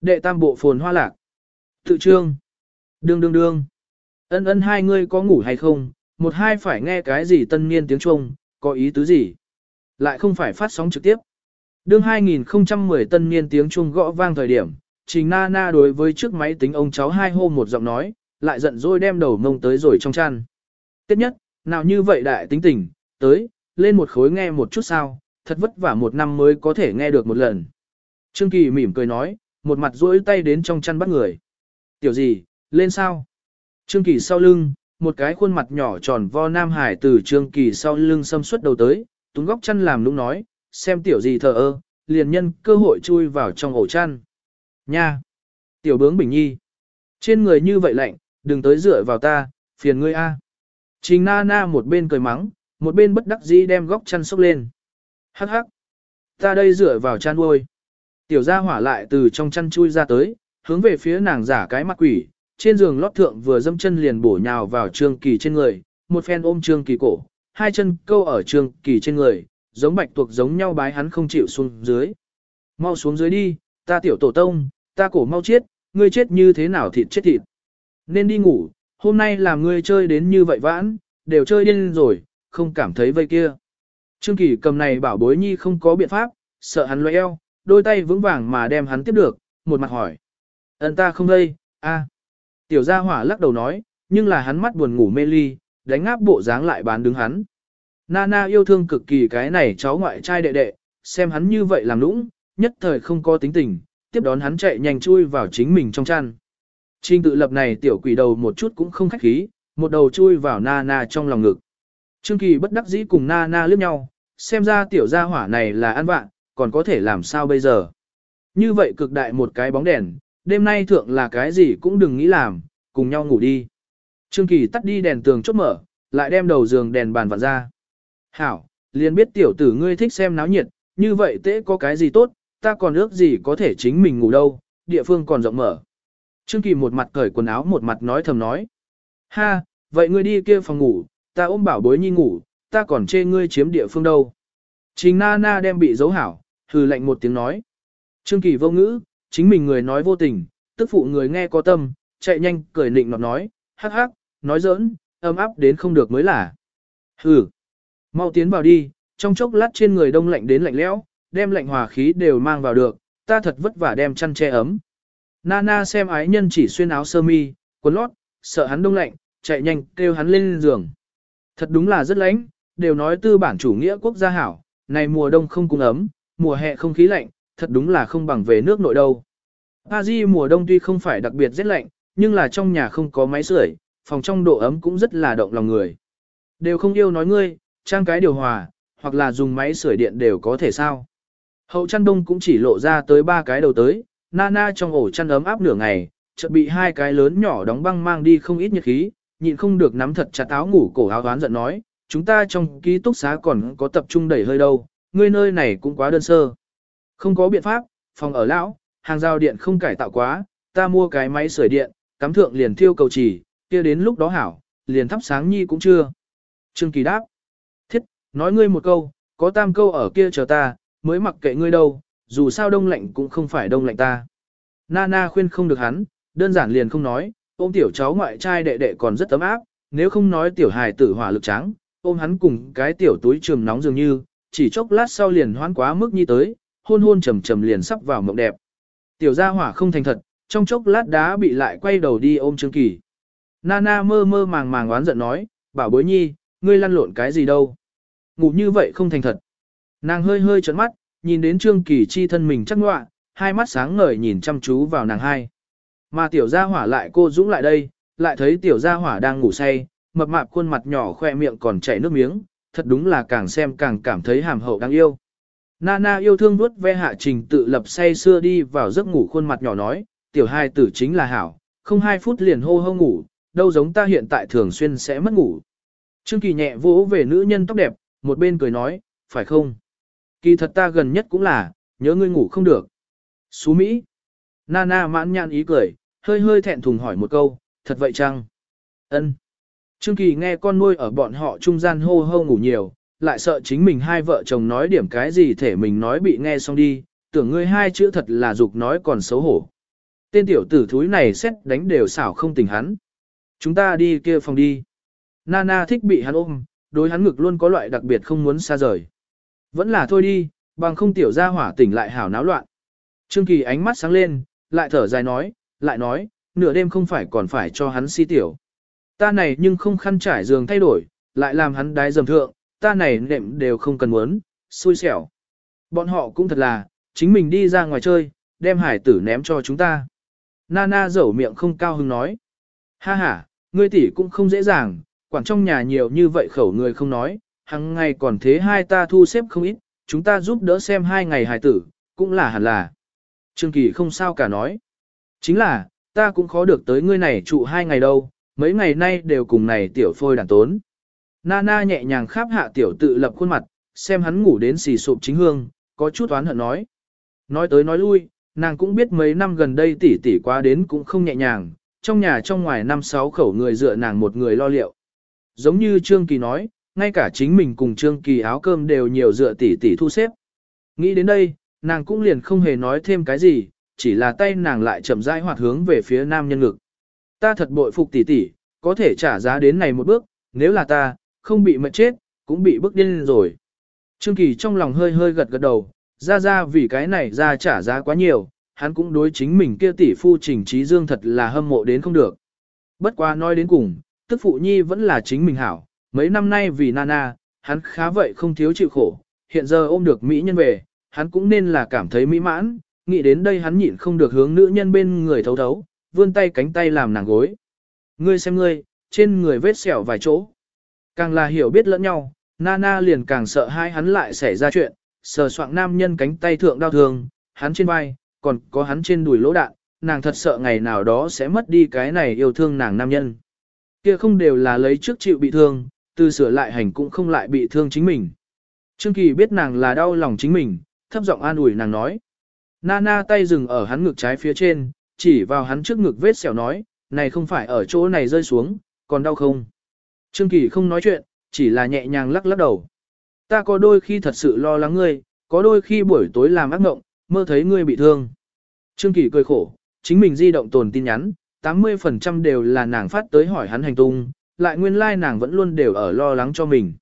Đệ tam bộ phồn hoa lạc. Tự trương. Đương đương đương. Ân ân hai ngươi có ngủ hay không, một hai phải nghe cái gì tân niên tiếng Trung, có ý tứ gì. Lại không phải phát sóng trực tiếp. Đương 2010 tân niên tiếng Trung gõ vang thời điểm, Trình Na Na đối với trước máy tính ông cháu hai hô một giọng nói, lại giận dỗi đem đầu mông tới rồi trong chăn. Tiếp nhất, nào như vậy đại tính tình, tới, lên một khối nghe một chút sao, thật vất vả một năm mới có thể nghe được một lần. Trương Kỳ mỉm cười nói, một mặt duỗi tay đến trong chăn bắt người. Tiểu gì, lên sao? Trương Kỳ sau lưng, một cái khuôn mặt nhỏ tròn vo Nam Hải từ Trương Kỳ sau lưng xâm xuất đầu tới, túng góc chăn làm lúc nói, xem tiểu gì thờ ơ, liền nhân cơ hội chui vào trong ổ chăn. Nha! Tiểu bướng bình nhi! Trên người như vậy lạnh, đừng tới dựa vào ta, phiền ngươi a. Trình na na một bên cười mắng, một bên bất đắc dĩ đem góc chăn sốc lên. Hắc hắc! Ta đây dựa vào chăn uôi. Tiểu gia hỏa lại từ trong chăn chui ra tới, hướng về phía nàng giả cái mặt quỷ, trên giường lót thượng vừa dâm chân liền bổ nhào vào Trương Kỳ trên người, một phen ôm Trương Kỳ cổ, hai chân câu ở Trương Kỳ trên người, giống bạch tuộc giống nhau bái hắn không chịu xuống dưới. Mau xuống dưới đi, ta tiểu tổ tông, ta cổ mau chết, ngươi chết như thế nào thịt chết thịt. Nên đi ngủ, hôm nay làm ngươi chơi đến như vậy vãn, đều chơi điên rồi, không cảm thấy vây kia. Trương Kỳ cầm này bảo bối nhi không có biện pháp, sợ hắn loe eo, đôi tay vững vàng mà đem hắn tiếp được, một mặt hỏi. Ấn ta không đây, a. Tiểu gia hỏa lắc đầu nói, nhưng là hắn mắt buồn ngủ mê ly, đánh áp bộ dáng lại bán đứng hắn. Nana yêu thương cực kỳ cái này cháu ngoại trai đệ đệ, xem hắn như vậy làm nũng, nhất thời không có tính tình, tiếp đón hắn chạy nhanh chui vào chính mình trong chăn. Trình tự lập này tiểu quỷ đầu một chút cũng không khách khí, một đầu chui vào Nana trong lòng ngực. Trương Kỳ bất đắc dĩ cùng Nana liếc nhau, xem ra tiểu gia hỏa này là ăn vạn, còn có thể làm sao bây giờ. Như vậy cực đại một cái bóng đèn, đêm nay thượng là cái gì cũng đừng nghĩ làm, cùng nhau ngủ đi. Trương Kỳ tắt đi đèn tường chốt mở, lại đem đầu giường đèn bàn vặn ra. Hảo, liền biết tiểu tử ngươi thích xem náo nhiệt, như vậy tế có cái gì tốt, ta còn ước gì có thể chính mình ngủ đâu, địa phương còn rộng mở. Trương Kỳ một mặt cởi quần áo một mặt nói thầm nói. Ha, vậy ngươi đi kia phòng ngủ, ta ôm bảo bối nhi ngủ, ta còn chê ngươi chiếm địa phương đâu. Trình na na đem bị giấu hảo, hừ lạnh một tiếng nói. Trương Kỳ vô ngữ, chính mình người nói vô tình, tức phụ người nghe có tâm, chạy nhanh, cười nịnh nọt nói, hắc hắc, nói giỡn, ấm áp đến không được mới là. Hừ, mau tiến vào đi, trong chốc lát trên người đông lạnh đến lạnh lẽo, đem lạnh hòa khí đều mang vào được, ta thật vất vả đem chăn che ấm. Nana xem ái nhân chỉ xuyên áo sơ mi, quần lót, sợ hắn đông lạnh, chạy nhanh kêu hắn lên giường. Thật đúng là rất lạnh, đều nói tư bản chủ nghĩa quốc gia hảo, này mùa đông không cùng ấm, mùa hè không khí lạnh, thật đúng là không bằng về nước nội đâu. A Di mùa đông tuy không phải đặc biệt rất lạnh, nhưng là trong nhà không có máy sưởi, phòng trong độ ấm cũng rất là động lòng người. Đều không yêu nói ngươi, trang cái điều hòa, hoặc là dùng máy sưởi điện đều có thể sao. Hậu chăn đông cũng chỉ lộ ra tới ba cái đầu tới, Nana trong ổ chăn ấm áp nửa ngày, chợt bị hai cái lớn nhỏ đóng băng mang đi không ít nhiệt khí, nhịn không được nắm thật chặt áo ngủ cổ áo đoán giận nói, chúng ta trong ký túc xá còn có tập trung đẩy hơi đâu, ngươi nơi này cũng quá đơn sơ. Không có biện pháp, phòng ở lão, hàng rào điện không cải tạo quá, ta mua cái máy sưởi điện, cắm thượng liền thiêu cầu chỉ, kia đến lúc đó hảo, liền thắp sáng nhi cũng chưa. Trương Kỳ đáp, thiết, nói ngươi một câu, có tam câu ở kia chờ ta, mới mặc kệ ngươi đâu, dù sao đông lạnh cũng không phải đông lạnh ta. Nana khuyên không được hắn, đơn giản liền không nói, ôm tiểu cháu ngoại trai đệ đệ còn rất tấm áp, nếu không nói tiểu hài tử hỏa lực trắng, ôm hắn cùng cái tiểu túi trường nóng dường như, chỉ chốc lát sau liền hoán quá mức nhi tới, hôn hôn trầm trầm liền sắp vào mộng đẹp. Tiểu gia hỏa không thành thật, trong chốc lát đá bị lại quay đầu đi ôm Trương Kỳ. Nana mơ mơ màng màng oán giận nói, bảo bối nhi, ngươi lăn lộn cái gì đâu. Ngủ như vậy không thành thật. Nàng hơi hơi trấn mắt, nhìn đến Trương Kỳ chi thân mình chắc ngoạ, hai mắt sáng ngời nhìn chăm chú vào nàng hai. Mà tiểu gia hỏa lại cô dũng lại đây, lại thấy tiểu gia hỏa đang ngủ say, mập mạp khuôn mặt nhỏ khoe miệng còn chảy nước miếng, thật đúng là càng xem càng cảm thấy hàm hậu đáng yêu. Nana yêu thương nuốt ve hạ trình tự lập say xưa đi vào giấc ngủ khuôn mặt nhỏ nói, tiểu hai tử chính là hảo, không hai phút liền hô hô ngủ, đâu giống ta hiện tại thường xuyên sẽ mất ngủ. Trương Kỳ nhẹ vỗ về nữ nhân tóc đẹp, một bên cười nói, phải không? Kỳ thật ta gần nhất cũng là, nhớ ngươi ngủ không được. Xú Mỹ. Nana mãn nhãn ý cười, hơi hơi thẹn thùng hỏi một câu, thật vậy chăng? Ân. Trương Kỳ nghe con nuôi ở bọn họ trung gian hô hô ngủ nhiều, lại sợ chính mình hai vợ chồng nói điểm cái gì thể mình nói bị nghe xong đi, tưởng ngươi hai chữ thật là dục nói còn xấu hổ. Tên tiểu tử thúi này xét đánh đều xảo không tỉnh hắn. Chúng ta đi kia phòng đi. Nana thích bị hắn ôm, đối hắn ngực luôn có loại đặc biệt không muốn xa rời. Vẫn là thôi đi, bằng không tiểu ra hỏa tỉnh lại hảo náo loạn. Trương Kỳ ánh mắt sáng lên, lại thở dài nói, lại nói, nửa đêm không phải còn phải cho hắn si tiểu. Ta này nhưng không khăn trải giường thay đổi, lại làm hắn đái dầm thượng, ta này nệm đều không cần muốn, xui xẻo. Bọn họ cũng thật là, chính mình đi ra ngoài chơi, đem hải tử ném cho chúng ta. Nana dẩu miệng không cao hứng nói. Ha ha, ngươi tỷ cũng không dễ dàng, quản trong nhà nhiều như vậy khẩu người không nói, hằng ngày còn thế hai ta thu xếp không ít, chúng ta giúp đỡ xem hai ngày hải tử, cũng là hẳn là. Trương Kỳ không sao cả nói. Chính là, ta cũng khó được tới ngươi này trụ hai ngày đâu, mấy ngày nay đều cùng này tiểu phôi đàn tốn. Nana nhẹ nhàng kháp hạ tiểu tự lập khuôn mặt, xem hắn ngủ đến xì sụp chính hương, có chút oán hận nói. Nói tới nói lui, nàng cũng biết mấy năm gần đây tỷ tỷ quá đến cũng không nhẹ nhàng, trong nhà trong ngoài năm sáu khẩu người dựa nàng một người lo liệu. Giống như Trương Kỳ nói, ngay cả chính mình cùng Trương Kỳ áo cơm đều nhiều dựa tỷ tỷ thu xếp. Nghĩ đến đây, nàng cũng liền không hề nói thêm cái gì, chỉ là tay nàng lại chậm rãi hoạt hướng về phía nam nhân ngực. Ta thật bội phục tỷ tỷ, có thể trả giá đến này một bước, nếu là ta, không bị mệt chết, cũng bị bức điên rồi. Trương Kỳ trong lòng hơi hơi gật gật đầu, ra ra vì cái này ra trả giá quá nhiều, hắn cũng đối chính mình kia tỷ phu trình trí dương thật là hâm mộ đến không được. Bất quá nói đến cùng, tức phụ nhi vẫn là chính mình hảo, mấy năm nay vì Nana, hắn khá vậy không thiếu chịu khổ, hiện giờ ôm được Mỹ nhân về, hắn cũng nên là cảm thấy mỹ mãn, nghĩ đến đây hắn nhịn không được hướng nữ nhân bên người thấu thấu, vươn tay cánh tay làm nàng gối. Ngươi xem ngươi, trên người vết sẹo vài chỗ. Càng là hiểu biết lẫn nhau, Nana liền càng sợ hai hắn lại xảy ra chuyện, sờ soạng nam nhân cánh tay thượng đau thương, hắn trên vai, còn có hắn trên đùi lỗ đạn, nàng thật sợ ngày nào đó sẽ mất đi cái này yêu thương nàng nam nhân. Kia không đều là lấy trước chịu bị thương, từ sửa lại hành cũng không lại bị thương chính mình. Trương Kỳ biết nàng là đau lòng chính mình, thấp giọng an ủi nàng nói. Nana tay dừng ở hắn ngực trái phía trên, chỉ vào hắn trước ngực vết sẹo nói, này không phải ở chỗ này rơi xuống, còn đau không? Trương Kỳ không nói chuyện, chỉ là nhẹ nhàng lắc lắc đầu. Ta có đôi khi thật sự lo lắng ngươi, có đôi khi buổi tối làm ác mộng, mơ thấy ngươi bị thương. Trương Kỳ cười khổ, chính mình di động tồn tin nhắn, 80% đều là nàng phát tới hỏi hắn hành tung, lại nguyên lai like nàng vẫn luôn đều ở lo lắng cho mình.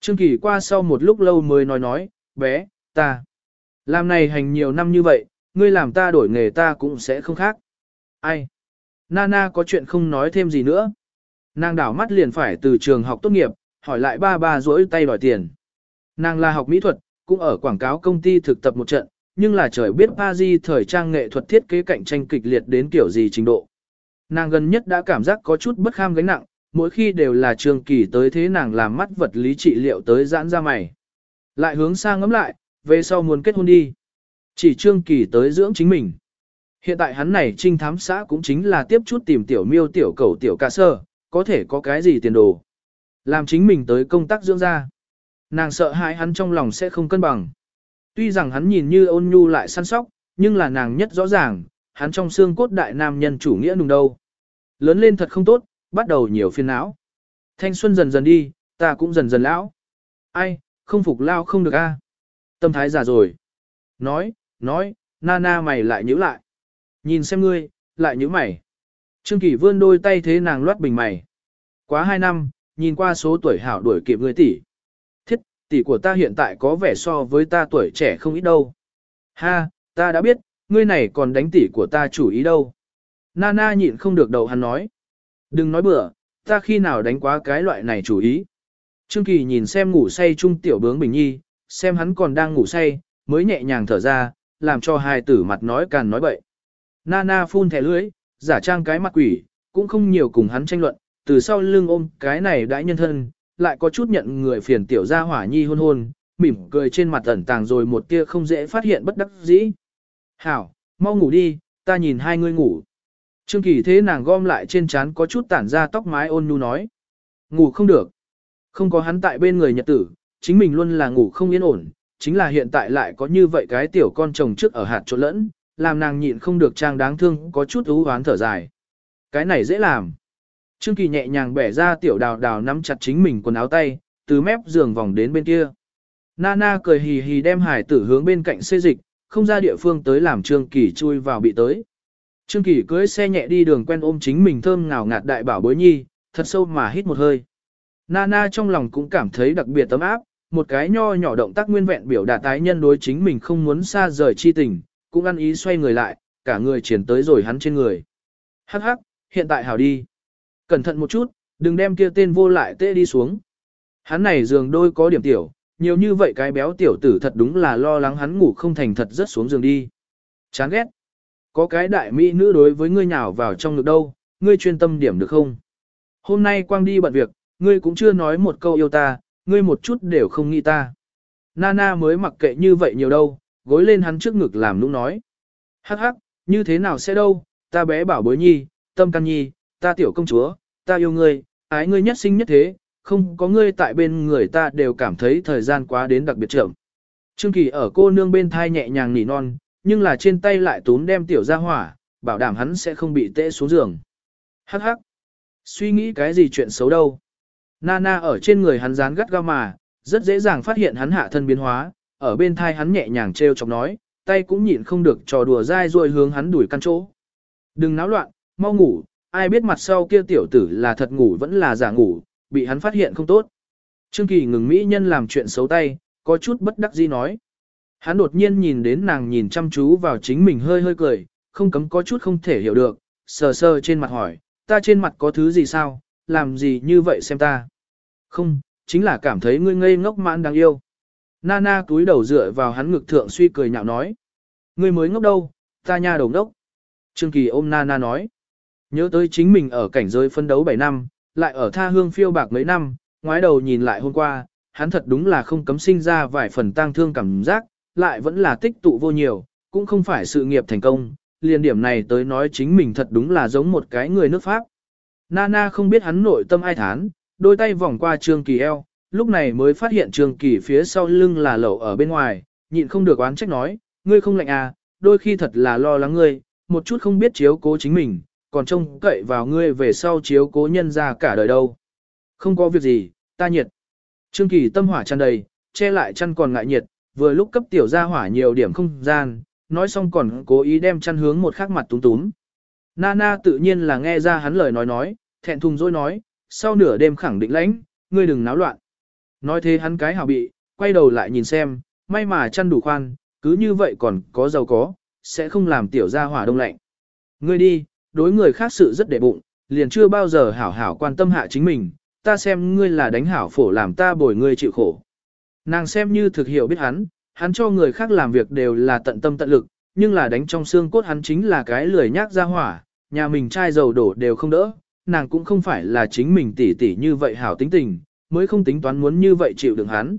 Trương Kỳ qua sau một lúc lâu mới nói nói, bé, ta. Làm này hành nhiều năm như vậy, ngươi làm ta đổi nghề ta cũng sẽ không khác. Ai? Nana có chuyện không nói thêm gì nữa. Nàng đảo mắt liền phải từ trường học tốt nghiệp, hỏi lại ba ba rỗi tay đòi tiền. Nàng là học mỹ thuật, cũng ở quảng cáo công ty thực tập một trận, nhưng là trời biết Paris thời trang nghệ thuật thiết kế cạnh tranh kịch liệt đến kiểu gì trình độ. Nàng gần nhất đã cảm giác có chút bất kham gánh nặng, mỗi khi đều là trường kỳ tới thế nàng làm mắt vật lý trị liệu tới giãn ra mày. Lại hướng sang ngắm lại, về sau muốn kết hôn đi. Chỉ trương kỳ tới dưỡng chính mình. Hiện tại hắn này trinh thám xã cũng chính là tiếp chút tìm tiểu miêu tiểu cầu tiểu ca sơ, có thể có cái gì tiền đồ. Làm chính mình tới công tác dưỡng ra. Nàng sợ hãi hắn trong lòng sẽ không cân bằng. Tuy rằng hắn nhìn như ôn nhu lại săn sóc, nhưng là nàng nhất rõ ràng, hắn trong xương cốt đại nam nhân chủ nghĩa nùng đâu. Lớn lên thật không tốt, bắt đầu nhiều phiền não. Thanh xuân dần dần đi, ta cũng dần dần lão. Ai, không phục lao không được a. Tâm thái già rồi. Nói, nói, Nana mày lại nhíu lại. Nhìn xem ngươi, lại nhíu mày. Trương Kỳ vươn đôi tay thế nàng loát bình mày. Quá hai năm, nhìn qua số tuổi hảo đuổi kịp ngươi tỷ. Thiết, tỷ của ta hiện tại có vẻ so với ta tuổi trẻ không ít đâu. Ha, ta đã biết, ngươi này còn đánh tỷ của ta chủ ý đâu. Nana nhịn không được đầu hắn nói. Đừng nói bừa, ta khi nào đánh quá cái loại này chủ ý. Trương Kỳ nhìn xem ngủ say trung tiểu bướng Bình Nhi, xem hắn còn đang ngủ say, mới nhẹ nhàng thở ra, làm cho hai tử mặt nói càn nói bậy. Nana phun thẻ lưới, giả trang cái mặt quỷ, cũng không nhiều cùng hắn tranh luận, từ sau lưng ôm cái này đãi nhân thân, lại có chút nhận người phiền tiểu gia hỏa nhi hôn hôn, mỉm cười trên mặt ẩn tàng rồi một tia không dễ phát hiện bất đắc dĩ. Hảo, mau ngủ đi, ta nhìn hai ngươi ngủ. Trương Kỳ thế nàng gom lại trên trán có chút tản ra tóc mái ôn nhu nói. Ngủ không được. Không có hắn tại bên người nhật tử, chính mình luôn là ngủ không yên ổn, chính là hiện tại lại có như vậy cái tiểu con chồng trước ở hạt chỗ lẫn, làm nàng nhịn không được trang đáng thương có chút ú hoán thở dài. Cái này dễ làm. Trương Kỳ nhẹ nhàng bẻ ra tiểu đào đào nắm chặt chính mình quần áo tay, từ mép giường vòng đến bên kia. Nana cười hì hì đem hải tử hướng bên cạnh xê dịch, không ra địa phương tới làm Trương Kỳ chui vào bị tới. Trương Kỳ cưỡi xe nhẹ đi đường quen ôm chính mình thơm ngào ngạt đại bảo bối nhi, thật sâu mà hít một hơi. Nana trong lòng cũng cảm thấy đặc biệt tấm áp, một cái nho nhỏ động tác nguyên vẹn biểu đạt tái nhân đối chính mình không muốn xa rời chi tình, cũng ăn ý xoay người lại, cả người triển tới rồi hắn trên người. Hắc hắc, hiện tại hảo đi. Cẩn thận một chút, đừng đem kia tên vô lại tê đi xuống. Hắn này giường đôi có điểm tiểu, nhiều như vậy cái béo tiểu tử thật đúng là lo lắng hắn ngủ không thành thật rất xuống giường đi. Chán ghét. Có cái đại mỹ nữ đối với ngươi nhào vào trong ngực đâu, ngươi chuyên tâm điểm được không? Hôm nay quang đi bận việc, ngươi cũng chưa nói một câu yêu ta, ngươi một chút đều không nghĩ ta. Nana mới mặc kệ như vậy nhiều đâu, gối lên hắn trước ngực làm nũng nói. Hắc hắc, như thế nào sẽ đâu, ta bé bảo bối nhi, tâm can nhi, ta tiểu công chúa, ta yêu ngươi, ái ngươi nhất sinh nhất thế, không có ngươi tại bên người ta đều cảm thấy thời gian quá đến đặc biệt chậm. Trương Kỳ ở cô nương bên thai nhẹ nhàng nỉ non, nhưng là trên tay lại túm đem tiểu ra hỏa, bảo đảm hắn sẽ không bị tệ xuống giường. Hắc hắc, suy nghĩ cái gì chuyện xấu đâu. Nana ở trên người hắn dán gắt gao mà, rất dễ dàng phát hiện hắn hạ thân biến hóa, ở bên thai hắn nhẹ nhàng treo chọc nói, tay cũng nhịn không được trò đùa dai rồi hướng hắn đuổi căn chỗ. Đừng náo loạn, mau ngủ, ai biết mặt sau kia tiểu tử là thật ngủ vẫn là giả ngủ, bị hắn phát hiện không tốt. Trương Kỳ ngừng mỹ nhân làm chuyện xấu tay, có chút bất đắc dĩ nói. Hắn đột nhiên nhìn đến nàng nhìn chăm chú vào chính mình hơi hơi cười, không cấm có chút không thể hiểu được, sờ sờ trên mặt hỏi, ta trên mặt có thứ gì sao, làm gì như vậy xem ta. Không, chính là cảm thấy ngươi ngây ngốc mãn đáng yêu. Nana túi đầu dựa vào hắn ngực thượng suy cười nhạo nói. Ngươi mới ngốc đâu, ta nha đầu đốc. Trương Kỳ ôm Nana nói. Nhớ tới chính mình ở cảnh giới phân đấu 7 năm, lại ở tha hương phiêu bạc mấy năm, ngoái đầu nhìn lại hôm qua, hắn thật đúng là không cấm sinh ra vài phần tang thương cảm giác, lại vẫn là tích tụ vô nhiều, cũng không phải sự nghiệp thành công, Liên điểm này tới nói chính mình thật đúng là giống một cái người nước Pháp. Nana không biết hắn nội tâm ai thán, đôi tay vòng qua Trương Kỳ eo, lúc này mới phát hiện Trương Kỳ phía sau lưng là lẩu ở bên ngoài, nhịn không được oán trách nói, ngươi không lạnh à, đôi khi thật là lo lắng ngươi, một chút không biết chiếu cố chính mình, còn trông cậy vào ngươi về sau chiếu cố nhân ra cả đời đâu. Không có việc gì, ta nhiệt. Trương Kỳ tâm hỏa tràn đầy, che lại chăn còn ngại nhiệt, vừa lúc cấp tiểu ra hỏa nhiều điểm không gian, nói xong còn cố ý đem chăn hướng một khắc mặt túm túm. Nana tự nhiên là nghe ra hắn lời nói nói, thẹn thùng dối nói, sau nửa đêm khẳng định lãnh, ngươi đừng náo loạn. Nói thế hắn cái hào bị, quay đầu lại nhìn xem, may mà chăn đủ khoan, cứ như vậy còn có giàu có, sẽ không làm tiểu gia hỏa đông lạnh. Ngươi đi, đối người khác sự rất để bụng, liền chưa bao giờ hảo hảo quan tâm hạ chính mình, ta xem ngươi là đánh hảo phổ làm ta bồi ngươi chịu khổ. Nàng xem như thực hiểu biết hắn, hắn cho người khác làm việc đều là tận tâm tận lực, nhưng là đánh trong xương cốt hắn chính là cái lười nhác ra hỏa, nhà mình trai dầu đổ đều không đỡ, nàng cũng không phải là chính mình tỉ tỉ như vậy hảo tính tình, mới không tính toán muốn như vậy chịu đựng hắn.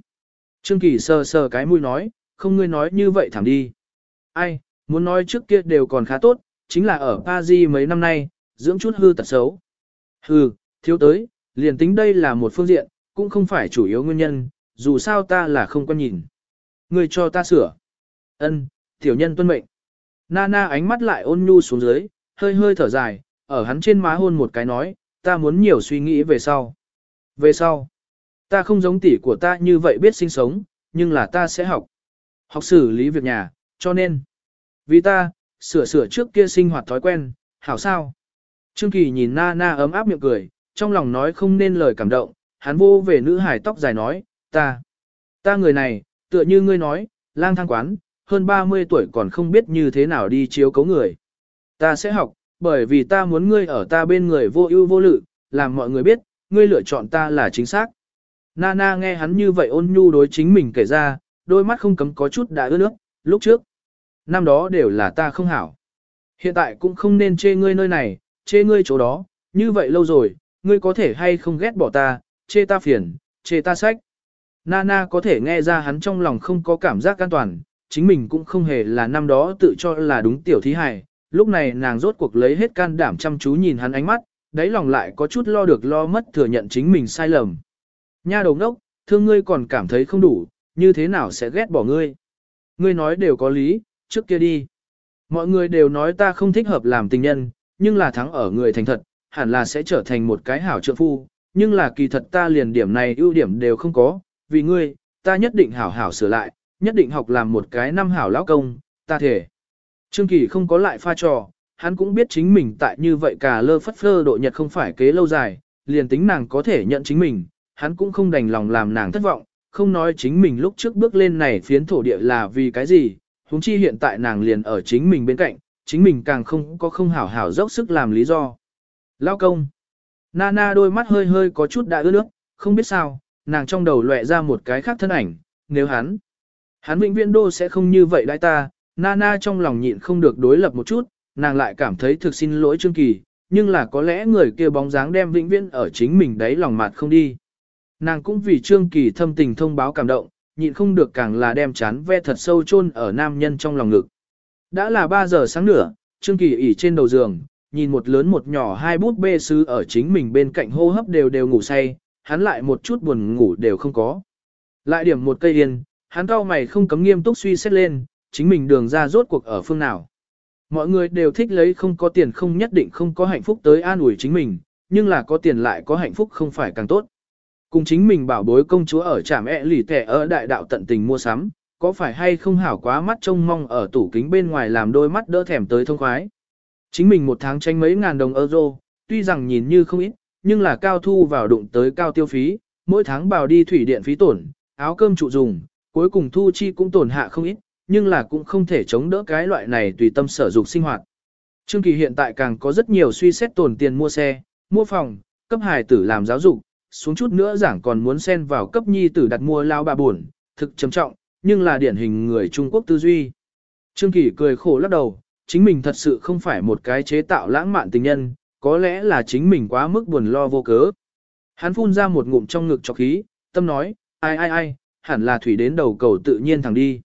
Trương Kỳ sờ sờ cái mũi nói, không ngươi nói như vậy thẳng đi. Ai, muốn nói trước kia đều còn khá tốt, chính là ở Paris mấy năm nay, dưỡng chút hư tật xấu. Hư, thiếu tới, liền tính đây là một phương diện, cũng không phải chủ yếu nguyên nhân, dù sao ta là không quan nhìn. Ngươi cho ta sửa. Ân, tiểu nhân tuân mệnh. Nana ánh mắt lại ôn nhu xuống dưới, hơi hơi thở dài, ở hắn trên má hôn một cái nói, ta muốn nhiều suy nghĩ về sau. Về sau, ta không giống tỷ của ta như vậy biết sinh sống, nhưng là ta sẽ học. Học xử lý việc nhà, cho nên, vì ta, sửa sửa trước kia sinh hoạt thói quen, hảo sao. Trương Kỳ nhìn na na ấm áp miệng cười, trong lòng nói không nên lời cảm động, hắn vô về nữ hải tóc dài nói, ta, ta người này, tựa như ngươi nói, lang thang quán, hơn 30 tuổi còn không biết như thế nào đi chiếu cấu người. Ta sẽ học, bởi vì ta muốn ngươi ở ta bên người vô ưu vô lự, làm mọi người biết, ngươi lựa chọn ta là chính xác. Nana nghe hắn như vậy ôn nhu đối chính mình kể ra, đôi mắt không cấm có chút đã ướt nước, lúc trước. Năm đó đều là ta không hảo. Hiện tại cũng không nên chê ngươi nơi này, chê ngươi chỗ đó, như vậy lâu rồi, ngươi có thể hay không ghét bỏ ta, chê ta phiền, chê ta sách. Nana có thể nghe ra hắn trong lòng không có cảm giác an toàn, chính mình cũng không hề là năm đó tự cho là đúng tiểu thí hài, lúc này nàng rốt cuộc lấy hết can đảm chăm chú nhìn hắn ánh mắt, đáy lòng lại có chút lo được lo mất thừa nhận chính mình sai lầm. Nha đầu đốc, thương ngươi còn cảm thấy không đủ, như thế nào sẽ ghét bỏ ngươi? Ngươi nói đều có lý, trước kia đi. Mọi người đều nói ta không thích hợp làm tình nhân, nhưng là thắng ở người thành thật, hẳn là sẽ trở thành một cái hảo trượng phu, nhưng là kỳ thật ta liền điểm này ưu điểm đều không có, vì ngươi, ta nhất định hảo hảo sửa lại, nhất định học làm một cái năm hảo lão công, ta thể. Trương Kỳ không có lại pha trò, hắn cũng biết chính mình tại như vậy cả lơ phất phơ độ nhật không phải kế lâu dài, liền tính nàng có thể nhận chính mình, hắn cũng không đành lòng làm nàng thất vọng, không nói chính mình lúc trước bước lên này phiến thổ địa là vì cái gì, huống chi hiện tại nàng liền ở chính mình bên cạnh, chính mình càng không có không hảo hảo dốc sức làm lý do. Lao công. Nana đôi mắt hơi hơi có chút đã ướt nước, không biết sao, nàng trong đầu lóe ra một cái khác thân ảnh, nếu hắn, hắn vĩnh viễn đô sẽ không như vậy đại ta, Nana trong lòng nhịn không được đối lập một chút, nàng lại cảm thấy thực xin lỗi Trương Kỳ, nhưng là có lẽ người kia bóng dáng đem vĩnh viễn ở chính mình đấy lòng mặt không đi. Nàng cũng vì Trương Kỳ thâm tình thông báo cảm động, nhịn không được càng là đem chán ve thật sâu chôn ở nam nhân trong lòng ngực. Đã là 3 giờ sáng nữa, Trương Kỳ ỉ trên đầu giường, nhìn một lớn một nhỏ hai bút bê sứ ở chính mình bên cạnh hô hấp đều đều ngủ say, hắn lại một chút buồn ngủ đều không có. Lại điểm một cây yên, hắn cao mày không cấm nghiêm túc suy xét lên, chính mình đường ra rốt cuộc ở phương nào. Mọi người đều thích lấy không có tiền không nhất định không có hạnh phúc tới an ủi chính mình, nhưng là có tiền lại có hạnh phúc không phải càng tốt. Cùng chính mình bảo bối công chúa ở trạm ẹ lì tẻ ở đại đạo tận tình mua sắm, có phải hay không hảo quá mắt trông mong ở tủ kính bên ngoài làm đôi mắt đỡ thèm tới thông khoái. Chính mình một tháng tranh mấy ngàn đồng euro, tuy rằng nhìn như không ít, nhưng là cao thu vào đụng tới cao tiêu phí, mỗi tháng bào đi thủy điện phí tổn, áo cơm trụ dùng, cuối cùng thu chi cũng tổn hạ không ít, nhưng là cũng không thể chống đỡ cái loại này tùy tâm sở dục sinh hoạt. Trương Kỳ hiện tại càng có rất nhiều suy xét tổn tiền mua xe, mua phòng, cấp hài tử làm giáo dục, xuống chút nữa giảng còn muốn xen vào cấp nhi tử đặt mua lao bà buồn, thực trầm trọng, nhưng là điển hình người Trung Quốc tư duy. Trương Kỳ cười khổ lắc đầu, chính mình thật sự không phải một cái chế tạo lãng mạn tình nhân, có lẽ là chính mình quá mức buồn lo vô cớ. Hắn phun ra một ngụm trong ngực cho khí, tâm nói, ai ai ai, hẳn là thủy đến đầu cầu tự nhiên thẳng đi.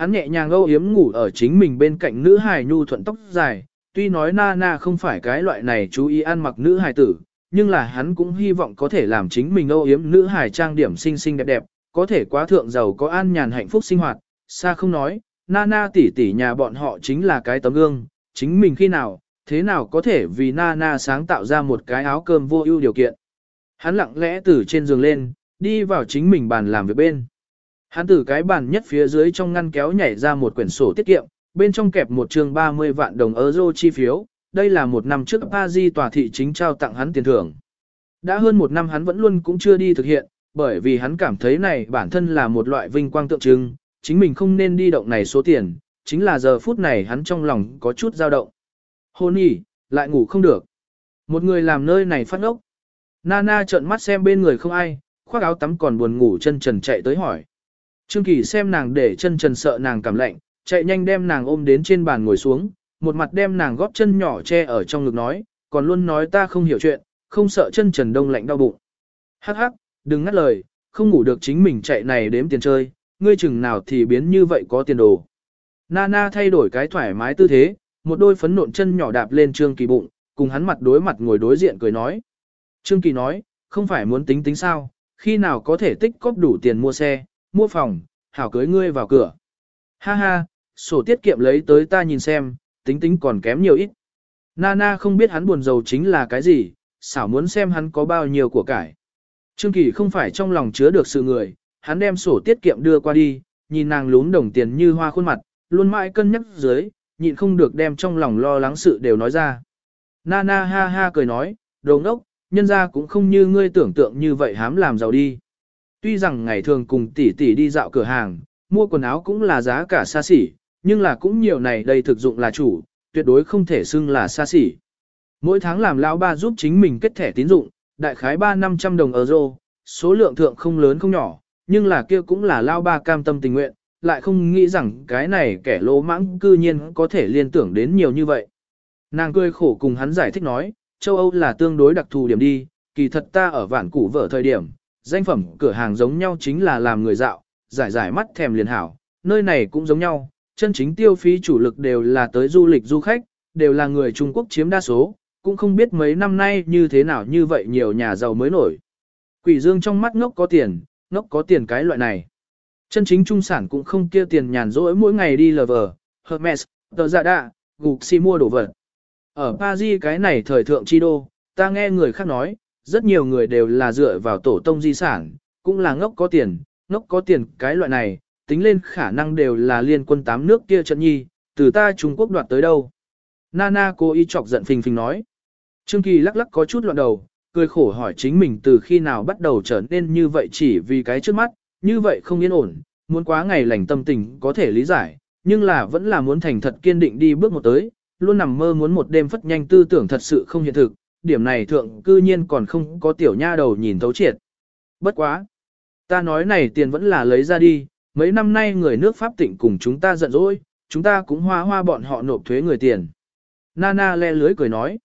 Hắn nhẹ nhàng âu yếm ngủ ở chính mình bên cạnh nữ hài nhu thuận tóc dài, tuy nói na na không phải cái loại này chú ý ăn mặc nữ hài tử, nhưng là hắn cũng hy vọng có thể làm chính mình âu yếm nữ hài trang điểm xinh xinh đẹp đẹp, có thể quá thượng giàu có an nhàn hạnh phúc sinh hoạt, xa không nói, Nana tỷ tỷ nhà bọn họ chính là cái tấm gương, chính mình khi nào, thế nào có thể vì Nana sáng tạo ra một cái áo cơm vô ưu điều kiện. Hắn lặng lẽ từ trên giường lên, đi vào chính mình bàn làm việc bên. Hắn từ cái bàn nhất phía dưới trong ngăn kéo nhảy ra một quyển sổ tiết kiệm, bên trong kẹp một trường 30 vạn đồng euro chi phiếu, đây là một năm trước Paris tòa thị chính trao tặng hắn tiền thưởng. Đã hơn một năm hắn vẫn luôn cũng chưa đi thực hiện, bởi vì hắn cảm thấy này bản thân là một loại vinh quang tượng trưng, chính mình không nên đi động này số tiền, chính là giờ phút này hắn trong lòng có chút dao động. Hôn nhỉ, lại ngủ không được. Một người làm nơi này phát ốc. Nana trợn mắt xem bên người không ai, khoác áo tắm còn buồn ngủ chân trần chạy tới hỏi. Trương Kỳ xem nàng để chân trần sợ nàng cảm lạnh, chạy nhanh đem nàng ôm đến trên bàn ngồi xuống, một mặt đem nàng góp chân nhỏ che ở trong ngực nói, còn luôn nói ta không hiểu chuyện, không sợ chân trần đông lạnh đau bụng. Hắc hắc, đừng ngắt lời, không ngủ được chính mình chạy này đếm tiền chơi, ngươi chừng nào thì biến như vậy có tiền đồ. Nana thay đổi cái thoải mái tư thế, một đôi phấn nộn chân nhỏ đạp lên Trương Kỳ bụng, cùng hắn mặt đối mặt ngồi đối diện cười nói. Trương Kỳ nói, không phải muốn tính tính sao, khi nào có thể tích cóp đủ tiền mua xe, mua phòng, hảo cưới ngươi vào cửa. Ha ha, sổ tiết kiệm lấy tới ta nhìn xem, tính tính còn kém nhiều ít. Nana không biết hắn buồn giàu chính là cái gì, xảo muốn xem hắn có bao nhiêu của cải. Trương Kỳ không phải trong lòng chứa được sự người, hắn đem sổ tiết kiệm đưa qua đi, nhìn nàng lún đồng tiền như hoa khuôn mặt, luôn mãi cân nhắc dưới, nhịn không được đem trong lòng lo lắng sự đều nói ra. Nana ha ha cười nói, đồ ngốc, nhân ra cũng không như ngươi tưởng tượng như vậy hám làm giàu đi. Tuy rằng ngày thường cùng tỷ tỷ đi dạo cửa hàng, mua quần áo cũng là giá cả xa xỉ, nhưng là cũng nhiều này đây thực dụng là chủ, tuyệt đối không thể xưng là xa xỉ. Mỗi tháng làm lão ba giúp chính mình kết thẻ tín dụng, đại khái 3-500 đồng euro, số lượng thượng không lớn không nhỏ, nhưng là kia cũng là lao ba cam tâm tình nguyện, lại không nghĩ rằng cái này kẻ lỗ mãng cư nhiên có thể liên tưởng đến nhiều như vậy. Nàng cười khổ cùng hắn giải thích nói, châu Âu là tương đối đặc thù điểm đi, kỳ thật ta ở vạn củ vở thời điểm, danh phẩm cửa hàng giống nhau chính là làm người dạo, giải giải mắt thèm liền hảo, nơi này cũng giống nhau, chân chính tiêu phí chủ lực đều là tới du lịch du khách, đều là người Trung Quốc chiếm đa số, cũng không biết mấy năm nay như thế nào như vậy nhiều nhà giàu mới nổi. Quỷ dương trong mắt ngốc có tiền, ngốc có tiền cái loại này. Chân chính trung sản cũng không kia tiền nhàn rỗi mỗi ngày đi lờ vờ, Hermes, tờ dạ đạ, gục si mua đồ vật. Ở Paris cái này thời thượng chi đô, ta nghe người khác nói, rất nhiều người đều là dựa vào tổ tông di sản, cũng là ngốc có tiền, ngốc có tiền cái loại này, tính lên khả năng đều là liên quân tám nước kia trận nhi, từ ta Trung Quốc đoạt tới đâu. Nana cố ý chọc giận phình phình nói. Trương Kỳ lắc lắc có chút loạn đầu, cười khổ hỏi chính mình từ khi nào bắt đầu trở nên như vậy chỉ vì cái trước mắt, như vậy không yên ổn, muốn quá ngày lành tâm tình có thể lý giải, nhưng là vẫn là muốn thành thật kiên định đi bước một tới, luôn nằm mơ muốn một đêm phất nhanh tư tưởng thật sự không hiện thực, điểm này thượng cư nhiên còn không có tiểu nha đầu nhìn thấu triệt. Bất quá. Ta nói này tiền vẫn là lấy ra đi, mấy năm nay người nước Pháp tỉnh cùng chúng ta giận dỗi, chúng ta cũng hoa hoa bọn họ nộp thuế người tiền. Nana le lưới cười nói.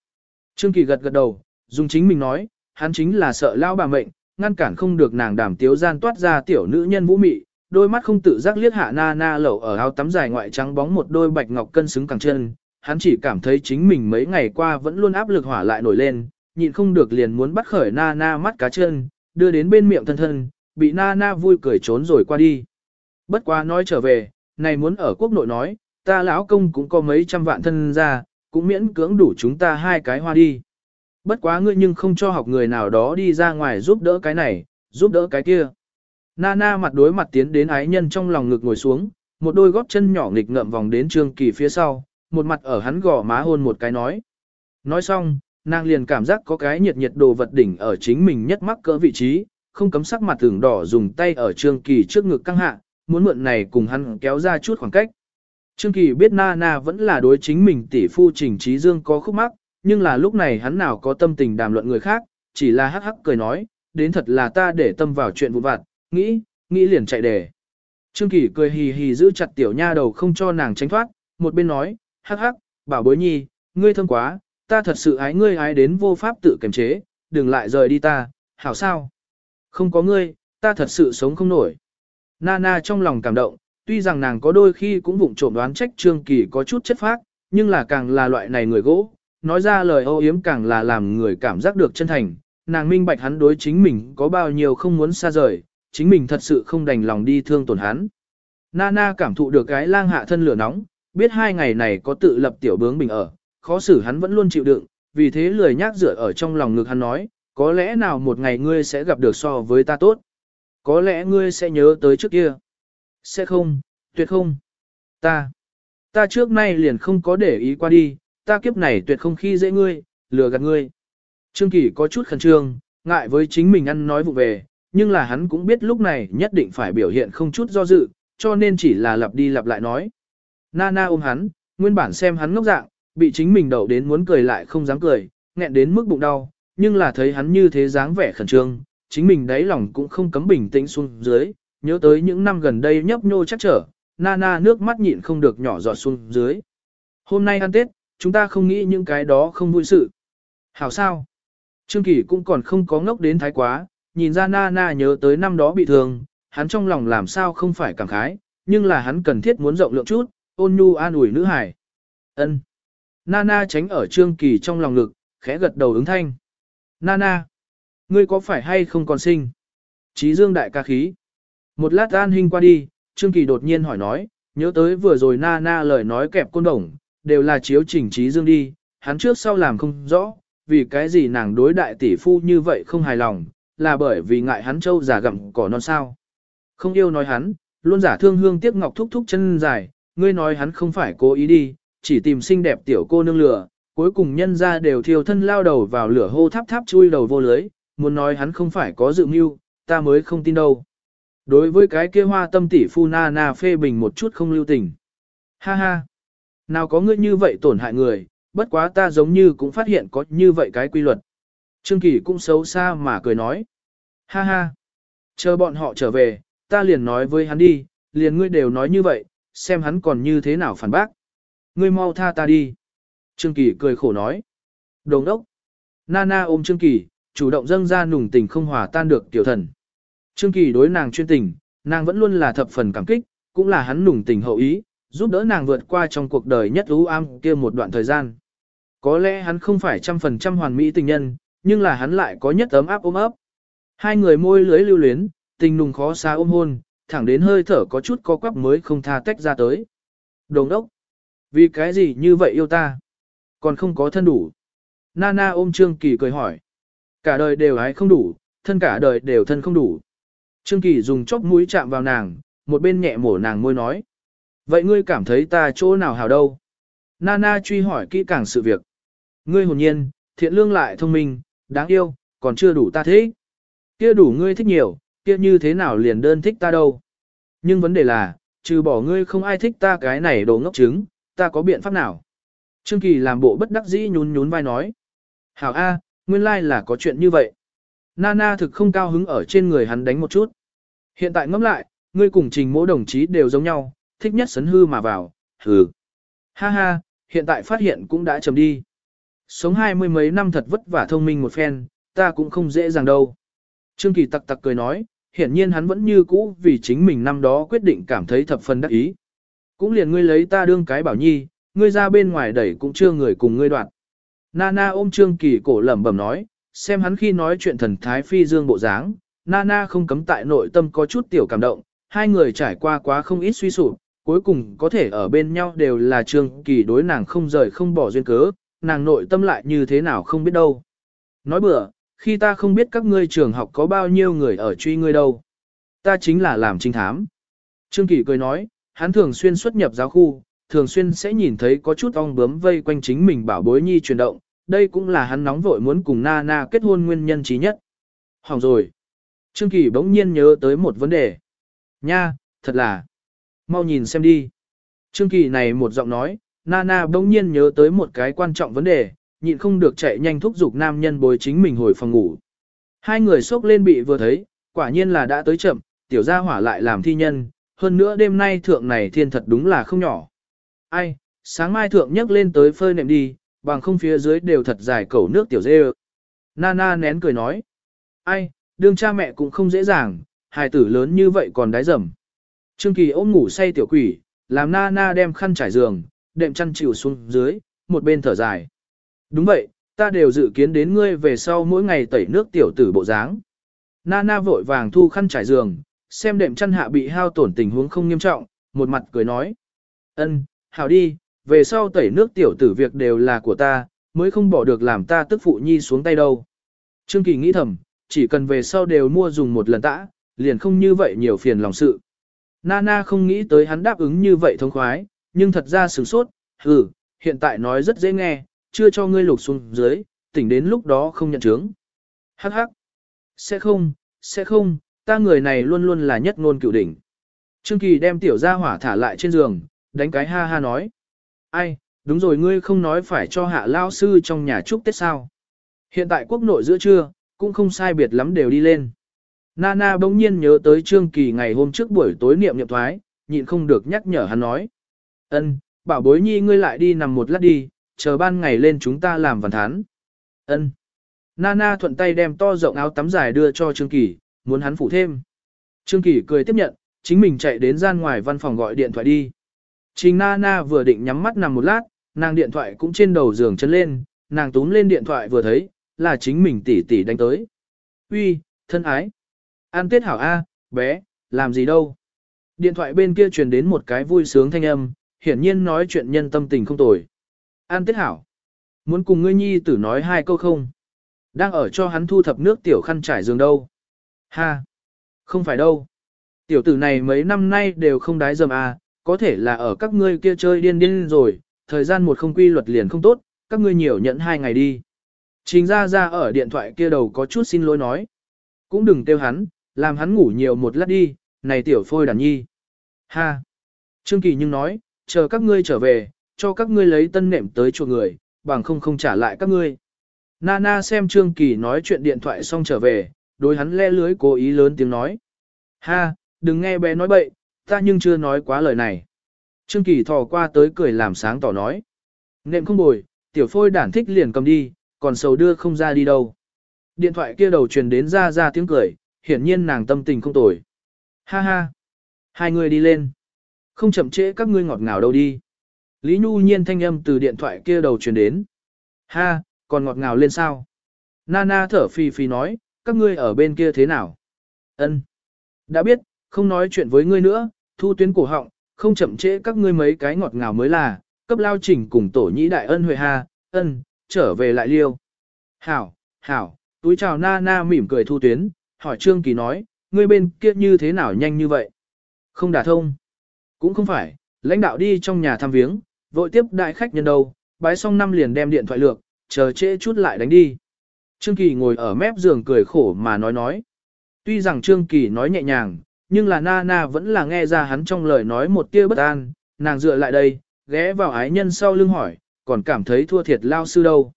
Trương Kỳ gật gật đầu, dùng chính mình nói, hắn chính là sợ lao bà mệnh, ngăn cản không được nàng đảm tiếu gian toát ra tiểu nữ nhân vũ mị, đôi mắt không tự giác liếc hạ Nana lẩu ở áo tắm dài ngoại trắng bóng một đôi bạch ngọc cân xứng cẳng chân, hắn chỉ cảm thấy chính mình mấy ngày qua vẫn luôn áp lực hỏa lại nổi lên, nhịn không được liền muốn bắt khởi Nana mắt cá chân, đưa đến bên miệng thân thân, bị Nana vui cười trốn rồi qua đi. Bất quá nói trở về, này muốn ở quốc nội nói, ta lão công cũng có mấy trăm vạn thân ra, cũng miễn cưỡng đủ chúng ta hai cái hoa đi. Bất quá ngươi nhưng không cho học người nào đó đi ra ngoài giúp đỡ cái này, giúp đỡ cái kia. Nana mặt đối mặt tiến đến ái nhân trong lòng ngực ngồi xuống, một đôi góp chân nhỏ nghịch ngợm vòng đến Trương Kỳ phía sau, một mặt ở hắn gò má hôn một cái nói. Nói xong, nàng liền cảm giác có cái nhiệt nhiệt đồ vật đỉnh ở chính mình nhất mắc cỡ vị trí, không cấm sắc mặt tưởng đỏ dùng tay ở Trương Kỳ trước ngực căng hạ, muốn mượn này cùng hắn kéo ra chút khoảng cách. Trương Kỳ biết Nana vẫn là đối chính mình tỷ phu trình trí dương có khúc mắc, nhưng là lúc này hắn nào có tâm tình đàm luận người khác, chỉ là hắc hắc cười nói, đến thật là ta để tâm vào chuyện vụ vặt, nghĩ, nghĩ liền chạy đề. Trương Kỳ cười hì hì giữ chặt tiểu nha đầu không cho nàng tránh thoát, một bên nói, hắc hắc, bảo bối nhi, ngươi thơm quá, ta thật sự ái ngươi ái đến vô pháp tự kiềm chế, đừng lại rời đi ta, hảo sao? Không có ngươi, ta thật sự sống không nổi. Nana trong lòng cảm động, tuy rằng nàng có đôi khi cũng vụng trộm đoán trách Trương Kỳ có chút chất phác, nhưng là càng là loại này người gỗ, nói ra lời ô yếm càng là làm người cảm giác được chân thành, nàng minh bạch hắn đối chính mình có bao nhiêu không muốn xa rời, chính mình thật sự không đành lòng đi thương tổn hắn. Nana cảm thụ được cái lang hạ thân lửa nóng, biết hai ngày này có tự lập tiểu bướng bình ở, khó xử hắn vẫn luôn chịu đựng, vì thế lười nhác dựa ở trong lòng ngực hắn nói, có lẽ nào một ngày ngươi sẽ gặp được so với ta tốt. Có lẽ ngươi sẽ nhớ tới trước kia. Sẽ không, tuyệt không. Ta, ta trước nay liền không có để ý qua đi, ta kiếp này tuyệt không khi dễ ngươi, lừa gạt ngươi. Trương Kỳ có chút khẩn trương, ngại với chính mình ăn nói vụ về, nhưng là hắn cũng biết lúc này nhất định phải biểu hiện không chút do dự, cho nên chỉ là lặp đi lặp lại nói. Nana ôm hắn, nguyên bản xem hắn ngốc dạng, bị chính mình đậu đến muốn cười lại không dám cười, nghẹn đến mức bụng đau, nhưng là thấy hắn như thế dáng vẻ khẩn trương, chính mình đáy lòng cũng không cấm bình tĩnh xuống dưới, nhớ tới những năm gần đây nhấp nhô chắc trở, Nana nước mắt nhịn không được nhỏ giọt xuống dưới. Hôm nay ăn Tết, chúng ta không nghĩ những cái đó không vui sự. Hảo sao? Trương Kỳ cũng còn không có ngốc đến thái quá, nhìn ra Nana nhớ tới năm đó bị thương, hắn trong lòng làm sao không phải cảm khái, nhưng là hắn cần thiết muốn rộng lượng chút, ôn nhu an ủi nữ hải. Ân. Nana tránh ở Trương Kỳ trong lòng ngực, khẽ gật đầu ứng thanh. Nana, ngươi có phải hay không còn sinh? Chí dương đại ca khí. Một lát an hình qua đi, Trương Kỳ đột nhiên hỏi nói, nhớ tới vừa rồi Nana lời nói kẹp côn đồng, đều là chiếu chỉnh chí dương đi, hắn trước sau làm không rõ, vì cái gì nàng đối đại tỷ phu như vậy không hài lòng, là bởi vì ngại hắn châu giả gặm cỏ non sao. Không yêu nói hắn, luôn giả thương hương tiếc ngọc thúc thúc chân dài, ngươi nói hắn không phải cố ý đi, chỉ tìm xinh đẹp tiểu cô nương lửa, cuối cùng nhân ra đều thiêu thân lao đầu vào lửa hô tháp tháp chui đầu vô lưới, muốn nói hắn không phải có dự mưu, ta mới không tin đâu. Đối với cái kia hoa tâm tỷ phu na na phê bình một chút không lưu tình. Ha ha, nào có ngươi như vậy tổn hại người, bất quá ta giống như cũng phát hiện có như vậy cái quy luật. Trương Kỳ cũng xấu xa mà cười nói. Ha ha, chờ bọn họ trở về, ta liền nói với hắn đi, liền ngươi đều nói như vậy, xem hắn còn như thế nào phản bác. Ngươi mau tha ta đi. Trương Kỳ cười khổ nói. Đồng đốc. Nana ôm Trương Kỳ, chủ động dâng ra nùng tình không hòa tan được tiểu thần. Trương Kỳ đối nàng chuyên tình, nàng vẫn luôn là thập phần cảm kích, cũng là hắn nùng tình hậu ý, giúp đỡ nàng vượt qua trong cuộc đời nhất ưu am kia một đoạn thời gian. Có lẽ hắn không phải trăm phần trăm hoàn mỹ tình nhân, nhưng là hắn lại có nhất ấm áp ôm ấp. Hai người môi lưới lưu luyến, tình nùng khó xa ôm hôn, thẳng đến hơi thở có chút co quắp mới không tha tách ra tới. Đồng đốc, vì cái gì như vậy yêu ta? Còn không có thân đủ. Nana ôm Trương Kỳ cười hỏi. Cả đời đều ái không đủ, thân cả đời đều thân không đủ. Trương Kỳ dùng chóp mũi chạm vào nàng, một bên nhẹ mổ nàng môi nói. Vậy ngươi cảm thấy ta chỗ nào hào đâu? Nana truy hỏi kỹ càng sự việc. Ngươi hồn nhiên, thiện lương lại thông minh, đáng yêu, còn chưa đủ ta thế. Kia đủ ngươi thích nhiều, kia như thế nào liền đơn thích ta đâu. Nhưng vấn đề là, trừ bỏ ngươi không ai thích ta cái này đồ ngốc trứng, ta có biện pháp nào? Trương Kỳ làm bộ bất đắc dĩ nhún nhún vai nói. Hảo A, nguyên lai like là có chuyện như vậy. Nana thực không cao hứng ở trên người hắn đánh một chút. Hiện tại ngẫm lại, ngươi cùng trình mỗi đồng chí đều giống nhau, thích nhất sấn hư mà vào, hừ. Ha ha, hiện tại phát hiện cũng đã chấm đi. Sống hai mươi mấy năm thật vất vả thông minh một phen, ta cũng không dễ dàng đâu. Trương Kỳ tặc tặc cười nói, hiển nhiên hắn vẫn như cũ vì chính mình năm đó quyết định cảm thấy thập phần đắc ý. Cũng liền ngươi lấy ta đương cái bảo nhi, ngươi ra bên ngoài đẩy cũng chưa người cùng ngươi đoạn. Nana ôm Trương Kỳ cổ lẩm bẩm nói, xem hắn khi nói chuyện thần thái phi dương bộ dáng, Nana không cấm tại nội tâm có chút tiểu cảm động, hai người trải qua quá không ít suy sụp, cuối cùng có thể ở bên nhau đều là Trương Kỳ đối nàng không rời không bỏ duyên cớ, nàng nội tâm lại như thế nào không biết đâu. Nói bừa, khi ta không biết các ngươi trường học có bao nhiêu người ở truy ngươi đâu. Ta chính là làm trinh thám. Trương Kỳ cười nói, hắn thường xuyên xuất nhập giáo khu, thường xuyên sẽ nhìn thấy có chút ong bướm vây quanh chính mình bảo bối nhi chuyển động, đây cũng là hắn nóng vội muốn cùng Nana Na kết hôn nguyên nhân trí nhất. Hỏng rồi. Trương Kỳ bỗng nhiên nhớ tới một vấn đề. Nha, thật là. Mau nhìn xem đi. Trương Kỳ này một giọng nói, Nana bỗng nhiên nhớ tới một cái quan trọng vấn đề, nhịn không được chạy nhanh thúc giục nam nhân bồi chính mình hồi phòng ngủ. Hai người sốc lên bị vừa thấy, quả nhiên là đã tới chậm, tiểu gia hỏa lại làm thi nhân, hơn nữa đêm nay thượng này thiên thật đúng là không nhỏ. Ai, sáng mai thượng nhấc lên tới phơi nệm đi, bằng không phía dưới đều thật dài cầu nước tiểu dê Nana nén cười nói. Ai, đương cha mẹ cũng không dễ dàng, hài tử lớn như vậy còn đái dầm. Trương Kỳ ôm ngủ say tiểu quỷ, làm Nana đem khăn trải giường, đệm chăn chịu xuống dưới, một bên thở dài. Đúng vậy, ta đều dự kiến đến ngươi về sau mỗi ngày tẩy nước tiểu tử bộ dáng. Nana vội vàng thu khăn trải giường, xem đệm chăn hạ bị hao tổn tình huống không nghiêm trọng, một mặt cười nói. ân, hảo đi, về sau tẩy nước tiểu tử việc đều là của ta, mới không bỏ được làm ta tức phụ nhi xuống tay đâu. Trương Kỳ nghĩ thầm, chỉ cần về sau đều mua dùng một lần tã, liền không như vậy nhiều phiền lòng sự. Nana không nghĩ tới hắn đáp ứng như vậy thông khoái, nhưng thật ra sửng sốt, hừ, hiện tại nói rất dễ nghe, chưa cho ngươi lục xuống dưới, tỉnh đến lúc đó không nhận chứng. Hắc hắc. Sẽ không, sẽ không, ta người này luôn luôn là nhất ngôn cựu đỉnh. Trương Kỳ đem tiểu gia hỏa thả lại trên giường, đánh cái ha ha nói. Ai, đúng rồi ngươi không nói phải cho hạ lao sư trong nhà chúc Tết sao. Hiện tại quốc nội giữa trưa, cũng không sai biệt lắm đều đi lên. Nana bỗng nhiên nhớ tới Trương Kỳ ngày hôm trước buổi tối niệm niệm thoái, nhịn không được nhắc nhở hắn nói. Ân, bảo bối nhi ngươi lại đi nằm một lát đi, chờ ban ngày lên chúng ta làm văn thán. Ân. Nana thuận tay đem to rộng áo tắm dài đưa cho Trương Kỳ, muốn hắn phủ thêm. Trương Kỳ cười tiếp nhận, chính mình chạy đến gian ngoài văn phòng gọi điện thoại đi. Trình Nana vừa định nhắm mắt nằm một lát, nàng điện thoại cũng trên đầu giường chân lên, nàng túm lên điện thoại vừa thấy, là chính mình tỷ tỷ đánh tới. Uy, thân ái. An Tết hảo A, bé, làm gì đâu. Điện thoại bên kia truyền đến một cái vui sướng thanh âm, hiển nhiên nói chuyện nhân tâm tình không tồi. An Tết hảo. Muốn cùng ngươi nhi tử nói hai câu không? Đang ở cho hắn thu thập nước tiểu khăn trải giường đâu. Ha! Không phải đâu. Tiểu tử này mấy năm nay đều không đái dầm à, có thể là ở các ngươi kia chơi điên điên rồi, thời gian một không quy luật liền không tốt, các ngươi nhiều nhận hai ngày đi. Trình ra ra ở điện thoại kia đầu có chút xin lỗi nói. Cũng đừng tiêu hắn, làm hắn ngủ nhiều một lát đi, này tiểu phôi đàn nhi. Ha! Trương Kỳ nhưng nói, chờ các ngươi trở về, cho các ngươi lấy tân nệm tới chùa người, bằng không không trả lại các ngươi. Nana xem Trương Kỳ nói chuyện điện thoại xong trở về, đối hắn le lưới cố ý lớn tiếng nói. Ha, đừng nghe bé nói bậy, ta nhưng chưa nói quá lời này. Trương Kỳ thò qua tới cười làm sáng tỏ nói. Nệm không bồi, tiểu phôi đản thích liền cầm đi, còn sầu đưa không ra đi đâu. Điện thoại kia đầu truyền đến ra ra tiếng cười, hiển nhiên nàng tâm tình không tồi. Ha ha, hai người đi lên. Không chậm trễ các ngươi ngọt ngào đâu đi. Lý Nhu nhiên thanh âm từ điện thoại kia đầu truyền đến. Ha, còn ngọt ngào lên sao? Nana thở phì phì nói, các ngươi ở bên kia thế nào? Ân, Đã biết, không nói chuyện với ngươi nữa, thu tuyến cổ họng, không chậm trễ các ngươi mấy cái ngọt ngào mới là, cấp lao chỉnh cùng tổ nhĩ đại ân huệ ha, ân, trở về lại liêu. Hảo, hảo, túi chào Nana mỉm cười thu tuyến, hỏi Trương Kỳ nói, ngươi bên kia như thế nào nhanh như vậy? Không đả thông. Cũng không phải, lãnh đạo đi trong nhà thăm viếng, vội tiếp đại khách nhân đâu, bái xong năm liền đem điện thoại lược, chờ trễ chút lại đánh đi. Trương Kỳ ngồi ở mép giường cười khổ mà nói nói. Tuy rằng Trương Kỳ nói nhẹ nhàng, nhưng là Nana vẫn là nghe ra hắn trong lời nói một tia bất an, nàng dựa lại đây, ghé vào ái nhân sau lưng hỏi, còn cảm thấy thua thiệt lao sư đâu.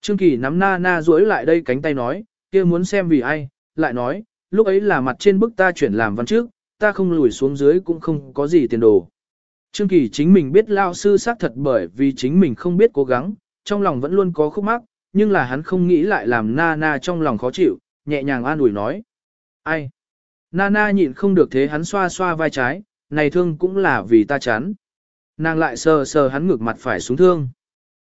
Trương Kỳ nắm Nana duỗi lại đây cánh tay nói, kia muốn xem vì ai, lại nói, lúc ấy là mặt trên bức ta chuyển làm văn trước, ta không lùi xuống dưới cũng không có gì tiền đồ. Trương Kỳ chính mình biết lao sư xác thật bởi vì chính mình không biết cố gắng, trong lòng vẫn luôn có khúc mắc, nhưng là hắn không nghĩ lại làm Nana trong lòng khó chịu, nhẹ nhàng an ủi nói. Ai? Nana nhịn không được thế hắn xoa xoa vai trái, này thương cũng là vì ta chán. Nàng lại sờ sờ hắn ngược mặt phải xuống thương.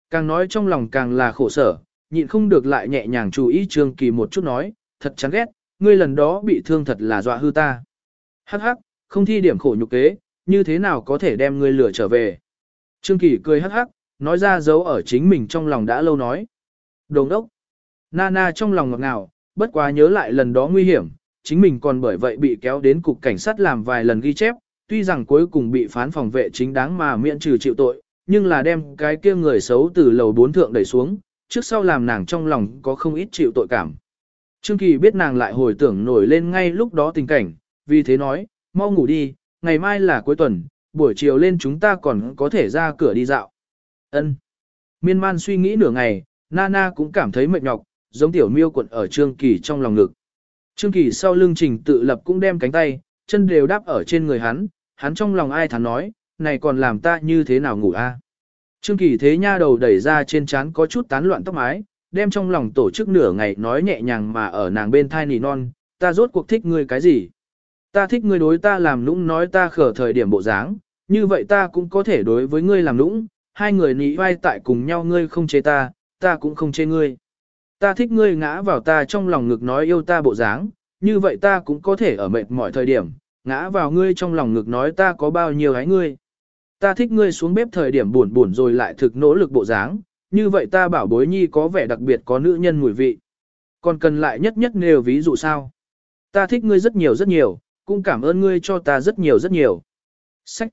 Càng nói trong lòng càng là khổ sở, nhịn không được lại nhẹ nhàng chú ý Trương Kỳ một chút nói, thật chán ghét, ngươi lần đó bị thương thật là dọa hư ta. Hắc hắc, không thi điểm khổ nhục kế, như thế nào có thể đem ngươi lửa trở về. Trương Kỳ cười hắc hắc, nói ra dấu ở chính mình trong lòng đã lâu nói. Đồng đốc. Nana trong lòng ngọt ngào, bất quá nhớ lại lần đó nguy hiểm, chính mình còn bởi vậy bị kéo đến cục cảnh sát làm vài lần ghi chép, tuy rằng cuối cùng bị phán phòng vệ chính đáng mà miễn trừ chịu tội, nhưng là đem cái kia người xấu từ lầu bốn thượng đẩy xuống, trước sau làm nàng trong lòng có không ít chịu tội cảm. Trương Kỳ biết nàng lại hồi tưởng nổi lên ngay lúc đó tình cảnh, vì thế nói, mau ngủ đi, ngày mai là cuối tuần, buổi chiều lên chúng ta còn có thể ra cửa đi dạo. Ân. Miên man suy nghĩ nửa ngày, Nana cũng cảm thấy mệt nhọc, giống tiểu miêu cuộn ở Trương Kỳ trong lòng ngực. Trương Kỳ sau lưng trình tự lập cũng đem cánh tay, chân đều đáp ở trên người hắn, hắn trong lòng ai thắn nói, này còn làm ta như thế nào ngủ a? Trương Kỳ thế nha đầu đẩy ra trên trán có chút tán loạn tóc mái, đem trong lòng tổ chức nửa ngày nói nhẹ nhàng mà ở nàng bên thai nỉ non, ta rốt cuộc thích ngươi cái gì? Ta thích ngươi đối ta làm nũng nói ta khở thời điểm bộ dáng, như vậy ta cũng có thể đối với ngươi làm nũng, hai người nị vai tại cùng nhau ngươi không chế ta, ta cũng không chế ngươi. Ta thích ngươi ngã vào ta trong lòng ngực nói yêu ta bộ dáng, như vậy ta cũng có thể ở mệt mọi thời điểm, ngã vào ngươi trong lòng ngực nói ta có bao nhiêu hái ngươi. Ta thích ngươi xuống bếp thời điểm buồn buồn rồi lại thực nỗ lực bộ dáng, như vậy ta bảo bối nhi có vẻ đặc biệt có nữ nhân mùi vị. Còn cần lại nhất nhất nêu ví dụ sao? Ta thích ngươi rất nhiều rất nhiều, cũng cảm ơn ngươi cho ta rất nhiều rất nhiều. Sách.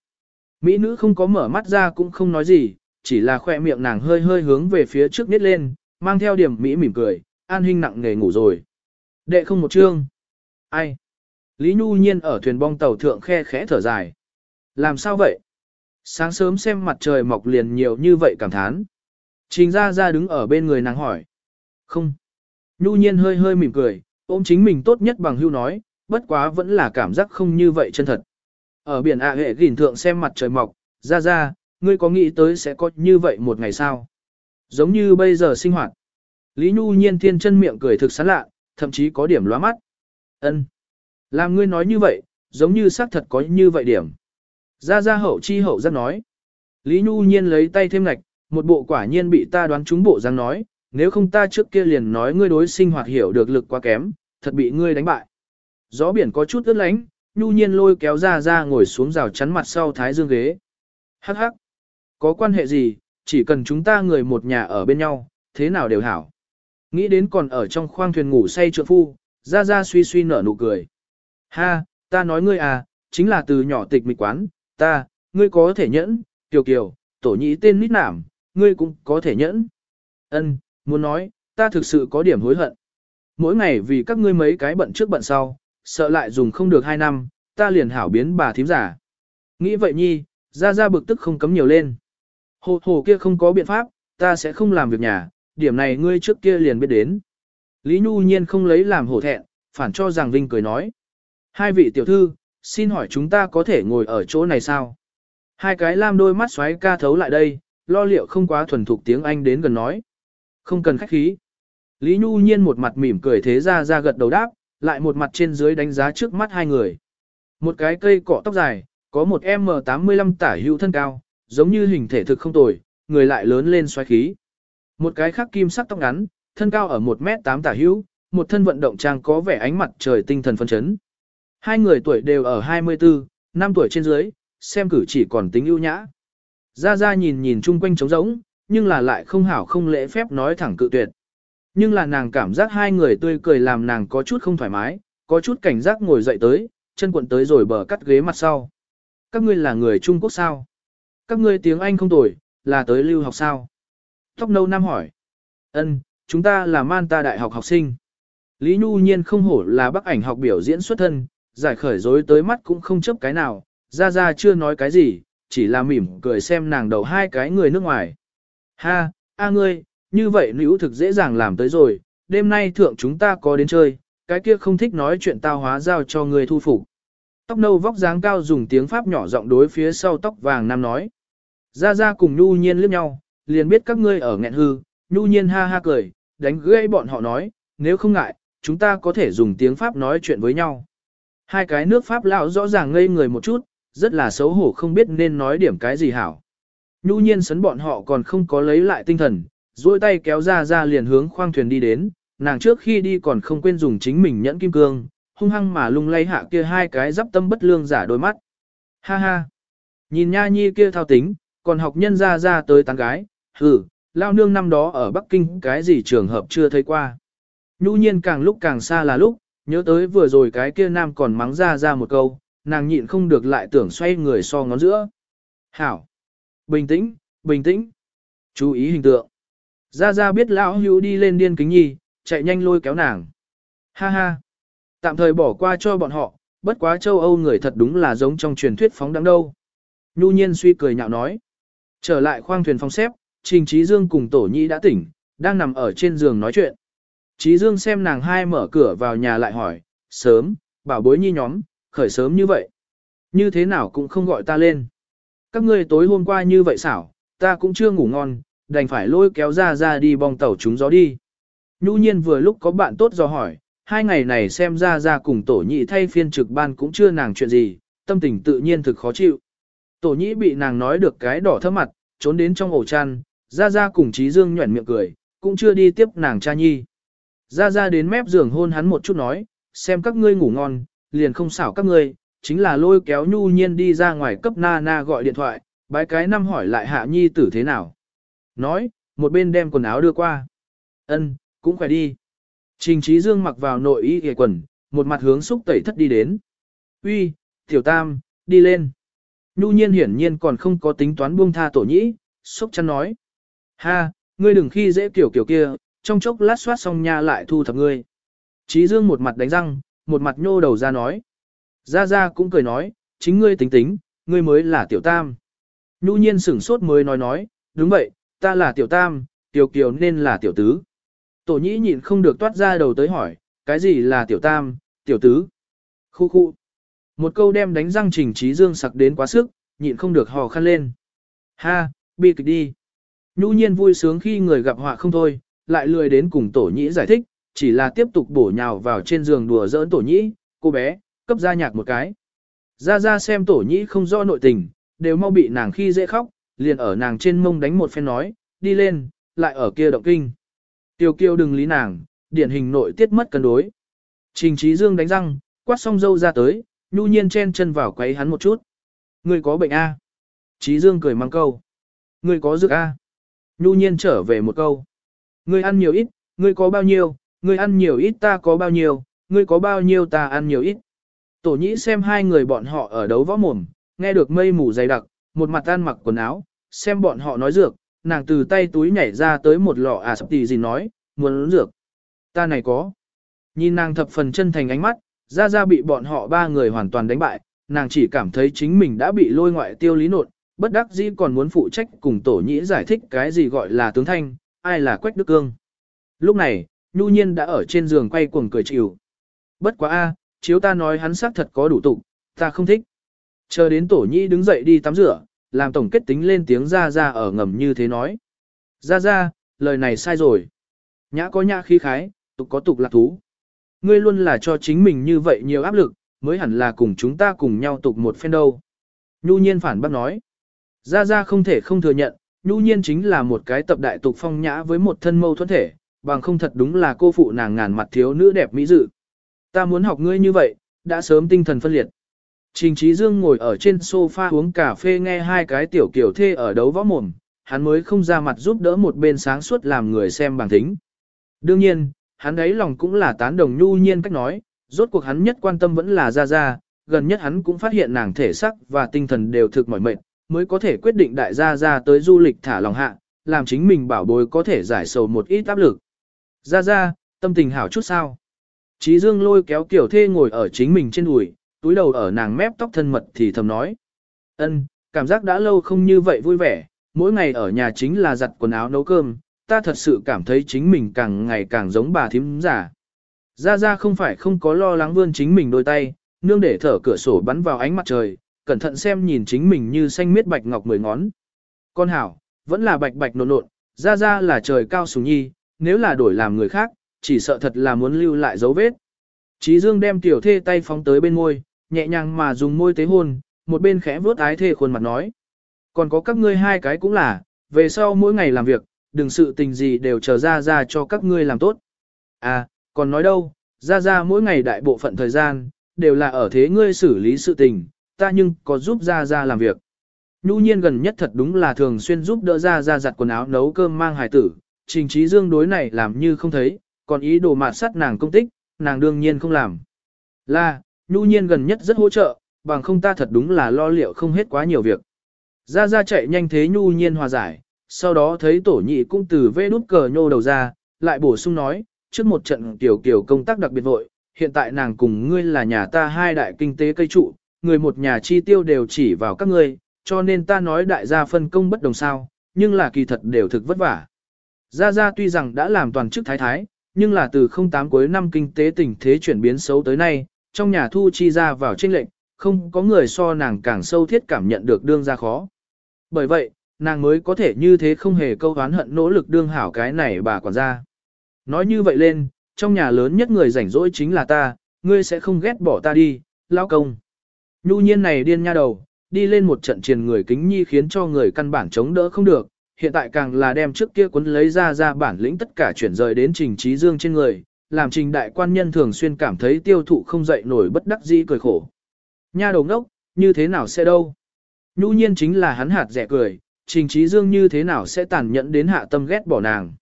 Mỹ nữ không có mở mắt ra cũng không nói gì, chỉ là khoe miệng nàng hơi hơi hướng về phía trước nít lên, mang theo điểm Mỹ mỉm cười, an huynh nặng nghề ngủ rồi. Đệ không một chương. Ai? Lý Nhu Nhiên ở thuyền bong tàu thượng khe khẽ thở dài. Làm sao vậy? Sáng sớm xem mặt trời mọc liền nhiều như vậy cảm thán. Trình ra ra đứng ở bên người nàng hỏi. Không. Nhu Nhiên hơi hơi mỉm cười, ôm chính mình tốt nhất bằng hưu nói, bất quá vẫn là cảm giác không như vậy chân thật. Ở biển ạ hệ gìn thượng xem mặt trời mọc, ra ra, ngươi có nghĩ tới sẽ có như vậy một ngày sao? Giống như bây giờ sinh hoạt. Lý Nhu Nhiên thiên chân miệng cười thực sán lạ, thậm chí có điểm lóa mắt. Ân, Làm ngươi nói như vậy, giống như xác thật có như vậy điểm. Ra ra hậu chi hậu giác nói. Lý Nhu Nhiên lấy tay thêm ngạch, một bộ quả nhiên bị ta đoán trúng bộ răng nói, nếu không ta trước kia liền nói ngươi đối sinh hoạt hiểu được lực quá kém, thật bị ngươi đánh bại. Gió biển có chút ướt lánh, Nhu Nhiên lôi kéo ra ra ngồi xuống rào chắn mặt sau thái dương ghế. Hắc hắc. Có quan hệ gì, chỉ cần chúng ta người một nhà ở bên nhau, thế nào đều hảo. Nghĩ đến còn ở trong khoang thuyền ngủ say trượng phu, ra ra suy suy nở nụ cười. Ha, ta nói ngươi à, chính là từ nhỏ tịch mịch quán, ta, ngươi có thể nhẫn, kiều kiều, tổ nhĩ tên nít nảm, ngươi cũng có thể nhẫn. Ân, muốn nói, ta thực sự có điểm hối hận. Mỗi ngày vì các ngươi mấy cái bận trước bận sau, sợ lại dùng không được hai năm, ta liền hảo biến bà thím giả. Nghĩ vậy nhi, ra ra bực tức không cấm nhiều lên. Hồ hồ kia không có biện pháp, ta sẽ không làm việc nhà, điểm này ngươi trước kia liền biết đến. Lý Nhu Nhiên không lấy làm hổ thẹn, phản cho rằng Vinh cười nói. Hai vị tiểu thư, xin hỏi chúng ta có thể ngồi ở chỗ này sao? Hai cái lam đôi mắt xoáy ca thấu lại đây, lo liệu không quá thuần thục tiếng Anh đến gần nói. Không cần khách khí. Lý Nhu Nhiên một mặt mỉm cười thế ra ra gật đầu đáp, lại một mặt trên dưới đánh giá trước mắt hai người. Một cái cây cọ tóc dài, có một M85 tả hữu thân cao, giống như hình thể thực không tồi, người lại lớn lên xoáy khí. Một cái khác kim sắc tóc ngắn, thân cao ở 1m8 tả hữu, một thân vận động trang có vẻ ánh mặt trời tinh thần phấn chấn. Hai người tuổi đều ở 24, năm tuổi trên dưới, xem cử chỉ còn tính ưu nhã. Ra Ra nhìn nhìn chung quanh trống rỗng, nhưng là lại không hảo không lễ phép nói thẳng cự tuyệt. Nhưng là nàng cảm giác hai người tươi cười làm nàng có chút không thoải mái, có chút cảnh giác ngồi dậy tới, chân cuộn tới rồi bờ cắt ghế mặt sau. Các ngươi là người Trung Quốc sao? Các ngươi tiếng Anh không tồi, là tới lưu học sao? Tóc nâu nam hỏi. Ân, chúng ta là Manta đại học học sinh. Lý Nhu Nhiên không hổ là bác ảnh học biểu diễn xuất thân, giải khởi dối tới mắt cũng không chấp cái nào, ra ra chưa nói cái gì, chỉ là mỉm cười xem nàng đầu hai cái người nước ngoài. Ha, a ngươi, như vậy nữ thực dễ dàng làm tới rồi, đêm nay thượng chúng ta có đến chơi, cái kia không thích nói chuyện tao hóa giao cho người thu phục. Tóc nâu vóc dáng cao dùng tiếng Pháp nhỏ giọng đối phía sau tóc vàng nam nói. Ra ra cùng Nhu Nhiên liếc nhau, liền biết các ngươi ở nghẹn hư, Nhu Nhiên ha ha cười, đánh gãy bọn họ nói, nếu không ngại, chúng ta có thể dùng tiếng Pháp nói chuyện với nhau. Hai cái nước Pháp lão rõ ràng ngây người một chút, rất là xấu hổ không biết nên nói điểm cái gì hảo. Nhu nhiên sấn bọn họ còn không có lấy lại tinh thần, duỗi tay kéo ra ra liền hướng khoang thuyền đi đến, nàng trước khi đi còn không quên dùng chính mình nhẫn kim cương, hung hăng mà lung lay hạ kia hai cái giáp tâm bất lương giả đôi mắt. Ha ha! Nhìn nha nhi kia thao tính, còn học nhân ra ra tới tán gái, hừ, lao nương năm đó ở Bắc Kinh cái gì trường hợp chưa thấy qua. Nhu nhiên càng lúc càng xa là lúc, nhớ tới vừa rồi cái kia nam còn mắng ra ra một câu, nàng nhịn không được lại tưởng xoay người so ngón giữa. Hảo! Bình tĩnh, bình tĩnh! Chú ý hình tượng. Ra ra biết lão hữu đi lên điên kính nhi, chạy nhanh lôi kéo nàng. Ha ha! Tạm thời bỏ qua cho bọn họ, bất quá châu Âu người thật đúng là giống trong truyền thuyết phóng đẳng đâu. Nhu nhiên suy cười nhạo nói. Trở lại khoang thuyền phong xếp, Trình Trí Dương cùng Tổ Nhi đã tỉnh, đang nằm ở trên giường nói chuyện. Trí Dương xem nàng hai mở cửa vào nhà lại hỏi, sớm, bảo bối nhi nhóm, khởi sớm như vậy. Như thế nào cũng không gọi ta lên. Các ngươi tối hôm qua như vậy xảo, ta cũng chưa ngủ ngon, đành phải lôi kéo ra ra đi bong tàu chúng gió đi. Nhu nhiên vừa lúc có bạn tốt do hỏi, hai ngày này xem ra ra cùng tổ nhị thay phiên trực ban cũng chưa nàng chuyện gì, tâm tình tự nhiên thực khó chịu. Tổ nhị bị nàng nói được cái đỏ thơm mặt, trốn đến trong ổ chăn, ra ra cùng trí dương nhuẩn miệng cười, cũng chưa đi tiếp nàng cha nhi. Ra ra đến mép giường hôn hắn một chút nói, xem các ngươi ngủ ngon, liền không xảo các ngươi, chính là lôi kéo nhu nhiên đi ra ngoài cấp na na gọi điện thoại, bái cái năm hỏi lại hạ nhi tử thế nào. Nói, một bên đem quần áo đưa qua. ân cũng khỏe đi. Trình trí dương mặc vào nội y ghề quần, một mặt hướng xúc tẩy thất đi đến. Uy, tiểu tam, đi lên. Nhu nhiên hiển nhiên còn không có tính toán buông tha tổ nhĩ, xúc chăn nói. Ha, ngươi đừng khi dễ kiểu kiểu kia, trong chốc lát soát xong nha lại thu thập ngươi. Trí dương một mặt đánh răng, một mặt nhô đầu ra nói. Ra ra cũng cười nói, chính ngươi tính tính, ngươi mới là tiểu tam. Nhu nhiên sửng sốt mới nói nói, đúng vậy, ta là tiểu tam, tiểu kiều nên là tiểu tứ. Tổ nhĩ nhịn không được toát ra đầu tới hỏi, cái gì là tiểu tam, tiểu tứ? Khu khu. Một câu đem đánh răng trình trí dương sặc đến quá sức, nhịn không được hò khăn lên. Ha, bi kịch đi. Nhu nhiên vui sướng khi người gặp họa không thôi, lại lười đến cùng tổ nhĩ giải thích, chỉ là tiếp tục bổ nhào vào trên giường đùa giỡn tổ nhĩ, cô bé, cấp ra nhạc một cái. Ra ra xem tổ nhĩ không rõ nội tình, đều mau bị nàng khi dễ khóc, liền ở nàng trên mông đánh một phen nói, đi lên, lại ở kia động kinh. Tiêu kiêu đừng lý nàng, điển hình nội tiết mất cân đối. Trình trí dương đánh răng, quát xong dâu ra tới, nhu nhiên chen chân vào quấy hắn một chút. Người có bệnh A. Trí dương cười mang câu. Người có dược A. Nhu nhiên trở về một câu. Người ăn nhiều ít, người có bao nhiêu, người ăn nhiều ít ta có bao nhiêu, người có bao nhiêu ta ăn nhiều ít. Tổ nhĩ xem hai người bọn họ ở đấu võ mồm, nghe được mây mù dày đặc, một mặt tan mặc quần áo, xem bọn họ nói dược, nàng từ tay túi nhảy ra tới một lọ à sập tì gì nói, muốn dược. Ta này có. Nhìn nàng thập phần chân thành ánh mắt, ra ra bị bọn họ ba người hoàn toàn đánh bại, nàng chỉ cảm thấy chính mình đã bị lôi ngoại tiêu lý nột, bất đắc dĩ còn muốn phụ trách cùng tổ nhĩ giải thích cái gì gọi là tướng thanh, ai là quách đức cương. Lúc này, nhu nhiên đã ở trên giường quay cuồng cười chịu. Bất quá a, chiếu ta nói hắn xác thật có đủ tụ, ta không thích. Chờ đến tổ nhĩ đứng dậy đi tắm rửa, làm tổng kết tính lên tiếng ra ra ở ngầm như thế nói. Ra ra, lời này sai rồi. Nhã có nhã khí khái, tục có tục lạc thú. Ngươi luôn là cho chính mình như vậy nhiều áp lực, mới hẳn là cùng chúng ta cùng nhau tục một phen đâu. Nhu nhiên phản bác nói. Ra ra không thể không thừa nhận, nhu nhiên chính là một cái tập đại tục phong nhã với một thân mâu thuẫn thể, bằng không thật đúng là cô phụ nàng ngàn mặt thiếu nữ đẹp mỹ dự. Ta muốn học ngươi như vậy, đã sớm tinh thần phân liệt. Trình Trí Dương ngồi ở trên sofa uống cà phê nghe hai cái tiểu kiểu thê ở đấu võ mồm, hắn mới không ra mặt giúp đỡ một bên sáng suốt làm người xem bằng thính. Đương nhiên, hắn ấy lòng cũng là tán đồng nhu nhiên cách nói, rốt cuộc hắn nhất quan tâm vẫn là Gia Gia, gần nhất hắn cũng phát hiện nàng thể sắc và tinh thần đều thực mỏi mệt, mới có thể quyết định đại gia gia tới du lịch thả lòng hạ, làm chính mình bảo bối có thể giải sầu một ít áp lực. Gia gia, tâm tình hảo chút sao. Chí Dương lôi kéo kiểu thê ngồi ở chính mình trên đùi, túi đầu ở nàng mép tóc thân mật thì thầm nói. ân, cảm giác đã lâu không như vậy vui vẻ, mỗi ngày ở nhà chính là giặt quần áo nấu cơm, ta thật sự cảm thấy chính mình càng ngày càng giống bà thím giả. Ra ra không phải không có lo lắng vươn chính mình đôi tay, nương để thở cửa sổ bắn vào ánh mặt trời, cẩn thận xem nhìn chính mình như xanh miết bạch ngọc mười ngón. Con hảo, vẫn là bạch bạch nộn nộn, ra ra là trời cao sùng nhi, nếu là đổi làm người khác, chỉ sợ thật là muốn lưu lại dấu vết. Chí Dương đem tiểu thê tay phóng tới bên môi, nhẹ nhàng mà dùng môi tế hôn, một bên khẽ vuốt ái thê khuôn mặt nói. Còn có các ngươi hai cái cũng là, về sau mỗi ngày làm việc, đừng sự tình gì đều chờ ra ra cho các ngươi làm tốt. À, còn nói đâu, ra ra mỗi ngày đại bộ phận thời gian, đều là ở thế ngươi xử lý sự tình, ta nhưng có giúp ra ra làm việc. Nhu nhiên gần nhất thật đúng là thường xuyên giúp đỡ ra ra giặt quần áo nấu cơm mang hài tử, trình trí dương đối này làm như không thấy, còn ý đồ mạt sát nàng công tích, nàng đương nhiên không làm. Là, nhu nhiên gần nhất rất hỗ trợ, bằng không ta thật đúng là lo liệu không hết quá nhiều việc. Ra ra chạy nhanh thế nhu nhiên hòa giải, sau đó thấy tổ nhị cũng từ vê nút cờ nhô đầu ra, lại bổ sung nói, trước một trận tiểu kiểu công tác đặc biệt vội, hiện tại nàng cùng ngươi là nhà ta hai đại kinh tế cây trụ, người một nhà chi tiêu đều chỉ vào các ngươi, cho nên ta nói đại gia phân công bất đồng sao, nhưng là kỳ thật đều thực vất vả. Gia Gia tuy rằng đã làm toàn chức thái thái, nhưng là từ 08 cuối năm kinh tế tình thế chuyển biến xấu tới nay, trong nhà thu chi ra vào tranh lệnh, không có người so nàng càng sâu thiết cảm nhận được đương ra khó. Bởi vậy, nàng mới có thể như thế không hề câu oán hận nỗ lực đương hảo cái này bà quản gia. Nói như vậy lên, trong nhà lớn nhất người rảnh rỗi chính là ta, ngươi sẽ không ghét bỏ ta đi, lao công. Nhu nhiên này điên nha đầu, đi lên một trận triền người kính nhi khiến cho người căn bản chống đỡ không được, hiện tại càng là đem trước kia cuốn lấy ra ra bản lĩnh tất cả chuyển rời đến trình trí dương trên người, làm trình đại quan nhân thường xuyên cảm thấy tiêu thụ không dậy nổi bất đắc dĩ cười khổ. Nha đầu ngốc, như thế nào sẽ đâu? Nhu nhiên chính là hắn hạt rẻ cười, trình trí dương như thế nào sẽ tàn nhẫn đến hạ tâm ghét bỏ nàng.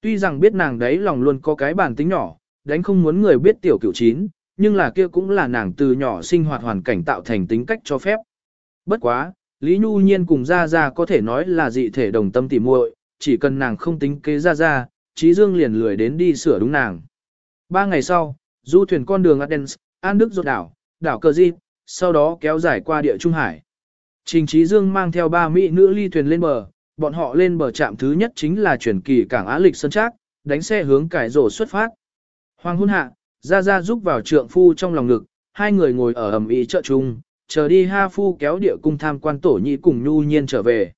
Tuy rằng biết nàng đấy lòng luôn có cái bản tính nhỏ, đánh không muốn người biết tiểu cửu chín, nhưng là kia cũng là nàng từ nhỏ sinh hoạt hoàn cảnh tạo thành tính cách cho phép. Bất quá, Lý Nhu Nhiên cùng Gia Gia có thể nói là dị thể đồng tâm tỉ muội, chỉ cần nàng không tính kế Gia Gia, Trí Dương liền lười đến đi sửa đúng nàng. Ba ngày sau, du thuyền con đường Athens, An Đức rột đảo, đảo Cờ Di, sau đó kéo dài qua địa Trung Hải. Trình Trí Dương mang theo ba mỹ nữ ly thuyền lên bờ, bọn họ lên bờ trạm thứ nhất chính là chuyển kỳ cảng Á Lịch Sơn Trác, đánh xe hướng cải rổ xuất phát. Hoàng hôn hạ, Gia Gia giúp vào trượng phu trong lòng ngực, hai người ngồi ở ẩm ý chợ chung, chờ đi Ha Phu kéo địa cung tham quan tổ nhị cùng nhu nhiên trở về.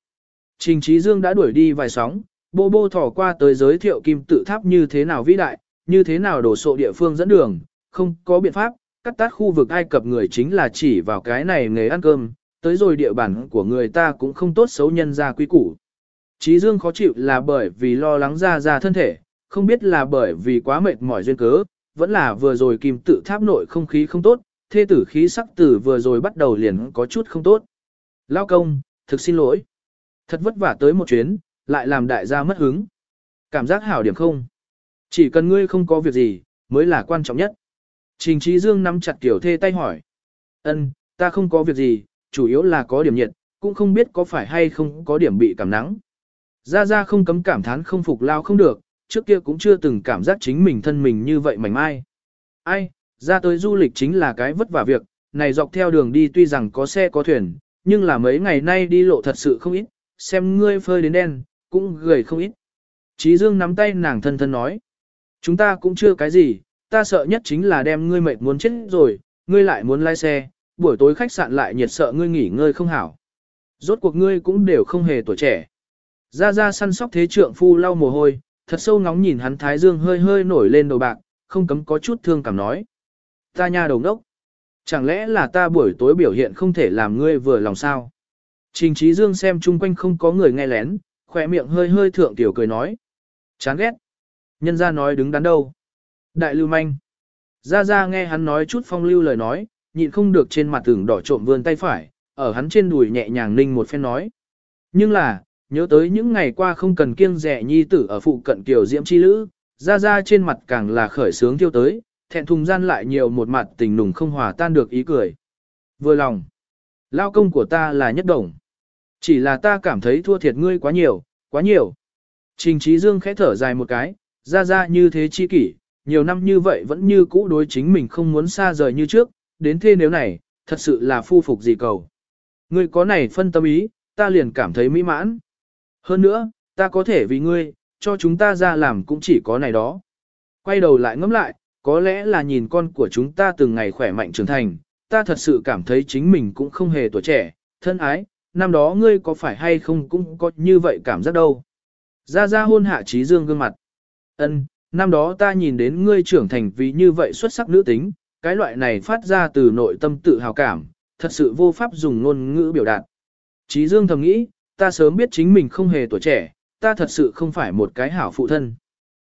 Trình Trí Dương đã đuổi đi vài sóng, bô bô thỏ qua tới giới thiệu kim tự tháp như thế nào vĩ đại, như thế nào đổ sộ địa phương dẫn đường, không có biện pháp, cắt tát khu vực Ai Cập người chính là chỉ vào cái này nghề ăn cơm, tới rồi địa bản của người ta cũng không tốt xấu nhân ra quý củ. Chí Dương khó chịu là bởi vì lo lắng ra ra thân thể, không biết là bởi vì quá mệt mỏi duyên cớ, vẫn là vừa rồi kim tự tháp nội không khí không tốt, thê tử khí sắc tử vừa rồi bắt đầu liền có chút không tốt. Lao công, thực xin lỗi. Thật vất vả tới một chuyến, lại làm đại gia mất hứng. Cảm giác hảo điểm không? Chỉ cần ngươi không có việc gì, mới là quan trọng nhất. Trình Trí Dương nắm chặt tiểu thê tay hỏi. Ân, ta không có việc gì, chủ yếu là có điểm nhiệt, cũng không biết có phải hay không có điểm bị cảm nắng. Gia Gia không cấm cảm thán không phục lao không được, trước kia cũng chưa từng cảm giác chính mình thân mình như vậy mảnh mai. Ai, ra tới du lịch chính là cái vất vả việc, này dọc theo đường đi tuy rằng có xe có thuyền, nhưng là mấy ngày nay đi lộ thật sự không ít, xem ngươi phơi đến đen, cũng gầy không ít. Chí Dương nắm tay nàng thân thân nói, chúng ta cũng chưa cái gì, ta sợ nhất chính là đem ngươi mệt muốn chết rồi, ngươi lại muốn lái xe, buổi tối khách sạn lại nhiệt sợ ngươi nghỉ ngơi không hảo. Rốt cuộc ngươi cũng đều không hề tuổi trẻ. Ra ra săn sóc thế trượng phu lau mồ hôi, thật sâu ngóng nhìn hắn thái dương hơi hơi nổi lên đầu bạc, không cấm có chút thương cảm nói. Ta nha đồng đốc. Chẳng lẽ là ta buổi tối biểu hiện không thể làm ngươi vừa lòng sao? Trình trí dương xem chung quanh không có người nghe lén, khỏe miệng hơi hơi thượng tiểu cười nói. Chán ghét. Nhân ra nói đứng đắn đâu. Đại lưu manh. Ra ra nghe hắn nói chút phong lưu lời nói, nhịn không được trên mặt tưởng đỏ trộm vươn tay phải, ở hắn trên đùi nhẹ nhàng ninh một phen nói. Nhưng là, nhớ tới những ngày qua không cần kiêng rẻ nhi tử ở phụ cận kiều diễm chi lữ, ra ra trên mặt càng là khởi sướng tiêu tới, thẹn thùng gian lại nhiều một mặt tình nùng không hòa tan được ý cười. Vừa lòng, lao công của ta là nhất đồng. Chỉ là ta cảm thấy thua thiệt ngươi quá nhiều, quá nhiều. Trình Trí Dương khẽ thở dài một cái, ra ra như thế chi kỷ, nhiều năm như vậy vẫn như cũ đối chính mình không muốn xa rời như trước, đến thế nếu này, thật sự là phu phục gì cầu. Ngươi có này phân tâm ý, ta liền cảm thấy mỹ mãn. Hơn nữa, ta có thể vì ngươi, cho chúng ta ra làm cũng chỉ có này đó. Quay đầu lại ngẫm lại, có lẽ là nhìn con của chúng ta từng ngày khỏe mạnh trưởng thành, ta thật sự cảm thấy chính mình cũng không hề tuổi trẻ, thân ái, năm đó ngươi có phải hay không cũng có như vậy cảm giác đâu. Ra ra hôn hạ trí dương gương mặt ân năm đó ta nhìn đến ngươi trưởng thành vì như vậy xuất sắc nữ tính, cái loại này phát ra từ nội tâm tự hào cảm, thật sự vô pháp dùng ngôn ngữ biểu đạt. Chí dương thầm nghĩ, ta sớm biết chính mình không hề tuổi trẻ, ta thật sự không phải một cái hảo phụ thân.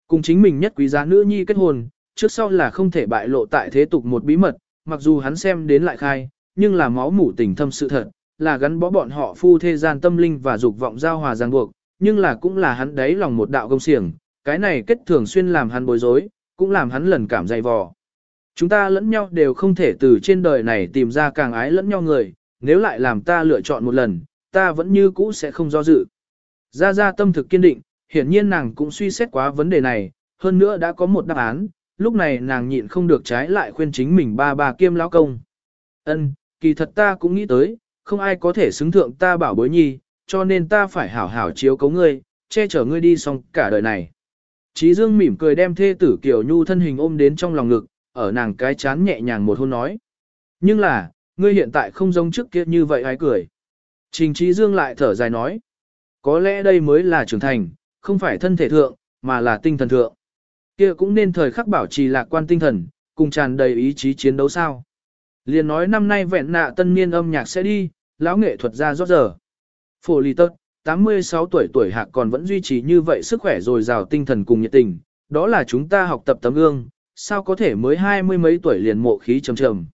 Cùng chính mình nhất quý giá nữ nhi kết hôn, trước sau là không thể bại lộ tại thế tục một bí mật, mặc dù hắn xem đến lại khai, nhưng là máu mủ tình thâm sự thật, là gắn bó bọn họ phu thế gian tâm linh và dục vọng giao hòa ràng buộc, nhưng là cũng là hắn đấy lòng một đạo công xiềng, cái này kết thường xuyên làm hắn bối rối, cũng làm hắn lần cảm dày vò. Chúng ta lẫn nhau đều không thể từ trên đời này tìm ra càng ái lẫn nhau người, nếu lại làm ta lựa chọn một lần, ta vẫn như cũ sẽ không do dự. Gia Gia tâm thực kiên định, hiển nhiên nàng cũng suy xét quá vấn đề này, hơn nữa đã có một đáp án, lúc này nàng nhịn không được trái lại khuyên chính mình ba bà kiêm lão công. Ân, kỳ thật ta cũng nghĩ tới, không ai có thể xứng thượng ta bảo bối nhi, cho nên ta phải hảo hảo chiếu cấu ngươi, che chở ngươi đi xong cả đời này. Trí Dương mỉm cười đem thê tử Kiều Nhu thân hình ôm đến trong lòng ngực, ở nàng cái chán nhẹ nhàng một hôn nói. Nhưng là, ngươi hiện tại không giống trước kia như vậy ai cười. Trình Chí Dương lại thở dài nói. Có lẽ đây mới là trưởng thành, không phải thân thể thượng, mà là tinh thần thượng. Kia cũng nên thời khắc bảo trì lạc quan tinh thần, cùng tràn đầy ý chí chiến đấu sao. Liền nói năm nay vẹn nạ tân niên âm nhạc sẽ đi, lão nghệ thuật ra rót giờ. Phổ lì tất. 86 tuổi tuổi hạc còn vẫn duy trì như vậy sức khỏe rồi rào tinh thần cùng nhiệt tình, đó là chúng ta học tập tấm gương, sao có thể mới hai mươi mấy tuổi liền mộ khí trầm trầm.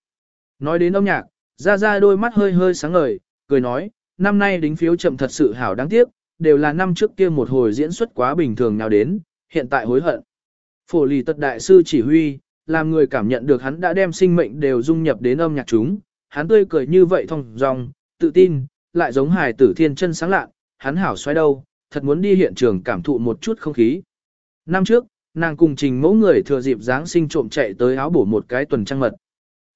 Nói đến âm nhạc, ra ra đôi mắt hơi hơi sáng ngời, cười nói, năm nay đính phiếu chậm thật sự hảo đáng tiếc, đều là năm trước kia một hồi diễn xuất quá bình thường nào đến, hiện tại hối hận. Phổ lì tật đại sư chỉ huy, làm người cảm nhận được hắn đã đem sinh mệnh đều dung nhập đến âm nhạc chúng, hắn tươi cười như vậy thông dong, tự tin, lại giống hài tử thiên chân sáng lạ, hắn hảo xoay đâu, thật muốn đi hiện trường cảm thụ một chút không khí. Năm trước, nàng cùng trình mẫu người thừa dịp Giáng sinh trộm chạy tới áo bổ một cái tuần trăng mật.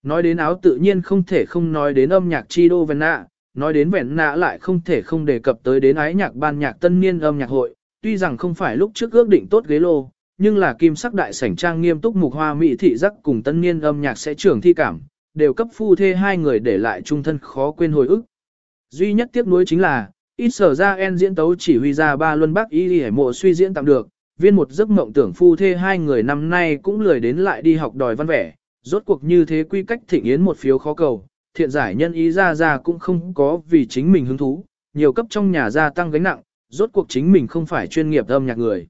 Nói đến áo tự nhiên không thể không nói đến âm nhạc chi đô vẹn nạ, nói đến vẹn nạ lại không thể không đề cập tới đến ái nhạc ban nhạc tân niên âm nhạc hội, tuy rằng không phải lúc trước ước định tốt ghế lô, nhưng là kim sắc đại sảnh trang nghiêm túc mục hoa mỹ thị giác cùng tân niên âm nhạc sẽ trưởng thi cảm, đều cấp phu thê hai người để lại trung thân khó quên hồi ức. Duy nhất tiếc nuối chính là, ít sở ra en diễn tấu chỉ huy ra ba luân bác y hải mộ suy diễn tạm được, viên một giấc mộng tưởng phu thê hai người năm nay cũng lười đến lại đi học đòi văn vẻ, rốt cuộc như thế quy cách thịnh yến một phiếu khó cầu, thiện giải nhân ý ra ra cũng không có vì chính mình hứng thú, nhiều cấp trong nhà gia tăng gánh nặng, rốt cuộc chính mình không phải chuyên nghiệp âm nhạc người.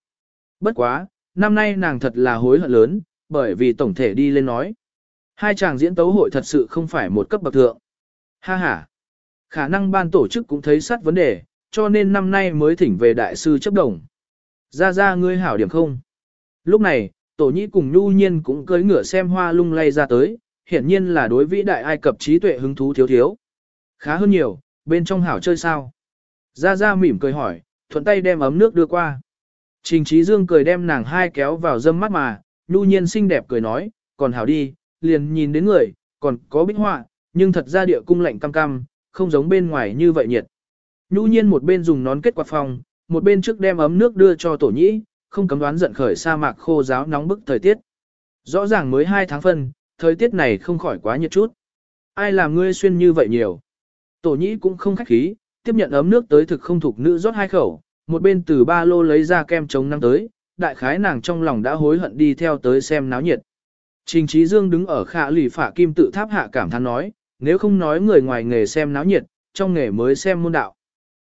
Bất quá, năm nay nàng thật là hối hận lớn, bởi vì tổng thể đi lên nói. Hai chàng diễn tấu hội thật sự không phải một cấp bậc thượng. Ha ha. Khả năng ban tổ chức cũng thấy sát vấn đề, cho nên năm nay mới thỉnh về đại sư chấp đồng. Ra ra ngươi hảo điểm không? Lúc này, tổ nhĩ cùng nhu nhiên cũng cưỡi ngựa xem hoa lung lay ra tới, hiển nhiên là đối vĩ đại Ai Cập trí tuệ hứng thú thiếu thiếu. Khá hơn nhiều, bên trong hảo chơi sao? Ra ra mỉm cười hỏi, thuận tay đem ấm nước đưa qua. Trình trí dương cười đem nàng hai kéo vào dâm mắt mà, nhu nhiên xinh đẹp cười nói, còn hảo đi, liền nhìn đến người, còn có bích họa, nhưng thật ra địa cung lạnh cam cam, không giống bên ngoài như vậy nhiệt. Nhu nhiên một bên dùng nón kết quạt phòng, một bên trước đem ấm nước đưa cho tổ nhĩ, không cấm đoán giận khởi sa mạc khô giáo nóng bức thời tiết. Rõ ràng mới 2 tháng phân, thời tiết này không khỏi quá nhiệt chút. Ai làm ngươi xuyên như vậy nhiều? Tổ nhĩ cũng không khách khí, tiếp nhận ấm nước tới thực không thuộc nữ rót hai khẩu, một bên từ ba lô lấy ra kem chống nắng tới, đại khái nàng trong lòng đã hối hận đi theo tới xem náo nhiệt. Trình Trí Dương đứng ở khả lì phả kim tự tháp hạ cảm thán nói, nếu không nói người ngoài nghề xem náo nhiệt, trong nghề mới xem môn đạo.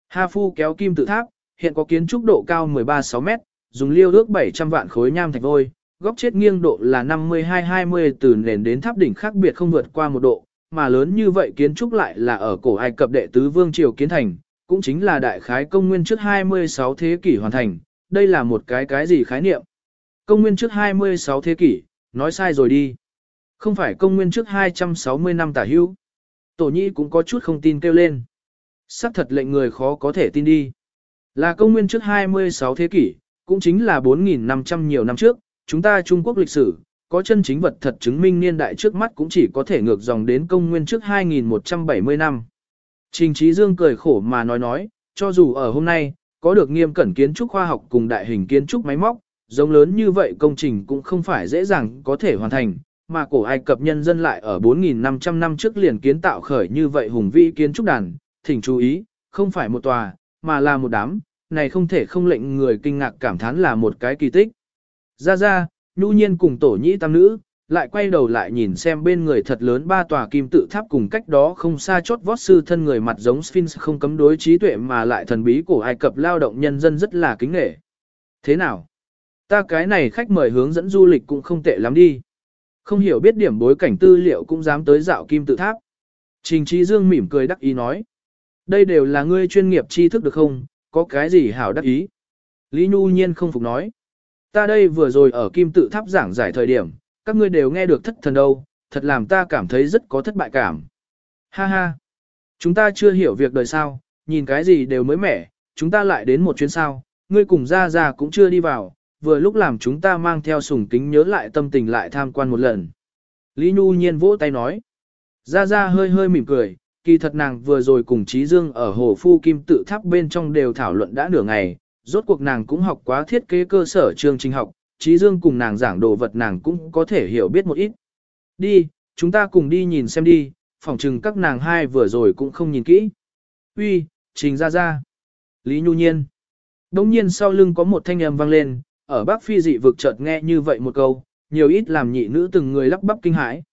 Ha Phu kéo kim tự tháp, hiện có kiến trúc độ cao 13-6 mét, dùng liêu ước 700 vạn khối nham thạch vôi, góc chết nghiêng độ là 52-20 từ nền đến tháp đỉnh khác biệt không vượt qua một độ, mà lớn như vậy kiến trúc lại là ở cổ Ai Cập đệ tứ vương triều kiến thành, cũng chính là đại khái công nguyên trước 26 thế kỷ hoàn thành, đây là một cái cái gì khái niệm. Công nguyên trước 26 thế kỷ, nói sai rồi đi. Không phải công nguyên trước 260 năm tả hữu. Tổ nhi cũng có chút không tin kêu lên. Sắc thật lệnh người khó có thể tin đi. Là công nguyên trước 26 thế kỷ, cũng chính là 4.500 nhiều năm trước, chúng ta Trung Quốc lịch sử, có chân chính vật thật chứng minh niên đại trước mắt cũng chỉ có thể ngược dòng đến công nguyên trước 2.170 năm. Trình Trí Dương cười khổ mà nói nói, cho dù ở hôm nay, có được nghiêm cẩn kiến trúc khoa học cùng đại hình kiến trúc máy móc, giống lớn như vậy công trình cũng không phải dễ dàng có thể hoàn thành, mà cổ Ai Cập nhân dân lại ở 4.500 năm trước liền kiến tạo khởi như vậy hùng vĩ kiến trúc đàn, thỉnh chú ý, không phải một tòa, mà là một đám, này không thể không lệnh người kinh ngạc cảm thán là một cái kỳ tích. Ra ra, nhu nhiên cùng tổ nhĩ tam nữ, lại quay đầu lại nhìn xem bên người thật lớn ba tòa kim tự tháp cùng cách đó không xa chốt vót sư thân người mặt giống Sphinx không cấm đối trí tuệ mà lại thần bí của Ai Cập lao động nhân dân rất là kính nghệ. Thế nào? Ta cái này khách mời hướng dẫn du lịch cũng không tệ lắm đi. Không hiểu biết điểm bối cảnh tư liệu cũng dám tới dạo kim tự tháp. Trình Trí Dương mỉm cười đắc ý nói. Đây đều là ngươi chuyên nghiệp tri thức được không, có cái gì hảo đắc ý. Lý Nhu Nhiên không phục nói. Ta đây vừa rồi ở kim tự tháp giảng giải thời điểm, các ngươi đều nghe được thất thần đâu, thật làm ta cảm thấy rất có thất bại cảm. Ha ha, chúng ta chưa hiểu việc đời sao, nhìn cái gì đều mới mẻ, chúng ta lại đến một chuyến sao, ngươi cùng ra ra cũng chưa đi vào, vừa lúc làm chúng ta mang theo sùng kính nhớ lại tâm tình lại tham quan một lần. Lý Nhu nhiên vỗ tay nói. Ra ra hơi hơi mỉm cười, kỳ thật nàng vừa rồi cùng Trí Dương ở hồ phu kim tự tháp bên trong đều thảo luận đã nửa ngày, rốt cuộc nàng cũng học quá thiết kế cơ sở chương trình học, Trí Dương cùng nàng giảng đồ vật nàng cũng có thể hiểu biết một ít. Đi, chúng ta cùng đi nhìn xem đi, phỏng chừng các nàng hai vừa rồi cũng không nhìn kỹ. Uy, trình ra ra. Lý Nhu Nhiên. đống nhiên sau lưng có một thanh âm vang lên, ở Bắc Phi dị vực chợt nghe như vậy một câu, nhiều ít làm nhị nữ từng người lắp bắp kinh hãi.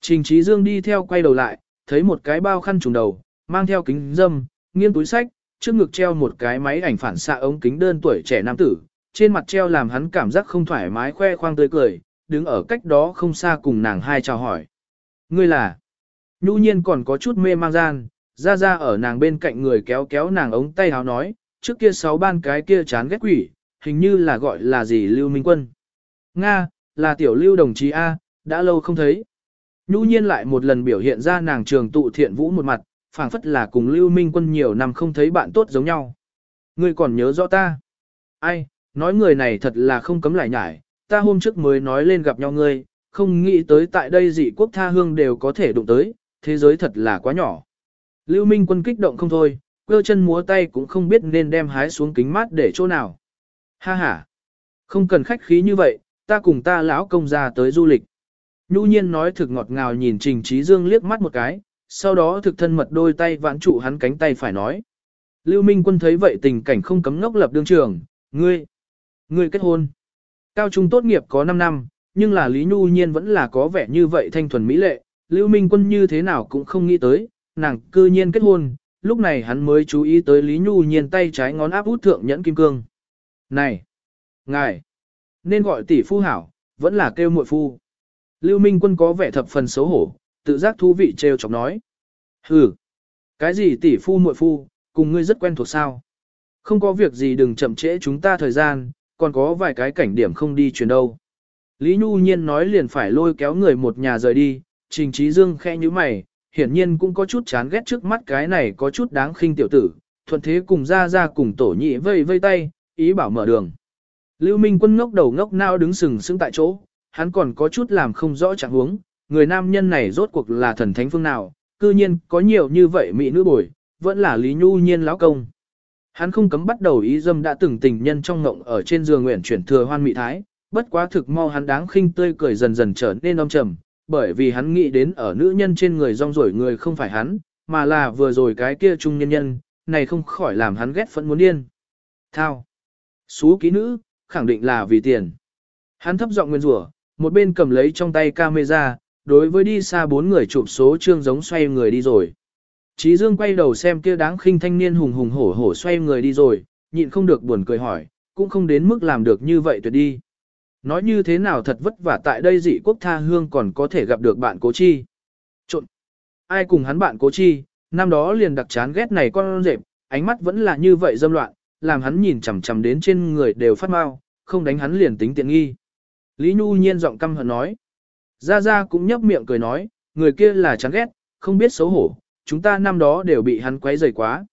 Trình Trí Dương đi theo quay đầu lại, thấy một cái bao khăn trùng đầu, mang theo kính dâm, nghiêng túi sách, trước ngực treo một cái máy ảnh phản xạ ống kính đơn tuổi trẻ nam tử, trên mặt treo làm hắn cảm giác không thoải mái khoe khoang tươi cười, đứng ở cách đó không xa cùng nàng hai chào hỏi. Ngươi là? Nhu nhiên còn có chút mê mang gian, ra ra ở nàng bên cạnh người kéo kéo nàng ống tay háo nói, trước kia sáu ban cái kia chán ghét quỷ, hình như là gọi là gì Lưu Minh Quân. Nga, là tiểu lưu đồng chí A, đã lâu không thấy. Nhu nhiên lại một lần biểu hiện ra nàng trường tụ thiện vũ một mặt, phảng phất là cùng Lưu Minh Quân nhiều năm không thấy bạn tốt giống nhau. Ngươi còn nhớ rõ ta? Ai, nói người này thật là không cấm lại nhải, ta hôm trước mới nói lên gặp nhau ngươi, không nghĩ tới tại đây dị quốc tha hương đều có thể đụng tới, thế giới thật là quá nhỏ. Lưu Minh Quân kích động không thôi, cơ chân múa tay cũng không biết nên đem hái xuống kính mát để chỗ nào. Ha ha, không cần khách khí như vậy, ta cùng ta lão công ra tới du lịch. Nhu nhiên nói thực ngọt ngào nhìn Trình Trí Dương liếc mắt một cái, sau đó thực thân mật đôi tay vãn trụ hắn cánh tay phải nói. Lưu Minh Quân thấy vậy tình cảnh không cấm ngốc lập đương trường, ngươi, ngươi kết hôn. Cao trung tốt nghiệp có 5 năm, nhưng là Lý Nhu Nhiên vẫn là có vẻ như vậy thanh thuần mỹ lệ, Lưu Minh Quân như thế nào cũng không nghĩ tới, nàng cư nhiên kết hôn, lúc này hắn mới chú ý tới Lý Nhu Nhiên tay trái ngón áp út thượng nhẫn kim cương. Này, ngài, nên gọi tỷ phu hảo, vẫn là kêu muội phu. Lưu Minh Quân có vẻ thập phần xấu hổ, tự giác thú vị trêu chọc nói. Hừ, cái gì tỷ phu muội phu, cùng ngươi rất quen thuộc sao? Không có việc gì đừng chậm trễ chúng ta thời gian, còn có vài cái cảnh điểm không đi chuyển đâu. Lý Nhu Nhiên nói liền phải lôi kéo người một nhà rời đi, Trình Trí Dương khe như mày, hiển nhiên cũng có chút chán ghét trước mắt cái này có chút đáng khinh tiểu tử, thuận thế cùng ra ra cùng tổ nhị vây vây tay, ý bảo mở đường. Lưu Minh quân ngốc đầu ngốc nao đứng sừng sững tại chỗ, hắn còn có chút làm không rõ trạng huống, người nam nhân này rốt cuộc là thần thánh phương nào, cư nhiên có nhiều như vậy mỹ nữ bồi, vẫn là Lý Nhu Nhiên lão công. Hắn không cấm bắt đầu ý dâm đã từng tình nhân trong ngộng ở trên giường nguyện chuyển thừa hoan mỹ thái, bất quá thực mau hắn đáng khinh tươi cười dần dần trở nên âm trầm, bởi vì hắn nghĩ đến ở nữ nhân trên người rong rổi người không phải hắn, mà là vừa rồi cái kia trung nhân nhân, này không khỏi làm hắn ghét phẫn muốn điên. Thao. Xú ký nữ, khẳng định là vì tiền. Hắn thấp giọng nguyên rủa, một bên cầm lấy trong tay camera, đối với đi xa bốn người chụp số trương giống xoay người đi rồi. Chí Dương quay đầu xem kia đáng khinh thanh niên hùng hùng hổ hổ xoay người đi rồi, nhịn không được buồn cười hỏi, cũng không đến mức làm được như vậy tuyệt đi. Nói như thế nào thật vất vả tại đây dị quốc tha hương còn có thể gặp được bạn cố chi. Trộn! Ai cùng hắn bạn cố chi, năm đó liền đặc chán ghét này con rệp, ánh mắt vẫn là như vậy dâm loạn, làm hắn nhìn chằm chằm đến trên người đều phát mau, không đánh hắn liền tính tiện nghi. Lý Nhu nhiên giọng căm hận nói. Gia Gia cũng nhấp miệng cười nói, người kia là chán ghét, không biết xấu hổ, chúng ta năm đó đều bị hắn quấy rầy quá.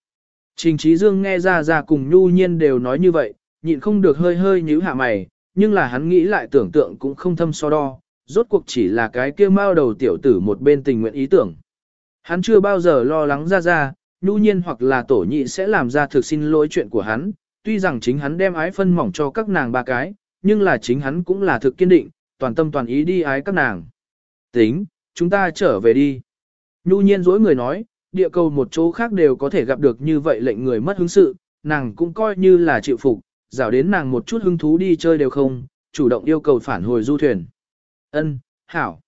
Trình Trí Dương nghe ra ra cùng Nhu Nhiên đều nói như vậy, nhịn không được hơi hơi nhíu hạ mày, nhưng là hắn nghĩ lại tưởng tượng cũng không thâm so đo, rốt cuộc chỉ là cái kia mao đầu tiểu tử một bên tình nguyện ý tưởng. Hắn chưa bao giờ lo lắng ra ra, Nhu Nhiên hoặc là tổ nhị sẽ làm ra thực xin lỗi chuyện của hắn, tuy rằng chính hắn đem ái phân mỏng cho các nàng ba cái, nhưng là chính hắn cũng là thực kiên định, toàn tâm toàn ý đi ái các nàng. Tính, chúng ta trở về đi. Nhu nhiên dối người nói, địa cầu một chỗ khác đều có thể gặp được như vậy lệnh người mất hứng sự, nàng cũng coi như là chịu phục, rào đến nàng một chút hứng thú đi chơi đều không, chủ động yêu cầu phản hồi du thuyền. Ân, hảo.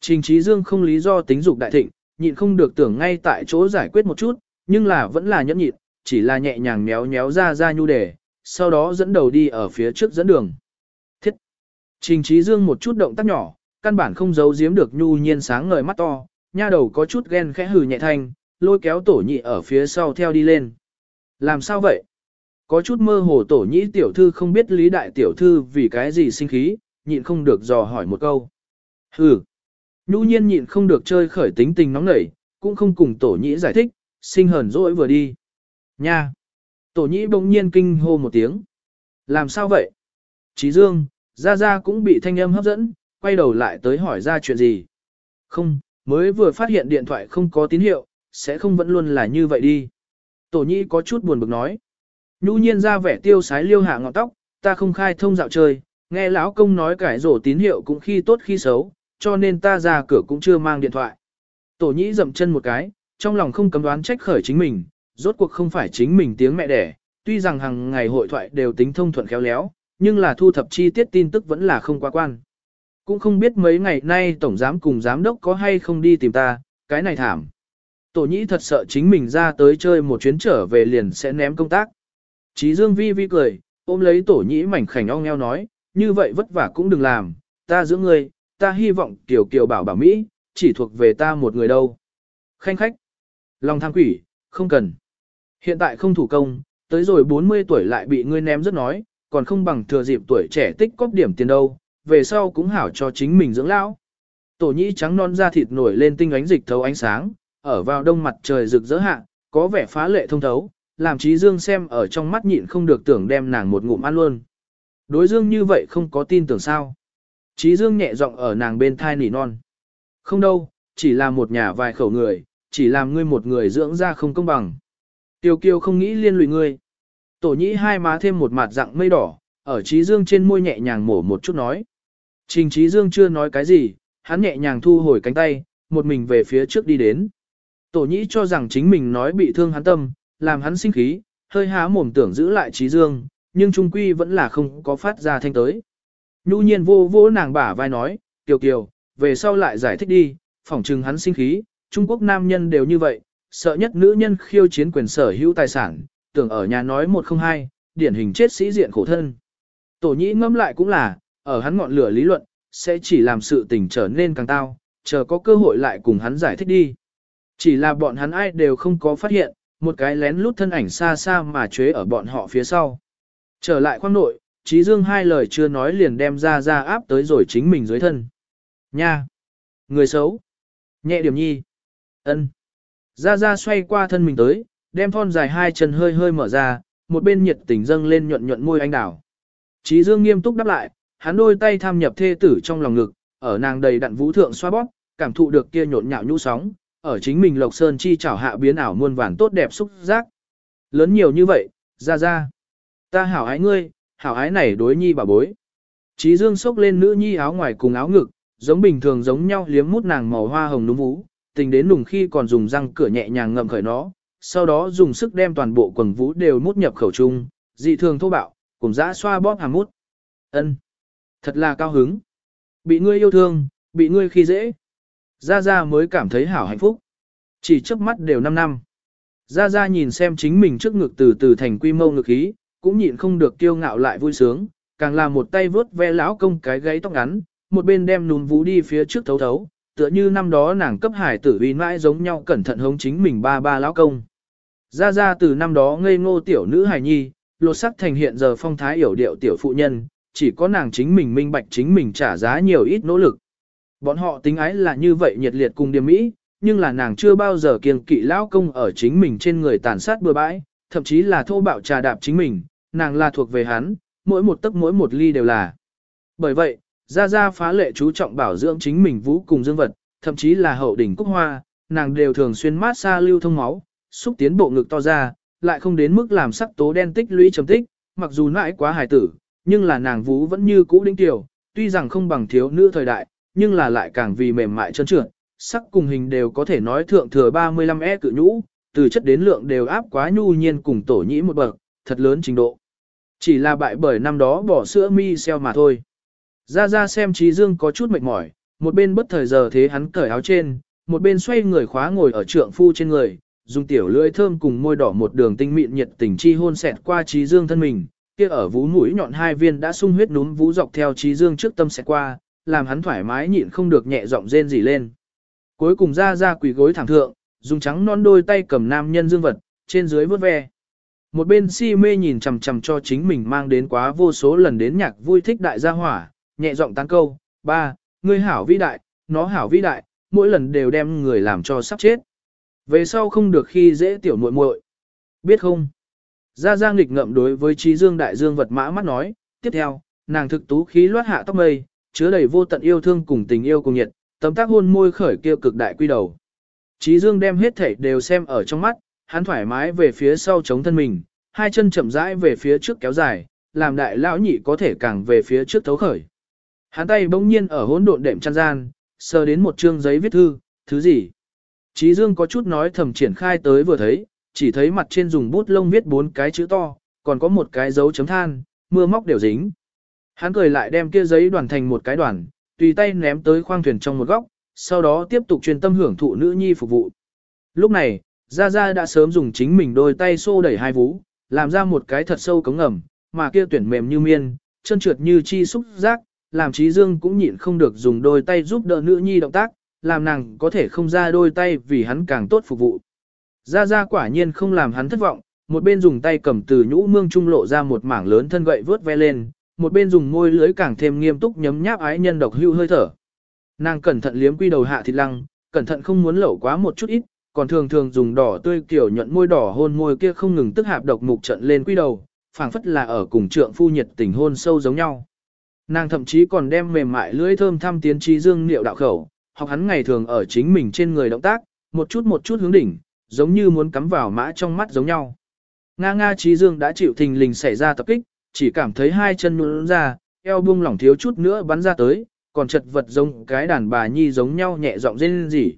Trình Trí Dương không lý do tính dục đại thịnh, nhịn không được tưởng ngay tại chỗ giải quyết một chút, nhưng là vẫn là nhẫn nhịn, chỉ là nhẹ nhàng méo méo ra ra nhu đề, sau đó dẫn đầu đi ở phía trước dẫn đường. Thiết. Trình Trí Dương một chút động tác nhỏ, căn bản không giấu giếm được nhu nhiên sáng ngời mắt to, nha đầu có chút ghen khẽ hừ nhẹ thanh, lôi kéo tổ nhị ở phía sau theo đi lên. Làm sao vậy? Có chút mơ hồ tổ nhị tiểu thư không biết lý đại tiểu thư vì cái gì sinh khí, nhịn không được dò hỏi một câu. Hừ. Nhu nhiên nhịn không được chơi khởi tính tình nóng nảy, cũng không cùng tổ nhị giải thích, sinh hờn dỗi vừa đi. Nha! Tổ nhĩ bỗng nhiên kinh hô một tiếng. Làm sao vậy? Chí Dương, Gia Gia cũng bị thanh âm hấp dẫn, quay đầu lại tới hỏi ra chuyện gì. Không, mới vừa phát hiện điện thoại không có tín hiệu, sẽ không vẫn luôn là như vậy đi. Tổ nhĩ có chút buồn bực nói. Nhu nhiên ra vẻ tiêu sái liêu hạ ngọn tóc, ta không khai thông dạo chơi, nghe lão công nói cải rổ tín hiệu cũng khi tốt khi xấu, cho nên ta ra cửa cũng chưa mang điện thoại. Tổ nhĩ dậm chân một cái, trong lòng không cấm đoán trách khởi chính mình, rốt cuộc không phải chính mình tiếng mẹ đẻ, tuy rằng hàng ngày hội thoại đều tính thông thuận khéo léo, nhưng là thu thập chi tiết tin tức vẫn là không quá quan. Cũng không biết mấy ngày nay tổng giám cùng giám đốc có hay không đi tìm ta, cái này thảm. Tổ nhĩ thật sợ chính mình ra tới chơi một chuyến trở về liền sẽ ném công tác. Chí Dương vi vi cười, ôm lấy tổ nhĩ mảnh khảnh ong eo nói, như vậy vất vả cũng đừng làm, ta giữ người, ta hy vọng Kiều Kiều bảo bảo Mỹ, chỉ thuộc về ta một người đâu. Khanh khách, lòng tham quỷ, không cần. Hiện tại không thủ công, tới rồi 40 tuổi lại bị ngươi ném rất nói, còn không bằng thừa dịp tuổi trẻ tích cóp điểm tiền đâu, về sau cũng hảo cho chính mình dưỡng lão. Tổ nhĩ trắng non da thịt nổi lên tinh ánh dịch thấu ánh sáng, ở vào đông mặt trời rực rỡ hạ, có vẻ phá lệ thông thấu, làm trí dương xem ở trong mắt nhịn không được tưởng đem nàng một ngụm ăn luôn. Đối dương như vậy không có tin tưởng sao. Trí dương nhẹ giọng ở nàng bên thai nỉ non. Không đâu, chỉ là một nhà vài khẩu người, chỉ làm ngươi một người dưỡng ra không công bằng. Tiêu kiều không nghĩ liên lụy ngươi. Tổ nhĩ hai má thêm một mặt dạng mây đỏ, ở trí dương trên môi nhẹ nhàng mổ một chút nói. Trình trí dương chưa nói cái gì, hắn nhẹ nhàng thu hồi cánh tay, một mình về phía trước đi đến. Tổ nhĩ cho rằng chính mình nói bị thương hắn tâm, làm hắn sinh khí, hơi há mồm tưởng giữ lại trí dương, nhưng trung quy vẫn là không có phát ra thanh tới. Nhu nhiên vô vô nàng bả vai nói, kiều kiều, về sau lại giải thích đi, phỏng chừng hắn sinh khí, Trung Quốc nam nhân đều như vậy, sợ nhất nữ nhân khiêu chiến quyền sở hữu tài sản, tưởng ở nhà nói một không hai, điển hình chết sĩ diện khổ thân. Tổ nhĩ ngâm lại cũng là, ở hắn ngọn lửa lý luận, sẽ chỉ làm sự tình trở nên càng tao, chờ có cơ hội lại cùng hắn giải thích đi. Chỉ là bọn hắn ai đều không có phát hiện, một cái lén lút thân ảnh xa xa mà chế ở bọn họ phía sau. Trở lại khoang nội, Trí Dương hai lời chưa nói liền đem ra ra áp tới rồi chính mình dưới thân. Nha! Người xấu! Nhẹ điểm nhi! Ân Ra ra xoay qua thân mình tới, đem thon dài hai chân hơi hơi mở ra, một bên nhiệt tình dâng lên nhuận nhuận môi anh đào. Chí Dương nghiêm túc đáp lại, hắn đôi tay tham nhập thê tử trong lòng ngực, ở nàng đầy đặn vũ thượng xoa bóp, cảm thụ được kia nhộn nhạo nhũ sóng, ở chính mình Lộc Sơn chi chảo hạ biến ảo muôn vàn tốt đẹp xúc giác. Lớn nhiều như vậy, ra ra. Ta hảo ái ngươi, hảo ái này đối nhi bà bối. Chí Dương xốc lên nữ nhi áo ngoài cùng áo ngực, giống bình thường giống nhau liếm mút nàng màu hoa hồng núm vú, tình đến nùng khi còn dùng răng cửa nhẹ nhàng ngậm khởi nó, sau đó dùng sức đem toàn bộ quần vũ đều mút nhập khẩu trung, dị thường thô bạo, cùng dã xoa bóp hàm mút. Ân, Thật là cao hứng. Bị ngươi yêu thương, bị ngươi khi dễ. Gia Gia mới cảm thấy hảo hạnh phúc. Chỉ trước mắt đều 5 năm. Gia Gia nhìn xem chính mình trước ngực từ từ thành quy mô ngực khí, cũng nhịn không được kiêu ngạo lại vui sướng, càng là một tay vớt ve lão công cái gáy tóc ngắn, một bên đem núm vú đi phía trước thấu thấu, tựa như năm đó nàng cấp hải tử uy mãi giống nhau cẩn thận hống chính mình ba ba lão công. ra ra từ năm đó ngây ngô tiểu nữ hài nhi, lột sắc thành hiện giờ phong thái yểu điệu tiểu phụ nhân, chỉ có nàng chính mình minh bạch chính mình trả giá nhiều ít nỗ lực. Bọn họ tính ái là như vậy nhiệt liệt cùng điểm mỹ, nhưng là nàng chưa bao giờ kiêng kỵ lão công ở chính mình trên người tàn sát bừa bãi, thậm chí là thô bạo trà đạp chính mình, nàng là thuộc về hắn, mỗi một tấc mỗi một ly đều là. Bởi vậy, Gia Gia phá lệ chú trọng bảo dưỡng chính mình vũ cùng dương vật, thậm chí là hậu đỉnh cúc hoa, nàng đều thường xuyên mát xa lưu thông máu, xúc tiến bộ ngực to ra, lại không đến mức làm sắc tố đen tích lũy trầm tích, mặc dù nãi quá hài tử, nhưng là nàng vũ vẫn như cũ đỉnh tiểu, tuy rằng không bằng thiếu nữ thời đại, nhưng là lại càng vì mềm mại trơn trượt, sắc cùng hình đều có thể nói thượng thừa 35E cự nhũ, từ chất đến lượng đều áp quá nhu nhiên cùng tổ nhĩ một bậc, thật lớn trình độ. Chỉ là bại bởi năm đó bỏ sữa mi xeo mà thôi. Ra ra xem Trí Dương có chút mệt mỏi, một bên bất thời giờ thế hắn cởi áo trên, một bên xoay người khóa ngồi ở trượng phu trên người, dùng tiểu lưỡi thơm cùng môi đỏ một đường tinh mịn nhiệt tình chi hôn xẹt qua Trí Dương thân mình, kia ở vú mũi nhọn hai viên đã sung huyết núm vú dọc theo Trí Dương trước tâm xẹt qua, làm hắn thoải mái nhịn không được nhẹ giọng rên rỉ lên. Cuối cùng ra ra quỳ gối thẳng thượng, dùng trắng non đôi tay cầm nam nhân dương vật, trên dưới vớt ve. Một bên si mê nhìn chằm chằm cho chính mình mang đến quá vô số lần đến nhạc vui thích đại gia hỏa, nhẹ giọng tán câu, ba, ngươi hảo vĩ đại, nó hảo vĩ đại, mỗi lần đều đem người làm cho sắp chết. Về sau không được khi dễ tiểu muội muội, biết không? Gia Giang nghịch ngậm đối với trí dương đại dương vật mã mắt nói, tiếp theo, nàng thực tú khí loát hạ tóc mây, chứa đầy vô tận yêu thương cùng tình yêu cùng nhiệt, tấm tác hôn môi khởi kêu cực đại quy đầu. Trí dương đem hết thảy đều xem ở trong mắt, hắn thoải mái về phía sau chống thân mình, hai chân chậm rãi về phía trước kéo dài, làm đại lão nhị có thể càng về phía trước thấu khởi. Hắn tay bỗng nhiên ở hỗn độn đệm chăn gian, sờ đến một chương giấy viết thư, thứ gì? Chí Dương có chút nói thầm triển khai tới vừa thấy, chỉ thấy mặt trên dùng bút lông viết bốn cái chữ to, còn có một cái dấu chấm than, mưa móc đều dính. Hắn cười lại đem kia giấy đoàn thành một cái đoàn, tùy tay ném tới khoang thuyền trong một góc, sau đó tiếp tục truyền tâm hưởng thụ nữ nhi phục vụ. Lúc này, Gia Gia đã sớm dùng chính mình đôi tay xô đẩy hai vú, làm ra một cái thật sâu cống ngầm, mà kia tuyển mềm như miên, chân trượt như chi xúc giác, làm Trí Dương cũng nhịn không được dùng đôi tay giúp đỡ nữ nhi động tác, làm nàng có thể không ra đôi tay vì hắn càng tốt phục vụ. Gia Gia quả nhiên không làm hắn thất vọng, một bên dùng tay cầm từ nhũ mương trung lộ ra một mảng lớn thân gậy vớt ve lên, một bên dùng môi lưới càng thêm nghiêm túc nhấm nháp ái nhân độc hưu hơi thở. Nàng cẩn thận liếm quy đầu hạ thịt lăng, cẩn thận không muốn lẩu quá một chút ít, còn thường thường dùng đỏ tươi kiểu nhuận môi đỏ hôn môi kia không ngừng tức hạp độc mục trận lên quy đầu, phảng phất là ở cùng trượng phu nhiệt tình hôn sâu giống nhau. Nàng thậm chí còn đem mềm mại lưỡi thơm thăm tiến trí dương niệu đạo khẩu, học hắn ngày thường ở chính mình trên người động tác, một chút một chút hướng đỉnh, giống như muốn cắm vào mã trong mắt giống nhau. Nga Nga trí dương đã chịu thình lình xảy ra tập kích, chỉ cảm thấy hai chân nhún ra, eo buông lỏng thiếu chút nữa bắn ra tới, còn chật vật giống cái đàn bà nhi giống nhau nhẹ giọng rên rỉ.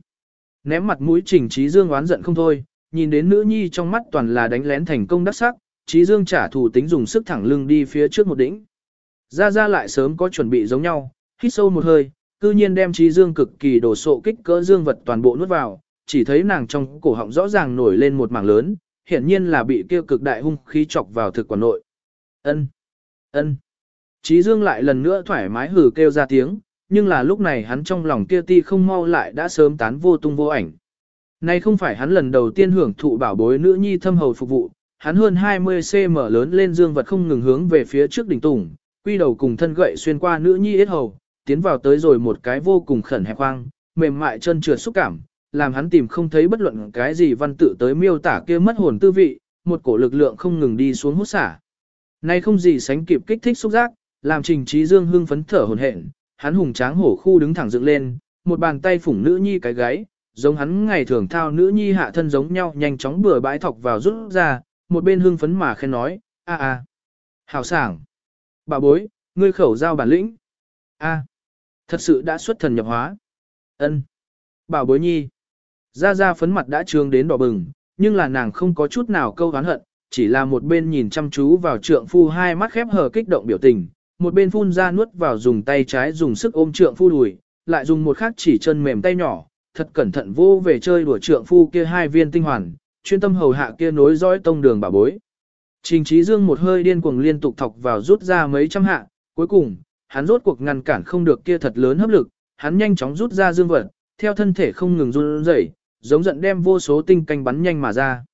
Ném mặt mũi Trình Trí Dương oán giận không thôi, nhìn đến nữ nhi trong mắt toàn là đánh lén thành công đắc sắc, Trí Dương trả thù tính dùng sức thẳng lưng đi phía trước một đỉnh. Ra ra lại sớm có chuẩn bị giống nhau, hít sâu một hơi, cư nhiên đem Trí Dương cực kỳ đổ sộ kích cỡ dương vật toàn bộ nuốt vào, chỉ thấy nàng trong cổ họng rõ ràng nổi lên một mảng lớn, hiển nhiên là bị kia cực đại hung khí chọc vào thực quản nội. Ân, ân. Trí Dương lại lần nữa thoải mái hừ kêu ra tiếng, nhưng là lúc này hắn trong lòng kia ti không mau lại đã sớm tán vô tung vô ảnh. Này không phải hắn lần đầu tiên hưởng thụ bảo bối nữ nhi thâm hầu phục vụ, hắn hơn 20cm lớn lên dương vật không ngừng hướng về phía trước đỉnh tủng, quy đầu cùng thân gậy xuyên qua nữ nhi yết hầu, tiến vào tới rồi một cái vô cùng khẩn hẹp hoang, mềm mại chân trượt xúc cảm, làm hắn tìm không thấy bất luận cái gì văn tự tới miêu tả kia mất hồn tư vị, một cổ lực lượng không ngừng đi xuống hút xả. nay không gì sánh kịp kích thích xúc giác, làm Trình Trí Dương hưng phấn thở hổn hển, hắn hùng tráng hổ khu đứng thẳng dựng lên, một bàn tay phủng nữ nhi cái gáy, giống hắn ngày thường thao nữ nhi hạ thân giống nhau nhanh chóng bừa bãi thọc vào rút ra, một bên hưng phấn mà khen nói, a a, hảo sảng, bà bối, ngươi khẩu giao bản lĩnh, a, thật sự đã xuất thần nhập hóa, ân, bảo bối nhi, ra ra phấn mặt đã trương đến đỏ bừng, nhưng là nàng không có chút nào câu hán hận, chỉ là một bên nhìn chăm chú vào trượng phu hai mắt khép hờ kích động biểu tình, một bên phun ra nuốt vào dùng tay trái dùng sức ôm trượng phu đùi, lại dùng một khác chỉ chân mềm tay nhỏ, thật cẩn thận vô về chơi đùa trượng phu kia hai viên tinh hoàn, chuyên tâm hầu hạ kia nối dõi tông đường bà bối. Trình trí dương một hơi điên cuồng liên tục thọc vào rút ra mấy trăm hạ, cuối cùng, hắn rốt cuộc ngăn cản không được kia thật lớn hấp lực, hắn nhanh chóng rút ra dương vật, theo thân thể không ngừng run rẩy, giống giận đem vô số tinh canh bắn nhanh mà ra.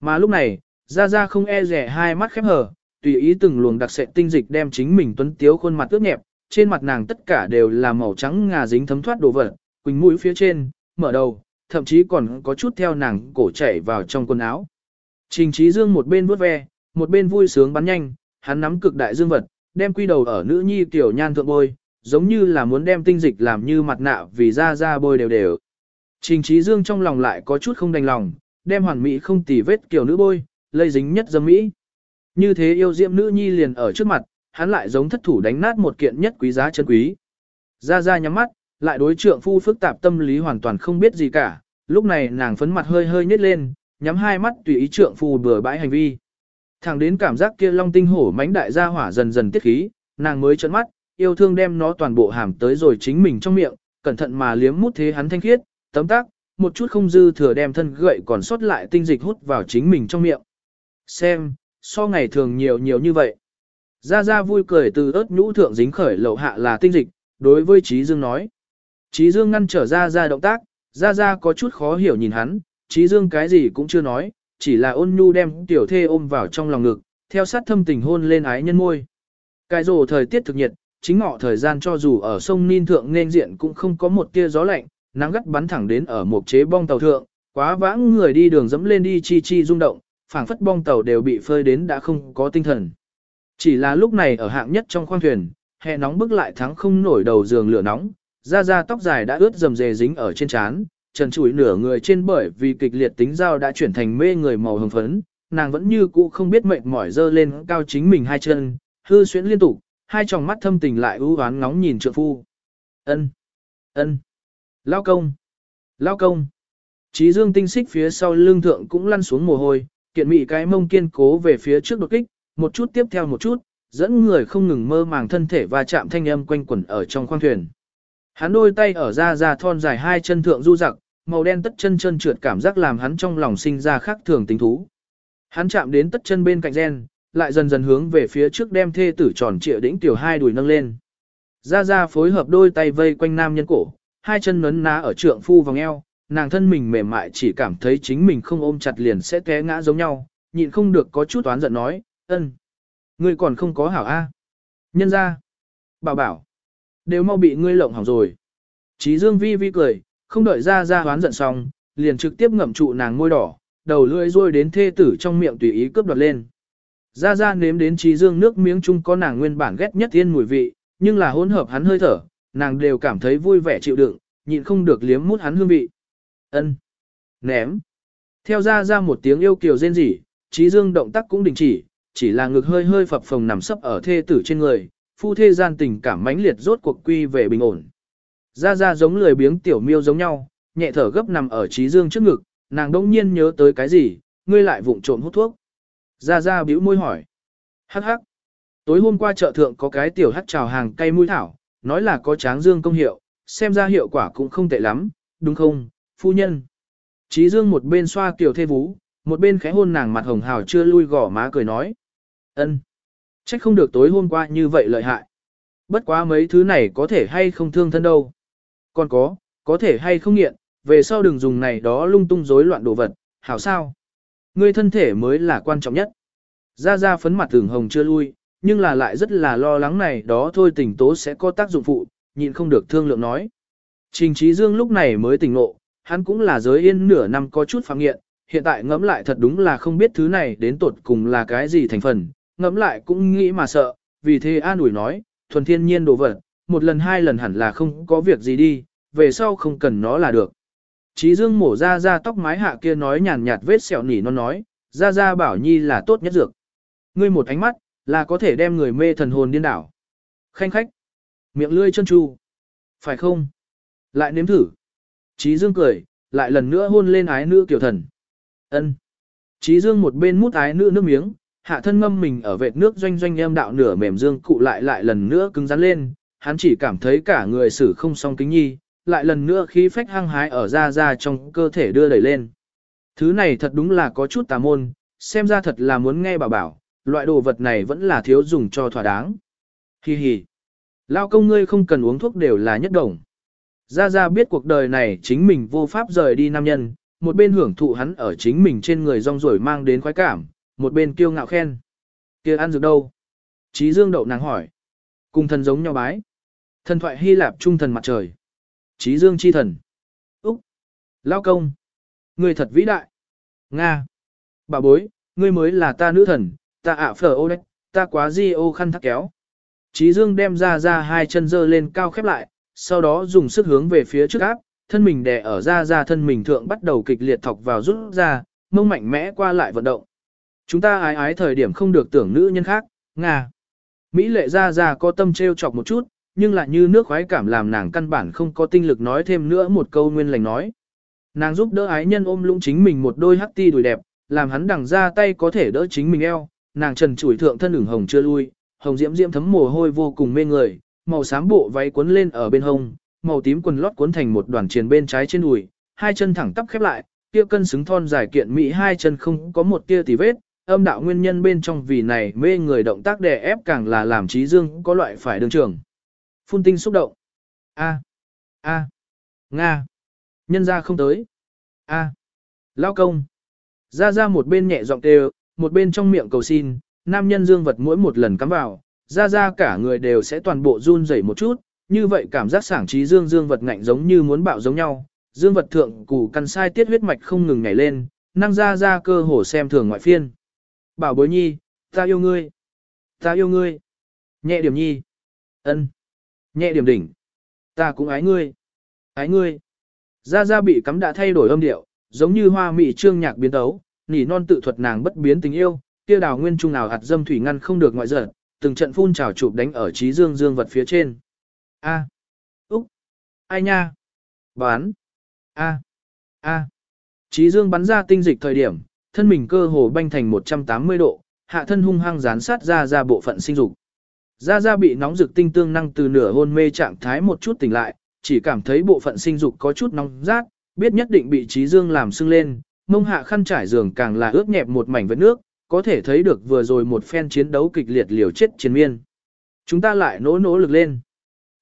Mà lúc này, ra ra không e rẻ hai mắt khép hờ, tùy ý từng luồng đặc sệt tinh dịch đem chính mình tuấn tiếu khuôn mặt ướt nhẹp, trên mặt nàng tất cả đều là màu trắng ngà dính thấm thoát đồ vật, quỳnh mũi phía trên, mở đầu, thậm chí còn có chút theo nàng cổ chảy vào trong quần áo. Trình Trí Dương một bên vuốt ve, một bên vui sướng bắn nhanh, hắn nắm cực đại dương vật, đem quy đầu ở nữ nhi tiểu nhan thượng bôi, giống như là muốn đem tinh dịch làm như mặt nạ vì da da bôi đều đều. Trình Trí Dương trong lòng lại có chút không đành lòng, đem hoàn mỹ không tì vết kiểu nữ bôi, lây dính nhất dâm mỹ. Như thế yêu diệm nữ nhi liền ở trước mặt, hắn lại giống thất thủ đánh nát một kiện nhất quý giá chân quý. Ra ra nhắm mắt, lại đối trượng phu phức tạp tâm lý hoàn toàn không biết gì cả, lúc này nàng phấn mặt hơi hơi nhếch lên, nhắm hai mắt tùy ý trượng phu bừa bãi hành vi. Thẳng đến cảm giác kia long tinh hổ mãnh đại gia hỏa dần dần tiết khí, nàng mới trợn mắt, yêu thương đem nó toàn bộ hàm tới rồi chính mình trong miệng, cẩn thận mà liếm mút thế hắn thanh khiết, tấm tác, một chút không dư thừa đem thân gậy còn sót lại tinh dịch hút vào chính mình trong miệng. Xem, so ngày thường nhiều nhiều như vậy. Gia Gia vui cười từ ớt nhũ thượng dính khởi lậu hạ là tinh dịch, đối với Trí Dương nói. Trí Dương ngăn trở Gia Gia động tác, Gia Gia có chút khó hiểu nhìn hắn, Trí Dương cái gì cũng chưa nói, chỉ là ôn nhu đem tiểu thê ôm vào trong lòng ngực, theo sát thâm tình hôn lên ái nhân môi. Cái rồ thời tiết thực nhiệt, chính ngọ thời gian cho dù ở sông Ninh Thượng nên diện cũng không có một tia gió lạnh, nắng gắt bắn thẳng đến ở một chế bong tàu thượng, quá vãng người đi đường dẫm lên đi chi chi rung động, phảng phất bong tàu đều bị phơi đến đã không có tinh thần. Chỉ là lúc này ở hạng nhất trong khoang thuyền, hè nóng bức lại thắng không nổi đầu giường lửa nóng, da da tóc dài đã ướt dầm dề dính ở trên trán, trần trụi nửa người trên bởi vì kịch liệt tính dao đã chuyển thành mê người màu hồng phấn, nàng vẫn như cũ không biết mệt mỏi dơ lên cao chính mình hai chân, hư xuyễn liên tục, hai tròng mắt thâm tình lại ưu oán ngóng nhìn trượng phu. Ân, ân, lao công, lao công. Trí dương tinh xích phía sau lưng thượng cũng lăn xuống mồ hôi, kiện mị cái mông kiên cố về phía trước đột kích, một chút tiếp theo một chút, dẫn người không ngừng mơ màng thân thể và chạm thanh âm quanh quẩn ở trong khoang thuyền. Hắn đôi tay ở ra ra thon dài hai chân thượng du dặc, màu đen tất chân chân trượt cảm giác làm hắn trong lòng sinh ra khác thường tính thú. Hắn chạm đến tất chân bên cạnh gen, lại dần dần hướng về phía trước đem thê tử tròn trịa đỉnh tiểu hai đùi nâng lên. Ra ra phối hợp đôi tay vây quanh nam nhân cổ, hai chân nấn ná ở trượng phu vòng eo, nàng thân mình mềm mại chỉ cảm thấy chính mình không ôm chặt liền sẽ té ngã giống nhau, nhịn không được có chút toán giận nói, ân, ngươi còn không có hảo a, nhân ra, bảo bảo, đều mau bị ngươi lộng hỏng rồi. Chí Dương vi vi cười, không đợi ra ra hoán giận xong, liền trực tiếp ngậm trụ nàng môi đỏ, đầu lưỡi rôi đến thê tử trong miệng tùy ý cướp đoạt lên. Ra ra nếm đến trí dương nước miếng chung có nàng nguyên bản ghét nhất thiên mùi vị, nhưng là hỗn hợp hắn hơi thở, nàng đều cảm thấy vui vẻ chịu đựng, nhịn không được liếm mút hắn hương vị. Ân, Ném. Theo ra ra một tiếng yêu kiều rên rỉ, trí dương động tác cũng đình chỉ, chỉ là ngực hơi hơi phập phồng nằm sấp ở thê tử trên người, phu thê gian tình cảm mãnh liệt rốt cuộc quy về bình ổn. Ra ra giống lười biếng tiểu miêu giống nhau, nhẹ thở gấp nằm ở trí dương trước ngực, nàng đông nhiên nhớ tới cái gì, ngươi lại vụng trộm hút thuốc. Ra ra bĩu môi hỏi. Hắc hắc. Tối hôm qua chợ thượng có cái tiểu hắc trào hàng cây mũi thảo, nói là có tráng dương công hiệu, xem ra hiệu quả cũng không tệ lắm, đúng không, phu nhân. Trí dương một bên xoa kiểu thê vú, một bên khẽ hôn nàng mặt hồng hào chưa lui gỏ má cười nói. ân, Trách không được tối hôm qua như vậy lợi hại. Bất quá mấy thứ này có thể hay không thương thân đâu. Còn có, có thể hay không nghiện, về sau đừng dùng này đó lung tung rối loạn đồ vật, hảo sao. Ngươi thân thể mới là quan trọng nhất. gia gia phấn mặt thường hồng chưa lui, nhưng là lại rất là lo lắng này đó thôi tình tố sẽ có tác dụng phụ, nhịn không được thương lượng nói. Trình Trí Dương lúc này mới tỉnh ngộ, hắn cũng là giới yên nửa năm có chút phạm nghiện, hiện tại ngẫm lại thật đúng là không biết thứ này đến tột cùng là cái gì thành phần, ngẫm lại cũng nghĩ mà sợ, vì thế an ủi nói, thuần thiên nhiên đồ vật, một lần hai lần hẳn là không có việc gì đi, về sau không cần nó là được. Chí Dương mổ ra ra tóc mái hạ kia nói nhàn nhạt vết sẹo nỉ nó nói, ra ra bảo nhi là tốt nhất dược. Ngươi một ánh mắt, là có thể đem người mê thần hồn điên đảo. Khanh khách, miệng lươi chân chu. Phải không? Lại nếm thử. Chí Dương cười, lại lần nữa hôn lên ái nữ tiểu thần. Ân. Chí Dương một bên mút ái nữ nước miếng, hạ thân ngâm mình ở vệt nước doanh doanh em đạo nửa mềm dương cụ lại lại lần nữa cứng rắn lên, hắn chỉ cảm thấy cả người xử không song kính nhi, lại lần nữa khí phách hăng hái ở ra ra trong cơ thể đưa đẩy lên. Thứ này thật đúng là có chút tà môn, xem ra thật là muốn nghe bảo bảo, loại đồ vật này vẫn là thiếu dùng cho thỏa đáng. Hi hi. Lao công ngươi không cần uống thuốc đều là nhất đồng. Ra ra biết cuộc đời này chính mình vô pháp rời đi nam nhân, một bên hưởng thụ hắn ở chính mình trên người rong rổi mang đến khoái cảm, một bên kiêu ngạo khen. kia ăn dược đâu? Chí dương đậu nàng hỏi. Cùng thần giống nhau bái. Thần thoại Hy Lạp trung thần mặt trời. Chí dương chi thần. Úc. Lao công. Người thật vĩ đại. Nga. Bà bối, ngươi mới là ta nữ thần, ta ạ phở ô đấy, ta quá di ô khăn thắt kéo. Trí Dương đem ra ra hai chân dơ lên cao khép lại, sau đó dùng sức hướng về phía trước áp, thân mình đè ở ra ra thân mình thượng bắt đầu kịch liệt thọc vào rút ra, mông mạnh mẽ qua lại vận động. Chúng ta ái ái thời điểm không được tưởng nữ nhân khác, Nga. Mỹ lệ ra ra có tâm treo chọc một chút, nhưng lại như nước khoái cảm làm nàng căn bản không có tinh lực nói thêm nữa một câu nguyên lành nói. Nàng giúp đỡ ái nhân ôm lũng chính mình một đôi hắc ti đùi đẹp, làm hắn đằng ra tay có thể đỡ chính mình eo, nàng trần chủi thượng thân ửng hồng chưa lui, hồng diễm diễm thấm mồ hôi vô cùng mê người, màu xám bộ váy cuốn lên ở bên hông, màu tím quần lót cuốn thành một đoàn triền bên trái trên đùi, hai chân thẳng tắp khép lại, kia cân xứng thon dài kiện mỹ hai chân không có một tia tì vết, âm đạo nguyên nhân bên trong vì này mê người động tác đè ép càng là làm trí dương có loại phải đường trường. Phun tinh xúc động. A. A. Nga. Nhân ra không tới. A. Lao công. Ra ra một bên nhẹ giọng kêu, một bên trong miệng cầu xin, nam nhân dương vật mỗi một lần cắm vào, ra ra cả người đều sẽ toàn bộ run rẩy một chút, như vậy cảm giác sảng trí dương dương vật ngạnh giống như muốn bạo giống nhau, dương vật thượng củ căn sai tiết huyết mạch không ngừng nhảy lên, năng ra ra cơ hồ xem thường ngoại phiên. Bảo bối nhi, ta yêu ngươi, ta yêu ngươi, nhẹ điểm nhi, ân, nhẹ điểm đỉnh, ta cũng ái ngươi, ái ngươi. gia gia bị cắm đã thay đổi âm điệu, giống như hoa mị trương nhạc biến tấu, nỉ non tự thuật nàng bất biến tình yêu, kia đào nguyên trung nào hạt dâm thủy ngăn không được ngoại giật, từng trận phun trào chụp đánh ở trí dương dương vật phía trên. A. Úc. Ai nha. Bán. A. A. Trí dương bắn ra tinh dịch thời điểm, thân mình cơ hồ banh thành 180 độ, hạ thân hung hăng dán sát ra ra bộ phận sinh dục. Gia Gia bị nóng rực tinh tương năng từ nửa hôn mê trạng thái một chút tỉnh lại, chỉ cảm thấy bộ phận sinh dục có chút nóng rát, biết nhất định bị trí dương làm sưng lên, mông hạ khăn trải giường càng là ướt nhẹp một mảnh vết nước, có thể thấy được vừa rồi một phen chiến đấu kịch liệt liều chết chiến miên. Chúng ta lại nỗ nỗ lực lên.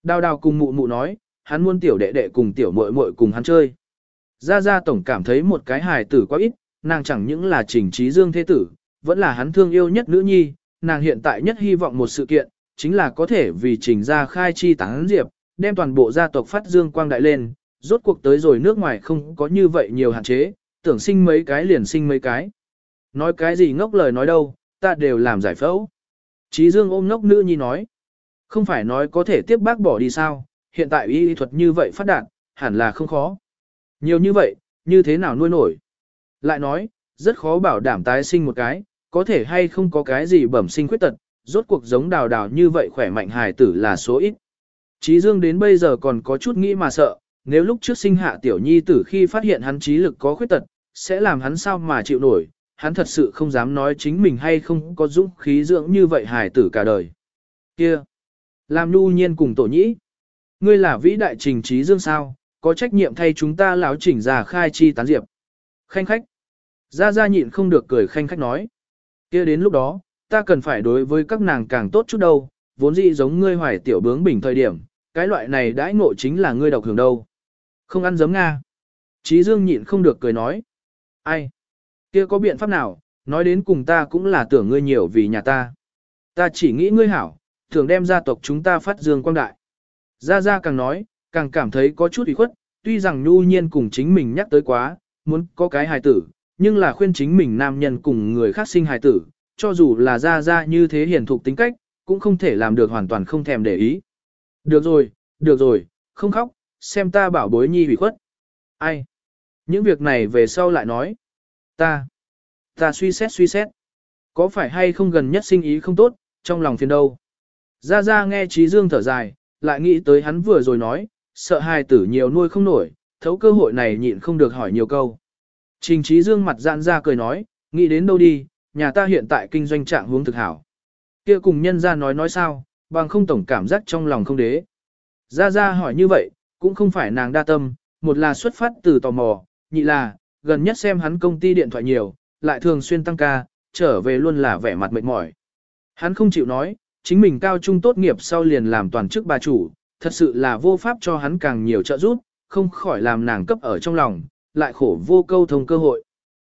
Đào đào cùng mụ mụ nói, hắn muốn tiểu đệ đệ cùng tiểu muội muội cùng hắn chơi. Gia Gia tổng cảm thấy một cái hài tử quá ít, nàng chẳng những là trình trí dương thế tử, vẫn là hắn thương yêu nhất nữ nhi, nàng hiện tại nhất hy vọng một sự kiện, chính là có thể vì trình gia khai chi tán diệp, đem toàn bộ gia tộc phát dương quang đại lên, rốt cuộc tới rồi nước ngoài không có như vậy nhiều hạn chế, tưởng sinh mấy cái liền sinh mấy cái. Nói cái gì ngốc lời nói đâu, ta đều làm giải phẫu. Trí dương ôm ngốc nữ nhi nói, không phải nói có thể tiếp bác bỏ đi sao, hiện tại y thuật như vậy phát đạt, hẳn là không khó. Nhiều như vậy, như thế nào nuôi nổi? Lại nói, rất khó bảo đảm tái sinh một cái, có thể hay không có cái gì bẩm sinh khuyết tật, rốt cuộc giống đào đào như vậy khỏe mạnh hài tử là số ít. Trí Dương đến bây giờ còn có chút nghĩ mà sợ, nếu lúc trước sinh hạ tiểu nhi tử khi phát hiện hắn trí lực có khuyết tật, sẽ làm hắn sao mà chịu nổi, hắn thật sự không dám nói chính mình hay không có dũng khí dưỡng như vậy hài tử cả đời. Kia! Làm nu nhiên cùng tổ nhĩ. Ngươi là vĩ đại trình trí dương sao, có trách nhiệm thay chúng ta lão chỉnh già khai chi tán diệp. Khanh khách. Gia Gia nhịn không được cười khanh khách nói. kia đến lúc đó, ta cần phải đối với các nàng càng tốt chút đâu, vốn dĩ giống ngươi hoài tiểu bướng bình thời điểm, cái loại này đãi ngộ chính là ngươi độc hưởng đâu. Không ăn giấm Nga. Chí Dương nhịn không được cười nói. Ai? kia có biện pháp nào, nói đến cùng ta cũng là tưởng ngươi nhiều vì nhà ta. Ta chỉ nghĩ ngươi hảo, thường đem gia tộc chúng ta phát dương quang đại. Gia Gia càng nói, càng cảm thấy có chút ủy khuất, tuy rằng nhu nhiên cùng chính mình nhắc tới quá, muốn có cái hài tử, nhưng là khuyên chính mình nam nhân cùng người khác sinh hài tử, cho dù là Ra Ra như thế hiền thục tính cách, cũng không thể làm được hoàn toàn không thèm để ý. Được rồi, được rồi, không khóc, xem ta bảo bối nhi hủy khuất. Ai? Những việc này về sau lại nói. Ta, ta suy xét suy xét. Có phải hay không gần nhất sinh ý không tốt, trong lòng phiền đâu. Ra Ra nghe Trí Dương thở dài, lại nghĩ tới hắn vừa rồi nói, sợ hai tử nhiều nuôi không nổi, thấu cơ hội này nhịn không được hỏi nhiều câu. Trình Trí Dương mặt giãn ra cười nói, nghĩ đến đâu đi, nhà ta hiện tại kinh doanh trạng hướng thực hảo. Kia cùng nhân ra nói nói sao, bằng không tổng cảm giác trong lòng không đế. Gia Gia hỏi như vậy, cũng không phải nàng đa tâm, một là xuất phát từ tò mò, nhị là, gần nhất xem hắn công ty điện thoại nhiều, lại thường xuyên tăng ca, trở về luôn là vẻ mặt mệt mỏi. Hắn không chịu nói, chính mình cao trung tốt nghiệp sau liền làm toàn chức bà chủ, thật sự là vô pháp cho hắn càng nhiều trợ giúp, không khỏi làm nàng cấp ở trong lòng, lại khổ vô câu thông cơ hội.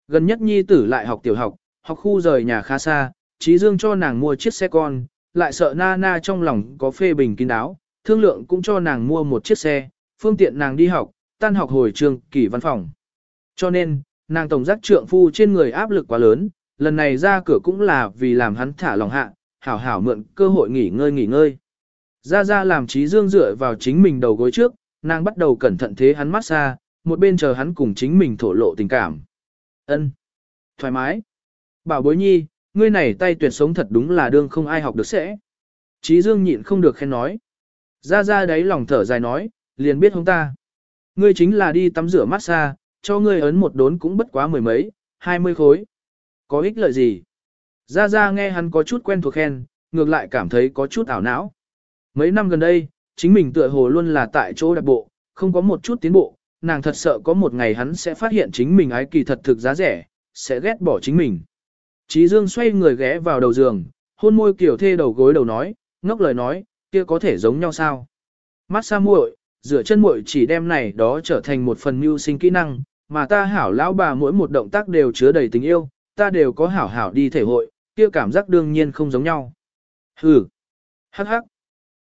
Gần nhất nhi tử lại học tiểu học, học khu rời nhà khá xa, trí dương cho nàng mua chiếc xe con, lại sợ Nana na trong lòng có phê bình kín đáo, thương lượng cũng cho nàng mua một chiếc xe, phương tiện nàng đi học, tan học hồi trường kỷ văn phòng. Cho nên, nàng tổng giác trượng phu trên người áp lực quá lớn, lần này ra cửa cũng là vì làm hắn thả lòng hạ, hảo hảo mượn cơ hội nghỉ ngơi nghỉ ngơi. Ra ra làm trí dương dựa vào chính mình đầu gối trước, nàng bắt đầu cẩn thận thế hắn mát xa, một bên chờ hắn cùng chính mình thổ lộ tình cảm. ân Thoải mái. Bảo bối nhi, ngươi này tay tuyệt sống thật đúng là đương không ai học được sẽ. Trí dương nhịn không được khen nói. Ra ra đấy lòng thở dài nói, liền biết không ta. Ngươi chính là đi tắm rửa massage, cho ngươi ấn một đốn cũng bất quá mười mấy, hai mươi khối. Có ích lợi gì? Ra ra nghe hắn có chút quen thuộc khen, ngược lại cảm thấy có chút ảo não. Mấy năm gần đây, chính mình tựa hồ luôn là tại chỗ đặc bộ, không có một chút tiến bộ, nàng thật sợ có một ngày hắn sẽ phát hiện chính mình ái kỳ thật thực giá rẻ, sẽ ghét bỏ chính mình. Trí Dương xoay người ghé vào đầu giường, hôn môi kiểu thê đầu gối đầu nói, ngốc lời nói, kia có thể giống nhau sao? Mát xa muội, rửa chân muội chỉ đem này đó trở thành một phần mưu sinh kỹ năng, mà ta hảo lão bà mỗi một động tác đều chứa đầy tình yêu, ta đều có hảo hảo đi thể hội, kia cảm giác đương nhiên không giống nhau. Hừ. Hắc hắc.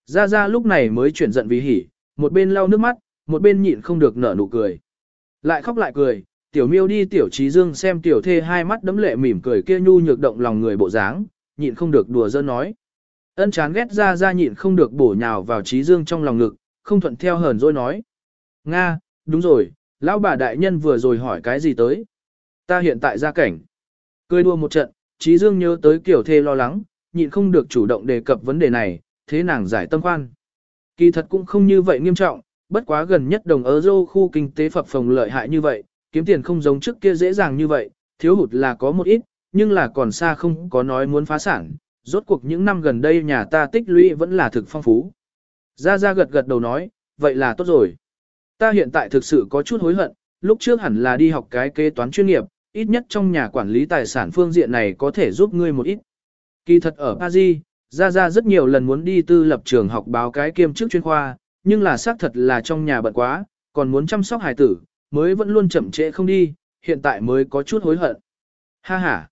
Ra Ra lúc này mới chuyển giận vì hỉ, một bên lau nước mắt, một bên nhịn không được nở nụ cười. Lại khóc lại cười, tiểu miêu đi tiểu trí dương xem tiểu thê hai mắt đấm lệ mỉm cười kia nhu nhược động lòng người bộ dáng, nhịn không được đùa giỡn nói. Ân chán ghét ra ra nhịn không được bổ nhào vào trí dương trong lòng ngực, không thuận theo hờn dỗi nói. Nga, đúng rồi, lão bà đại nhân vừa rồi hỏi cái gì tới. Ta hiện tại ra cảnh. Cười đua một trận, trí dương nhớ tới kiểu thê lo lắng, nhịn không được chủ động đề cập vấn đề này, thế nàng giải tâm khoan. Kỳ thật cũng không như vậy nghiêm trọng, bất quá gần nhất đồng ở dô khu kinh tế phập phồng lợi hại như vậy, kiếm tiền không giống trước kia dễ dàng như vậy, thiếu hụt là có một ít, nhưng là còn xa không có nói muốn phá sản, rốt cuộc những năm gần đây nhà ta tích lũy vẫn là thực phong phú. Gia Gia gật gật đầu nói, vậy là tốt rồi. Ta hiện tại thực sự có chút hối hận, lúc trước hẳn là đi học cái kế toán chuyên nghiệp, ít nhất trong nhà quản lý tài sản phương diện này có thể giúp ngươi một ít. Kỳ thật ở Paris, Gia Gia rất nhiều lần muốn đi tư lập trường học báo cái kiêm chức chuyên khoa, nhưng là xác thật là trong nhà bận quá, còn muốn chăm sóc hài tử, mới vẫn luôn chậm trễ không đi, hiện tại mới có chút hối hận. Ha ha!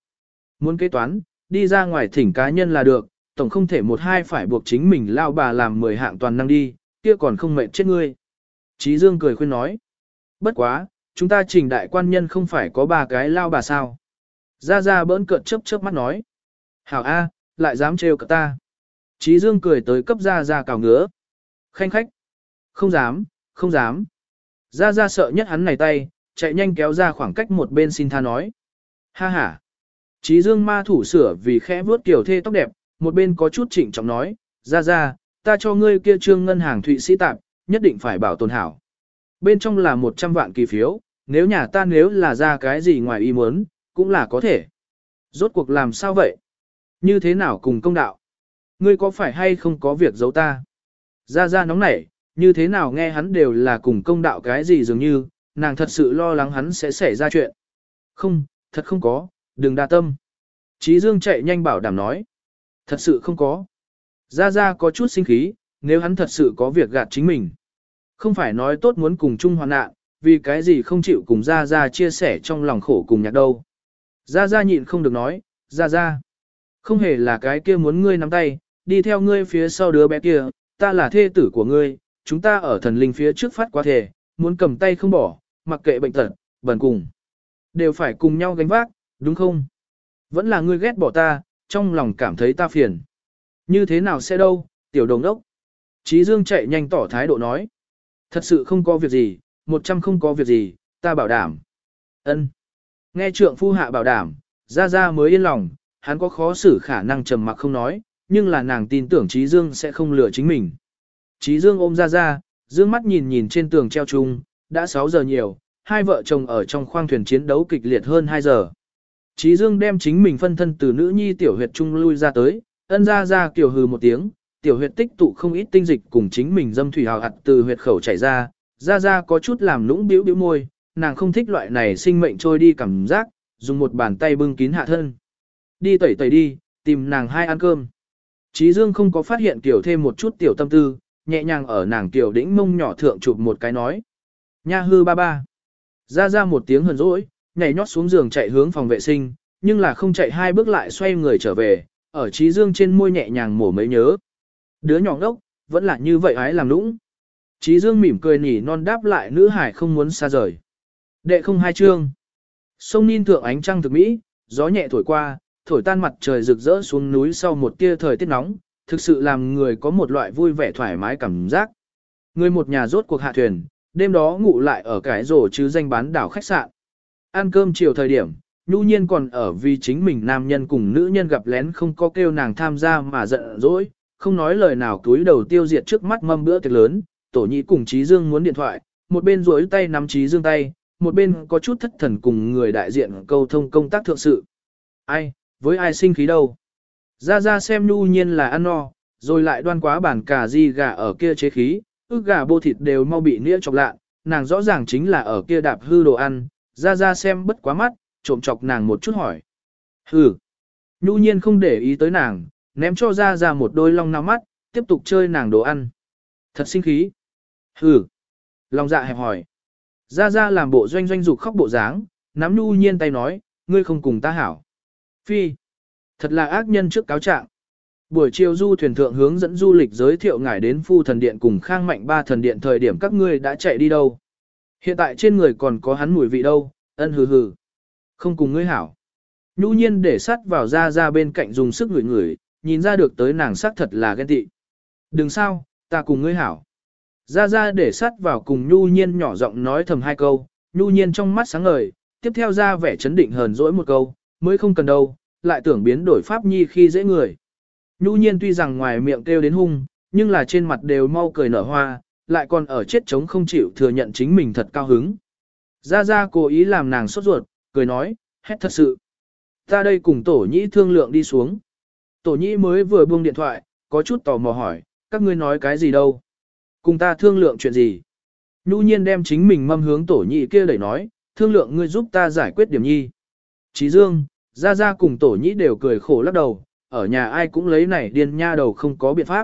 Muốn kế toán, đi ra ngoài thỉnh cá nhân là được, tổng không thể một hai phải buộc chính mình lao bà làm mười hạng toàn năng đi, kia còn không mệt chết ngươi. Chí Dương cười khuyên nói. Bất quá, chúng ta trình đại quan nhân không phải có ba cái lao bà sao. Ra ra bỡn cợt chớp chớp mắt nói. Hảo A, lại dám trêu cả ta. Chí Dương cười tới cấp ra ra cào ngứa. Khanh khách. Không dám, không dám. Ra ra sợ nhất hắn này tay, chạy nhanh kéo ra khoảng cách một bên xin tha nói. Ha ha. Chí Dương ma thủ sửa vì khẽ vuốt kiểu thê tóc đẹp, một bên có chút chỉnh trọng nói, ra ra, ta cho ngươi kia trương ngân hàng thụy sĩ tạp, nhất định phải bảo tồn hảo. Bên trong là 100 vạn kỳ phiếu, nếu nhà ta nếu là ra cái gì ngoài ý muốn, cũng là có thể. Rốt cuộc làm sao vậy? Như thế nào cùng công đạo? Ngươi có phải hay không có việc giấu ta? Ra ra nóng nảy, như thế nào nghe hắn đều là cùng công đạo cái gì dường như, nàng thật sự lo lắng hắn sẽ xảy ra chuyện. Không, thật không có, đừng đa tâm. Chí Dương chạy nhanh bảo đảm nói. Thật sự không có. Gia Gia có chút sinh khí, nếu hắn thật sự có việc gạt chính mình. Không phải nói tốt muốn cùng chung hoàn nạn, vì cái gì không chịu cùng Gia Gia chia sẻ trong lòng khổ cùng nhạc đâu. Gia Gia nhịn không được nói, Gia Gia. Không hề là cái kia muốn ngươi nắm tay, đi theo ngươi phía sau đứa bé kia, ta là thê tử của ngươi, chúng ta ở thần linh phía trước phát quá thể, muốn cầm tay không bỏ, mặc kệ bệnh tật, bần cùng. Đều phải cùng nhau gánh vác, đúng không? Vẫn là ngươi ghét bỏ ta, trong lòng cảm thấy ta phiền. Như thế nào sẽ đâu, tiểu đồng đốc. Chí Dương chạy nhanh tỏ thái độ nói. Thật sự không có việc gì, một trăm không có việc gì, ta bảo đảm. Ân. Nghe trượng phu hạ bảo đảm, ra ra mới yên lòng, hắn có khó xử khả năng trầm mặc không nói, nhưng là nàng tin tưởng Chí Dương sẽ không lừa chính mình. Chí Dương ôm ra ra, dương mắt nhìn nhìn trên tường treo chung, đã 6 giờ nhiều, hai vợ chồng ở trong khoang thuyền chiến đấu kịch liệt hơn 2 giờ. Chí Dương đem chính mình phân thân từ nữ nhi tiểu huyệt trung lui ra tới, ân ra ra kiểu hừ một tiếng, tiểu huyệt tích tụ không ít tinh dịch cùng chính mình dâm thủy hào hạt từ huyệt khẩu chảy ra, ra ra có chút làm lũng biểu biểu môi, nàng không thích loại này sinh mệnh trôi đi cảm giác, dùng một bàn tay bưng kín hạ thân. Đi tẩy tẩy đi, tìm nàng hai ăn cơm. Chí Dương không có phát hiện tiểu thêm một chút tiểu tâm tư, nhẹ nhàng ở nàng tiểu đĩnh mông nhỏ thượng chụp một cái nói. Nha hư ba ba. Ra ra một tiếng hờn rỗi, nhảy nhót xuống giường chạy hướng phòng vệ sinh, nhưng là không chạy hai bước lại xoay người trở về, ở trí dương trên môi nhẹ nhàng mổ mấy nhớ. Đứa nhỏ ngốc, vẫn là như vậy ái làm lũng. Trí dương mỉm cười nỉ non đáp lại nữ hải không muốn xa rời. Đệ không hai chương. Sông Ninh thượng ánh trăng thực mỹ, gió nhẹ thổi qua, thổi tan mặt trời rực rỡ xuống núi sau một tia thời tiết nóng, thực sự làm người có một loại vui vẻ thoải mái cảm giác. Người một nhà rốt cuộc hạ thuyền, đêm đó ngủ lại ở cái rổ chứ danh bán đảo khách sạn. Ăn cơm chiều thời điểm, nhu nhiên còn ở vì chính mình nam nhân cùng nữ nhân gặp lén không có kêu nàng tham gia mà giận dỗi, không nói lời nào túi đầu tiêu diệt trước mắt mâm bữa tiệc lớn, tổ nhị cùng Trí Dương muốn điện thoại, một bên duỗi tay nắm Trí Dương tay, một bên có chút thất thần cùng người đại diện câu thông công tác thượng sự. Ai, với ai sinh khí đâu? Ra ra xem nhu nhiên là ăn no, rồi lại đoan quá bản cà di gà ở kia chế khí, ức gà bô thịt đều mau bị nĩa chọc lạ, nàng rõ ràng chính là ở kia đạp hư đồ ăn, ra ra xem bất quá mắt, trộm chọc nàng một chút hỏi. Hừ. Nhu nhiên không để ý tới nàng, ném cho ra ra một đôi long nao mắt, tiếp tục chơi nàng đồ ăn. Thật sinh khí. Hừ. Lòng dạ hẹp hỏi. Ra ra làm bộ doanh doanh dục khóc bộ dáng, nắm nhu nhiên tay nói, ngươi không cùng ta hảo. Phi. Thật là ác nhân trước cáo trạng. Buổi chiều du thuyền thượng hướng dẫn du lịch giới thiệu ngài đến phu thần điện cùng khang mạnh ba thần điện thời điểm các ngươi đã chạy đi đâu. Hiện tại trên người còn có hắn mùi vị đâu, ân hừ hừ. Không cùng ngươi hảo. Nhu nhiên để sắt vào ra ra bên cạnh dùng sức ngửi ngửi, nhìn ra được tới nàng sắc thật là ghen tị. Đừng sao, ta cùng ngươi hảo. Ra ra để sắt vào cùng nhu nhiên nhỏ giọng nói thầm hai câu, nhu nhiên trong mắt sáng ngời, tiếp theo ra vẻ chấn định hờn dỗi một câu, mới không cần đâu, lại tưởng biến đổi pháp nhi khi dễ người. Nhu nhiên tuy rằng ngoài miệng kêu đến hung, nhưng là trên mặt đều mau cười nở hoa, lại còn ở chết chống không chịu thừa nhận chính mình thật cao hứng. Ra ra cố ý làm nàng sốt ruột, cười nói, hét thật sự. Ta đây cùng tổ nhĩ thương lượng đi xuống. Tổ nhĩ mới vừa buông điện thoại, có chút tò mò hỏi, các ngươi nói cái gì đâu? Cùng ta thương lượng chuyện gì? Nhu nhiên đem chính mình mâm hướng tổ nhĩ kia đẩy nói, thương lượng ngươi giúp ta giải quyết điểm nhi. Chí Dương, Gia Gia cùng tổ nhĩ đều cười khổ lắc đầu, ở nhà ai cũng lấy này điên nha đầu không có biện pháp.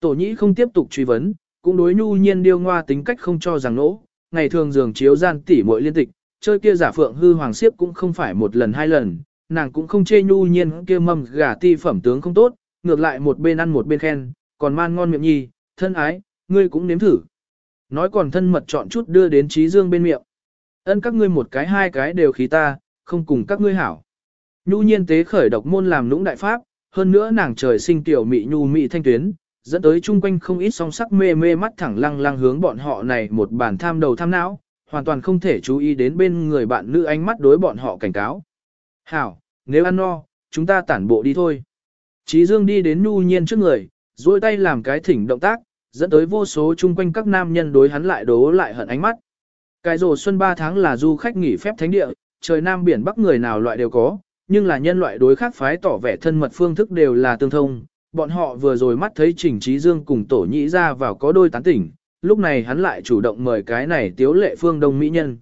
Tổ nhĩ không tiếp tục truy vấn, cũng đối nhu nhiên điêu ngoa tính cách không cho rằng nỗ, ngày thường giường chiếu gian tỉ muội liên tịch, chơi kia giả phượng hư hoàng siếp cũng không phải một lần hai lần, nàng cũng không chê nhu nhiên kia mâm gà ti phẩm tướng không tốt, ngược lại một bên ăn một bên khen, còn man ngon miệng nhi, thân ái, ngươi cũng nếm thử. Nói còn thân mật chọn chút đưa đến trí dương bên miệng. Ân các ngươi một cái hai cái đều khí ta, không cùng các ngươi hảo. Nhu nhiên tế khởi độc môn làm lũng đại pháp, hơn nữa nàng trời sinh tiểu mị nhu mị thanh tuyến, dẫn tới chung quanh không ít song sắc mê mê mắt thẳng lăng lăng hướng bọn họ này một bản tham đầu tham não, hoàn toàn không thể chú ý đến bên người bạn nữ ánh mắt đối bọn họ cảnh cáo. Hảo, nếu ăn no, chúng ta tản bộ đi thôi. Chí Dương đi đến Nhu Nhiên trước người, duỗi tay làm cái thỉnh động tác, dẫn tới vô số chung quanh các nam nhân đối hắn lại đố lại hận ánh mắt. Cái rồ xuân 3 tháng là du khách nghỉ phép thánh địa, trời nam biển bắc người nào loại đều có, nhưng là nhân loại đối khác phái tỏ vẻ thân mật phương thức đều là tương thông. Bọn họ vừa rồi mắt thấy Trình Trí Dương cùng tổ nhĩ ra vào có đôi tán tỉnh, lúc này hắn lại chủ động mời cái này tiếu lệ phương đông mỹ nhân.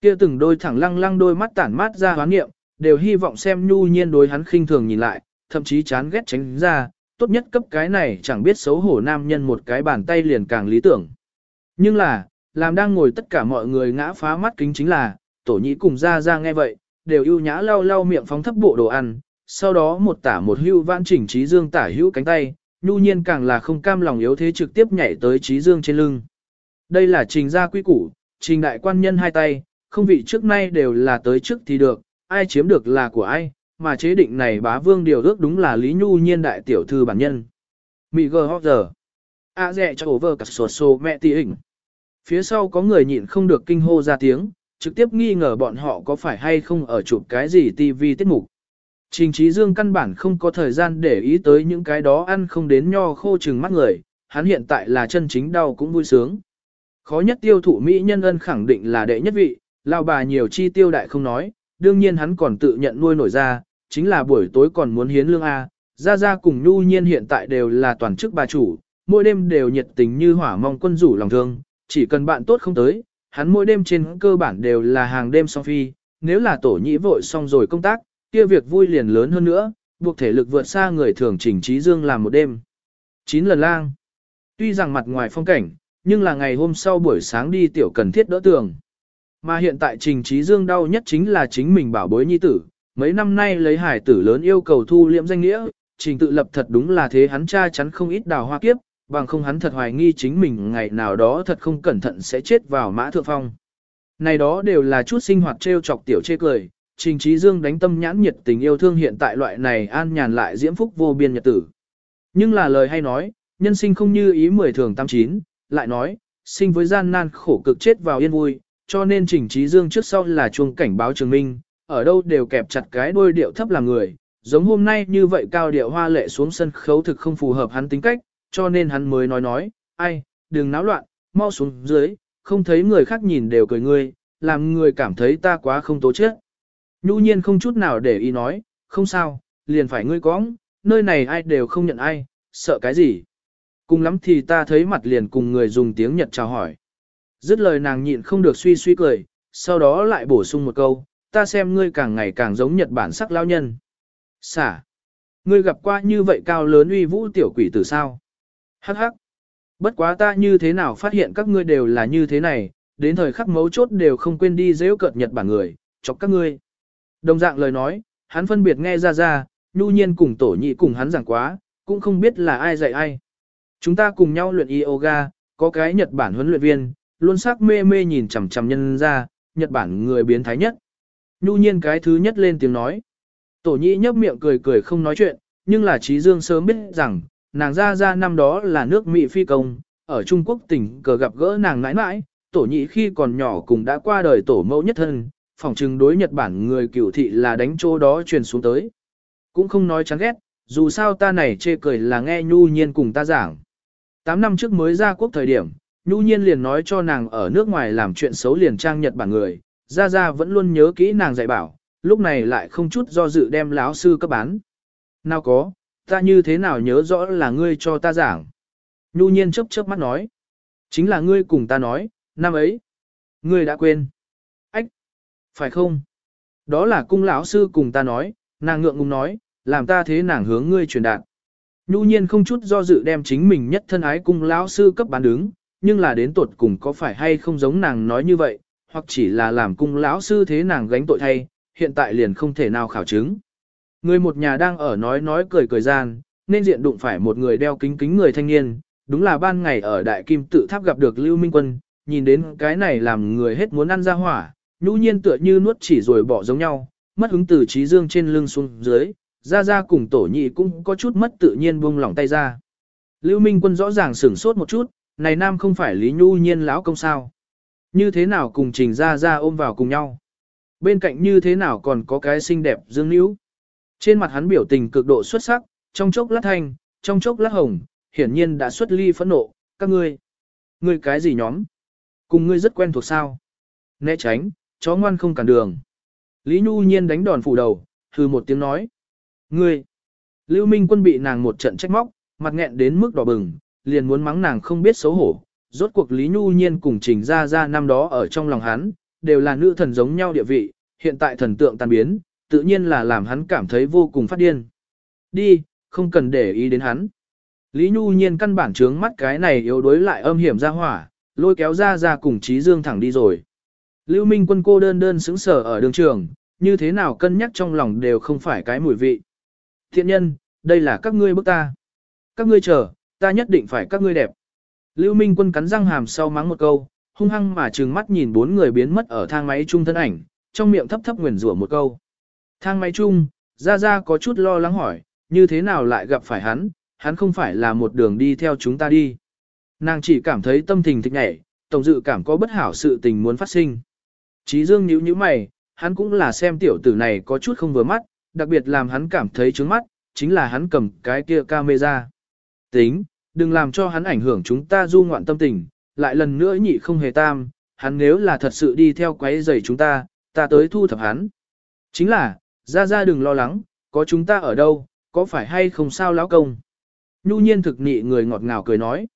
Kia từng đôi thẳng lăng lăng đôi mắt tản mát ra hoán nghiệm, đều hy vọng xem nhu nhiên đối hắn khinh thường nhìn lại, thậm chí chán ghét tránh ra, tốt nhất cấp cái này chẳng biết xấu hổ nam nhân một cái bàn tay liền càng lý tưởng. Nhưng là, làm đang ngồi tất cả mọi người ngã phá mắt kính chính là, tổ nhĩ cùng ra ra nghe vậy, đều ưu nhã lau lau miệng phóng thấp bộ đồ ăn, sau đó một tả một hưu vãn chỉnh trí dương tả hữu cánh tay, nhu nhiên càng là không cam lòng yếu thế trực tiếp nhảy tới trí dương trên lưng. Đây là trình gia quy củ, trình đại quan nhân hai tay, không vị trước nay đều là tới trước thì được, ai chiếm được là của ai, mà chế định này bá vương điều ước đúng là Lý Nhu Nhiên đại tiểu thư bản nhân. Mị gờ hót giờ. A dẹ cho over cả sổ sổ mẹ tì hình. Phía sau có người nhịn không được kinh hô ra tiếng, trực tiếp nghi ngờ bọn họ có phải hay không ở chụp cái gì TV tiết mục. Trình Trí Dương căn bản không có thời gian để ý tới những cái đó ăn không đến nho khô chừng mắt người, hắn hiện tại là chân chính đau cũng vui sướng. Khó nhất tiêu thụ Mỹ nhân ân khẳng định là đệ nhất vị, lao bà nhiều chi tiêu đại không nói, đương nhiên hắn còn tự nhận nuôi nổi ra, chính là buổi tối còn muốn hiến lương A, ra ra cùng nhu nhiên hiện tại đều là toàn chức bà chủ, mỗi đêm đều nhiệt tình như hỏa mong quân rủ lòng thương, chỉ cần bạn tốt không tới, hắn mỗi đêm trên cơ bản đều là hàng đêm song phi, nếu là tổ nhĩ vội xong rồi công tác, kia việc vui liền lớn hơn nữa, buộc thể lực vượt xa người thường trình trí dương làm một đêm. 9 lần lang. Tuy rằng mặt ngoài phong cảnh, nhưng là ngày hôm sau buổi sáng đi tiểu cần thiết đỡ tường. Mà hiện tại trình trí dương đau nhất chính là chính mình bảo bối nhi tử, mấy năm nay lấy hải tử lớn yêu cầu thu liễm danh nghĩa, trình tự lập thật đúng là thế hắn cha chắn không ít đào hoa kiếp, bằng không hắn thật hoài nghi chính mình ngày nào đó thật không cẩn thận sẽ chết vào mã thượng phong. Này đó đều là chút sinh hoạt trêu chọc tiểu chê cười, Trình Trí Dương đánh tâm nhãn nhiệt tình yêu thương hiện tại loại này an nhàn lại diễm phúc vô biên nhật tử. Nhưng là lời hay nói, nhân sinh không như ý mười thường tam chín, lại nói, sinh với gian nan khổ cực chết vào yên vui, cho nên Trình Trí Dương trước sau là chuông cảnh báo trường minh, ở đâu đều kẹp chặt cái đôi điệu thấp làm người, giống hôm nay như vậy cao điệu hoa lệ xuống sân khấu thực không phù hợp hắn tính cách, cho nên hắn mới nói nói, ai, đừng náo loạn, mau xuống dưới, không thấy người khác nhìn đều cười ngươi, làm người cảm thấy ta quá không tố chết. Nhu nhiên không chút nào để ý nói, không sao, liền phải ngươi cóng, nơi này ai đều không nhận ai, sợ cái gì. Cùng lắm thì ta thấy mặt liền cùng người dùng tiếng Nhật chào hỏi. Dứt lời nàng nhịn không được suy suy cười, sau đó lại bổ sung một câu, ta xem ngươi càng ngày càng giống Nhật Bản sắc lao nhân. Xả. Ngươi gặp qua như vậy cao lớn uy vũ tiểu quỷ từ sao? Hắc hắc. Bất quá ta như thế nào phát hiện các ngươi đều là như thế này, đến thời khắc mấu chốt đều không quên đi dễ cợt Nhật Bản người, chọc các ngươi. Đồng dạng lời nói, hắn phân biệt nghe ra ra, nhu nhiên cùng tổ nhị cùng hắn giảng quá, cũng không biết là ai dạy ai. Chúng ta cùng nhau luyện yoga, có cái Nhật Bản huấn luyện viên, luôn sắc mê mê nhìn chằm chằm nhân ra, Nhật Bản người biến thái nhất. Nhu nhiên cái thứ nhất lên tiếng nói. Tổ nhị nhấp miệng cười cười không nói chuyện, nhưng là trí dương sớm biết rằng, nàng ra ra năm đó là nước Mỹ phi công, ở Trung Quốc tỉnh cờ gặp gỡ nàng nãi nãi, tổ nhị khi còn nhỏ cùng đã qua đời tổ mẫu nhất thân, phòng trừng đối Nhật Bản người cửu thị là đánh chỗ đó truyền xuống tới. Cũng không nói chán ghét, dù sao ta này chê cười là nghe nhu nhiên cùng ta giảng. Tám năm trước mới ra quốc thời điểm, nhu nhiên liền nói cho nàng ở nước ngoài làm chuyện xấu liền trang Nhật Bản người, ra ra vẫn luôn nhớ kỹ nàng dạy bảo, lúc này lại không chút do dự đem láo sư cấp bán. Nào có, ta như thế nào nhớ rõ là ngươi cho ta giảng. Nhu nhiên chớp chớp mắt nói. Chính là ngươi cùng ta nói, năm ấy. Ngươi đã quên. Ách. Phải không? Đó là cung lão sư cùng ta nói, nàng ngượng ngùng nói, làm ta thế nàng hướng ngươi truyền đạt. Nhu nhiên không chút do dự đem chính mình nhất thân ái cung lão sư cấp bán đứng, nhưng là đến tuột cùng có phải hay không giống nàng nói như vậy, hoặc chỉ là làm cung lão sư thế nàng gánh tội thay, hiện tại liền không thể nào khảo chứng. Người một nhà đang ở nói nói cười cười gian, nên diện đụng phải một người đeo kính kính người thanh niên, đúng là ban ngày ở Đại Kim tự tháp gặp được Lưu Minh Quân, nhìn đến cái này làm người hết muốn ăn ra hỏa, nhũ nhiên tựa như nuốt chỉ rồi bỏ giống nhau, mất hứng từ trí dương trên lưng xuống dưới, ra ra cùng tổ nhị cũng có chút mất tự nhiên buông lỏng tay ra. Lưu Minh Quân rõ ràng sửng sốt một chút, này nam không phải Lý Nhu Nhiên lão công sao? Như thế nào cùng Trình ra ra ôm vào cùng nhau? Bên cạnh như thế nào còn có cái xinh đẹp dương níu? Trên mặt hắn biểu tình cực độ xuất sắc, trong chốc lát thanh, trong chốc lát hồng, hiển nhiên đã xuất ly phẫn nộ, các ngươi. Ngươi cái gì nhóm? Cùng ngươi rất quen thuộc sao? Né tránh, chó ngoan không cản đường. Lý Nhu Nhiên đánh đòn phủ đầu, hừ một tiếng nói. Ngươi! Lưu Minh quân bị nàng một trận trách móc, mặt nghẹn đến mức đỏ bừng, liền muốn mắng nàng không biết xấu hổ. Rốt cuộc Lý Nhu Nhiên cùng trình ra ra năm đó ở trong lòng hắn, đều là nữ thần giống nhau địa vị, hiện tại thần tượng tan biến, tự nhiên là làm hắn cảm thấy vô cùng phát điên. Đi, không cần để ý đến hắn. Lý Nhu Nhiên căn bản trướng mắt cái này yếu đuối lại âm hiểm ra hỏa, lôi kéo ra ra cùng Trí Dương thẳng đi rồi. Lưu Minh quân cô đơn đơn sững sờ ở đường trường, như thế nào cân nhắc trong lòng đều không phải cái mùi vị. Thiện nhân, đây là các ngươi bức ta. Các ngươi chờ, ta nhất định phải các ngươi đẹp. Lưu Minh quân cắn răng hàm sau mắng một câu, hung hăng mà trừng mắt nhìn bốn người biến mất ở thang máy trung thân ảnh, trong miệng thấp thấp nguyền rủa một câu. Thang máy chung, Ra Ra có chút lo lắng hỏi, như thế nào lại gặp phải hắn, hắn không phải là một đường đi theo chúng ta đi. Nàng chỉ cảm thấy tâm tình thích nhảy, tổng dự cảm có bất hảo sự tình muốn phát sinh. Chí Dương nhíu nhíu mày, hắn cũng là xem tiểu tử này có chút không vừa mắt, đặc biệt làm hắn cảm thấy trướng mắt, chính là hắn cầm cái kia camera. Tính, đừng làm cho hắn ảnh hưởng chúng ta du ngoạn tâm tình, lại lần nữa nhị không hề tam, hắn nếu là thật sự đi theo quấy rầy chúng ta, ta tới thu thập hắn. Chính là, ra ra đừng lo lắng, có chúng ta ở đâu, có phải hay không sao lão công. Nhu nhiên thực nị người ngọt ngào cười nói.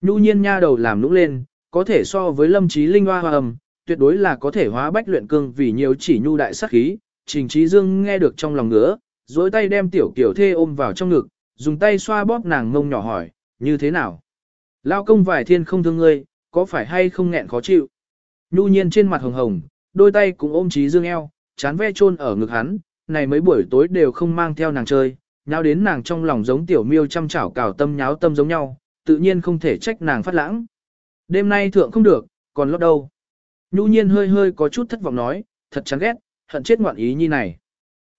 Nhu nhiên nha đầu làm nũng lên, có thể so với lâm trí linh hoa hoa ầm, tuyệt đối là có thể hóa bách luyện cương vì nhiều chỉ nhu đại sát khí. Trình trí dương nghe được trong lòng ngứa, dối tay đem tiểu kiểu thê ôm vào trong ngực, dùng tay xoa bóp nàng ngông nhỏ hỏi, như thế nào? Lao công vài thiên không thương ngươi, có phải hay không nghẹn khó chịu? Nhu nhiên trên mặt hồng hồng, đôi tay cũng ôm trí dương eo, chán ve chôn ở ngực hắn, này mấy buổi tối đều không mang theo nàng chơi, nháo đến nàng trong lòng giống tiểu miêu chăm chảo cào tâm nháo tâm giống nhau, tự nhiên không thể trách nàng phát lãng. Đêm nay thượng không được, còn lót đâu. Nhu nhiên hơi hơi có chút thất vọng nói, thật chán ghét, hận chết ngoạn ý nhi này.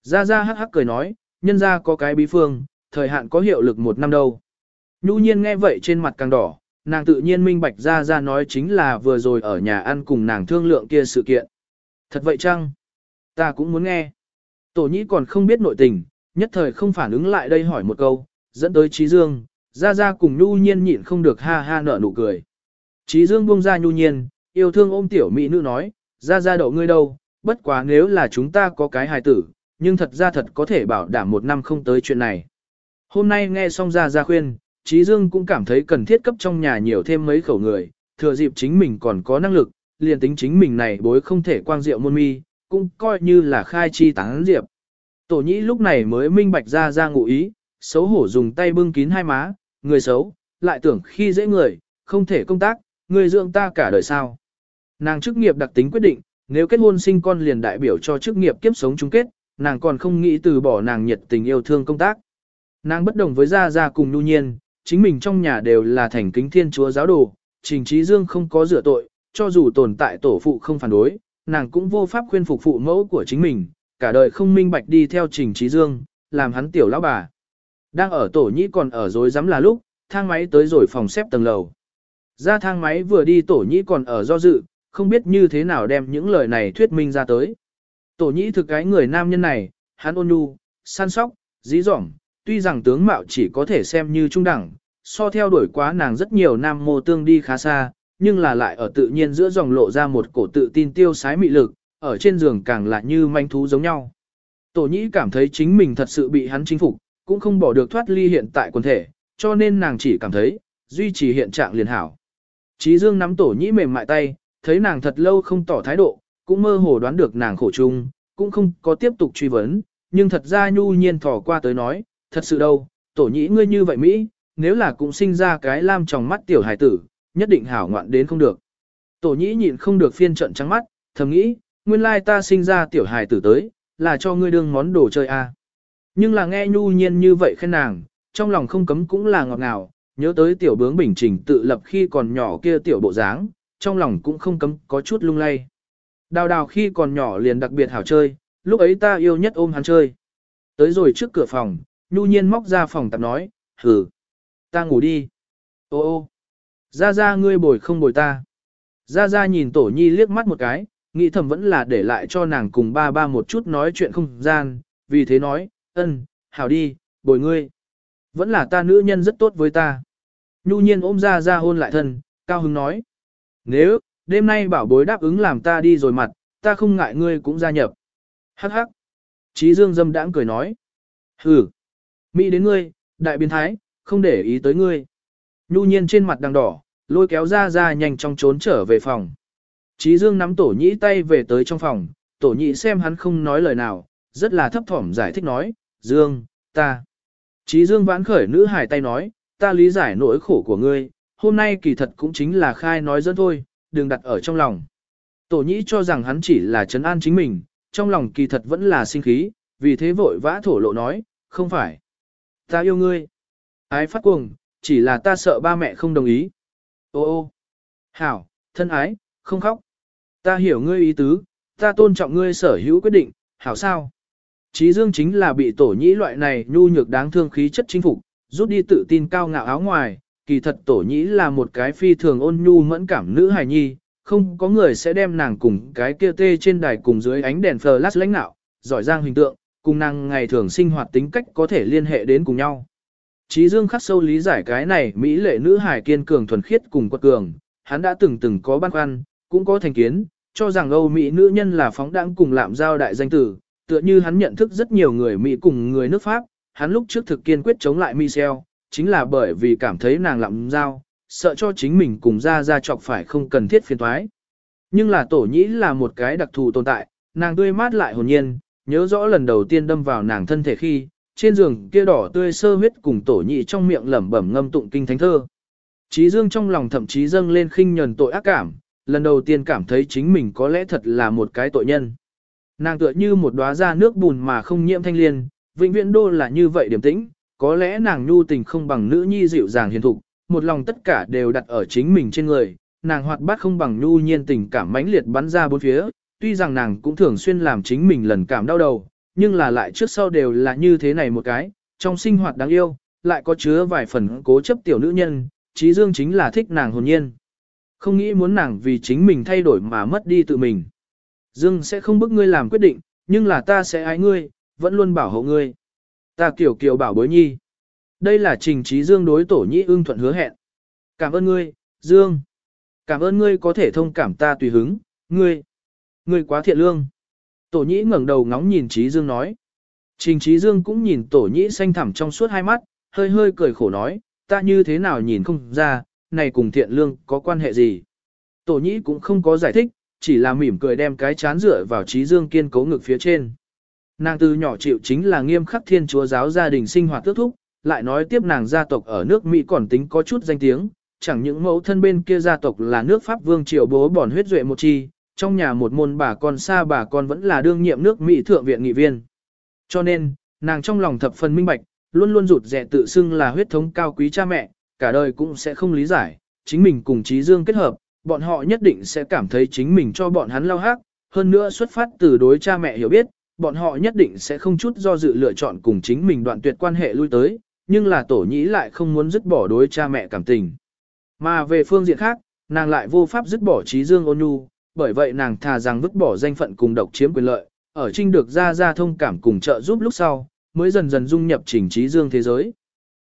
Gia Gia hắc hắc cười nói, nhân ra có cái bí phương, thời hạn có hiệu lực một năm đâu. Nhu nhiên nghe vậy trên mặt càng đỏ, nàng tự nhiên minh bạch Gia Gia nói chính là vừa rồi ở nhà ăn cùng nàng thương lượng kia sự kiện. Thật vậy chăng? Ta cũng muốn nghe. Tổ nhĩ còn không biết nội tình, nhất thời không phản ứng lại đây hỏi một câu, dẫn tới Trí Dương, Ra Ra cùng Nhu nhiên nhịn không được ha ha nở nụ cười. Trí Dương buông ra Nhu nhiên, yêu thương ôm tiểu mỹ nữ nói, Ra Ra đậu ngươi đâu, bất quá nếu là chúng ta có cái hài tử, nhưng thật ra thật có thể bảo đảm một năm không tới chuyện này. Hôm nay nghe xong Ra Ra khuyên, Trí Dương cũng cảm thấy cần thiết cấp trong nhà nhiều thêm mấy khẩu người, thừa dịp chính mình còn có năng lực, liền tính chính mình này bối không thể quang diệu môn mi, cũng coi như là khai chi tán diệp. Tổ nhĩ lúc này mới minh bạch ra ra ngụ ý, xấu hổ dùng tay bưng kín hai má, người xấu, lại tưởng khi dễ người, không thể công tác, người dưỡng ta cả đời sao. Nàng chức nghiệp đặc tính quyết định, nếu kết hôn sinh con liền đại biểu cho chức nghiệp kiếp sống chung kết, nàng còn không nghĩ từ bỏ nàng nhiệt tình yêu thương công tác. Nàng bất đồng với Gia Gia cùng Nhu Nhiên, chính mình trong nhà đều là thành kính thiên chúa giáo đồ, trình trí dương không có rửa tội, cho dù tồn tại tổ phụ không phản đối, nàng cũng vô pháp khuyên phục phụ mẫu của chính mình, cả đời không minh bạch đi theo trình trí dương, làm hắn tiểu lão bà. Đang ở tổ nhĩ còn ở dối rắm là lúc, thang máy tới rồi phòng xếp tầng lầu. Ra thang máy vừa đi tổ nhĩ còn ở do dự, không biết như thế nào đem những lời này thuyết minh ra tới. Tổ nhĩ thực cái người nam nhân này, hắn ôn nhu, săn sóc, dí dỏm, tuy rằng tướng mạo chỉ có thể xem như trung đẳng, so theo đuổi quá nàng rất nhiều nam mô tương đi khá xa, nhưng là lại ở tự nhiên giữa dòng lộ ra một cổ tự tin tiêu sái mị lực, ở trên giường càng là như manh thú giống nhau. Tổ nhĩ cảm thấy chính mình thật sự bị hắn chinh phục, cũng không bỏ được thoát ly hiện tại quần thể, cho nên nàng chỉ cảm thấy, duy trì hiện trạng liền hảo. Chí dương nắm tổ nhĩ mềm mại tay, thấy nàng thật lâu không tỏ thái độ, cũng mơ hồ đoán được nàng khổ chung, cũng không có tiếp tục truy vấn, nhưng thật ra nhu nhiên thỏ qua tới nói, thật sự đâu, tổ nhĩ ngươi như vậy Mỹ, nếu là cũng sinh ra cái lam trong mắt tiểu hải tử, nhất định hảo ngoạn đến không được. Tổ nhĩ nhịn không được phiên trận trắng mắt, thầm nghĩ, nguyên lai ta sinh ra tiểu hài tử tới, là cho ngươi đương món đồ chơi a. À. Nhưng là nghe nhu nhiên như vậy khen nàng, trong lòng không cấm cũng là ngọt ngào, nhớ tới tiểu bướng bình trình tự lập khi còn nhỏ kia tiểu bộ dáng, trong lòng cũng không cấm có chút lung lay. Đào đào khi còn nhỏ liền đặc biệt hảo chơi, lúc ấy ta yêu nhất ôm hắn chơi. Tới rồi trước cửa phòng, nhu nhiên móc ra phòng tập nói, hừ, ta ngủ đi. Ô ô, ra ra ngươi bồi không bồi ta. Ra ra nhìn tổ nhi liếc mắt một cái, nghĩ thầm vẫn là để lại cho nàng cùng ba ba một chút nói chuyện không gian, vì thế nói, ân, hảo đi, bồi ngươi. Vẫn là ta nữ nhân rất tốt với ta. Nhu nhiên ôm ra ra hôn lại thân, cao hứng nói. Nếu, đêm nay bảo bối đáp ứng làm ta đi rồi mặt, ta không ngại ngươi cũng gia nhập. Hắc hắc. Chí dương dâm đãng cười nói. Hừ. Mỹ đến ngươi, đại biến thái, không để ý tới ngươi. Nhu nhiên trên mặt đang đỏ, lôi kéo ra ra nhanh chóng trốn trở về phòng. Chí dương nắm tổ nhĩ tay về tới trong phòng, tổ nhĩ xem hắn không nói lời nào, rất là thấp thỏm giải thích nói, Dương, ta. Chí dương vãn khởi nữ hải tay nói, ta lý giải nỗi khổ của ngươi, hôm nay kỳ thật cũng chính là khai nói dẫn thôi, đừng đặt ở trong lòng. Tổ nhĩ cho rằng hắn chỉ là trấn an chính mình, trong lòng kỳ thật vẫn là sinh khí, vì thế vội vã thổ lộ nói, không phải. Ta yêu ngươi. Ái phát cuồng, chỉ là ta sợ ba mẹ không đồng ý. Ô ô. Hảo, thân ái, không khóc. Ta hiểu ngươi ý tứ, ta tôn trọng ngươi sở hữu quyết định, hảo sao. Chí dương chính là bị tổ nhĩ loại này nhu nhược đáng thương khí chất chính phục, rút đi tự tin cao ngạo áo ngoài, kỳ thật tổ nhĩ là một cái phi thường ôn nhu mẫn cảm nữ hài nhi, không có người sẽ đem nàng cùng cái kia tê trên đài cùng dưới ánh đèn flash lãnh nạo, giỏi giang hình tượng, cùng nàng ngày thường sinh hoạt tính cách có thể liên hệ đến cùng nhau. Chí Dương khắc sâu lý giải cái này Mỹ lệ nữ hải kiên cường thuần khiết cùng quật cường, hắn đã từng từng có băn khoăn, cũng có thành kiến, cho rằng Âu Mỹ nữ nhân là phóng đãng cùng lạm giao đại danh tử, tựa như hắn nhận thức rất nhiều người Mỹ cùng người nước Pháp, hắn lúc trước thực kiên quyết chống lại Michel, chính là bởi vì cảm thấy nàng lạm giao, sợ cho chính mình cùng ra ra chọc phải không cần thiết phiền toái. Nhưng là tổ nhĩ là một cái đặc thù tồn tại, nàng tươi mát lại hồn nhiên, nhớ rõ lần đầu tiên đâm vào nàng thân thể khi, trên giường kia đỏ tươi sơ huyết cùng tổ nhị trong miệng lẩm bẩm ngâm tụng kinh thánh thơ. Trí dương trong lòng thậm chí dâng lên khinh nhẫn tội ác cảm, lần đầu tiên cảm thấy chính mình có lẽ thật là một cái tội nhân. Nàng tựa như một đóa ra nước bùn mà không nhiễm thanh liên, vĩnh viễn đô là như vậy điểm tĩnh, có lẽ nàng nhu tình không bằng nữ nhi dịu dàng hiền thục, một lòng tất cả đều đặt ở chính mình trên người, nàng hoạt bát không bằng nhu nhiên tình cảm mãnh liệt bắn ra bốn phía, tuy rằng nàng cũng thường xuyên làm chính mình lần cảm đau đầu, nhưng là lại trước sau đều là như thế này một cái, trong sinh hoạt đáng yêu, lại có chứa vài phần cố chấp tiểu nữ nhân, trí dương chính là thích nàng hồn nhiên. Không nghĩ muốn nàng vì chính mình thay đổi mà mất đi tự mình. Dương sẽ không bức ngươi làm quyết định, nhưng là ta sẽ ái ngươi, vẫn luôn bảo hộ ngươi. Ta kiểu kiểu bảo bối nhi. Đây là trình trí Dương đối tổ nhĩ ưng thuận hứa hẹn. Cảm ơn ngươi, Dương. Cảm ơn ngươi có thể thông cảm ta tùy hứng, ngươi. Ngươi quá thiện lương. Tổ nhĩ ngẩng đầu ngóng nhìn trí Dương nói. Trình trí Dương cũng nhìn tổ nhĩ xanh thẳm trong suốt hai mắt, hơi hơi cười khổ nói, ta như thế nào nhìn không ra, này cùng thiện lương có quan hệ gì. Tổ nhĩ cũng không có giải thích, chỉ là mỉm cười đem cái chán dựa vào trí dương kiên cố ngực phía trên. Nàng từ nhỏ chịu chính là nghiêm khắc thiên chúa giáo gia đình sinh hoạt tước thúc, lại nói tiếp nàng gia tộc ở nước Mỹ còn tính có chút danh tiếng, chẳng những mẫu thân bên kia gia tộc là nước Pháp vương triều bố bòn huyết duệ một chi, trong nhà một môn bà con xa bà con vẫn là đương nhiệm nước Mỹ thượng viện nghị viên. Cho nên, nàng trong lòng thập phần minh bạch, luôn luôn rụt rẻ tự xưng là huyết thống cao quý cha mẹ, cả đời cũng sẽ không lý giải, chính mình cùng trí dương kết hợp, bọn họ nhất định sẽ cảm thấy chính mình cho bọn hắn lao hát, hơn nữa xuất phát từ đối cha mẹ hiểu biết, bọn họ nhất định sẽ không chút do dự lựa chọn cùng chính mình đoạn tuyệt quan hệ lui tới, nhưng là tổ nhĩ lại không muốn dứt bỏ đối cha mẹ cảm tình. Mà về phương diện khác, nàng lại vô pháp dứt bỏ trí dương ôn nhu, bởi vậy nàng thà rằng vứt bỏ danh phận cùng độc chiếm quyền lợi, ở trinh được ra ra thông cảm cùng trợ giúp lúc sau, mới dần dần dung nhập trình trí dương thế giới.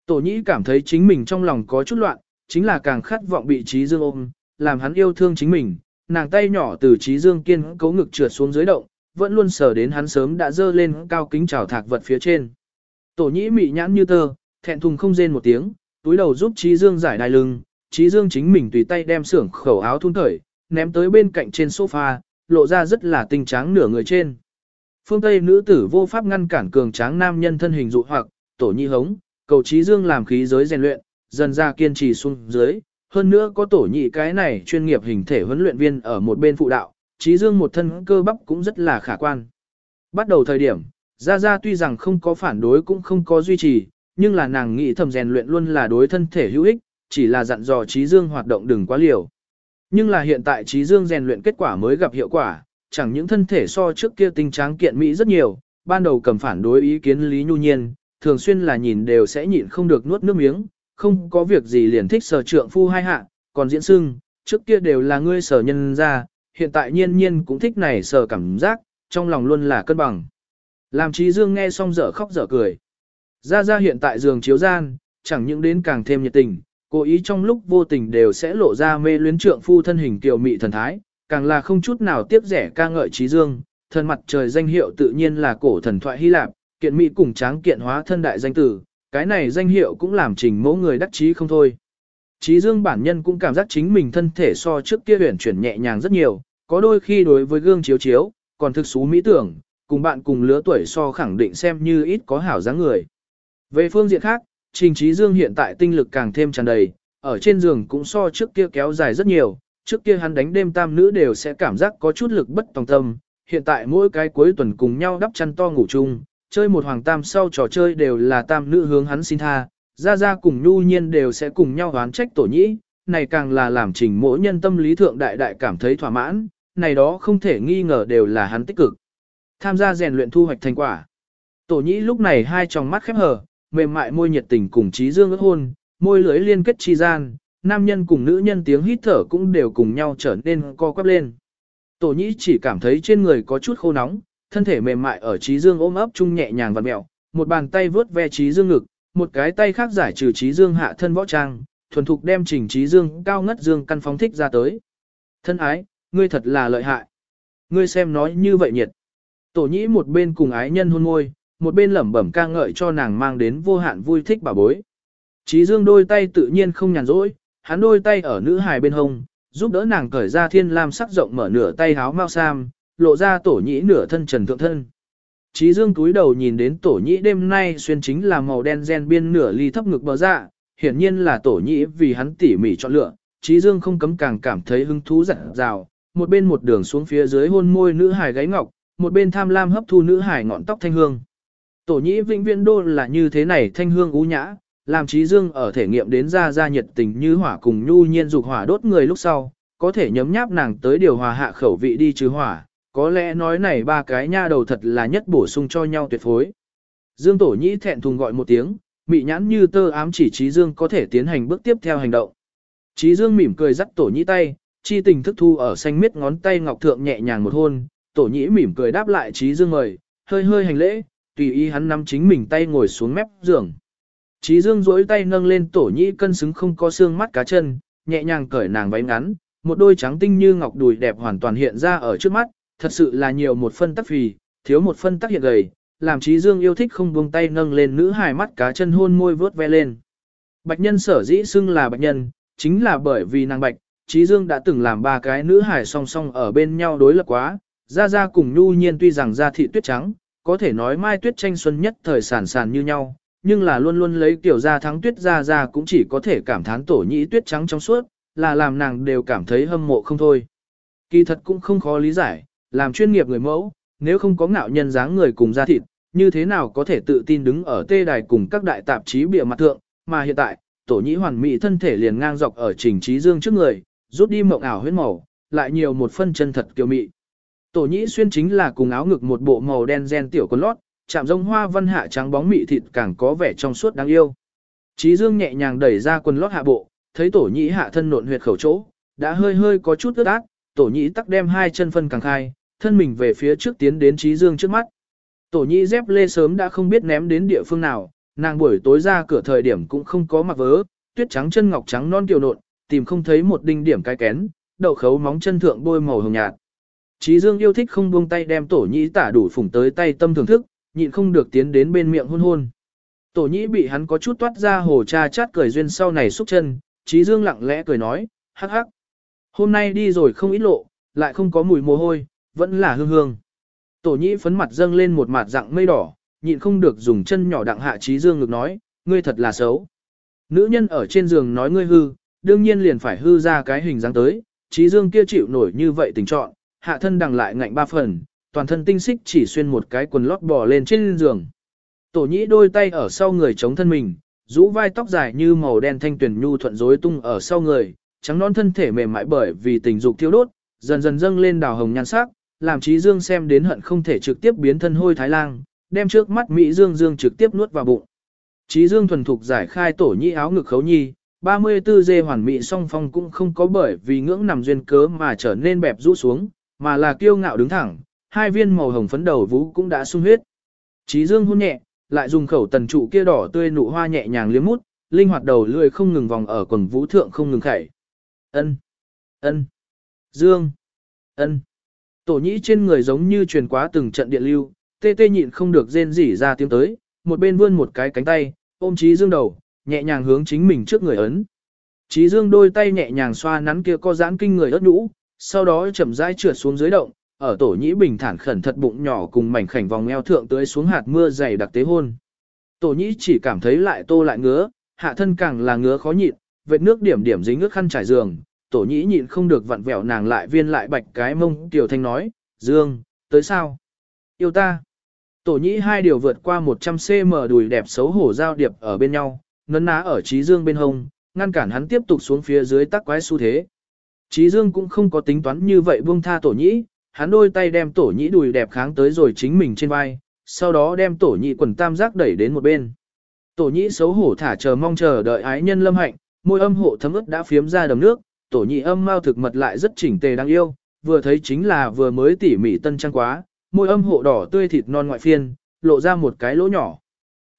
Tổ nhĩ cảm thấy chính mình trong lòng có chút loạn, chính là càng khát vọng bị trí dương ôm, làm hắn yêu thương chính mình, nàng tay nhỏ từ trí dương kiên cấu ngực trượt xuống dưới động, vẫn luôn sờ đến hắn sớm đã dơ lên cao kính trào thạc vật phía trên. Tổ nhĩ mị nhãn như tơ, thẹn thùng không rên một tiếng, túi đầu giúp trí dương giải đai lưng, trí dương chính mình tùy tay đem xưởng khẩu áo thun khởi, ném tới bên cạnh trên sofa, lộ ra rất là tinh tráng nửa người trên. Phương Tây nữ tử vô pháp ngăn cản cường tráng nam nhân thân hình dụ hoặc, tổ nhi hống, cầu trí dương làm khí giới rèn luyện, dần ra kiên trì xuống dưới, hơn nữa có tổ nhị cái này chuyên nghiệp hình thể huấn luyện viên ở một bên phụ đạo, trí dương một thân cơ bắp cũng rất là khả quan. Bắt đầu thời điểm, Gia Gia tuy rằng không có phản đối cũng không có duy trì, nhưng là nàng nghĩ thầm rèn luyện luôn là đối thân thể hữu ích, chỉ là dặn dò trí dương hoạt động đừng quá liều. Nhưng là hiện tại trí dương rèn luyện kết quả mới gặp hiệu quả, chẳng những thân thể so trước kia tinh tráng kiện mỹ rất nhiều, ban đầu cầm phản đối ý kiến Lý Nhu Nhiên, thường xuyên là nhìn đều sẽ nhịn không được nuốt nước miếng, không có việc gì liền thích sở trượng phu hai hạ, còn diễn sưng, trước kia đều là ngươi sở nhân ra, hiện tại nhiên nhiên cũng thích này sở cảm giác, trong lòng luôn là cân bằng. Làm trí dương nghe xong dở khóc dở cười. Ra ra hiện tại giường chiếu gian, chẳng những đến càng thêm nhiệt tình, cố ý trong lúc vô tình đều sẽ lộ ra mê luyến trượng phu thân hình kiều mị thần thái, càng là không chút nào tiếc rẻ ca ngợi trí dương, thần mặt trời danh hiệu tự nhiên là cổ thần thoại Hy Lạp, kiện mỹ cùng tráng kiện hóa thân đại danh tử, cái này danh hiệu cũng làm trình mẫu người đắc chí không thôi. Trí dương bản nhân cũng cảm giác chính mình thân thể so trước kia huyển chuyển nhẹ nhàng rất nhiều, có đôi khi đối với gương chiếu chiếu, còn thực xú mỹ tưởng, cùng bạn cùng lứa tuổi so khẳng định xem như ít có hảo dáng người. Về phương diện khác, trình trí dương hiện tại tinh lực càng thêm tràn đầy, ở trên giường cũng so trước kia kéo dài rất nhiều, trước kia hắn đánh đêm tam nữ đều sẽ cảm giác có chút lực bất tòng tâm, hiện tại mỗi cái cuối tuần cùng nhau đắp chăn to ngủ chung, chơi một hoàng tam sau trò chơi đều là tam nữ hướng hắn xin tha, ra ra cùng nhu nhiên đều sẽ cùng nhau hoán trách tổ nhĩ, này càng là làm trình mỗi nhân tâm lý thượng đại đại cảm thấy thỏa mãn, này đó không thể nghi ngờ đều là hắn tích cực. Tham gia rèn luyện thu hoạch thành quả. Tổ nhĩ lúc này hai tròng mắt khép hờ, mềm mại môi nhiệt tình cùng trí dương ước hôn, môi lưới liên kết chi gian, nam nhân cùng nữ nhân tiếng hít thở cũng đều cùng nhau trở nên co quắp lên. Tổ nhĩ chỉ cảm thấy trên người có chút khô nóng, thân thể mềm mại ở trí dương ôm ấp chung nhẹ nhàng và mẹo, một bàn tay vướt ve trí dương ngực, một cái tay khác giải trừ trí dương hạ thân võ trang, thuần thục đem trình trí dương cao ngất dương căn phóng thích ra tới. Thân ái, ngươi thật là lợi hại. Ngươi xem nói như vậy nhiệt. Tổ nhĩ một bên cùng ái nhân hôn môi, một bên lẩm bẩm ca ngợi cho nàng mang đến vô hạn vui thích bà bối. Trí dương đôi tay tự nhiên không nhàn rỗi, hắn đôi tay ở nữ hài bên hông, giúp đỡ nàng cởi ra thiên lam sắc rộng mở nửa tay háo mau sam, lộ ra tổ nhĩ nửa thân trần thượng thân. Chí dương túi đầu nhìn đến tổ nhĩ đêm nay xuyên chính là màu đen gen biên nửa ly thấp ngực bờ dạ, hiển nhiên là tổ nhĩ vì hắn tỉ mỉ chọn lựa, Chí dương không cấm càng cảm thấy hứng thú dặn dào, một bên một đường xuống phía dưới hôn môi nữ hài gáy ngọc, một bên tham lam hấp thu nữ hài ngọn tóc thanh hương. Tổ nhĩ vĩnh viễn đô là như thế này thanh hương ú nhã, làm Chí dương ở thể nghiệm đến ra ra nhiệt tình như hỏa cùng nhu nhiên dục hỏa đốt người lúc sau, có thể nhấm nháp nàng tới điều hòa hạ khẩu vị đi trừ hỏa, có lẽ nói này ba cái nha đầu thật là nhất bổ sung cho nhau tuyệt phối. Dương Tổ Nhĩ thẹn thùng gọi một tiếng, mị nhãn như tơ ám chỉ Trí Dương có thể tiến hành bước tiếp theo hành động. Trí Dương mỉm cười dắt Tổ Nhĩ tay, chi tình thức thu ở xanh miết ngón tay ngọc thượng nhẹ nhàng một hôn, Tổ Nhĩ mỉm cười đáp lại Trí Dương mời, hơi hơi hành lễ, tùy ý hắn nắm chính mình tay ngồi xuống mép giường. Trí Dương duỗi tay nâng lên Tổ Nhĩ cân xứng không có xương mắt cá chân, nhẹ nhàng cởi nàng váy ngắn, một đôi trắng tinh như ngọc đùi đẹp hoàn toàn hiện ra ở trước mắt, thật sự là nhiều một phân tắc phì, thiếu một phân tắc hiện gầy, làm trí dương yêu thích không buông tay nâng lên nữ hài mắt cá chân hôn môi vớt ve lên. Bạch nhân sở dĩ xưng là bạch nhân, chính là bởi vì nàng bạch, trí dương đã từng làm ba cái nữ hài song song ở bên nhau đối lập quá, ra ra cùng nhu nhiên tuy rằng da thị tuyết trắng, có thể nói mai tuyết tranh xuân nhất thời sản sản như nhau, nhưng là luôn luôn lấy tiểu gia thắng tuyết ra ra cũng chỉ có thể cảm thán tổ nhĩ tuyết trắng trong suốt, là làm nàng đều cảm thấy hâm mộ không thôi. Kỳ thật cũng không khó lý giải, làm chuyên nghiệp người mẫu, nếu không có ngạo nhân dáng người cùng da thịt, như thế nào có thể tự tin đứng ở tê đài cùng các đại tạp chí bìa mặt thượng, mà hiện tại, tổ nhĩ hoàn mỹ thân thể liền ngang dọc ở trình trí dương trước người, rút đi mộng ảo huyết màu, lại nhiều một phân chân thật kiều mị. Tổ nhĩ xuyên chính là cùng áo ngực một bộ màu đen gen tiểu con lót, chạm rông hoa văn hạ trắng bóng mị thịt càng có vẻ trong suốt đáng yêu. Trí dương nhẹ nhàng đẩy ra quần lót hạ bộ, thấy tổ nhĩ hạ thân nộn huyệt khẩu chỗ, đã hơi hơi có chút ướt át, tổ nhĩ tắc đem hai chân phân càng khai, thân mình về phía trước tiến đến trí dương trước mắt. Tổ nhĩ dép lê sớm đã không biết ném đến địa phương nào, nàng buổi tối ra cửa thời điểm cũng không có mặc vớ, tuyết trắng chân ngọc trắng non kiều nộn, tìm không thấy một đinh điểm cái kén, đậu khấu móng chân thượng bôi màu hồng nhạt. Trí Dương yêu thích không buông tay đem tổ nhĩ tả đủ phủng tới tay tâm thưởng thức, nhịn không được tiến đến bên miệng hôn hôn. Tổ nhĩ bị hắn có chút toát ra hồ cha chát cười duyên sau này xúc chân, Trí Dương lặng lẽ cười nói, hắc hắc. Hôm nay đi rồi không ít lộ, lại không có mùi mồ hôi, vẫn là hương hương. Tổ nhĩ phấn mặt dâng lên một mặt dạng mây đỏ, nhịn không được dùng chân nhỏ đặng hạ trí dương ngực nói, ngươi thật là xấu. Nữ nhân ở trên giường nói ngươi hư, đương nhiên liền phải hư ra cái hình dáng tới, trí dương kia chịu nổi như vậy tình trọn, hạ thân đằng lại ngạnh ba phần, toàn thân tinh xích chỉ xuyên một cái quần lót bò lên trên giường. Tổ nhĩ đôi tay ở sau người chống thân mình, rũ vai tóc dài như màu đen thanh tuyển nhu thuận rối tung ở sau người, trắng non thân thể mềm mại bởi vì tình dục thiêu đốt, dần dần dâng lên đào hồng nhan sắc, làm Trí Dương xem đến hận không thể trực tiếp biến thân hôi thái lang, đem trước mắt Mỹ Dương Dương trực tiếp nuốt vào bụng. Trí Dương thuần thục giải khai tổ nhĩ áo ngực khấu nhi, 34 dê hoàn mỹ song phong cũng không có bởi vì ngưỡng nằm duyên cớ mà trở nên bẹp rũ xuống, mà là kiêu ngạo đứng thẳng, hai viên màu hồng phấn đầu vũ cũng đã sung huyết. Trí Dương hôn nhẹ, lại dùng khẩu tần trụ kia đỏ tươi nụ hoa nhẹ nhàng liếm mút, linh hoạt đầu lưỡi không ngừng vòng ở quần vũ thượng không ngừng khẩy. Ân, ân, Dương, ân. Tổ nhĩ trên người giống như truyền quá từng trận điện lưu, tê tê nhịn không được rên rỉ ra tiếng tới, một bên vươn một cái cánh tay, ôm trí dương đầu, nhẹ nhàng hướng chính mình trước người ấn. Trí dương đôi tay nhẹ nhàng xoa nắn kia co giãn kinh người ớt nhũ, sau đó chậm rãi trượt xuống dưới động, ở tổ nhĩ bình thản khẩn thật bụng nhỏ cùng mảnh khảnh vòng eo thượng tới xuống hạt mưa dày đặc tế hôn. Tổ nhĩ chỉ cảm thấy lại tô lại ngứa, hạ thân càng là ngứa khó nhịn, vệt nước điểm điểm dính ướt khăn trải giường, tổ nhĩ nhịn không được vặn vẹo nàng lại viên lại bạch cái mông tiểu thanh nói, Dương, tới sao? Yêu ta. Tổ nhĩ hai điều vượt qua 100cm đùi đẹp xấu hổ giao điệp ở bên nhau, nấn ná ở trí dương bên hông, ngăn cản hắn tiếp tục xuống phía dưới tắc quái xu thế. Trí dương cũng không có tính toán như vậy buông tha tổ nhĩ, hắn đôi tay đem tổ nhĩ đùi đẹp kháng tới rồi chính mình trên vai, sau đó đem tổ nhĩ quần tam giác đẩy đến một bên. Tổ nhĩ xấu hổ thả chờ mong chờ đợi ái nhân lâm hạnh, môi âm hộ thấm ướt đã phiếm ra đầm nước, tổ nhị âm mau thực mật lại rất chỉnh tề đáng yêu, vừa thấy chính là vừa mới tỉ mỉ tân trang quá, môi âm hộ đỏ tươi thịt non ngoại phiên, lộ ra một cái lỗ nhỏ.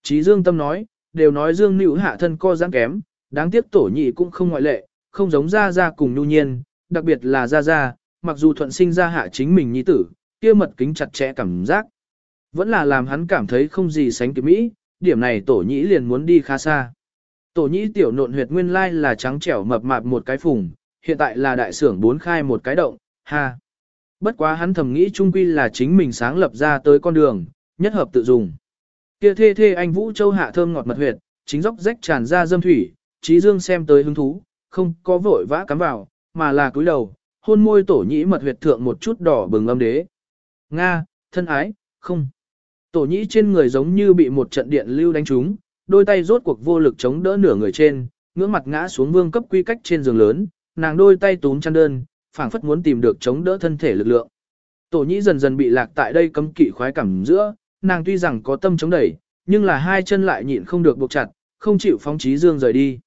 Chí Dương Tâm nói, đều nói Dương Nữu hạ thân co giãn kém, đáng tiếc tổ nhị cũng không ngoại lệ, không giống Gia Gia cùng nhu nhiên, đặc biệt là Gia Gia, mặc dù thuận sinh ra hạ chính mình nhi tử, kia mật kính chặt chẽ cảm giác. Vẫn là làm hắn cảm thấy không gì sánh kịp mỹ, điểm này tổ nhĩ liền muốn đi khá xa. Tổ nhĩ tiểu nộn huyệt nguyên lai là trắng trẻo mập mạp một cái phùng, hiện tại là đại sưởng bốn khai một cái động, ha. Bất quá hắn thầm nghĩ trung quy là chính mình sáng lập ra tới con đường, nhất hợp tự dùng. Kia thê thê anh Vũ Châu hạ thơm ngọt mật huyệt, chính dốc rách tràn ra dâm thủy, trí dương xem tới hứng thú, không có vội vã cắm vào, mà là cúi đầu, hôn môi tổ nhĩ mật huyệt thượng một chút đỏ bừng âm đế. Nga, thân ái, không. Tổ nhĩ trên người giống như bị một trận điện lưu đánh trúng, đôi tay rốt cuộc vô lực chống đỡ nửa người trên, ngưỡng mặt ngã xuống vương cấp quy cách trên giường lớn, nàng đôi tay túm chăn đơn, phảng phất muốn tìm được chống đỡ thân thể lực lượng. Tổ nhĩ dần dần bị lạc tại đây cấm kỵ khoái cảm giữa, nàng tuy rằng có tâm chống đẩy, nhưng là hai chân lại nhịn không được buộc chặt, không chịu phóng trí dương rời đi.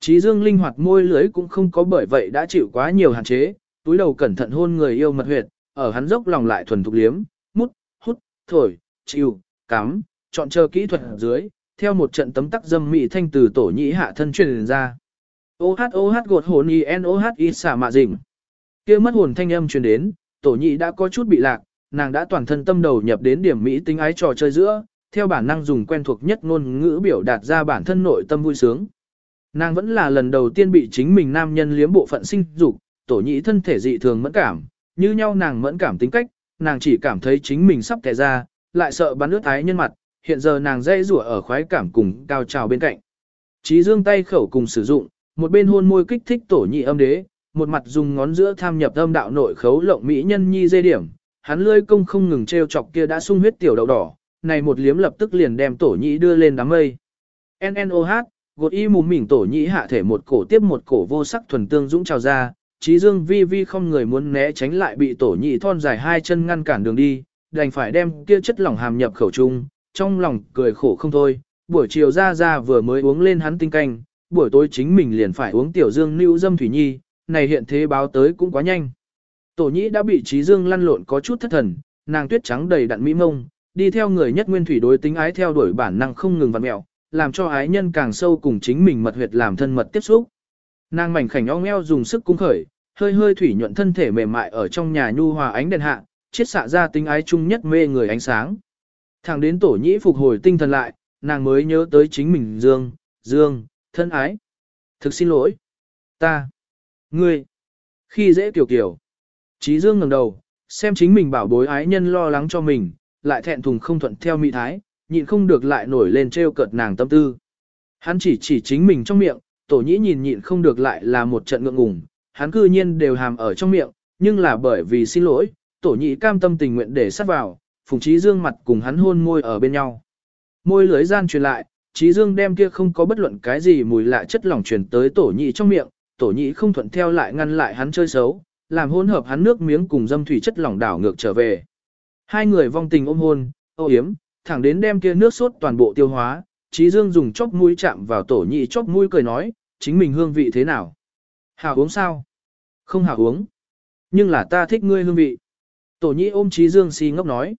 Trí dương linh hoạt môi lưới cũng không có bởi vậy đã chịu quá nhiều hạn chế, túi đầu cẩn thận hôn người yêu mật huyệt, ở hắn dốc lòng lại thuần thục liếm, mút, hút, thổi, chịu, cắm, chọn chờ kỹ thuật dưới, theo một trận tấm tắc dâm mị thanh từ tổ nhĩ hạ thân truyền ra. Ô hát ô hát gột hồn y n ô hát y xả mạ dình. kia mất hồn thanh âm truyền đến, tổ nhĩ đã có chút bị lạc, nàng đã toàn thân tâm đầu nhập đến điểm mỹ tính ái trò chơi giữa, theo bản năng dùng quen thuộc nhất ngôn ngữ biểu đạt ra bản thân nội tâm vui sướng. Nàng vẫn là lần đầu tiên bị chính mình nam nhân liếm bộ phận sinh dục, tổ nhĩ thân thể dị thường mẫn cảm, như nhau nàng mẫn cảm tính cách, nàng chỉ cảm thấy chính mình sắp kẻ ra, lại sợ bắn nước ái nhân mặt, hiện giờ nàng dây rủa ở khoái cảm cùng cao trào bên cạnh. Chí dương tay khẩu cùng sử dụng, một bên hôn môi kích thích tổ nhị âm đế, một mặt dùng ngón giữa tham nhập âm đạo nội khấu lộng mỹ nhân nhi dây điểm, hắn lươi công không ngừng treo chọc kia đã sung huyết tiểu đậu đỏ, này một liếm lập tức liền đem tổ nhị đưa lên đám mây. NNOH, gột y mùm mỉm tổ nhị hạ thể một cổ tiếp một cổ vô sắc thuần tương dũng trào ra, trí dương vi vi không người muốn né tránh lại bị tổ nhị thon dài hai chân ngăn cản đường đi, đành phải đem kia chất lỏng hàm nhập khẩu trung, trong lòng cười khổ không thôi, buổi chiều ra ra vừa mới uống lên hắn tinh canh, buổi tối chính mình liền phải uống tiểu dương nữ dâm thủy nhi, này hiện thế báo tới cũng quá nhanh. Tổ nhĩ đã bị trí dương lăn lộn có chút thất thần, nàng tuyết trắng đầy đặn mỹ mông, đi theo người nhất nguyên thủy đối tính ái theo đuổi bản năng không ngừng vặn mẹo, làm cho ái nhân càng sâu cùng chính mình mật huyệt làm thân mật tiếp xúc. Nàng mảnh khảnh ong eo dùng sức cung khởi, hơi hơi thủy nhuận thân thể mềm mại ở trong nhà nhu hòa ánh đèn hạ, chiết xạ ra tính ái chung nhất mê người ánh sáng. Thẳng đến tổ nhĩ phục hồi tinh thần lại, nàng mới nhớ tới chính mình Dương, Dương, thân ái. Thực xin lỗi. Ta. Ngươi. Khi dễ kiểu kiểu. Chí Dương ngẩng đầu, xem chính mình bảo bối ái nhân lo lắng cho mình, lại thẹn thùng không thuận theo mỹ thái, nhịn không được lại nổi lên trêu cợt nàng tâm tư. Hắn chỉ chỉ chính mình trong miệng, tổ nhĩ nhìn nhịn không được lại là một trận ngượng ngùng, hắn cư nhiên đều hàm ở trong miệng, nhưng là bởi vì xin lỗi, tổ nhĩ cam tâm tình nguyện để sát vào, Phùng Trí Dương mặt cùng hắn hôn môi ở bên nhau. Môi lưới gian truyền lại, Trí Dương đem kia không có bất luận cái gì mùi lạ chất lỏng truyền tới tổ nhị trong miệng, tổ nhị không thuận theo lại ngăn lại hắn chơi xấu, làm hỗn hợp hắn nước miếng cùng dâm thủy chất lỏng đảo ngược trở về. Hai người vong tình ôm hôn, ô yếm, thẳng đến đem kia nước sốt toàn bộ tiêu hóa, Trí Dương dùng chóp mũi chạm vào tổ nhị chóp mũi cười nói, chính mình hương vị thế nào? Hảo uống sao? Không hảo uống. Nhưng là ta thích ngươi hương vị. Tổ nhị ôm Trí Dương si ngốc nói.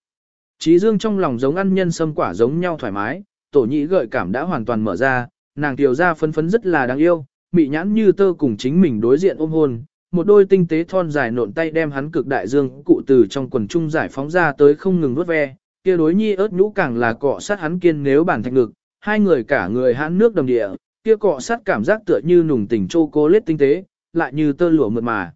Trí Dương trong lòng giống ăn nhân sâm quả giống nhau thoải mái, tổ nhị gợi cảm đã hoàn toàn mở ra, nàng tiểu ra phấn phấn rất là đáng yêu, mị nhãn như tơ cùng chính mình đối diện ôm hôn, một đôi tinh tế thon dài nộn tay đem hắn cực đại dương cụ từ trong quần trung giải phóng ra tới không ngừng nuốt ve, kia đối nhi ớt nhũ càng là cọ sát hắn kiên nếu bản thạch ngực, hai người cả người hãn nước đầm địa, kia cọ sát cảm giác tựa như nùng tỉnh chô cô lết tinh tế, lại như tơ lụa mượt mà.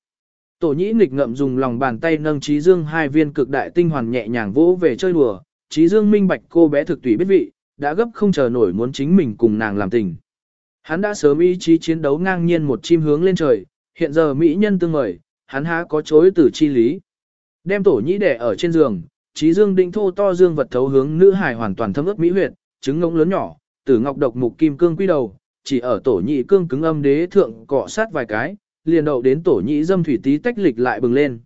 Tổ nhĩ nghịch ngậm dùng lòng bàn tay nâng trí dương hai viên cực đại tinh hoàn nhẹ nhàng vỗ về chơi đùa, trí dương minh bạch cô bé thực tùy biết vị, đã gấp không chờ nổi muốn chính mình cùng nàng làm tình. Hắn đã sớm ý chí chiến đấu ngang nhiên một chim hướng lên trời, hiện giờ mỹ nhân tương mời, hắn há có chối từ chi lý. Đem tổ nhĩ đẻ ở trên giường, trí dương định thô to dương vật thấu hướng nữ hài hoàn toàn thâm ướt mỹ huyệt, trứng ngỗng lớn nhỏ, tử ngọc độc mục kim cương quy đầu, chỉ ở tổ nhị cương cứng âm đế thượng cọ sát vài cái, liền đậu đến tổ nhị dâm thủy tí tách lịch lại bừng lên.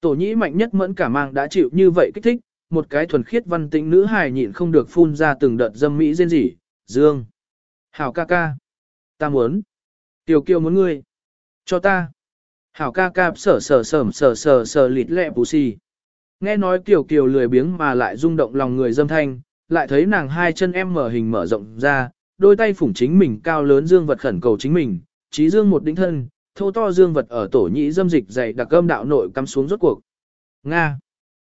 Tổ nhị mạnh nhất mẫn cả mang đã chịu như vậy kích thích, một cái thuần khiết văn tĩnh nữ hài nhịn không được phun ra từng đợt dâm mỹ rên rỉ, dương. Hảo ca ca. Ta muốn. Tiểu kiều muốn ngươi. Cho ta. Hảo ca ca sở sở sởm sở sở sở lịt lẹ bù xì. Nghe nói Kiều Kiều lười biếng mà lại rung động lòng người dâm thanh, lại thấy nàng hai chân em mở hình mở rộng ra, đôi tay phủng chính mình cao lớn dương vật khẩn cầu chính mình, trí dương một đỉnh thân, thô to dương vật ở tổ nhĩ dâm dịch dày đặc âm đạo nội cắm xuống rốt cuộc. Nga.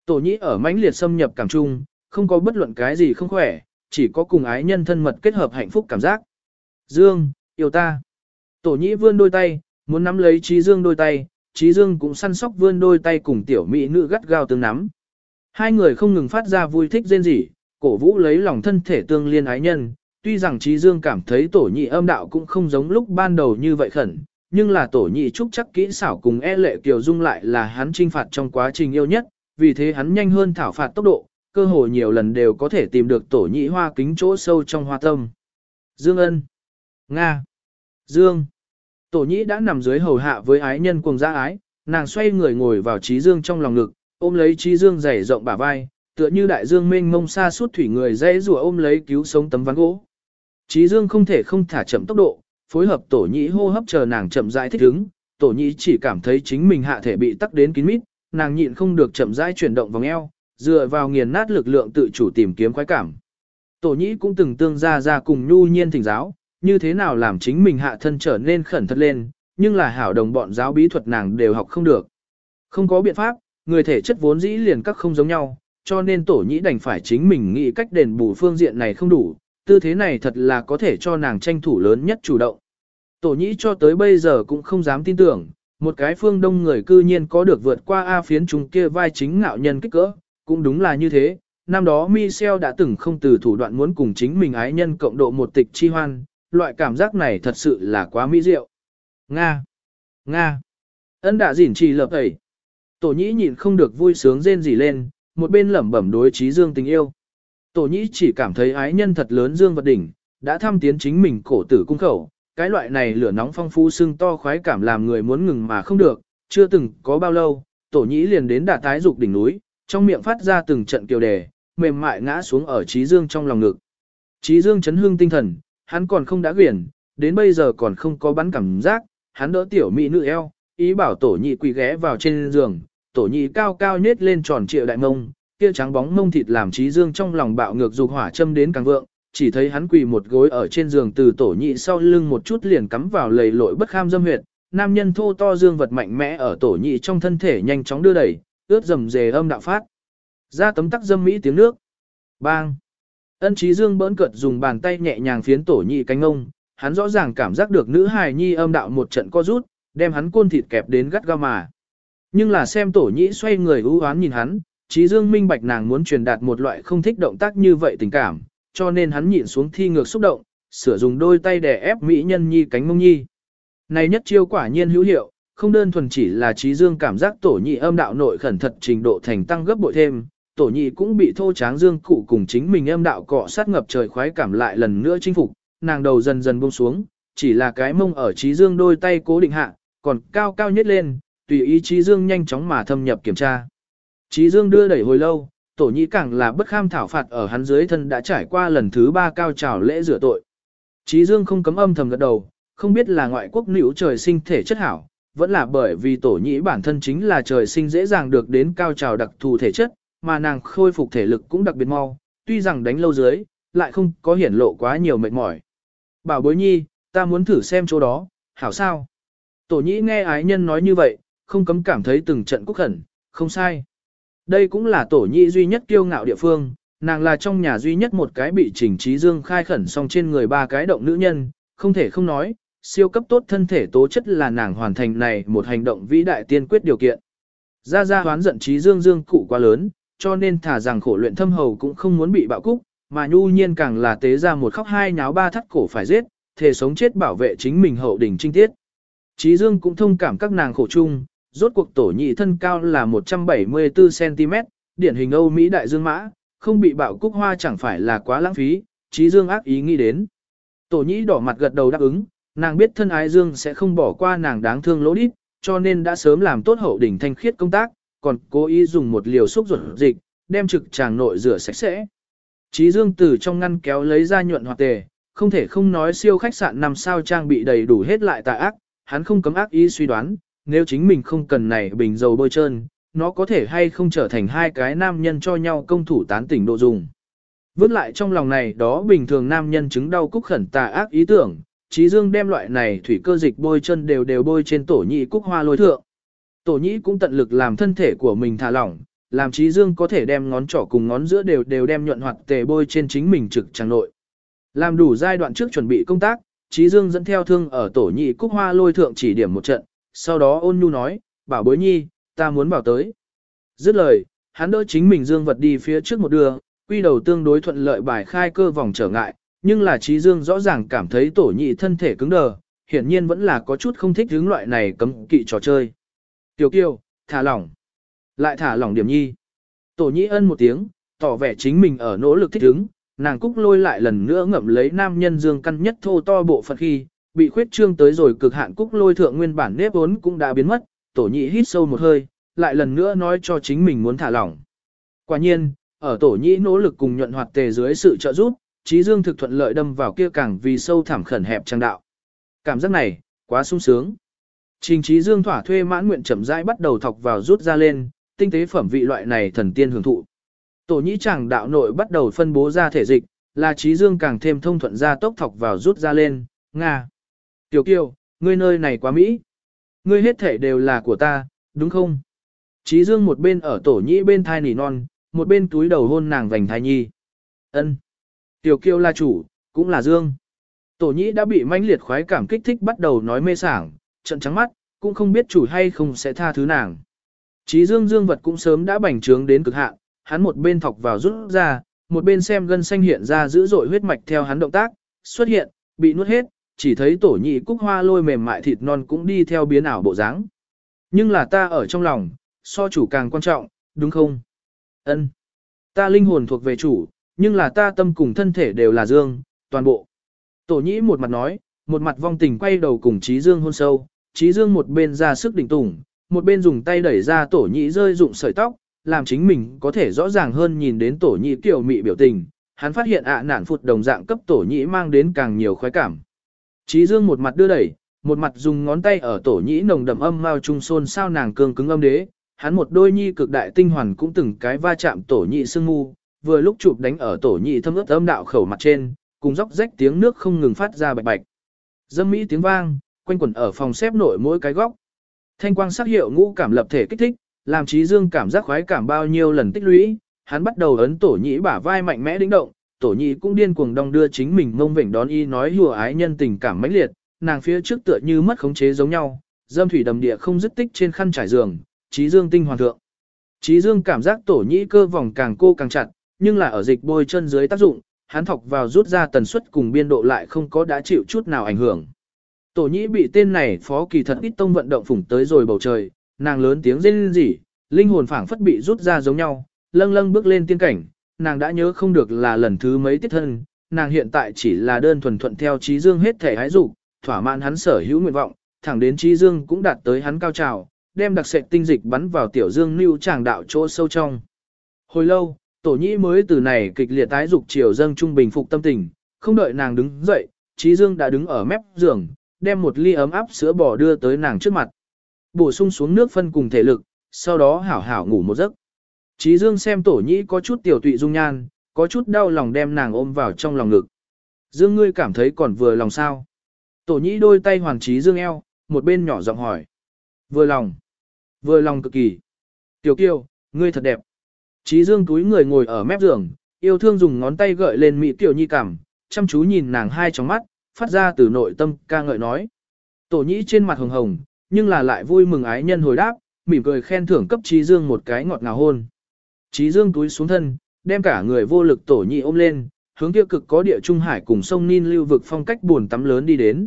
Tổ nhĩ ở mãnh liệt xâm nhập cảm trung, không có bất luận cái gì không khỏe, chỉ có cùng ái nhân thân mật kết hợp hạnh phúc cảm giác. Dương, yêu ta. Tổ nhĩ vươn đôi tay, muốn nắm lấy trí dương đôi tay, trí dương cũng săn sóc vươn đôi tay cùng tiểu mỹ nữ gắt gao tương nắm. Hai người không ngừng phát ra vui thích rên rỉ, cổ vũ lấy lòng thân thể tương liên ái nhân, tuy rằng trí dương cảm thấy tổ nhị âm đạo cũng không giống lúc ban đầu như vậy khẩn, nhưng là tổ nhị trúc chắc kỹ xảo cùng e lệ kiều dung lại là hắn trinh phạt trong quá trình yêu nhất, vì thế hắn nhanh hơn thảo phạt tốc độ, cơ hội nhiều lần đều có thể tìm được tổ nhị hoa kính chỗ sâu trong hoa tâm. Dương ân Nga Dương Tổ Nhĩ đã nằm dưới hầu hạ với ái nhân cuồng gia ái, nàng xoay người ngồi vào trí dương trong lòng ngực, ôm lấy trí dương dày rộng bả vai, tựa như đại dương mênh mông xa suốt thủy người dễ rùa ôm lấy cứu sống tấm ván gỗ. Trí dương không thể không thả chậm tốc độ, phối hợp tổ nhĩ hô hấp chờ nàng chậm rãi thích ứng, tổ nhĩ chỉ cảm thấy chính mình hạ thể bị tắc đến kín mít, nàng nhịn không được chậm rãi chuyển động vòng eo, dựa vào nghiền nát lực lượng tự chủ tìm kiếm khoái cảm. Tổ nhĩ cũng từng tương ra ra cùng nhu nhiên thỉnh giáo, như thế nào làm chính mình hạ thân trở nên khẩn thật lên, nhưng là hảo đồng bọn giáo bí thuật nàng đều học không được. Không có biện pháp, người thể chất vốn dĩ liền các không giống nhau, cho nên tổ nhĩ đành phải chính mình nghĩ cách đền bù phương diện này không đủ, tư thế này thật là có thể cho nàng tranh thủ lớn nhất chủ động. Tổ nhĩ cho tới bây giờ cũng không dám tin tưởng, một cái phương đông người cư nhiên có được vượt qua A phiến chúng kia vai chính ngạo nhân kích cỡ, cũng đúng là như thế. Năm đó Michel đã từng không từ thủ đoạn muốn cùng chính mình ái nhân cộng độ một tịch chi hoan, loại cảm giác này thật sự là quá mỹ diệu. Nga! Nga! Ân đã dỉn trì lập ấy. Tổ nhĩ nhịn không được vui sướng rên rỉ lên, một bên lẩm bẩm đối trí dương tình yêu. Tổ nhĩ chỉ cảm thấy ái nhân thật lớn dương vật đỉnh, đã thăm tiến chính mình cổ tử cung khẩu, cái loại này lửa nóng phong phú sưng to khoái cảm làm người muốn ngừng mà không được, chưa từng có bao lâu, tổ nhĩ liền đến đả tái dục đỉnh núi, trong miệng phát ra từng trận kiều đề, mềm mại ngã xuống ở trí dương trong lòng ngực. Trí dương chấn hương tinh thần, hắn còn không đã quyển, đến bây giờ còn không có bắn cảm giác, hắn đỡ tiểu mỹ nữ eo, ý bảo tổ nhị quỳ ghé vào trên giường, tổ nhị cao cao nết lên tròn triệu đại mông, kia trắng bóng mông thịt làm trí dương trong lòng bạo ngược dục hỏa châm đến càng vượng, chỉ thấy hắn quỳ một gối ở trên giường từ tổ nhị sau lưng một chút liền cắm vào lầy lội bất kham dâm huyệt, nam nhân thô to dương vật mạnh mẽ ở tổ nhị trong thân thể nhanh chóng đưa đẩy, ướt dầm dề âm đạo phát. Ra tấm tắc dâm mỹ tiếng nước. Bang! Ân trí dương bỡn cợt dùng bàn tay nhẹ nhàng phiến tổ nhị cánh ông, hắn rõ ràng cảm giác được nữ hài nhi âm đạo một trận co rút, đem hắn côn thịt kẹp đến gắt ga mà. Nhưng là xem tổ nhị xoay người ưu oán nhìn hắn, trí dương minh bạch nàng muốn truyền đạt một loại không thích động tác như vậy tình cảm, cho nên hắn nhịn xuống thi ngược xúc động, sửa dùng đôi tay để ép mỹ nhân nhi cánh mông nhi. Này nhất chiêu quả nhiên hữu hiệu, không đơn thuần chỉ là trí dương cảm giác tổ nhị âm đạo nội khẩn thật trình độ thành tăng gấp bội thêm, tổ nhị cũng bị thô tráng dương cụ cùng chính mình âm đạo cọ sát ngập trời khoái cảm lại lần nữa chinh phục, nàng đầu dần dần buông xuống, chỉ là cái mông ở trí dương đôi tay cố định hạ, còn cao cao nhất lên, tùy ý trí dương nhanh chóng mà thâm nhập kiểm tra. Trí dương đưa đẩy hồi lâu, tổ nhị càng là bất kham thảo phạt ở hắn dưới thân đã trải qua lần thứ ba cao trào lễ rửa tội. Trí dương không cấm âm thầm gật đầu, không biết là ngoại quốc nữ trời sinh thể chất hảo, vẫn là bởi vì tổ nhĩ bản thân chính là trời sinh dễ dàng được đến cao trào đặc thù thể chất, mà nàng khôi phục thể lực cũng đặc biệt mau, tuy rằng đánh lâu dưới, lại không có hiển lộ quá nhiều mệt mỏi. Bảo bối nhi, ta muốn thử xem chỗ đó, hảo sao? Tổ nhĩ nghe ái nhân nói như vậy, không cấm cảm thấy từng trận cúc khẩn, không sai. Đây cũng là tổ nhĩ duy nhất kiêu ngạo địa phương, nàng là trong nhà duy nhất một cái bị chỉnh trí dương khai khẩn xong trên người ba cái động nữ nhân, không thể không nói, siêu cấp tốt thân thể tố chất là nàng hoàn thành này một hành động vĩ đại tiên quyết điều kiện. Gia Gia hoán giận trí dương dương cụ quá lớn, cho nên thả rằng khổ luyện thâm hầu cũng không muốn bị bạo cúc, mà nhu nhiên càng là tế ra một khóc hai nháo ba thắt cổ phải giết, thể sống chết bảo vệ chính mình hậu đỉnh trinh tiết. Trí dương cũng thông cảm các nàng khổ chung, rốt cuộc tổ nhị thân cao là 174cm, điển hình Âu Mỹ đại dương mã, không bị bạo cúc hoa chẳng phải là quá lãng phí, trí dương ác ý nghĩ đến. Tổ nhị đỏ mặt gật đầu đáp ứng, nàng biết thân ái dương sẽ không bỏ qua nàng đáng thương lỗ đít, cho nên đã sớm làm tốt hậu đỉnh thanh khiết công tác, còn cố ý dùng một liều xúc ruột dịch, đem trực tràng nội rửa sạch sẽ. Trí dương từ trong ngăn kéo lấy ra nhuận hoặc tề, không thể không nói siêu khách sạn năm sao trang bị đầy đủ hết lại tà ác, hắn không cấm ác ý suy đoán, nếu chính mình không cần này bình dầu bôi trơn, nó có thể hay không trở thành hai cái nam nhân cho nhau công thủ tán tỉnh độ dùng. Vứt lại trong lòng này đó bình thường nam nhân chứng đau cúc khẩn tà ác ý tưởng, Trí Dương đem loại này thủy cơ dịch bôi chân đều đều bôi trên tổ nhị cúc hoa lôi thượng. Tổ Nhĩ cũng tận lực làm thân thể của mình thả lỏng, làm Trí Dương có thể đem ngón trỏ cùng ngón giữa đều đều đem nhuận hoạt tề bôi trên chính mình trực tràng nội. Làm đủ giai đoạn trước chuẩn bị công tác, Trí Dương dẫn theo thương ở tổ nhị cúc hoa lôi thượng chỉ điểm một trận, sau đó ôn nhu nói, bảo bối nhi, ta muốn bảo tới. Dứt lời, hắn đỡ chính mình Dương vật đi phía trước một đường, quy đầu tương đối thuận lợi bài khai cơ vòng trở ngại, nhưng là Trí Dương rõ ràng cảm thấy tổ nhị thân thể cứng đờ, hiển nhiên vẫn là có chút không thích hướng loại này cấm kỵ trò chơi. Tiểu kiều, thả lỏng. Lại thả lỏng điểm nhi. Tổ nhị ân một tiếng, tỏ vẻ chính mình ở nỗ lực thích ứng, nàng cúc lôi lại lần nữa ngậm lấy nam nhân dương căn nhất thô to bộ phận khi, bị khuyết trương tới rồi cực hạn cúc lôi thượng nguyên bản nếp vốn cũng đã biến mất, tổ nhị hít sâu một hơi, lại lần nữa nói cho chính mình muốn thả lỏng. Quả nhiên, ở tổ nhĩ nỗ lực cùng nhuận hoạt tề dưới sự trợ giúp, trí dương thực thuận lợi đâm vào kia càng vì sâu thẳm khẩn hẹp trang đạo. Cảm giác này, quá sung sướng. Trình trí dương thỏa thuê mãn nguyện chậm rãi bắt đầu thọc vào rút ra lên, tinh tế phẩm vị loại này thần tiên hưởng thụ. Tổ nhĩ chàng đạo nội bắt đầu phân bố ra thể dịch, là trí dương càng thêm thông thuận ra tốc thọc vào rút ra lên, Nga. Tiểu kiều, ngươi nơi này quá Mỹ. Ngươi hết thể đều là của ta, đúng không? Trí dương một bên ở tổ nhĩ bên thai nỉ non, một bên túi đầu hôn nàng vành thai nhi. ân Tiểu kiều là chủ, cũng là dương. Tổ nhĩ đã bị mãnh liệt khoái cảm kích thích bắt đầu nói mê sảng, trận trắng mắt, cũng không biết chủ hay không sẽ tha thứ nàng. Chí dương dương vật cũng sớm đã bành trướng đến cực hạn, hắn một bên thọc vào rút ra, một bên xem gân xanh hiện ra dữ dội huyết mạch theo hắn động tác, xuất hiện, bị nuốt hết, chỉ thấy tổ nhị cúc hoa lôi mềm mại thịt non cũng đi theo biến ảo bộ dáng. Nhưng là ta ở trong lòng, so chủ càng quan trọng, đúng không? Ân, Ta linh hồn thuộc về chủ, nhưng là ta tâm cùng thân thể đều là dương, toàn bộ. Tổ nhĩ một mặt nói, một mặt vong tình quay đầu cùng trí dương hôn sâu, trí dương một bên ra sức đỉnh tủng, một bên dùng tay đẩy ra tổ nhị rơi dụng sợi tóc, làm chính mình có thể rõ ràng hơn nhìn đến tổ nhị kiểu mị biểu tình. Hắn phát hiện ạ à nản phụt đồng dạng cấp tổ nhị mang đến càng nhiều khoái cảm. Trí dương một mặt đưa đẩy, một mặt dùng ngón tay ở tổ nhĩ nồng đậm âm mao trung xôn sao nàng cương cứng âm đế, hắn một đôi nhi cực đại tinh hoàn cũng từng cái va chạm tổ nhị sương ngu, vừa lúc chụp đánh ở tổ nhị thâm ướt âm đạo khẩu mặt trên, cùng róc rách tiếng nước không ngừng phát ra bạch bạch. Dâm mỹ tiếng vang, quanh quẩn ở phòng xếp nội mỗi cái góc. Thanh quang sắc hiệu ngũ cảm lập thể kích thích, làm trí dương cảm giác khoái cảm bao nhiêu lần tích lũy, hắn bắt đầu ấn tổ nhĩ bả vai mạnh mẽ đĩnh động, tổ nhĩ cũng điên cuồng đong đưa chính mình mông vểnh đón y nói hùa ái nhân tình cảm mãnh liệt, nàng phía trước tựa như mất khống chế giống nhau, dâm thủy đầm địa không dứt tích trên khăn trải giường, trí dương tinh hoàn thượng. Trí dương cảm giác tổ nhĩ cơ vòng càng cô càng chặt, nhưng là ở dịch bôi chân dưới tác dụng, hắn thọc vào rút ra tần suất cùng biên độ lại không có đã chịu chút nào ảnh hưởng. Tổ nhĩ bị tên này phó kỳ thật ít tông vận động phủng tới rồi bầu trời, nàng lớn tiếng rên rỉ, linh hồn phảng phất bị rút ra giống nhau, lâng lâng bước lên tiên cảnh, nàng đã nhớ không được là lần thứ mấy tiết thân, nàng hiện tại chỉ là đơn thuần thuận theo trí dương hết thể hái dục thỏa mãn hắn sở hữu nguyện vọng, thẳng đến trí dương cũng đạt tới hắn cao trào, đem đặc sệt tinh dịch bắn vào tiểu dương lưu tràng đạo chỗ sâu trong. Hồi lâu, tổ nhĩ mới từ này kịch liệt tái dục chiều dâng trung bình phục tâm tình, không đợi nàng đứng dậy, trí dương đã đứng ở mép giường, đem một ly ấm áp sữa bò đưa tới nàng trước mặt. Bổ sung xuống nước phân cùng thể lực, sau đó hảo hảo ngủ một giấc. Trí dương xem tổ nhĩ có chút tiểu tụy dung nhan, có chút đau lòng đem nàng ôm vào trong lòng ngực. Dương ngươi cảm thấy còn vừa lòng sao? Tổ nhĩ đôi tay hoàn trí dương eo, một bên nhỏ giọng hỏi. Vừa lòng. Vừa lòng cực kỳ. Tiểu kiều, ngươi thật đẹp. Trí dương túi người ngồi ở mép giường, yêu thương dùng ngón tay gợi lên mỹ tiểu nhi cảm, chăm chú nhìn nàng hai trong mắt, phát ra từ nội tâm ca ngợi nói. Tổ nhĩ trên mặt hồng hồng, nhưng là lại vui mừng ái nhân hồi đáp, mỉm cười khen thưởng cấp trí dương một cái ngọt ngào hôn. Trí dương túi xuống thân, đem cả người vô lực tổ nhị ôm lên, hướng kia cực có địa trung hải cùng sông Nin lưu vực phong cách buồn tắm lớn đi đến.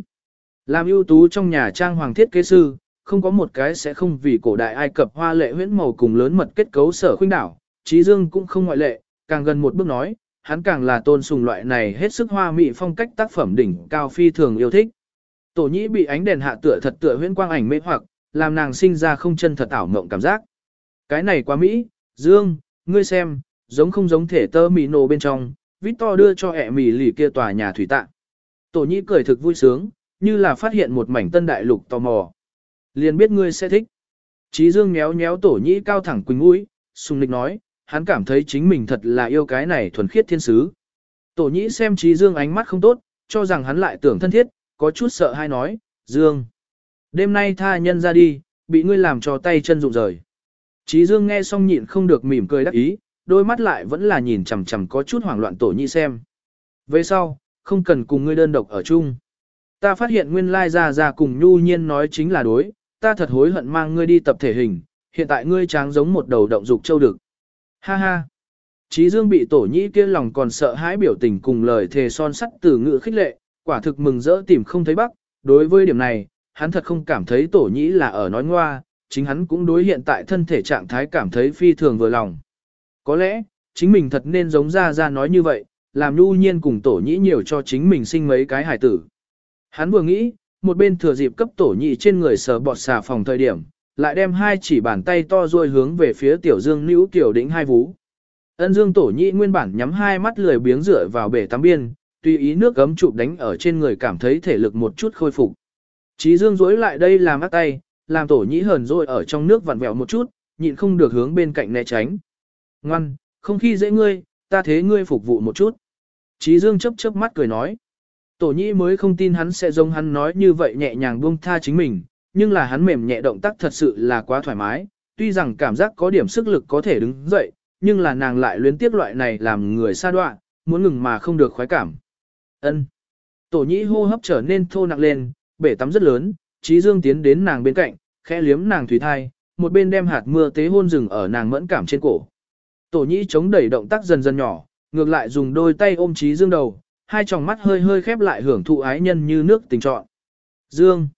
Làm ưu tú trong nhà trang hoàng thiết kế sư, không có một cái sẽ không vì cổ đại Ai Cập hoa lệ huyễn màu cùng lớn mật kết cấu sở khuynh đảo, Trí Dương cũng không ngoại lệ, càng gần một bước nói, hắn càng là tôn sùng loại này hết sức hoa mỹ phong cách tác phẩm đỉnh cao phi thường yêu thích. Tổ nhĩ bị ánh đèn hạ tựa thật tựa huyễn quang ảnh mê hoặc, làm nàng sinh ra không chân thật ảo mộng cảm giác. Cái này quá mỹ, Dương, ngươi xem, giống không giống thể tơ mì nổ bên trong, Victor đưa cho ẹ mì lì kia tòa nhà thủy tạ. Tổ nhĩ cười thực vui sướng, như là phát hiện một mảnh tân đại lục tò mò. Liền biết ngươi sẽ thích. Chí Dương méo méo tổ nhĩ cao thẳng quỳnh mũi, sùng lịch nói, hắn cảm thấy chính mình thật là yêu cái này thuần khiết thiên sứ. Tổ nhĩ xem Chí Dương ánh mắt không tốt, cho rằng hắn lại tưởng thân thiết, có chút sợ hay nói, Dương. Đêm nay tha nhân ra đi, bị ngươi làm cho tay chân rụng rời. Chí Dương nghe xong nhịn không được mỉm cười đắc ý, đôi mắt lại vẫn là nhìn chằm chằm có chút hoảng loạn tổ nhĩ xem. Về sau, không cần cùng ngươi đơn độc ở chung. Ta phát hiện nguyên lai ra ra cùng nhu nhiên nói chính là đối, ta thật hối hận mang ngươi đi tập thể hình, hiện tại ngươi tráng giống một đầu động dục châu đực. Ha ha. Chí Dương bị tổ nhĩ kia lòng còn sợ hãi biểu tình cùng lời thề son sắt từ ngữ khích lệ, quả thực mừng rỡ tìm không thấy bắc. Đối với điểm này, hắn thật không cảm thấy tổ nhĩ là ở nói ngoa, chính hắn cũng đối hiện tại thân thể trạng thái cảm thấy phi thường vừa lòng. Có lẽ, chính mình thật nên giống ra ra nói như vậy, làm nhu nhiên cùng tổ nhĩ nhiều cho chính mình sinh mấy cái hải tử. Hắn vừa nghĩ, một bên thừa dịp cấp tổ nhị trên người sờ bọt xà phòng thời điểm, lại đem hai chỉ bàn tay to rồi hướng về phía tiểu dương nữ tiểu đỉnh hai vú. Ân dương tổ nhị nguyên bản nhắm hai mắt lười biếng dựa vào bể tắm biên, tùy ý nước gấm chụp đánh ở trên người cảm thấy thể lực một chút khôi phục. Chí dương dối lại đây làm ác tay, làm tổ nhị hờn rồi ở trong nước vặn vẹo một chút, nhịn không được hướng bên cạnh né tránh. Ngoan, không khi dễ ngươi, ta thế ngươi phục vụ một chút. Chí dương chớp chớp mắt cười nói. Tổ nhị mới không tin hắn sẽ giống hắn nói như vậy nhẹ nhàng buông tha chính mình, nhưng là hắn mềm nhẹ động tác thật sự là quá thoải mái, tuy rằng cảm giác có điểm sức lực có thể đứng dậy, nhưng là nàng lại luyến tiếc loại này làm người xa đoạn, muốn ngừng mà không được khoái cảm. Ân. Tổ nhĩ hô hấp trở nên thô nặng lên, bể tắm rất lớn, trí dương tiến đến nàng bên cạnh, khẽ liếm nàng thủy thai, một bên đem hạt mưa tế hôn rừng ở nàng mẫn cảm trên cổ. Tổ nhĩ chống đẩy động tác dần dần nhỏ, ngược lại dùng đôi tay ôm trí dương đầu, hai tròng mắt hơi hơi khép lại hưởng thụ ái nhân như nước tình trọn. Dương.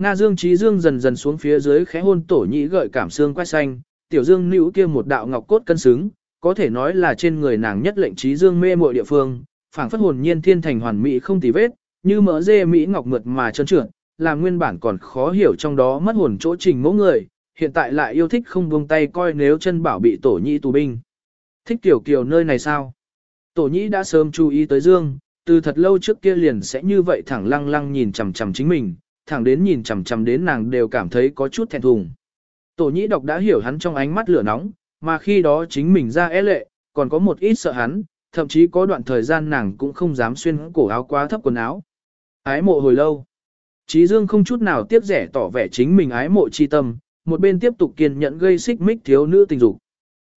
Nga Dương Trí Dương dần dần xuống phía dưới khẽ hôn tổ nhĩ gợi cảm xương quay xanh, tiểu Dương nữ kia một đạo ngọc cốt cân xứng, có thể nói là trên người nàng nhất lệnh Trí Dương mê muội địa phương, phảng phất hồn nhiên thiên thành hoàn mỹ không tì vết, như mỡ dê mỹ ngọc mượt mà trơn trượt, làm nguyên bản còn khó hiểu trong đó mất hồn chỗ trình mỗi người, hiện tại lại yêu thích không buông tay coi nếu chân bảo bị tổ nhĩ tù binh. Thích tiểu kiều nơi này sao? Tổ nhĩ đã sớm chú ý tới Dương, từ thật lâu trước kia liền sẽ như vậy thẳng lăng lăng nhìn chằm chằm chính mình, thẳng đến nhìn chằm chằm đến nàng đều cảm thấy có chút thẹn thùng. Tổ nhĩ đọc đã hiểu hắn trong ánh mắt lửa nóng, mà khi đó chính mình ra é lệ, còn có một ít sợ hắn, thậm chí có đoạn thời gian nàng cũng không dám xuyên cổ áo quá thấp quần áo. Ái mộ hồi lâu. Chí Dương không chút nào tiếc rẻ tỏ vẻ chính mình ái mộ chi tâm, một bên tiếp tục kiên nhẫn gây xích mích thiếu nữ tình dục.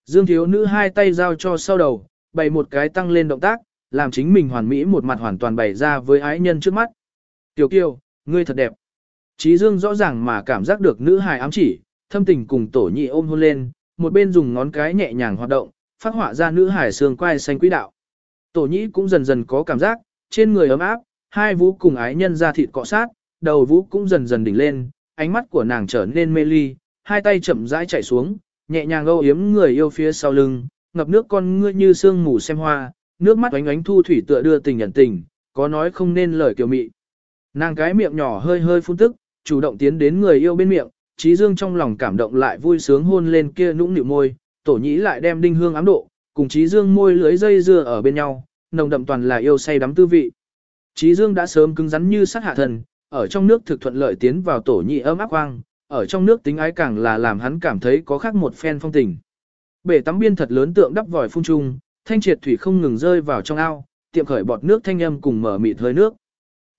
Dương thiếu nữ hai tay giao cho sau đầu, bày một cái tăng lên động tác, làm chính mình hoàn mỹ một mặt hoàn toàn bày ra với ái nhân trước mắt. Tiểu kiều, ngươi thật đẹp. Trí Dương rõ ràng mà cảm giác được nữ hài ám chỉ, thâm tình cùng tổ nhị ôm hôn lên, một bên dùng ngón cái nhẹ nhàng hoạt động, phát họa ra nữ hài xương quai xanh quỹ đạo. Tổ nhị cũng dần dần có cảm giác, trên người ấm áp, hai vũ cùng ái nhân ra thịt cọ sát, đầu vũ cũng dần dần đỉnh lên, ánh mắt của nàng trở nên mê ly, hai tay chậm rãi chạy xuống, nhẹ nhàng âu yếm người yêu phía sau lưng, ngập nước con ngươi như sương mù xem hoa, nước mắt ánh ánh thu thủy tựa đưa tình nhận tình, có nói không nên lời kiều mị. Nàng cái miệng nhỏ hơi hơi phun tức, chủ động tiến đến người yêu bên miệng, trí dương trong lòng cảm động lại vui sướng hôn lên kia nũng nịu môi, tổ nhĩ lại đem đinh hương ám độ, cùng trí dương môi lưới dây dưa ở bên nhau, nồng đậm toàn là yêu say đắm tư vị. Trí dương đã sớm cứng rắn như sát hạ thần, ở trong nước thực thuận lợi tiến vào tổ Nhĩ ấm áp quang, ở trong nước tính ái càng là làm hắn cảm thấy có khác một phen phong tình. Bể tắm biên thật lớn tượng đắp vòi phun trung, thanh triệt thủy không ngừng rơi vào trong ao, tiệm khởi bọt nước thanh âm cùng mở mịt hơi nước.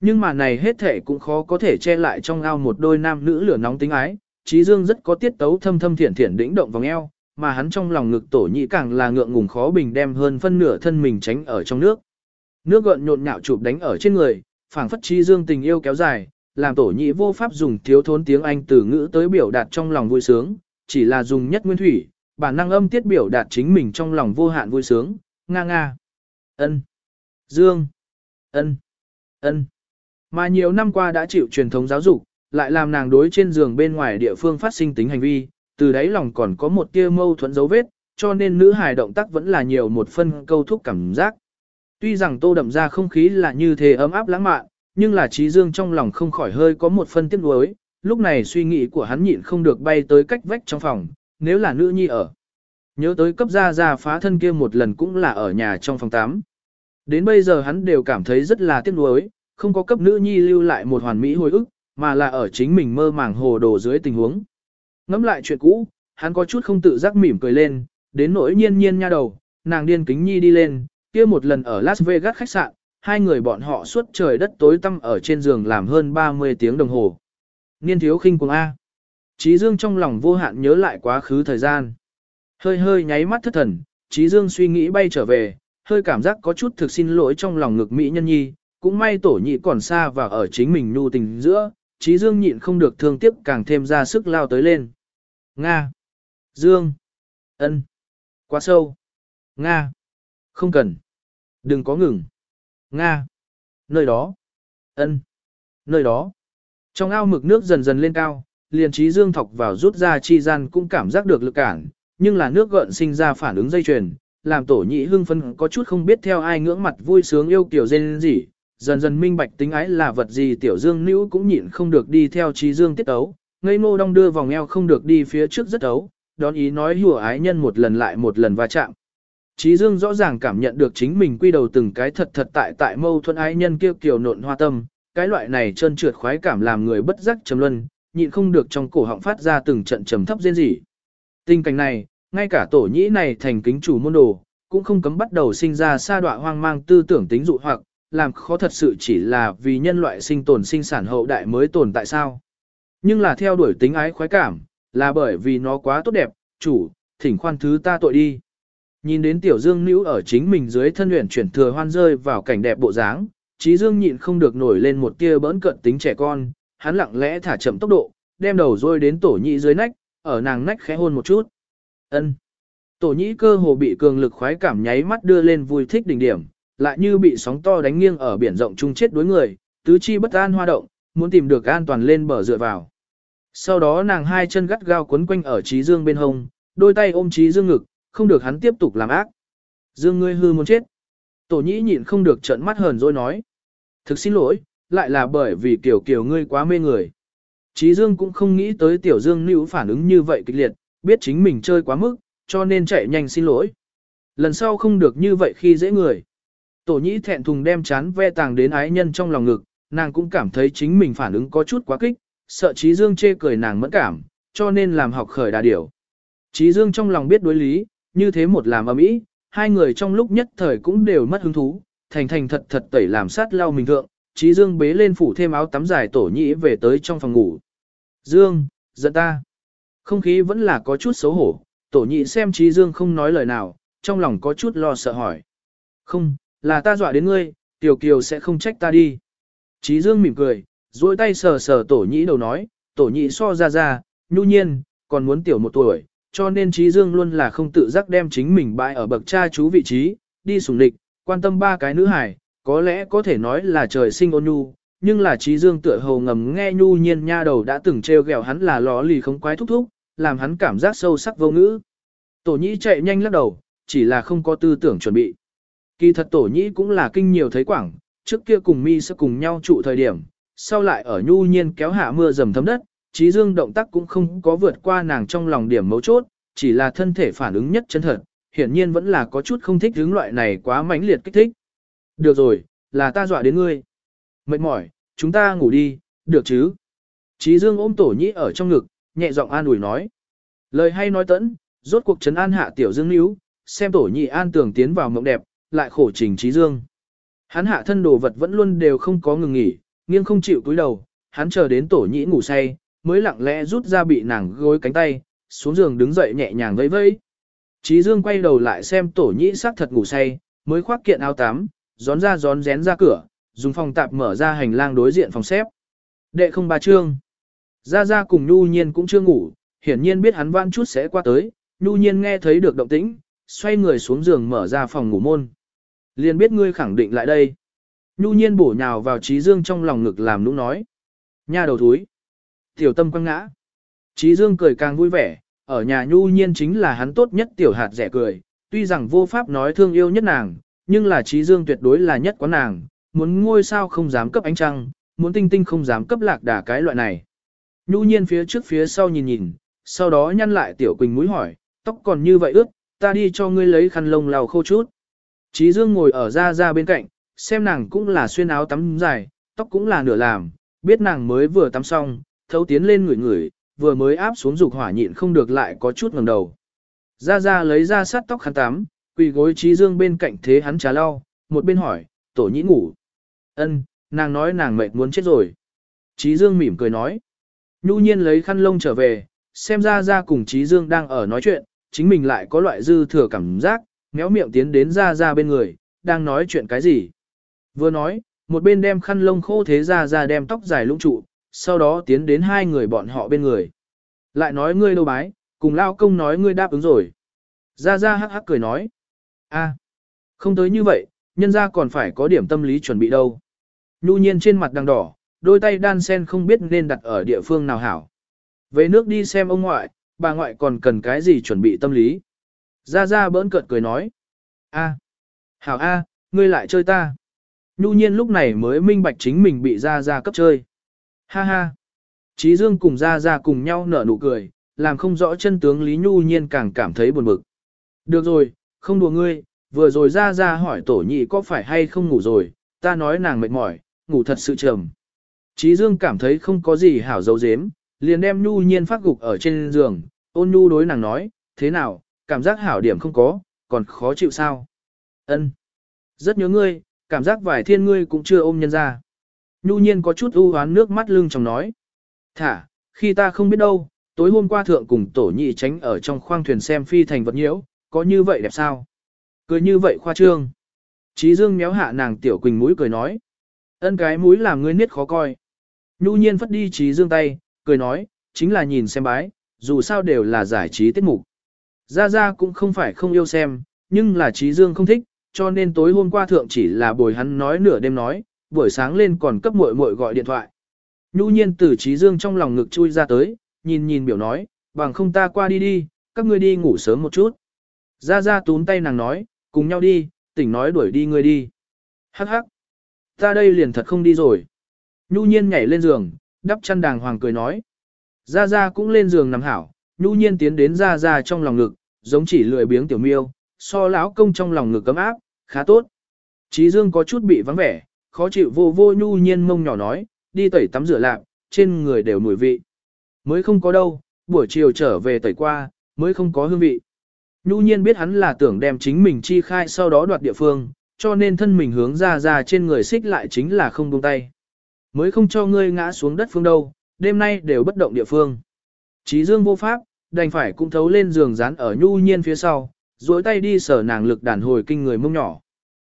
Nhưng mà này hết thể cũng khó có thể che lại trong ao một đôi nam nữ lửa nóng tính ái, Trí Dương rất có tiết tấu thâm thâm thiển thiển đĩnh động vòng eo, mà hắn trong lòng ngực tổ nhị càng là ngượng ngùng khó bình đem hơn phân nửa thân mình tránh ở trong nước. Nước gợn nhộn nhạo chụp đánh ở trên người, phảng phất Trí Dương tình yêu kéo dài, làm tổ nhị vô pháp dùng thiếu thốn tiếng Anh từ ngữ tới biểu đạt trong lòng vui sướng, chỉ là dùng nhất nguyên thủy, bản năng âm tiết biểu đạt chính mình trong lòng vô hạn vui sướng, nga nga. Ân. Dương. Ân. Ân. Mà nhiều năm qua đã chịu truyền thống giáo dục, lại làm nàng đối trên giường bên ngoài địa phương phát sinh tính hành vi, từ đấy lòng còn có một tia mâu thuẫn dấu vết, cho nên nữ hài động tác vẫn là nhiều một phân câu thúc cảm giác. Tuy rằng tô đậm ra không khí là như thế ấm áp lãng mạn, nhưng là trí dương trong lòng không khỏi hơi có một phân tiếc nuối, lúc này suy nghĩ của hắn nhịn không được bay tới cách vách trong phòng, nếu là nữ nhi ở. Nhớ tới cấp gia gia phá thân kia một lần cũng là ở nhà trong phòng 8. Đến bây giờ hắn đều cảm thấy rất là tiếc nuối, không có cấp nữ nhi lưu lại một hoàn mỹ hồi ức, mà là ở chính mình mơ màng hồ đồ dưới tình huống. Ngắm lại chuyện cũ, hắn có chút không tự giác mỉm cười lên, đến nỗi nhiên nhiên nha đầu, nàng điên kính nhi đi lên, kia một lần ở Las Vegas khách sạn, hai người bọn họ suốt trời đất tối tăm ở trên giường làm hơn 30 tiếng đồng hồ. Niên thiếu khinh cuồng A. Trí Dương trong lòng vô hạn nhớ lại quá khứ thời gian. Hơi hơi nháy mắt thất thần, Trí Dương suy nghĩ bay trở về, hơi cảm giác có chút thực xin lỗi trong lòng ngực Mỹ nhân nhi, cũng may tổ nhị còn xa và ở chính mình nhu tình giữa, Trí Dương nhịn không được thương tiếc càng thêm ra sức lao tới lên. Nga. Dương. ân, Quá sâu. Nga. Không cần. Đừng có ngừng. Nga. Nơi đó. ân, Nơi đó. Trong ao mực nước dần dần lên cao, liền trí dương thọc vào rút ra chi gian cũng cảm giác được lực cản, nhưng là nước gợn sinh ra phản ứng dây chuyền, làm tổ nhị hưng phân có chút không biết theo ai ngưỡng mặt vui sướng yêu kiểu dên gì, dần dần minh bạch tính ái là vật gì tiểu dương nữ cũng nhịn không được đi theo trí dương tiết ấu, ngây ngô đong đưa vòng eo không được đi phía trước rất ấu, đón ý nói hùa ái nhân một lần lại một lần va chạm. Trí Dương rõ ràng cảm nhận được chính mình quy đầu từng cái thật thật tại tại mâu thuẫn ái nhân kêu kiều nộn hoa tâm, cái loại này trơn trượt khoái cảm làm người bất giác trầm luân, nhịn không được trong cổ họng phát ra từng trận trầm thấp rên rỉ. Tình cảnh này, ngay cả tổ nhĩ này thành kính chủ môn đồ, cũng không cấm bắt đầu sinh ra sa đọa hoang mang tư tưởng tính dụ hoặc, làm khó thật sự chỉ là vì nhân loại sinh tồn sinh sản hậu đại mới tồn tại sao. Nhưng là theo đuổi tính ái khoái cảm, là bởi vì nó quá tốt đẹp, chủ, thỉnh khoan thứ ta tội đi. Nhìn đến tiểu dương nữ ở chính mình dưới thân luyện chuyển thừa hoan rơi vào cảnh đẹp bộ dáng, trí dương nhịn không được nổi lên một tia bỡn cận tính trẻ con, hắn lặng lẽ thả chậm tốc độ, đem đầu rôi đến tổ nhị dưới nách, ở nàng nách khẽ hôn một chút. ân Tổ nhĩ cơ hồ bị cường lực khoái cảm nháy mắt đưa lên vui thích đỉnh điểm, lại như bị sóng to đánh nghiêng ở biển rộng chung chết đối người, tứ chi bất an hoa động, muốn tìm được an toàn lên bờ dựa vào. Sau đó nàng hai chân gắt gao quấn quanh ở trí dương bên hông, đôi tay ôm trí dương ngực, không được hắn tiếp tục làm ác. Dương ngươi hư muốn chết. Tổ nhĩ nhịn không được trợn mắt hờn rồi nói. Thực xin lỗi, lại là bởi vì kiểu kiểu ngươi quá mê người. Trí dương cũng không nghĩ tới tiểu dương nữ phản ứng như vậy kịch liệt, biết chính mình chơi quá mức, cho nên chạy nhanh xin lỗi. Lần sau không được như vậy khi dễ người. Tổ nhĩ thẹn thùng đem chán ve tàng đến ái nhân trong lòng ngực, nàng cũng cảm thấy chính mình phản ứng có chút quá kích, sợ Trí Dương chê cười nàng mẫn cảm, cho nên làm học khởi đà điểu. Trí Dương trong lòng biết đối lý, như thế một làm ầm ĩ, hai người trong lúc nhất thời cũng đều mất hứng thú, thành thành thật thật tẩy làm sát lau mình thượng, Trí Dương bế lên phủ thêm áo tắm dài tổ nhĩ về tới trong phòng ngủ. Dương, giận ta. Không khí vẫn là có chút xấu hổ, tổ nhị xem Trí Dương không nói lời nào, trong lòng có chút lo sợ hỏi. Không, là ta dọa đến ngươi, Tiểu Kiều sẽ không trách ta đi. Trí Dương mỉm cười, duỗi tay sờ sờ tổ nhị đầu nói, tổ nhị so ra ra, nhu nhiên, còn muốn tiểu một tuổi, cho nên Trí Dương luôn là không tự giác đem chính mình bại ở bậc cha chú vị trí, đi sủng địch, quan tâm ba cái nữ hải, có lẽ có thể nói là trời sinh ôn nhu, nhưng là Trí Dương tựa hồ ngầm nghe nhu nhiên nha đầu đã từng trêu ghẹo hắn là ló lì không quái thúc thúc, làm hắn cảm giác sâu sắc vô ngữ. Tổ nhĩ chạy nhanh lắc đầu, chỉ là không có tư tưởng chuẩn bị. Kỳ thật tổ nhĩ cũng là kinh nhiều thấy quảng, trước kia cùng mi sẽ cùng nhau trụ thời điểm, sau lại ở nhu nhiên kéo hạ mưa dầm thấm đất, trí dương động tác cũng không có vượt qua nàng trong lòng điểm mấu chốt, chỉ là thân thể phản ứng nhất chân thật, hiển nhiên vẫn là có chút không thích hướng loại này quá mãnh liệt kích thích. Được rồi, là ta dọa đến ngươi. Mệt mỏi, chúng ta ngủ đi, được chứ? Trí dương ôm tổ nhĩ ở trong ngực, nhẹ giọng an ủi nói. Lời hay nói tẫn, rốt cuộc trấn an hạ tiểu dương níu, xem tổ nhị an tường tiến vào mộng đẹp, lại khổ trình trí dương. Hắn hạ thân đồ vật vẫn luôn đều không có ngừng nghỉ, nghiêng không chịu cúi đầu, hắn chờ đến tổ nhị ngủ say, mới lặng lẽ rút ra bị nàng gối cánh tay, xuống giường đứng dậy nhẹ nhàng vẫy vẫy. Trí dương quay đầu lại xem tổ nhị xác thật ngủ say, mới khoác kiện áo tắm, gión ra gión rén ra cửa, dùng phòng tạp mở ra hành lang đối diện phòng xếp. Đệ không ba trương. Gia Gia cùng Nhu Nhiên cũng chưa ngủ, hiển nhiên biết hắn vãn chút sẽ qua tới, Nhu Nhiên nghe thấy được động tĩnh, xoay người xuống giường mở ra phòng ngủ môn. Liền biết ngươi khẳng định lại đây. Nhu Nhiên bổ nhào vào Trí Dương trong lòng ngực làm nũng nói. Nha đầu thúi. Tiểu tâm quăng ngã. Trí Dương cười càng vui vẻ, ở nhà Nhu Nhiên chính là hắn tốt nhất tiểu hạt rẻ cười, tuy rằng vô pháp nói thương yêu nhất nàng, nhưng là Trí Dương tuyệt đối là nhất quán nàng, muốn ngôi sao không dám cấp ánh trăng, muốn tinh tinh không dám cấp lạc đà cái loại này. Nhu nhiên phía trước phía sau nhìn nhìn, sau đó nhăn lại tiểu quỳnh mũi hỏi, tóc còn như vậy ướt, ta đi cho ngươi lấy khăn lông lau khô chút. Trí Dương ngồi ở ra ra bên cạnh, xem nàng cũng là xuyên áo tắm dài, tóc cũng là nửa làm, biết nàng mới vừa tắm xong, thấu tiến lên người người, vừa mới áp xuống dục hỏa nhịn không được lại có chút ngẩng đầu. Ra ra lấy ra sát tóc khăn tắm, quỳ gối Trí Dương bên cạnh thế hắn trà lau, một bên hỏi, tổ nhĩ ngủ. Ân, nàng nói nàng mệt muốn chết rồi. Trí Dương mỉm cười nói. Nhu nhiên lấy khăn lông trở về, xem ra ra cùng Trí Dương đang ở nói chuyện, chính mình lại có loại dư thừa cảm giác, méo miệng tiến đến ra ra bên người, đang nói chuyện cái gì. Vừa nói, một bên đem khăn lông khô thế ra ra đem tóc dài lũng trụ, sau đó tiến đến hai người bọn họ bên người. Lại nói ngươi đâu bái, cùng lao công nói ngươi đáp ứng rồi. Ra ra hắc hắc cười nói. a không tới như vậy, nhân ra còn phải có điểm tâm lý chuẩn bị đâu. Nhu nhiên trên mặt đang đỏ, đôi tay đan sen không biết nên đặt ở địa phương nào hảo. Về nước đi xem ông ngoại, bà ngoại còn cần cái gì chuẩn bị tâm lý. Gia Gia bỡn cợt cười nói. a hảo a ngươi lại chơi ta. Nhu nhiên lúc này mới minh bạch chính mình bị Gia Gia cấp chơi. Ha ha. Trí Dương cùng Gia Gia cùng nhau nở nụ cười, làm không rõ chân tướng Lý Nhu Nhiên càng cảm thấy buồn bực. Được rồi, không đùa ngươi, vừa rồi Gia Gia hỏi tổ nhị có phải hay không ngủ rồi, ta nói nàng mệt mỏi, ngủ thật sự trầm. Trí Dương cảm thấy không có gì hảo dấu dếm, liền đem Nhu Nhiên phát gục ở trên giường, ôn Nhu đối nàng nói, thế nào, cảm giác hảo điểm không có, còn khó chịu sao? Ân, Rất nhớ ngươi, cảm giác vài thiên ngươi cũng chưa ôm nhân ra. Nhu Nhiên có chút ưu hoán nước mắt lưng trong nói. Thả, khi ta không biết đâu, tối hôm qua thượng cùng tổ nhị tránh ở trong khoang thuyền xem phi thành vật nhiễu, có như vậy đẹp sao? Cười như vậy khoa trương. Chí Dương méo hạ nàng tiểu quỳnh mũi cười nói. Ân cái mũi làm ngươi niết khó coi. Nhu nhiên phất đi Chí Dương tay, cười nói, chính là nhìn xem bái, dù sao đều là giải trí tiết mục. Gia Gia cũng không phải không yêu xem, nhưng là Trí Dương không thích, cho nên tối hôm qua thượng chỉ là bồi hắn nói nửa đêm nói, buổi sáng lên còn cấp muội muội gọi điện thoại. Nhu nhiên từ Trí Dương trong lòng ngực chui ra tới, nhìn nhìn biểu nói, bằng không ta qua đi đi, các ngươi đi ngủ sớm một chút. Gia Gia túm tay nàng nói, cùng nhau đi, tỉnh nói đuổi đi ngươi đi. Hắc hắc, ta đây liền thật không đi rồi. Nhu nhiên nhảy lên giường, đắp chăn đàng hoàng cười nói. Gia Gia cũng lên giường nằm hảo, Nhu nhiên tiến đến Ra Ra trong lòng ngực, giống chỉ lười biếng tiểu miêu, so lão công trong lòng ngực cấm áp, khá tốt. Trí Dương có chút bị vắng vẻ, khó chịu vô vô Nhu nhiên mông nhỏ nói, đi tẩy tắm rửa lạc, trên người đều mùi vị. Mới không có đâu, buổi chiều trở về tẩy qua, mới không có hương vị. Nhu nhiên biết hắn là tưởng đem chính mình chi khai sau đó đoạt địa phương, cho nên thân mình hướng ra ra trên người xích lại chính là không buông tay. Mới không cho ngươi ngã xuống đất phương đâu, đêm nay đều bất động địa phương. Chí dương vô pháp, đành phải cũng thấu lên giường dán ở nhu nhiên phía sau, duỗi tay đi sở nàng lực đàn hồi kinh người mông nhỏ.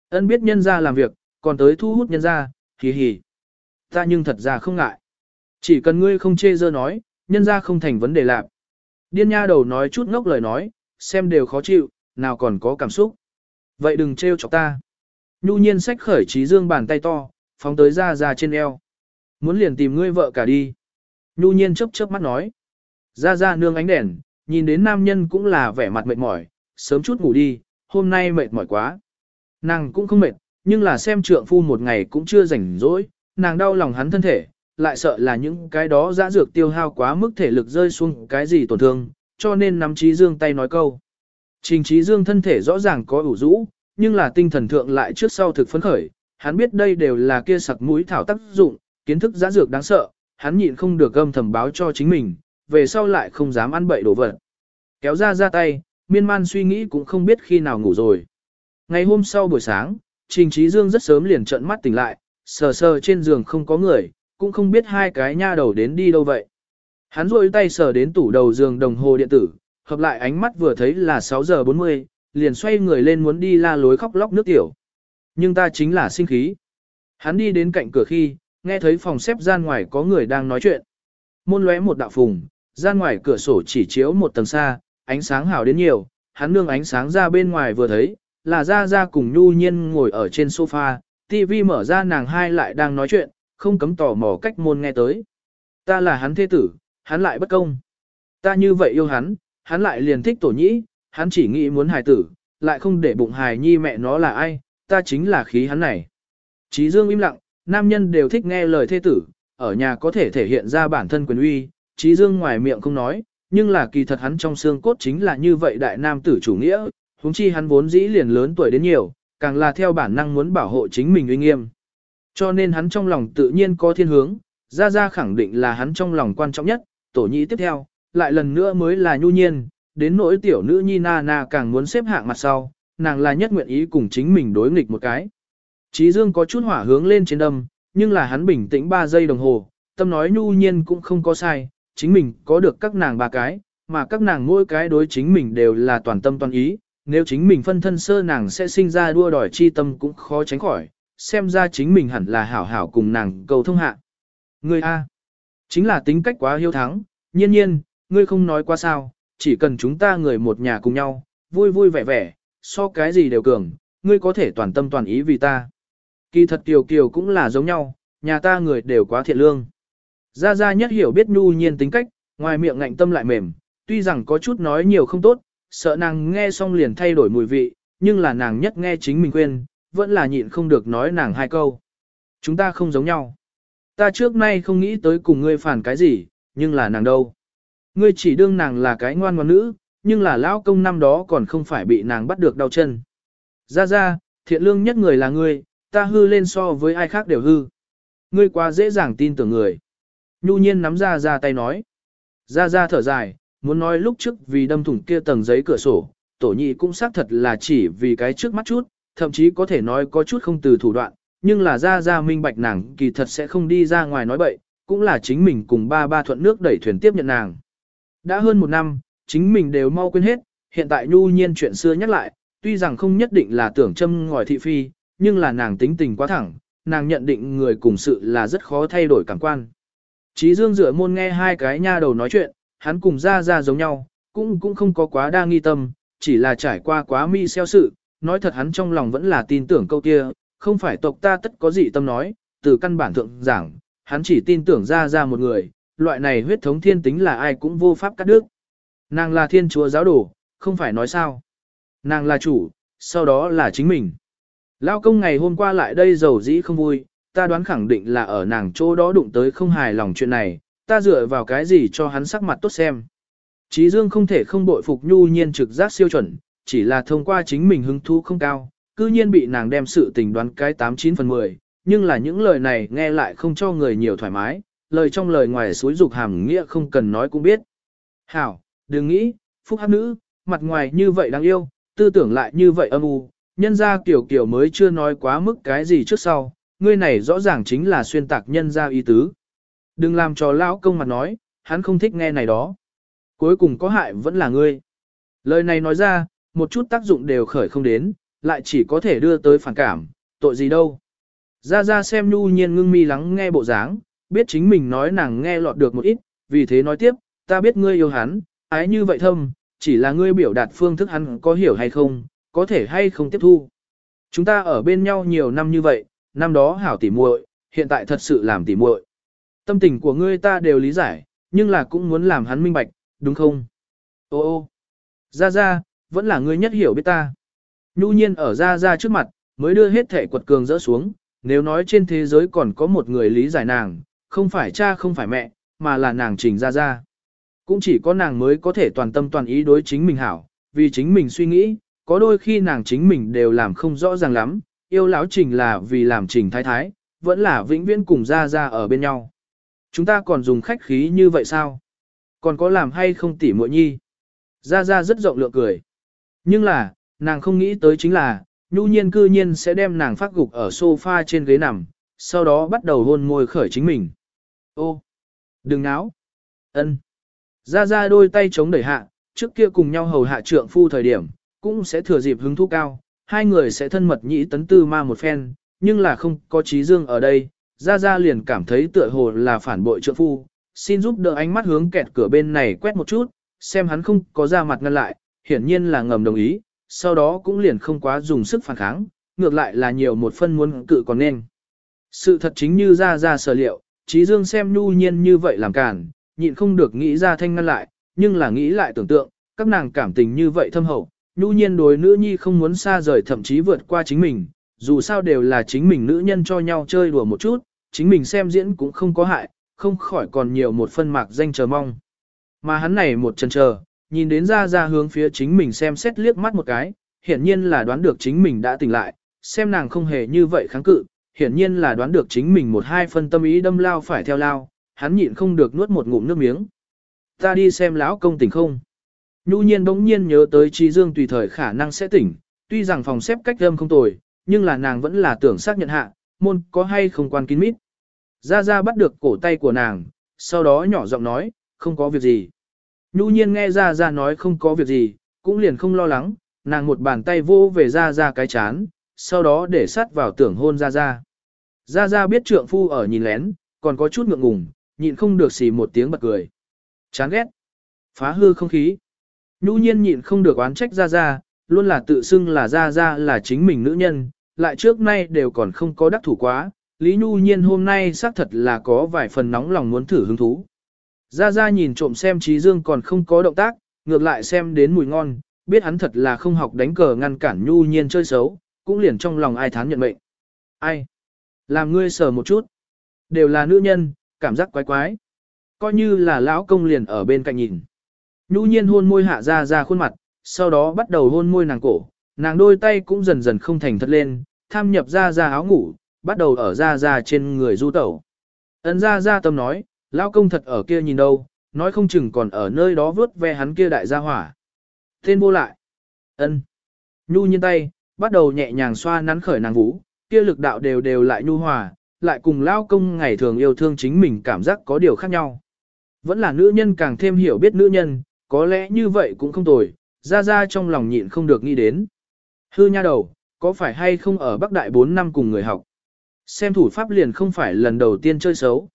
Ân biết nhân ra làm việc, còn tới thu hút nhân ra, hì hì. Ta nhưng thật ra không ngại. Chỉ cần ngươi không chê dơ nói, nhân ra không thành vấn đề lạc. Điên nha đầu nói chút ngốc lời nói, xem đều khó chịu, nào còn có cảm xúc. Vậy đừng trêu chọc ta. Nhu nhiên sách khởi trí dương bàn tay to, phóng tới ra ra trên eo. Muốn liền tìm ngươi vợ cả đi. Nhu nhiên chớp chớp mắt nói. Ra ra nương ánh đèn, nhìn đến nam nhân cũng là vẻ mặt mệt mỏi, sớm chút ngủ đi, hôm nay mệt mỏi quá. Nàng cũng không mệt, nhưng là xem trượng phu một ngày cũng chưa rảnh rỗi, nàng đau lòng hắn thân thể, lại sợ là những cái đó dã dược tiêu hao quá mức thể lực rơi xuống cái gì tổn thương, cho nên nắm trí dương tay nói câu. Trình trí dương thân thể rõ ràng có ủ rũ, nhưng là tinh thần thượng lại trước sau thực phấn khởi, hắn biết đây đều là kia sặc mũi thảo tác dụng, kiến thức dã dược đáng sợ, hắn nhịn không được gâm thầm báo cho chính mình, về sau lại không dám ăn bậy đổ vật. Kéo ra ra tay, miên man suy nghĩ cũng không biết khi nào ngủ rồi. Ngày hôm sau buổi sáng, Trình Trí Dương rất sớm liền trợn mắt tỉnh lại, sờ sờ trên giường không có người, cũng không biết hai cái nha đầu đến đi đâu vậy. Hắn rôi tay sờ đến tủ đầu giường đồng hồ điện tử, hợp lại ánh mắt vừa thấy là 6 giờ 40, liền xoay người lên muốn đi la lối khóc lóc nước tiểu. Nhưng ta chính là sinh khí. Hắn đi đến cạnh cửa khi, nghe thấy phòng xếp gian ngoài có người đang nói chuyện. Môn lóe một đạo phùng, gian ngoài cửa sổ chỉ chiếu một tầng xa, ánh sáng hào đến nhiều, hắn nương ánh sáng ra bên ngoài vừa thấy, là ra ra cùng nhu nhiên ngồi ở trên sofa, tivi mở ra nàng hai lại đang nói chuyện, không cấm tò mò cách môn nghe tới. Ta là hắn thế tử, hắn lại bất công. Ta như vậy yêu hắn, hắn lại liền thích tổ nhĩ, hắn chỉ nghĩ muốn hài tử, lại không để bụng hài nhi mẹ nó là ai, ta chính là khí hắn này. Chí Dương im lặng, nam nhân đều thích nghe lời thê tử, ở nhà có thể thể hiện ra bản thân quyền uy, Chí Dương ngoài miệng không nói, nhưng là kỳ thật hắn trong xương cốt chính là như vậy đại nam tử chủ nghĩa, huống chi hắn vốn dĩ liền lớn tuổi đến nhiều, càng là theo bản năng muốn bảo hộ chính mình uy nghiêm. Cho nên hắn trong lòng tự nhiên có thiên hướng, ra ra khẳng định là hắn trong lòng quan trọng nhất, tổ nhĩ tiếp theo, lại lần nữa mới là nhu nhiên, đến nỗi tiểu nữ nhi na na càng muốn xếp hạng mặt sau, nàng là nhất nguyện ý cùng chính mình đối nghịch một cái. Chí Dương có chút hỏa hướng lên trên đâm, nhưng là hắn bình tĩnh 3 giây đồng hồ, tâm nói nhu nhiên cũng không có sai, chính mình có được các nàng ba cái, mà các nàng mỗi cái đối chính mình đều là toàn tâm toàn ý, nếu chính mình phân thân sơ nàng sẽ sinh ra đua đòi chi tâm cũng khó tránh khỏi, xem ra chính mình hẳn là hảo hảo cùng nàng cầu thông hạ. Người A. Chính là tính cách quá hiếu thắng, nhiên nhiên, ngươi không nói qua sao, chỉ cần chúng ta người một nhà cùng nhau, vui vui vẻ vẻ, so cái gì đều cường, ngươi có thể toàn tâm toàn ý vì ta. Kỳ thật Kiều Kiều cũng là giống nhau, nhà ta người đều quá thiện lương. Gia Gia nhất hiểu biết nhu nhiên tính cách, ngoài miệng ngạnh tâm lại mềm, tuy rằng có chút nói nhiều không tốt, sợ nàng nghe xong liền thay đổi mùi vị, nhưng là nàng nhất nghe chính mình quên, vẫn là nhịn không được nói nàng hai câu. Chúng ta không giống nhau. Ta trước nay không nghĩ tới cùng ngươi phản cái gì, nhưng là nàng đâu. Ngươi chỉ đương nàng là cái ngoan ngoãn nữ, nhưng là lão công năm đó còn không phải bị nàng bắt được đau chân. Ra ra, thiện lương nhất người là ngươi, ta hư lên so với ai khác đều hư. Ngươi quá dễ dàng tin tưởng người. Nhu nhiên nắm ra ra tay nói. Ra ra thở dài, muốn nói lúc trước vì đâm thủng kia tầng giấy cửa sổ, tổ nhị cũng xác thật là chỉ vì cái trước mắt chút, thậm chí có thể nói có chút không từ thủ đoạn, nhưng là ra ra minh bạch nàng kỳ thật sẽ không đi ra ngoài nói bậy, cũng là chính mình cùng ba ba thuận nước đẩy thuyền tiếp nhận nàng. Đã hơn một năm, chính mình đều mau quên hết, hiện tại nhu nhiên chuyện xưa nhắc lại, tuy rằng không nhất định là tưởng châm ngòi thị phi, nhưng là nàng tính tình quá thẳng, nàng nhận định người cùng sự là rất khó thay đổi cảm quan. Chí Dương dựa môn nghe hai cái nha đầu nói chuyện, hắn cùng ra ra giống nhau, cũng cũng không có quá đa nghi tâm, chỉ là trải qua quá mi xeo sự, nói thật hắn trong lòng vẫn là tin tưởng câu kia, không phải tộc ta tất có gì tâm nói, từ căn bản thượng giảng, hắn chỉ tin tưởng ra ra một người, loại này huyết thống thiên tính là ai cũng vô pháp cắt đứt. Nàng là thiên chúa giáo đồ, không phải nói sao. Nàng là chủ, sau đó là chính mình. Lao công ngày hôm qua lại đây giàu dĩ không vui, ta đoán khẳng định là ở nàng chỗ đó đụng tới không hài lòng chuyện này, ta dựa vào cái gì cho hắn sắc mặt tốt xem. Chí Dương không thể không bội phục nhu nhiên trực giác siêu chuẩn, chỉ là thông qua chính mình hứng thú không cao, cư nhiên bị nàng đem sự tình đoán cái 89 phần 10, nhưng là những lời này nghe lại không cho người nhiều thoải mái, lời trong lời ngoài suối dục hàm nghĩa không cần nói cũng biết. Hảo, đừng nghĩ, phúc hắc nữ, mặt ngoài như vậy đáng yêu, tư tưởng lại như vậy âm u, nhân ra kiểu kiểu mới chưa nói quá mức cái gì trước sau, ngươi này rõ ràng chính là xuyên tạc nhân ra ý tứ. Đừng làm cho lão công mặt nói, hắn không thích nghe này đó. Cuối cùng có hại vẫn là ngươi. Lời này nói ra, một chút tác dụng đều khởi không đến, lại chỉ có thể đưa tới phản cảm, tội gì đâu. Ra ra xem nhu nhiên ngưng mi lắng nghe bộ dáng, biết chính mình nói nàng nghe lọt được một ít, vì thế nói tiếp, ta biết ngươi yêu hắn, ái như vậy thâm, chỉ là ngươi biểu đạt phương thức hắn có hiểu hay không, có thể hay không tiếp thu. Chúng ta ở bên nhau nhiều năm như vậy, năm đó hảo tỉ muội, hiện tại thật sự làm tỉ muội. Tâm tình của ngươi ta đều lý giải, nhưng là cũng muốn làm hắn minh bạch, đúng không? Ô ô, ra ra, vẫn là ngươi nhất hiểu biết ta. Nhu nhiên ở ra ra trước mặt, mới đưa hết thể quật cường dỡ xuống, nếu nói trên thế giới còn có một người lý giải nàng, không phải cha không phải mẹ, mà là nàng trình ra ra. Cũng chỉ có nàng mới có thể toàn tâm toàn ý đối chính mình hảo, vì chính mình suy nghĩ, có đôi khi nàng chính mình đều làm không rõ ràng lắm, yêu lão trình là vì làm trình thái thái, vẫn là vĩnh viễn cùng ra ra ở bên nhau. Chúng ta còn dùng khách khí như vậy sao? Còn có làm hay không tỉ muội nhi? Ra ra rất rộng lượng cười. Nhưng là, nàng không nghĩ tới chính là, nhu nhiên cư nhiên sẽ đem nàng phát gục ở sofa trên ghế nằm, sau đó bắt đầu hôn môi khởi chính mình. Ô, đừng náo. ân. Ra ra đôi tay chống đẩy hạ, trước kia cùng nhau hầu hạ trượng phu thời điểm, cũng sẽ thừa dịp hứng thú cao, hai người sẽ thân mật nhĩ tấn tư ma một phen, nhưng là không có trí dương ở đây, ra ra liền cảm thấy tựa hồ là phản bội trượng phu, xin giúp đỡ ánh mắt hướng kẹt cửa bên này quét một chút, xem hắn không có ra mặt ngăn lại, hiển nhiên là ngầm đồng ý, sau đó cũng liền không quá dùng sức phản kháng, ngược lại là nhiều một phân muốn cự còn nên. Sự thật chính như ra ra sở liệu, trí dương xem nhu nhiên như vậy làm cản, nhịn không được nghĩ ra thanh ngăn lại, nhưng là nghĩ lại tưởng tượng, các nàng cảm tình như vậy thâm hậu, nhu nhiên đối nữ nhi không muốn xa rời thậm chí vượt qua chính mình, dù sao đều là chính mình nữ nhân cho nhau chơi đùa một chút, chính mình xem diễn cũng không có hại, không khỏi còn nhiều một phân mạc danh chờ mong. Mà hắn này một chân chờ, nhìn đến ra ra hướng phía chính mình xem xét liếc mắt một cái, hiển nhiên là đoán được chính mình đã tỉnh lại, xem nàng không hề như vậy kháng cự, hiển nhiên là đoán được chính mình một hai phân tâm ý đâm lao phải theo lao, hắn nhịn không được nuốt một ngụm nước miếng. Ta đi xem lão công tỉnh không? Nhu nhiên bỗng nhiên nhớ tới Trí Dương tùy thời khả năng sẽ tỉnh, tuy rằng phòng xếp cách âm không tồi, nhưng là nàng vẫn là tưởng xác nhận hạ, môn có hay không quan kín mít. Ra Ra bắt được cổ tay của nàng, sau đó nhỏ giọng nói, không có việc gì. Nhu nhiên nghe Ra Ra nói không có việc gì, cũng liền không lo lắng, nàng một bàn tay vô về Ra Ra cái chán, sau đó để sát vào tưởng hôn Ra Ra. Ra Ra biết trượng phu ở nhìn lén, còn có chút ngượng ngùng, nhịn không được xì một tiếng bật cười. Chán ghét. Phá hư không khí. Nhu nhiên nhịn không được oán trách Ra Ra, luôn là tự xưng là Ra Ra là chính mình nữ nhân, lại trước nay đều còn không có đắc thủ quá. Lý Nhu nhiên hôm nay xác thật là có vài phần nóng lòng muốn thử hứng thú. Ra Ra nhìn trộm xem Trí Dương còn không có động tác, ngược lại xem đến mùi ngon, biết hắn thật là không học đánh cờ ngăn cản Nhu nhiên chơi xấu, cũng liền trong lòng ai thán nhận mệnh. Ai? Làm ngươi sờ một chút. Đều là nữ nhân, cảm giác quái quái. coi như là lão công liền ở bên cạnh nhìn. Nhu nhiên hôn môi hạ ra ra khuôn mặt, sau đó bắt đầu hôn môi nàng cổ, nàng đôi tay cũng dần dần không thành thật lên, tham nhập ra ra áo ngủ, bắt đầu ở ra ra trên người du tẩu. Ấn ra ra tâm nói, lão công thật ở kia nhìn đâu, nói không chừng còn ở nơi đó vớt ve hắn kia đại gia hỏa. Tên vô lại. ân Nhu nhiên tay, bắt đầu nhẹ nhàng xoa nắn khởi nàng vũ, kia lực đạo đều đều lại nhu hòa, lại cùng lao công ngày thường yêu thương chính mình cảm giác có điều khác nhau. Vẫn là nữ nhân càng thêm hiểu biết nữ nhân, có lẽ như vậy cũng không tồi, ra ra trong lòng nhịn không được nghĩ đến. Hư nha đầu, có phải hay không ở Bắc Đại 4 năm cùng người học? Xem thủ pháp liền không phải lần đầu tiên chơi xấu.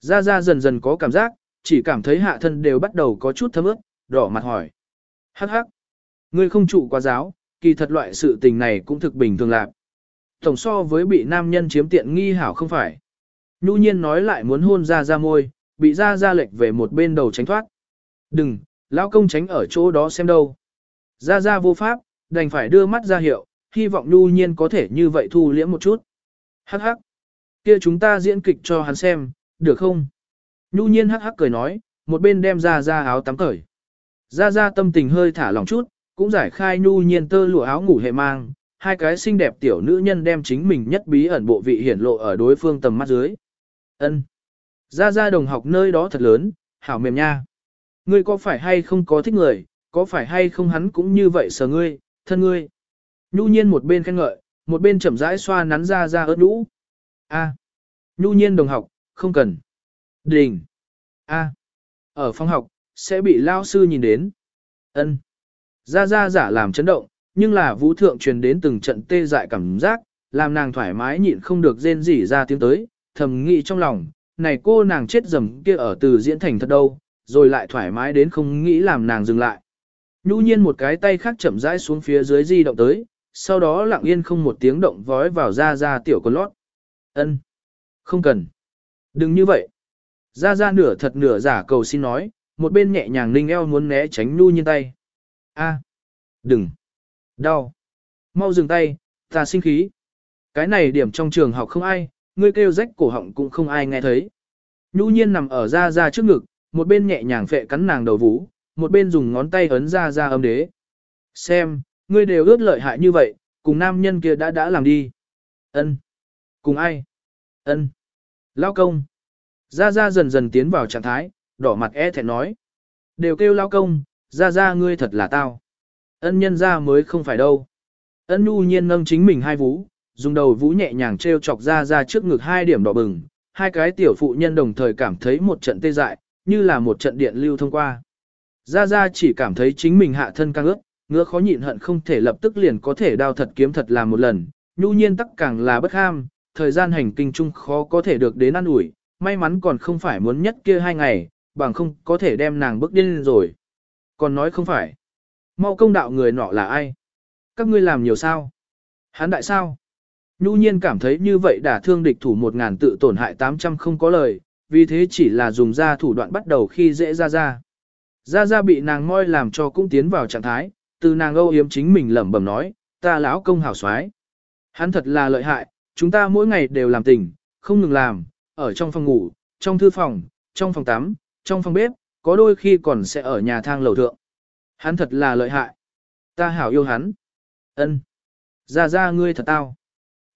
Ra ra dần dần có cảm giác, chỉ cảm thấy hạ thân đều bắt đầu có chút thấm ướt, đỏ mặt hỏi. Hắc hắc, ngươi không trụ quá giáo, kỳ thật loại sự tình này cũng thực bình thường lạc. Tổng so với bị nam nhân chiếm tiện nghi hảo không phải. Nhu nhiên nói lại muốn hôn ra ra môi, bị ra ra lệch về một bên đầu tránh thoát. Đừng, lão công tránh ở chỗ đó xem đâu. Ra ra vô pháp, đành phải đưa mắt ra hiệu, hy vọng Nhu nhiên có thể như vậy thu liễm một chút. Hắc hắc. Kia chúng ta diễn kịch cho hắn xem, được không? Nhu nhiên hắc hắc cười nói, một bên đem ra ra áo tắm cởi. Ra ra tâm tình hơi thả lỏng chút, cũng giải khai nhu nhiên tơ lụa áo ngủ hệ mang, hai cái xinh đẹp tiểu nữ nhân đem chính mình nhất bí ẩn bộ vị hiển lộ ở đối phương tầm mắt dưới. Ân, Ra ra đồng học nơi đó thật lớn, hảo mềm nha. Ngươi có phải hay không có thích người, có phải hay không hắn cũng như vậy sờ ngươi, thân ngươi. Nhu nhiên một bên khen ngợi, một bên chậm rãi xoa nắn ra ra ớt đũ. A. Nhu nhiên đồng học, không cần. Đình. A. Ở phòng học, sẽ bị lao sư nhìn đến. Ân. Ra ra giả làm chấn động, nhưng là vũ thượng truyền đến từng trận tê dại cảm giác, làm nàng thoải mái nhịn không được rên rỉ ra tiếng tới, thầm nghĩ trong lòng, này cô nàng chết dầm kia ở từ diễn thành thật đâu, rồi lại thoải mái đến không nghĩ làm nàng dừng lại. Nhu nhiên một cái tay khác chậm rãi xuống phía dưới di động tới, sau đó lặng yên không một tiếng động vói vào ra ra tiểu con lót. Ân, Không cần. Đừng như vậy. Ra ra nửa thật nửa giả cầu xin nói, một bên nhẹ nhàng ninh eo muốn né tránh Nhu nhiên tay. A, đừng, đau, mau dừng tay, ta sinh khí. Cái này điểm trong trường học không ai, ngươi kêu rách cổ họng cũng không ai nghe thấy. Nhu nhiên nằm ở ra ra trước ngực, một bên nhẹ nhàng phệ cắn nàng đầu vú, một bên dùng ngón tay ấn ra ra âm đế. Xem, ngươi đều ướt lợi hại như vậy, cùng nam nhân kia đã đã làm đi. Ân. Cùng ai? Ân. Lao công. Ra ra dần dần tiến vào trạng thái, đỏ mặt e thẹn nói. Đều kêu lao công, ra ra ngươi thật là tao. Ân nhân ra mới không phải đâu. Ân nu nhiên nâng chính mình hai vú, dùng đầu vú nhẹ nhàng treo chọc ra ra trước ngực hai điểm đỏ bừng, hai cái tiểu phụ nhân đồng thời cảm thấy một trận tê dại, như là một trận điện lưu thông qua. Ra ra chỉ cảm thấy chính mình hạ thân căng ướt, ngứa khó nhịn hận không thể lập tức liền có thể đao thật kiếm thật làm một lần, nhu nhiên tắc càng là bất ham, thời gian hành kinh chung khó có thể được đến ăn ủi, may mắn còn không phải muốn nhất kia hai ngày, bằng không có thể đem nàng bước điên rồi. Còn nói không phải. Mau công đạo người nọ là ai? Các ngươi làm nhiều sao? Hán đại sao? Nhu nhiên cảm thấy như vậy đã thương địch thủ một ngàn tự tổn hại 800 không có lời, vì thế chỉ là dùng ra thủ đoạn bắt đầu khi dễ ra ra. Ra ra bị nàng moi làm cho cũng tiến vào trạng thái, từ nàng âu yếm chính mình lẩm bẩm nói, ta lão công hảo xoái. Hắn thật là lợi hại, chúng ta mỗi ngày đều làm tình, không ngừng làm, ở trong phòng ngủ, trong thư phòng, trong phòng tắm, trong phòng bếp, có đôi khi còn sẽ ở nhà thang lầu thượng. Hắn thật là lợi hại. Ta hảo yêu hắn. Ân. Ra ra ngươi thật tao.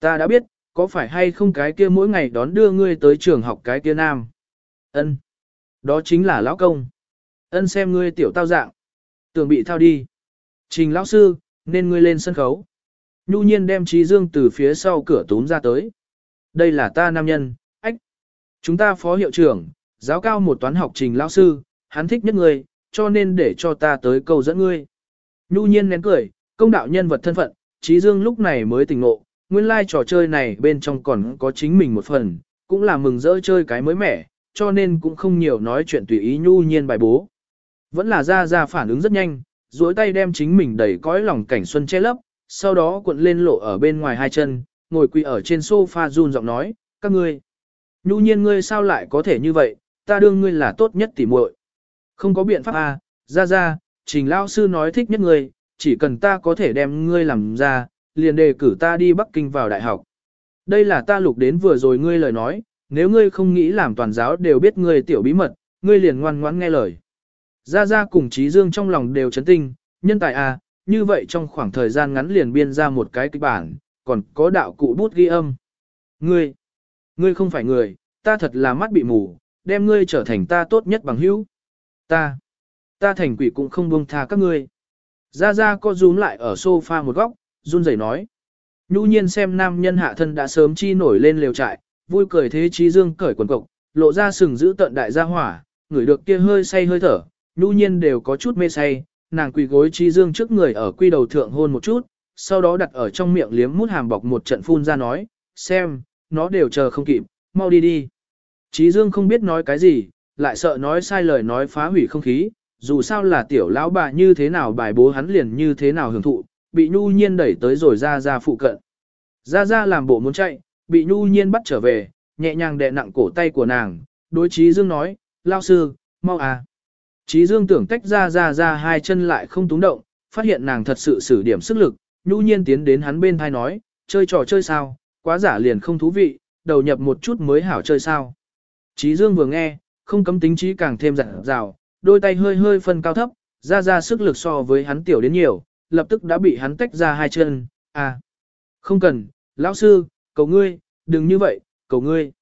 Ta đã biết, có phải hay không cái kia mỗi ngày đón đưa ngươi tới trường học cái kia nam. Ân. Đó chính là lão công. Ân xem ngươi tiểu tao dạng. Tưởng bị thao đi. Trình lão sư, nên ngươi lên sân khấu. Nhu nhiên đem trí dương từ phía sau cửa túm ra tới. Đây là ta nam nhân, ách. Chúng ta phó hiệu trưởng, giáo cao một toán học trình lão sư, hắn thích nhất ngươi, cho nên để cho ta tới câu dẫn ngươi. Nhu nhiên nén cười, công đạo nhân vật thân phận, Trí Dương lúc này mới tỉnh ngộ, nguyên lai like trò chơi này bên trong còn có chính mình một phần, cũng là mừng rỡ chơi cái mới mẻ, cho nên cũng không nhiều nói chuyện tùy ý Nhu nhiên bài bố. Vẫn là ra ra phản ứng rất nhanh, duỗi tay đem chính mình đẩy cõi lòng cảnh xuân che lấp, sau đó cuộn lên lộ ở bên ngoài hai chân, ngồi quỳ ở trên sofa run giọng nói, các ngươi. Nhu nhiên ngươi sao lại có thể như vậy, ta đương ngươi là tốt nhất tỉ muội. Không có biện pháp à, ra ra, trình lao sư nói thích nhất ngươi, chỉ cần ta có thể đem ngươi làm ra, liền đề cử ta đi Bắc Kinh vào đại học. Đây là ta lục đến vừa rồi ngươi lời nói, nếu ngươi không nghĩ làm toàn giáo đều biết ngươi tiểu bí mật, ngươi liền ngoan ngoãn nghe lời. Gia Gia cùng Trí Dương trong lòng đều chấn tinh, nhân tài à, như vậy trong khoảng thời gian ngắn liền biên ra một cái kịch bản, còn có đạo cụ bút ghi âm. Ngươi, ngươi không phải người, ta thật là mắt bị mù, đem ngươi trở thành ta tốt nhất bằng hữu. Ta, ta thành quỷ cũng không buông tha các ngươi. Gia Gia co rúm lại ở sofa một góc, run rẩy nói. Nhu nhiên xem nam nhân hạ thân đã sớm chi nổi lên lều trại, vui cười thế trí dương cởi quần cộc, lộ ra sừng giữ tận đại gia hỏa, người được kia hơi say hơi thở, nhu nhiên đều có chút mê say, nàng quỳ gối trí dương trước người ở quy đầu thượng hôn một chút, sau đó đặt ở trong miệng liếm mút hàm bọc một trận phun ra nói, xem, nó đều chờ không kịp, mau đi đi. Trí dương không biết nói cái gì, lại sợ nói sai lời nói phá hủy không khí, dù sao là tiểu lão bà như thế nào bài bố hắn liền như thế nào hưởng thụ, bị nhu nhiên đẩy tới rồi ra ra phụ cận. Ra ra làm bộ muốn chạy, bị nhu nhiên bắt trở về, nhẹ nhàng đè nặng cổ tay của nàng, đối trí dương nói, lao sư, mau à. Trí dương tưởng tách ra ra ra hai chân lại không túng động, phát hiện nàng thật sự sử điểm sức lực, nhu nhiên tiến đến hắn bên thai nói, chơi trò chơi sao, quá giả liền không thú vị, đầu nhập một chút mới hảo chơi sao. Trí dương vừa nghe, không cấm tính trí càng thêm dặn dào, đôi tay hơi hơi phân cao thấp, ra ra sức lực so với hắn tiểu đến nhiều, lập tức đã bị hắn tách ra hai chân, à. Không cần, lão sư, cầu ngươi, đừng như vậy, cầu ngươi.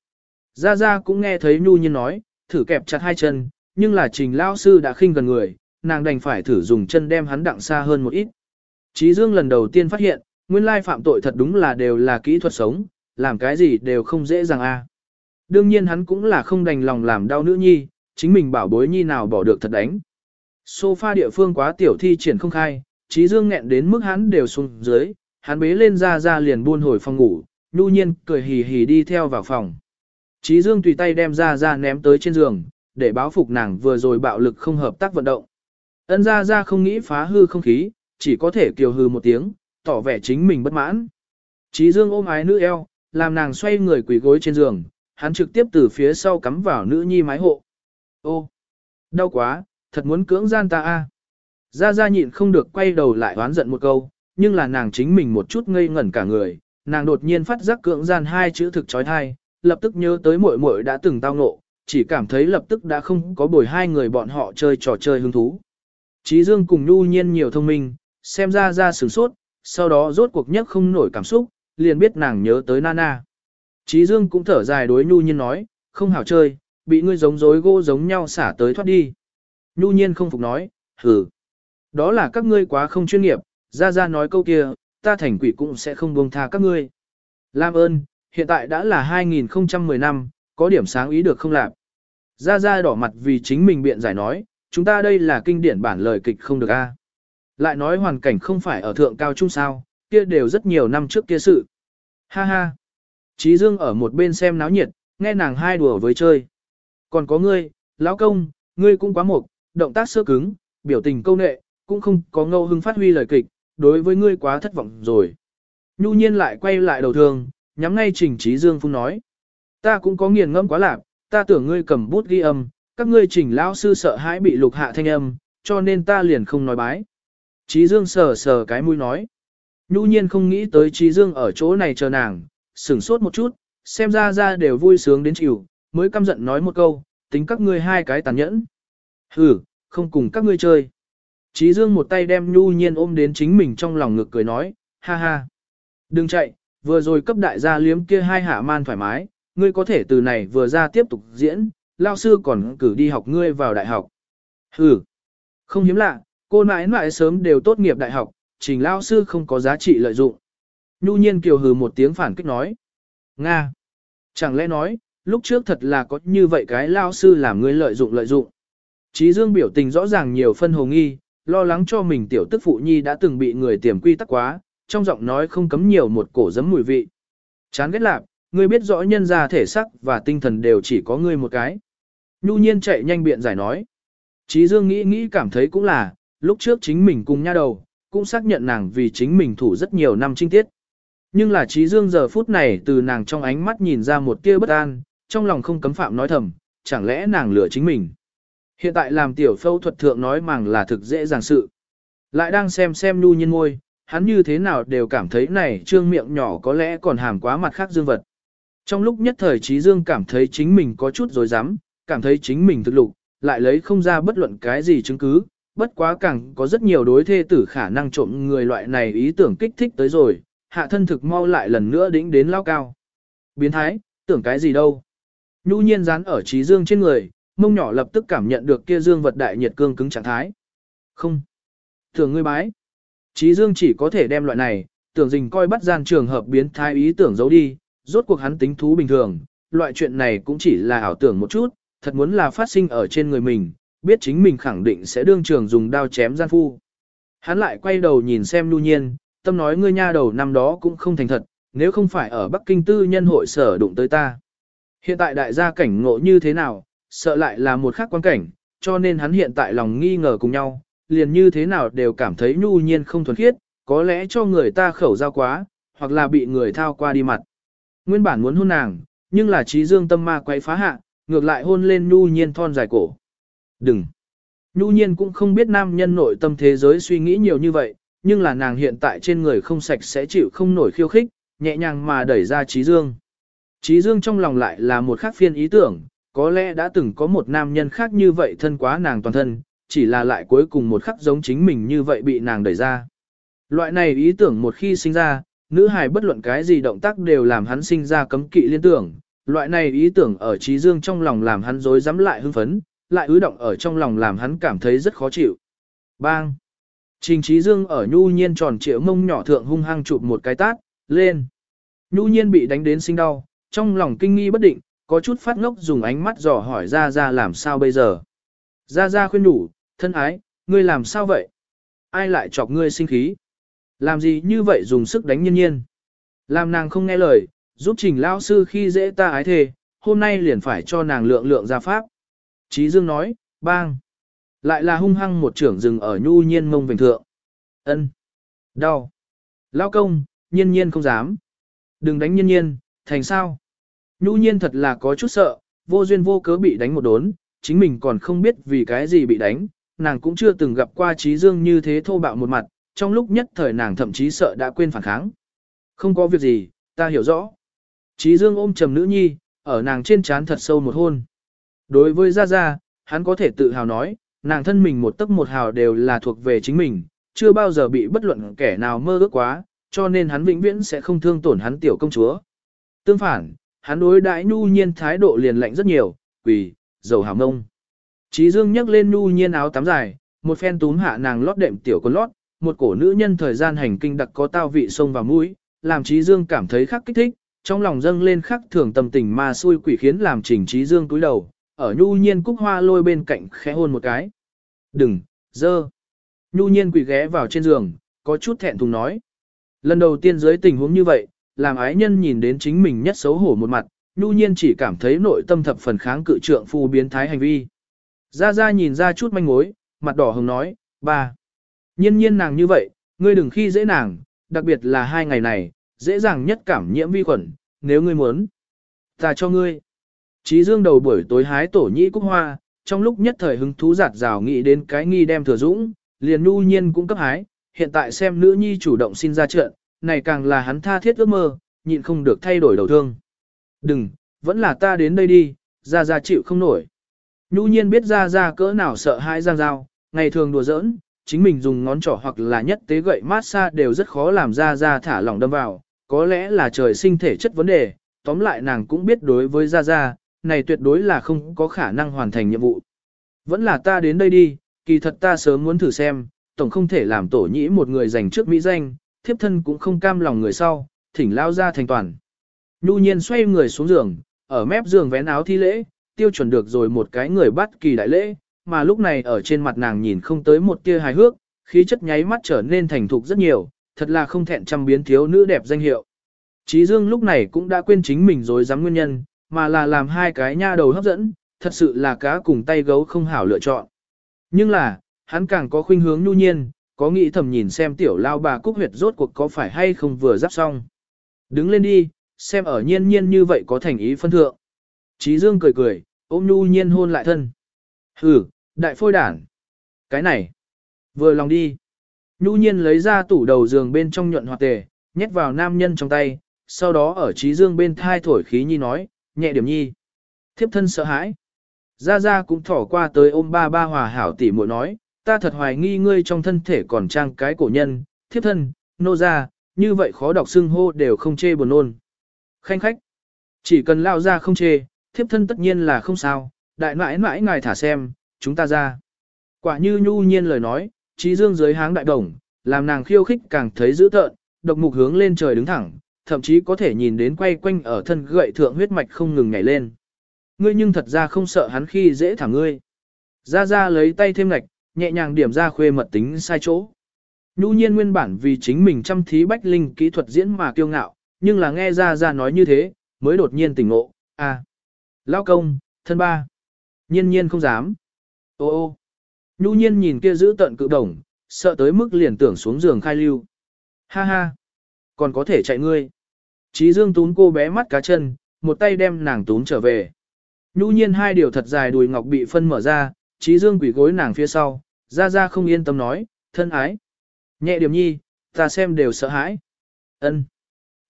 Ra ra cũng nghe thấy nhu nhiên nói, thử kẹp chặt hai chân, nhưng là trình lão sư đã khinh gần người, nàng đành phải thử dùng chân đem hắn đặng xa hơn một ít. Chí Dương lần đầu tiên phát hiện, nguyên lai phạm tội thật đúng là đều là kỹ thuật sống, làm cái gì đều không dễ dàng a. À. Đương nhiên hắn cũng là không đành lòng làm đau nữ nhi, chính mình bảo bối nhi nào bỏ được thật đánh. Sofa địa phương quá tiểu thi triển không khai, Chí Dương nghẹn đến mức hắn đều xuống dưới, hắn bế lên ra ra liền buôn hồi phòng ngủ, nhu nhiên cười hì hì đi theo vào phòng. Chí Dương tùy tay đem ra ra ném tới trên giường, để báo phục nàng vừa rồi bạo lực không hợp tác vận động. Ân ra ra không nghĩ phá hư không khí, chỉ có thể kiều hư một tiếng, tỏ vẻ chính mình bất mãn. Chí Dương ôm ái nữ eo, làm nàng xoay người quỳ gối trên giường, hắn trực tiếp từ phía sau cắm vào nữ nhi mái hộ. Ô, đau quá, thật muốn cưỡng gian ta a. Gia Gia nhịn không được quay đầu lại oán giận một câu, nhưng là nàng chính mình một chút ngây ngẩn cả người, nàng đột nhiên phát giác cưỡng gian hai chữ thực trói thai, lập tức nhớ tới muội muội đã từng tao ngộ, chỉ cảm thấy lập tức đã không có bồi hai người bọn họ chơi trò chơi hứng thú. Chí Dương cùng Nhu Nhiên nhiều thông minh, xem ra ra sửng sốt, sau đó rốt cuộc nhất không nổi cảm xúc, liền biết nàng nhớ tới Nana. Chí Dương cũng thở dài đối Nhu Nhiên nói, không hảo chơi, bị ngươi giống dối gỗ giống nhau xả tới thoát đi. Nhu Nhiên không phục nói, hừ. Đó là các ngươi quá không chuyên nghiệp, ra ra nói câu kia, ta thành quỷ cũng sẽ không buông tha các ngươi. Lam ơn, hiện tại đã là 2010 năm, có điểm sáng ý được không làm. Ra ra đỏ mặt vì chính mình biện giải nói, chúng ta đây là kinh điển bản lời kịch không được a. Lại nói hoàn cảnh không phải ở thượng cao trung sao, kia đều rất nhiều năm trước kia sự. Ha ha. Chí Dương ở một bên xem náo nhiệt, nghe nàng hai đùa với chơi. Còn có ngươi, lão công, ngươi cũng quá mục, động tác sơ cứng, biểu tình câu nệ, cũng không có ngâu hưng phát huy lời kịch, đối với ngươi quá thất vọng rồi. Nhu nhiên lại quay lại đầu thường, nhắm ngay trình trí dương phun nói. Ta cũng có nghiền ngẫm quá lạc, ta tưởng ngươi cầm bút ghi âm, các ngươi trình lão sư sợ hãi bị lục hạ thanh âm, cho nên ta liền không nói bái. Trí dương sờ sờ cái mũi nói. Nhu nhiên không nghĩ tới trí dương ở chỗ này chờ nàng, sửng sốt một chút, xem ra ra đều vui sướng đến chịu, mới căm giận nói một câu, tính các ngươi hai cái tàn nhẫn. Hừ, không cùng các ngươi chơi. Chí Dương một tay đem Nhu Nhiên ôm đến chính mình trong lòng ngực cười nói, ha ha. Đừng chạy, vừa rồi cấp đại gia liếm kia hai hạ man thoải mái, ngươi có thể từ này vừa ra tiếp tục diễn, lao sư còn cử đi học ngươi vào đại học. Hừ, không hiếm lạ, cô nãi nãi sớm đều tốt nghiệp đại học, trình lao sư không có giá trị lợi dụng. Nhu Nhiên kiều hừ một tiếng phản kích nói. Nga, chẳng lẽ nói, lúc trước thật là có như vậy cái lao sư làm ngươi lợi dụng lợi dụng. Chí Dương biểu tình rõ ràng nhiều phân hồ nghi, lo lắng cho mình tiểu tức phụ nhi đã từng bị người tiềm quy tắc quá, trong giọng nói không cấm nhiều một cổ giấm mùi vị. Chán ghét lạc, ngươi biết rõ nhân ra thể sắc và tinh thần đều chỉ có ngươi một cái. Nhu nhiên chạy nhanh biện giải nói. Chí Dương nghĩ nghĩ cảm thấy cũng là, lúc trước chính mình cùng nha đầu, cũng xác nhận nàng vì chính mình thủ rất nhiều năm trinh tiết. Nhưng là Chí Dương giờ phút này từ nàng trong ánh mắt nhìn ra một tia bất an, trong lòng không cấm phạm nói thầm, chẳng lẽ nàng lừa chính mình. Hiện tại làm tiểu phẫu thuật thượng nói màng là thực dễ dàng sự. Lại đang xem xem nu nhiên ngôi, hắn như thế nào đều cảm thấy này trương miệng nhỏ có lẽ còn hàm quá mặt khác dương vật. Trong lúc nhất thời trí dương cảm thấy chính mình có chút dối rắm cảm thấy chính mình thực lục, lại lấy không ra bất luận cái gì chứng cứ, bất quá càng có rất nhiều đối thê tử khả năng trộm người loại này ý tưởng kích thích tới rồi, hạ thân thực mau lại lần nữa đĩnh đến lao cao. Biến thái, tưởng cái gì đâu. Nhu nhiên dán ở trí dương trên người, mông nhỏ lập tức cảm nhận được kia dương vật đại nhiệt cương cứng trạng thái. Không. Tưởng ngươi bái. chí dương chỉ có thể đem loại này, tưởng dình coi bắt gian trường hợp biến thái ý tưởng giấu đi, rốt cuộc hắn tính thú bình thường, loại chuyện này cũng chỉ là ảo tưởng một chút, thật muốn là phát sinh ở trên người mình, biết chính mình khẳng định sẽ đương trường dùng đao chém gian phu. Hắn lại quay đầu nhìn xem Nhu Nhiên, tâm nói ngươi nha đầu năm đó cũng không thành thật, nếu không phải ở Bắc Kinh tư nhân hội sở đụng tới ta. Hiện tại đại gia cảnh ngộ như thế nào, sợ lại là một khác quan cảnh, cho nên hắn hiện tại lòng nghi ngờ cùng nhau, liền như thế nào đều cảm thấy Nhu Nhiên không thuần khiết, có lẽ cho người ta khẩu giao quá, hoặc là bị người thao qua đi mặt. Nguyên bản muốn hôn nàng, nhưng là trí dương tâm ma quay phá hạ, ngược lại hôn lên Nhu Nhiên thon dài cổ. Đừng! Nhu Nhiên cũng không biết nam nhân nội tâm thế giới suy nghĩ nhiều như vậy, nhưng là nàng hiện tại trên người không sạch sẽ chịu không nổi khiêu khích, nhẹ nhàng mà đẩy ra trí dương. Trí dương trong lòng lại là một khác phiên ý tưởng, có lẽ đã từng có một nam nhân khác như vậy thân quá nàng toàn thân, chỉ là lại cuối cùng một khắc giống chính mình như vậy bị nàng đẩy ra. Loại này ý tưởng một khi sinh ra, nữ hài bất luận cái gì động tác đều làm hắn sinh ra cấm kỵ liên tưởng, loại này ý tưởng ở trí dương trong lòng làm hắn dối dám lại hưng phấn, lại ứ động ở trong lòng làm hắn cảm thấy rất khó chịu. Bang! Trình trí dương ở nhu nhiên tròn trịa mông nhỏ thượng hung hăng chụp một cái tát, lên. Nhu nhiên bị đánh đến sinh đau, trong lòng kinh nghi bất định, có chút phát ngốc dùng ánh mắt dò hỏi ra ra làm sao bây giờ. Ra ra khuyên đủ, thân ái, ngươi làm sao vậy? Ai lại chọc ngươi sinh khí? Làm gì như vậy dùng sức đánh nhiên nhiên? Làm nàng không nghe lời, giúp trình lao sư khi dễ ta ái thề, hôm nay liền phải cho nàng lượng lượng ra pháp. Chí Dương nói, bang. Lại là hung hăng một trưởng rừng ở nhu nhiên mông vành thượng. ân Đau. Lao công, nhiên nhiên không dám. Đừng đánh nhiên nhiên, thành sao? Nhu nhiên thật là có chút sợ, vô duyên vô cớ bị đánh một đốn, chính mình còn không biết vì cái gì bị đánh, nàng cũng chưa từng gặp qua trí dương như thế thô bạo một mặt, trong lúc nhất thời nàng thậm chí sợ đã quên phản kháng. Không có việc gì, ta hiểu rõ. Trí dương ôm trầm nữ nhi, ở nàng trên trán thật sâu một hôn. Đối với Gia Gia, hắn có thể tự hào nói, nàng thân mình một tấc một hào đều là thuộc về chính mình, chưa bao giờ bị bất luận kẻ nào mơ ước quá, cho nên hắn vĩnh viễn sẽ không thương tổn hắn tiểu công chúa. Tương phản, hắn đối đãi nhu nhiên thái độ liền lạnh rất nhiều, quỳ, dầu hàm ngông. Chí Dương nhấc lên nhu nhiên áo tắm dài, một phen túm hạ nàng lót đệm tiểu con lót, một cổ nữ nhân thời gian hành kinh đặc có tao vị sông vào mũi, làm Chí Dương cảm thấy khắc kích thích, trong lòng dâng lên khắc thường tâm tình ma xui quỷ khiến làm Trình Chí Dương cúi đầu, ở nhu nhiên cúc hoa lôi bên cạnh khẽ hôn một cái. Đừng, dơ. Nhu nhiên quỳ ghé vào trên giường, có chút thẹn thùng nói. Lần đầu tiên dưới tình huống như vậy, làm ái nhân nhìn đến chính mình nhất xấu hổ một mặt, nhu nhiên chỉ cảm thấy nội tâm thập phần kháng cự trượng phu biến thái hành vi. Ra ra nhìn ra chút manh mối, mặt đỏ hồng nói, ba. Nhiên nhiên nàng như vậy, ngươi đừng khi dễ nàng, đặc biệt là hai ngày này, dễ dàng nhất cảm nhiễm vi khuẩn, nếu ngươi muốn. Ta cho ngươi. Chí dương đầu buổi tối hái tổ nhĩ cúc hoa, trong lúc nhất thời hứng thú giạt rào nghĩ đến cái nghi đem thừa dũng, liền nu nhiên cũng cấp hái, hiện tại xem nữ nhi chủ động xin ra trận, này càng là hắn tha thiết ước mơ, nhịn không được thay đổi đầu thương. Đừng, vẫn là ta đến đây đi, ra ra chịu không nổi. Nhu nhiên biết ra ra cỡ nào sợ hãi giang giao, ngày thường đùa giỡn, chính mình dùng ngón trỏ hoặc là nhất tế gậy mát xa đều rất khó làm ra ra thả lỏng đâm vào, có lẽ là trời sinh thể chất vấn đề, tóm lại nàng cũng biết đối với ra ra, này tuyệt đối là không có khả năng hoàn thành nhiệm vụ. Vẫn là ta đến đây đi, kỳ thật ta sớm muốn thử xem, tổng không thể làm tổ nhĩ một người giành trước mỹ danh, thiếp thân cũng không cam lòng người sau, thỉnh lao ra thành toàn. Nhu nhiên xoay người xuống giường, ở mép giường vén áo thi lễ, tiêu chuẩn được rồi một cái người bắt kỳ đại lễ, mà lúc này ở trên mặt nàng nhìn không tới một tia hài hước, khí chất nháy mắt trở nên thành thục rất nhiều, thật là không thẹn trăm biến thiếu nữ đẹp danh hiệu. Chí Dương lúc này cũng đã quên chính mình rồi dám nguyên nhân, mà là làm hai cái nha đầu hấp dẫn, thật sự là cá cùng tay gấu không hảo lựa chọn. Nhưng là, hắn càng có khuynh hướng nhu nhiên, có nghĩ thầm nhìn xem tiểu lao bà cúc huyệt rốt cuộc có phải hay không vừa giáp xong. Đứng lên đi, xem ở nhiên nhiên như vậy có thành ý phân thượng. Chí Dương cười cười, ôm nhu nhiên hôn lại thân. Hừ, đại phôi đản. Cái này, vừa lòng đi. Nhu nhiên lấy ra tủ đầu giường bên trong nhuận hoạt tề, nhét vào nam nhân trong tay, sau đó ở trí dương bên thai thổi khí nhi nói, nhẹ điểm nhi. Thiếp thân sợ hãi. Gia Gia cũng thỏ qua tới ôm ba ba hòa hảo tỉ muội nói, ta thật hoài nghi ngươi trong thân thể còn trang cái cổ nhân, thiếp thân, nô gia, như vậy khó đọc xưng hô đều không chê buồn nôn. Khanh khách, chỉ cần lao ra không chê, thiếp thân tất nhiên là không sao, đại mãi mãi ngài thả xem, chúng ta ra. Quả như nhu nhiên lời nói, trí dương dưới háng đại đồng, làm nàng khiêu khích càng thấy dữ tợn, độc mục hướng lên trời đứng thẳng, thậm chí có thể nhìn đến quay quanh ở thân gậy thượng huyết mạch không ngừng nhảy lên. Ngươi nhưng thật ra không sợ hắn khi dễ thả ngươi. Ra ra lấy tay thêm ngạch, nhẹ nhàng điểm ra khuê mật tính sai chỗ. Nhu nhiên nguyên bản vì chính mình chăm thí bách linh kỹ thuật diễn mà kiêu ngạo, nhưng là nghe ra ra nói như thế, mới đột nhiên tỉnh ngộ, à. Lao công, thân ba. Nhiên nhiên không dám. Ô ô. Nhu nhiên nhìn kia giữ tận cự đồng, sợ tới mức liền tưởng xuống giường khai lưu. Ha ha. Còn có thể chạy ngươi. Chí dương tún cô bé mắt cá chân, một tay đem nàng tún trở về. Nhu nhiên hai điều thật dài đùi ngọc bị phân mở ra, Chí Dương quỷ gối nàng phía sau, ra ra không yên tâm nói, thân ái. Nhẹ điểm nhi, ta xem đều sợ hãi. ân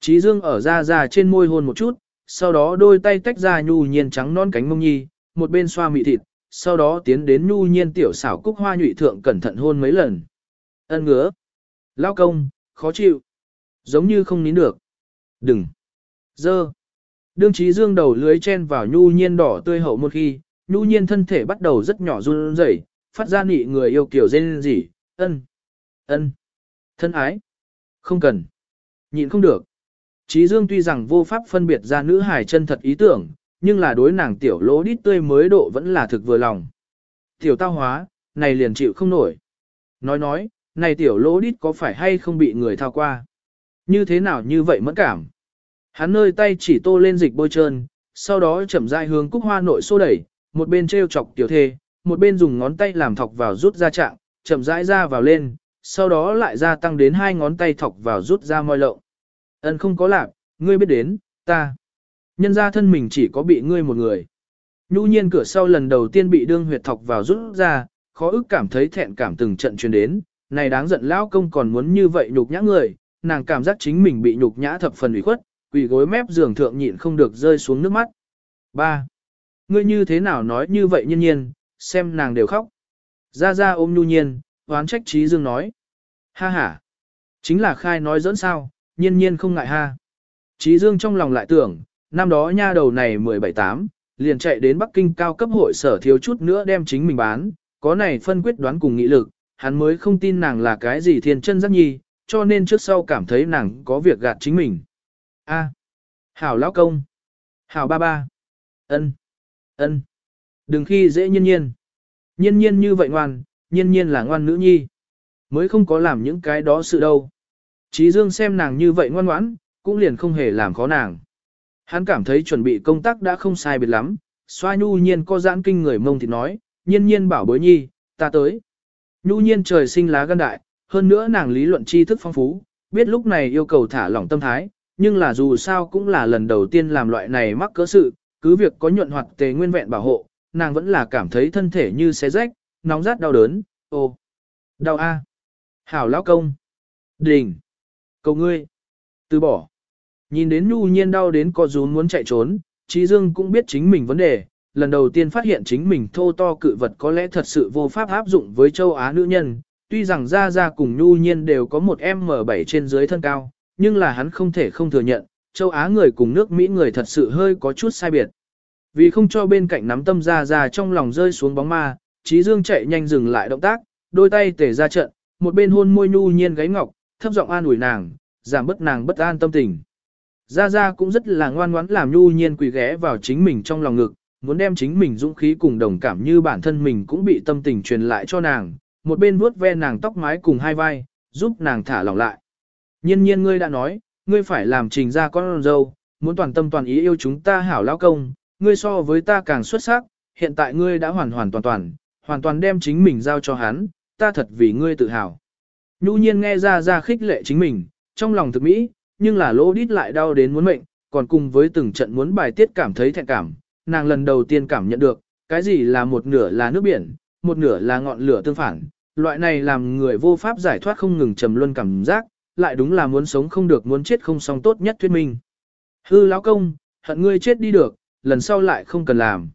Chí Dương ở ra ra trên môi hôn một chút, sau đó đôi tay tách ra nhu nhiên trắng non cánh mông nhi, một bên xoa mị thịt, sau đó tiến đến nhu nhiên tiểu xảo cúc hoa nhụy thượng cẩn thận hôn mấy lần. Ân ngứa. Lao công, khó chịu. Giống như không nín được. Đừng. Dơ. Đương trí dương đầu lưới chen vào nhu nhiên đỏ tươi hậu một khi, nhu nhiên thân thể bắt đầu rất nhỏ run rẩy, phát ra nị người yêu kiểu dên gì, ân, ân, thân ái, không cần, nhịn không được. Trí dương tuy rằng vô pháp phân biệt ra nữ hài chân thật ý tưởng, nhưng là đối nàng tiểu lỗ đít tươi mới độ vẫn là thực vừa lòng. Tiểu tao hóa, này liền chịu không nổi. Nói nói, này tiểu lỗ đít có phải hay không bị người thao qua? Như thế nào như vậy mẫn cảm? Hắn nơi tay chỉ tô lên dịch bôi trơn, sau đó chậm rãi hướng cúc hoa nội xô đẩy, một bên treo chọc tiểu thê, một bên dùng ngón tay làm thọc vào rút ra trạng, chậm rãi ra vào lên, sau đó lại gia tăng đến hai ngón tay thọc vào rút ra môi lậu. Ân không có lạc, ngươi biết đến, ta. Nhân ra thân mình chỉ có bị ngươi một người. Nhu nhiên cửa sau lần đầu tiên bị đương huyệt thọc vào rút ra, khó ức cảm thấy thẹn cảm từng trận truyền đến, này đáng giận lão công còn muốn như vậy nhục nhã người, nàng cảm giác chính mình bị nhục nhã thập phần ủy khuất, quỳ gối mép giường thượng nhịn không được rơi xuống nước mắt. 3. Ngươi như thế nào nói như vậy nhiên nhiên, xem nàng đều khóc. Ra ra ôm nhu nhiên, hoán trách trí dương nói. Ha ha. Chính là khai nói dẫn sao, nhiên nhiên không ngại ha. Trí dương trong lòng lại tưởng, năm đó nha đầu này 17-8, liền chạy đến Bắc Kinh cao cấp hội sở thiếu chút nữa đem chính mình bán, có này phân quyết đoán cùng nghị lực, hắn mới không tin nàng là cái gì thiên chân giác nhi, cho nên trước sau cảm thấy nàng có việc gạt chính mình. A. Hảo lão công. Hảo ba ba. Ân. Ân. Đừng khi dễ nhiên nhiên. Nhiên nhiên như vậy ngoan, nhiên nhiên là ngoan nữ nhi. Mới không có làm những cái đó sự đâu. Chí Dương xem nàng như vậy ngoan ngoãn, cũng liền không hề làm khó nàng. Hắn cảm thấy chuẩn bị công tác đã không sai biệt lắm, xoa nhu nhiên có giãn kinh người mông thì nói, nhiên nhiên bảo bối nhi, ta tới. Nhu nhiên trời sinh lá gan đại, hơn nữa nàng lý luận tri thức phong phú, biết lúc này yêu cầu thả lỏng tâm thái, nhưng là dù sao cũng là lần đầu tiên làm loại này mắc cỡ sự, cứ việc có nhuận hoạt tề nguyên vẹn bảo hộ, nàng vẫn là cảm thấy thân thể như xé rách, nóng rát đau đớn, ô, đau a, hảo lão công, đình, cầu ngươi, từ bỏ. Nhìn đến nhu nhiên đau đến co rúm muốn chạy trốn, Trí Dương cũng biết chính mình vấn đề, lần đầu tiên phát hiện chính mình thô to cự vật có lẽ thật sự vô pháp áp dụng với châu Á nữ nhân, tuy rằng ra ra cùng nhu nhiên đều có một M7 trên dưới thân cao, nhưng là hắn không thể không thừa nhận, châu Á người cùng nước Mỹ người thật sự hơi có chút sai biệt. Vì không cho bên cạnh nắm tâm ra ra trong lòng rơi xuống bóng ma, Trí Dương chạy nhanh dừng lại động tác, đôi tay tể ra trận, một bên hôn môi nhu nhiên gáy ngọc, thấp giọng an ủi nàng, giảm bớt nàng bất an tâm tình. Ra Ra cũng rất là ngoan ngoãn làm nhu nhiên quỳ ghé vào chính mình trong lòng ngực, muốn đem chính mình dũng khí cùng đồng cảm như bản thân mình cũng bị tâm tình truyền lại cho nàng, một bên vuốt ve nàng tóc mái cùng hai vai, giúp nàng thả lỏng lại. Nhiên nhiên ngươi đã nói, ngươi phải làm trình ra con dâu, muốn toàn tâm toàn ý yêu chúng ta hảo lao công, ngươi so với ta càng xuất sắc, hiện tại ngươi đã hoàn hoàn toàn toàn, hoàn toàn đem chính mình giao cho hắn, ta thật vì ngươi tự hào. Nhu nhiên nghe ra ra khích lệ chính mình, trong lòng thực mỹ, nhưng là lỗ đít lại đau đến muốn mệnh, còn cùng với từng trận muốn bài tiết cảm thấy thẹn cảm, nàng lần đầu tiên cảm nhận được, cái gì là một nửa là nước biển, một nửa là ngọn lửa tương phản, loại này làm người vô pháp giải thoát không ngừng trầm luân cảm giác, lại đúng là muốn sống không được muốn chết không xong tốt nhất thuyết minh. Hư lão công, hận ngươi chết đi được, lần sau lại không cần làm.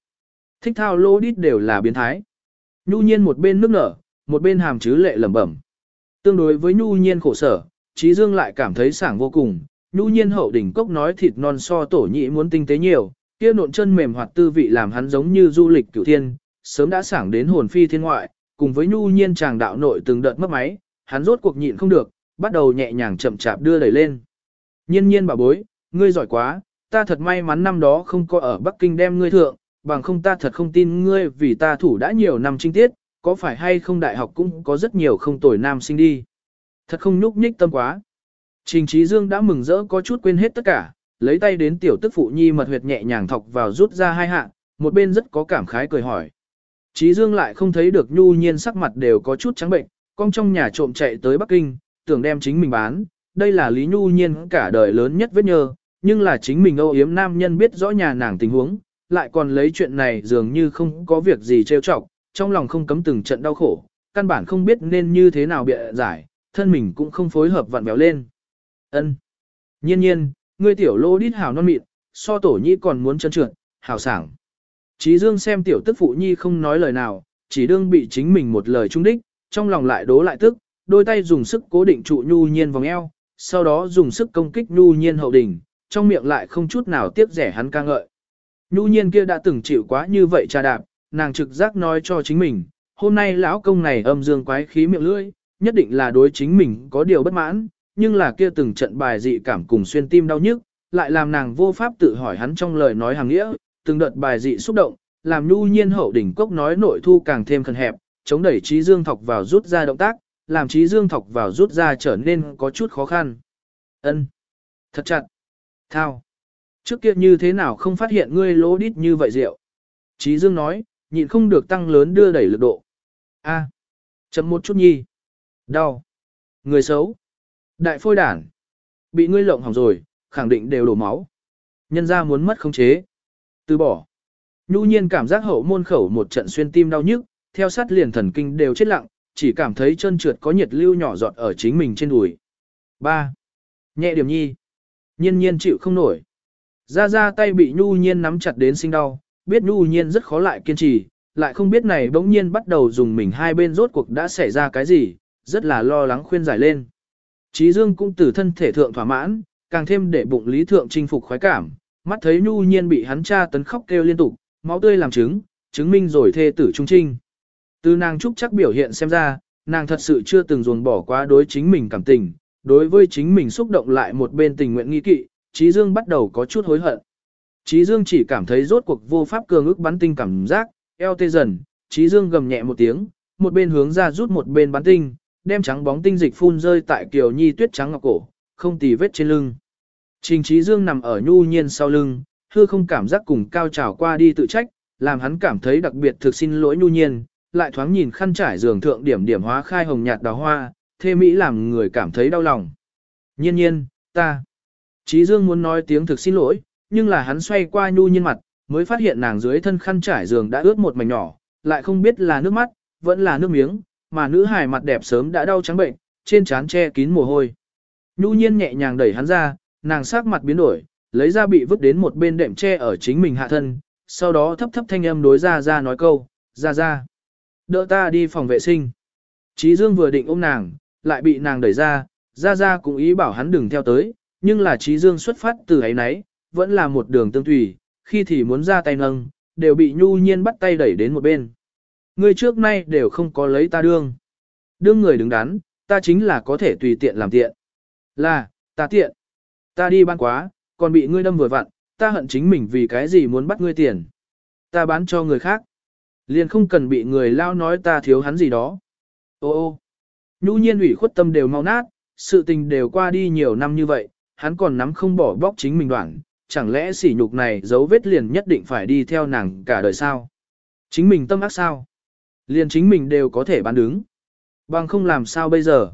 Thích thao lô đít đều là biến thái. Nhu nhiên một bên nước nở, một bên hàm chứ lệ lẩm bẩm. Tương đối với nhu nhiên khổ sở, trí dương lại cảm thấy sảng vô cùng. Nhu nhiên hậu đỉnh cốc nói thịt non so tổ nhị muốn tinh tế nhiều, kia nộn chân mềm hoạt tư vị làm hắn giống như du lịch cửu thiên, sớm đã sảng đến hồn phi thiên ngoại, cùng với nhu nhiên chàng đạo nội từng đợt mất máy, hắn rốt cuộc nhịn không được, bắt đầu nhẹ nhàng chậm chạp đưa đẩy lên. Nhiên nhiên bà bối, ngươi giỏi quá, ta thật may mắn năm đó không có ở Bắc Kinh đem ngươi thượng, bằng không ta thật không tin ngươi vì ta thủ đã nhiều năm trinh tiết, có phải hay không đại học cũng có rất nhiều không tuổi nam sinh đi. Thật không nhúc nhích tâm quá. Trình Trí Dương đã mừng rỡ có chút quên hết tất cả, lấy tay đến tiểu tức phụ nhi mật huyệt nhẹ nhàng thọc vào rút ra hai hạ, một bên rất có cảm khái cười hỏi. Trí Dương lại không thấy được nhu nhiên sắc mặt đều có chút trắng bệnh, con trong nhà trộm chạy tới Bắc Kinh, tưởng đem chính mình bán, đây là lý nhu nhiên cả đời lớn nhất vết nhơ, nhưng là chính mình âu yếm nam nhân biết rõ nhà nàng tình huống, lại còn lấy chuyện này dường như không có việc gì trêu chọc, trong lòng không cấm từng trận đau khổ, căn bản không biết nên như thế nào bịa giải, thân mình cũng không phối hợp vặn béo lên. Ân, Nhiên nhiên, ngươi tiểu lô đít hảo non mịn, so tổ nhi còn muốn chân trượt, hảo sảng. Chí Dương xem tiểu tức phụ nhi không nói lời nào, chỉ đương bị chính mình một lời trung đích, trong lòng lại đố lại tức, đôi tay dùng sức cố định trụ nhu nhiên vòng eo, sau đó dùng sức công kích nhu nhiên hậu đỉnh, trong miệng lại không chút nào tiếp rẻ hắn ca ngợi. Nhu nhiên kia đã từng chịu quá như vậy trà đạp, nàng trực giác nói cho chính mình, hôm nay lão công này âm dương quái khí miệng lưỡi, nhất định là đối chính mình có điều bất mãn, nhưng là kia từng trận bài dị cảm cùng xuyên tim đau nhức, lại làm nàng vô pháp tự hỏi hắn trong lời nói hàng nghĩa, từng đợt bài dị xúc động, làm nhu nhiên hậu đỉnh cốc nói nội thu càng thêm khẩn hẹp, chống đẩy trí dương thọc vào rút ra động tác, làm trí dương thọc vào rút ra trở nên có chút khó khăn. Ân, Thật chặt. Thao. Trước kia như thế nào không phát hiện ngươi lỗ đít như vậy rượu. Trí dương nói, nhịn không được tăng lớn đưa đẩy lực độ. A. Chấm một chút nhi. Đau. Người xấu. Đại phôi đản. Bị ngươi lộng hỏng rồi, khẳng định đều đổ máu. Nhân ra muốn mất khống chế. Từ bỏ. Nhu nhiên cảm giác hậu môn khẩu một trận xuyên tim đau nhức, theo sát liền thần kinh đều chết lặng, chỉ cảm thấy chân trượt có nhiệt lưu nhỏ giọt ở chính mình trên đùi. 3. Nhẹ điểm nhi. Nhiên nhiên chịu không nổi. Ra ra tay bị nhu nhiên nắm chặt đến sinh đau, biết nhu nhiên rất khó lại kiên trì, lại không biết này bỗng nhiên bắt đầu dùng mình hai bên rốt cuộc đã xảy ra cái gì, rất là lo lắng khuyên giải lên. Chí Dương cũng từ thân thể thượng thỏa mãn, càng thêm để bụng lý thượng chinh phục khoái cảm, mắt thấy nhu nhiên bị hắn cha tấn khóc kêu liên tục, máu tươi làm chứng, chứng minh rồi thê tử trung trinh. Từ nàng trúc chắc biểu hiện xem ra, nàng thật sự chưa từng dồn bỏ qua đối chính mình cảm tình, đối với chính mình xúc động lại một bên tình nguyện nghi kỵ, Trí Dương bắt đầu có chút hối hận. Trí Dương chỉ cảm thấy rốt cuộc vô pháp cường ức bắn tinh cảm giác, eo tê dần, Trí Dương gầm nhẹ một tiếng, một bên hướng ra rút một bên bắn tinh, đem trắng bóng tinh dịch phun rơi tại Kiều Nhi tuyết trắng ngọc cổ, không tì vết trên lưng. Trình Trí Dương nằm ở nhu nhiên sau lưng, hư không cảm giác cùng cao trào qua đi tự trách, làm hắn cảm thấy đặc biệt thực xin lỗi nhu nhiên, lại thoáng nhìn khăn trải giường thượng điểm điểm hóa khai hồng nhạt đào hoa, thê mỹ làm người cảm thấy đau lòng. Nhiên nhiên, ta. Chí Dương muốn nói tiếng thực xin lỗi, nhưng là hắn xoay qua nhu nhiên mặt, mới phát hiện nàng dưới thân khăn trải giường đã ướt một mảnh nhỏ, lại không biết là nước mắt, vẫn là nước miếng, mà nữ hài mặt đẹp sớm đã đau trắng bệnh, trên trán che kín mồ hôi. Nhu nhiên nhẹ nhàng đẩy hắn ra, nàng sắc mặt biến đổi, lấy ra bị vứt đến một bên đệm che ở chính mình hạ thân, sau đó thấp thấp thanh âm đối ra ra nói câu, ra ra. Đỡ ta đi phòng vệ sinh. Trí Dương vừa định ôm nàng, lại bị nàng đẩy ra, ra ra cũng ý bảo hắn đừng theo tới, nhưng là Trí Dương xuất phát từ ấy nấy, vẫn là một đường tương tùy, khi thì muốn ra tay nâng, đều bị nhu nhiên bắt tay đẩy đến một bên. Người trước nay đều không có lấy ta đương. Đương người đứng đắn, ta chính là có thể tùy tiện làm tiện. Là, ta tiện. Ta đi ban quá, còn bị ngươi đâm vừa vặn, ta hận chính mình vì cái gì muốn bắt ngươi tiền. Ta bán cho người khác. Liền không cần bị người lao nói ta thiếu hắn gì đó. Ô ô, nhu nhiên ủy khuất tâm đều mau nát, sự tình đều qua đi nhiều năm như vậy, hắn còn nắm không bỏ bóc chính mình đoạn, chẳng lẽ sỉ nhục này dấu vết liền nhất định phải đi theo nàng cả đời sao? Chính mình tâm ác sao? Liền chính mình đều có thể bán đứng. Bằng không làm sao bây giờ?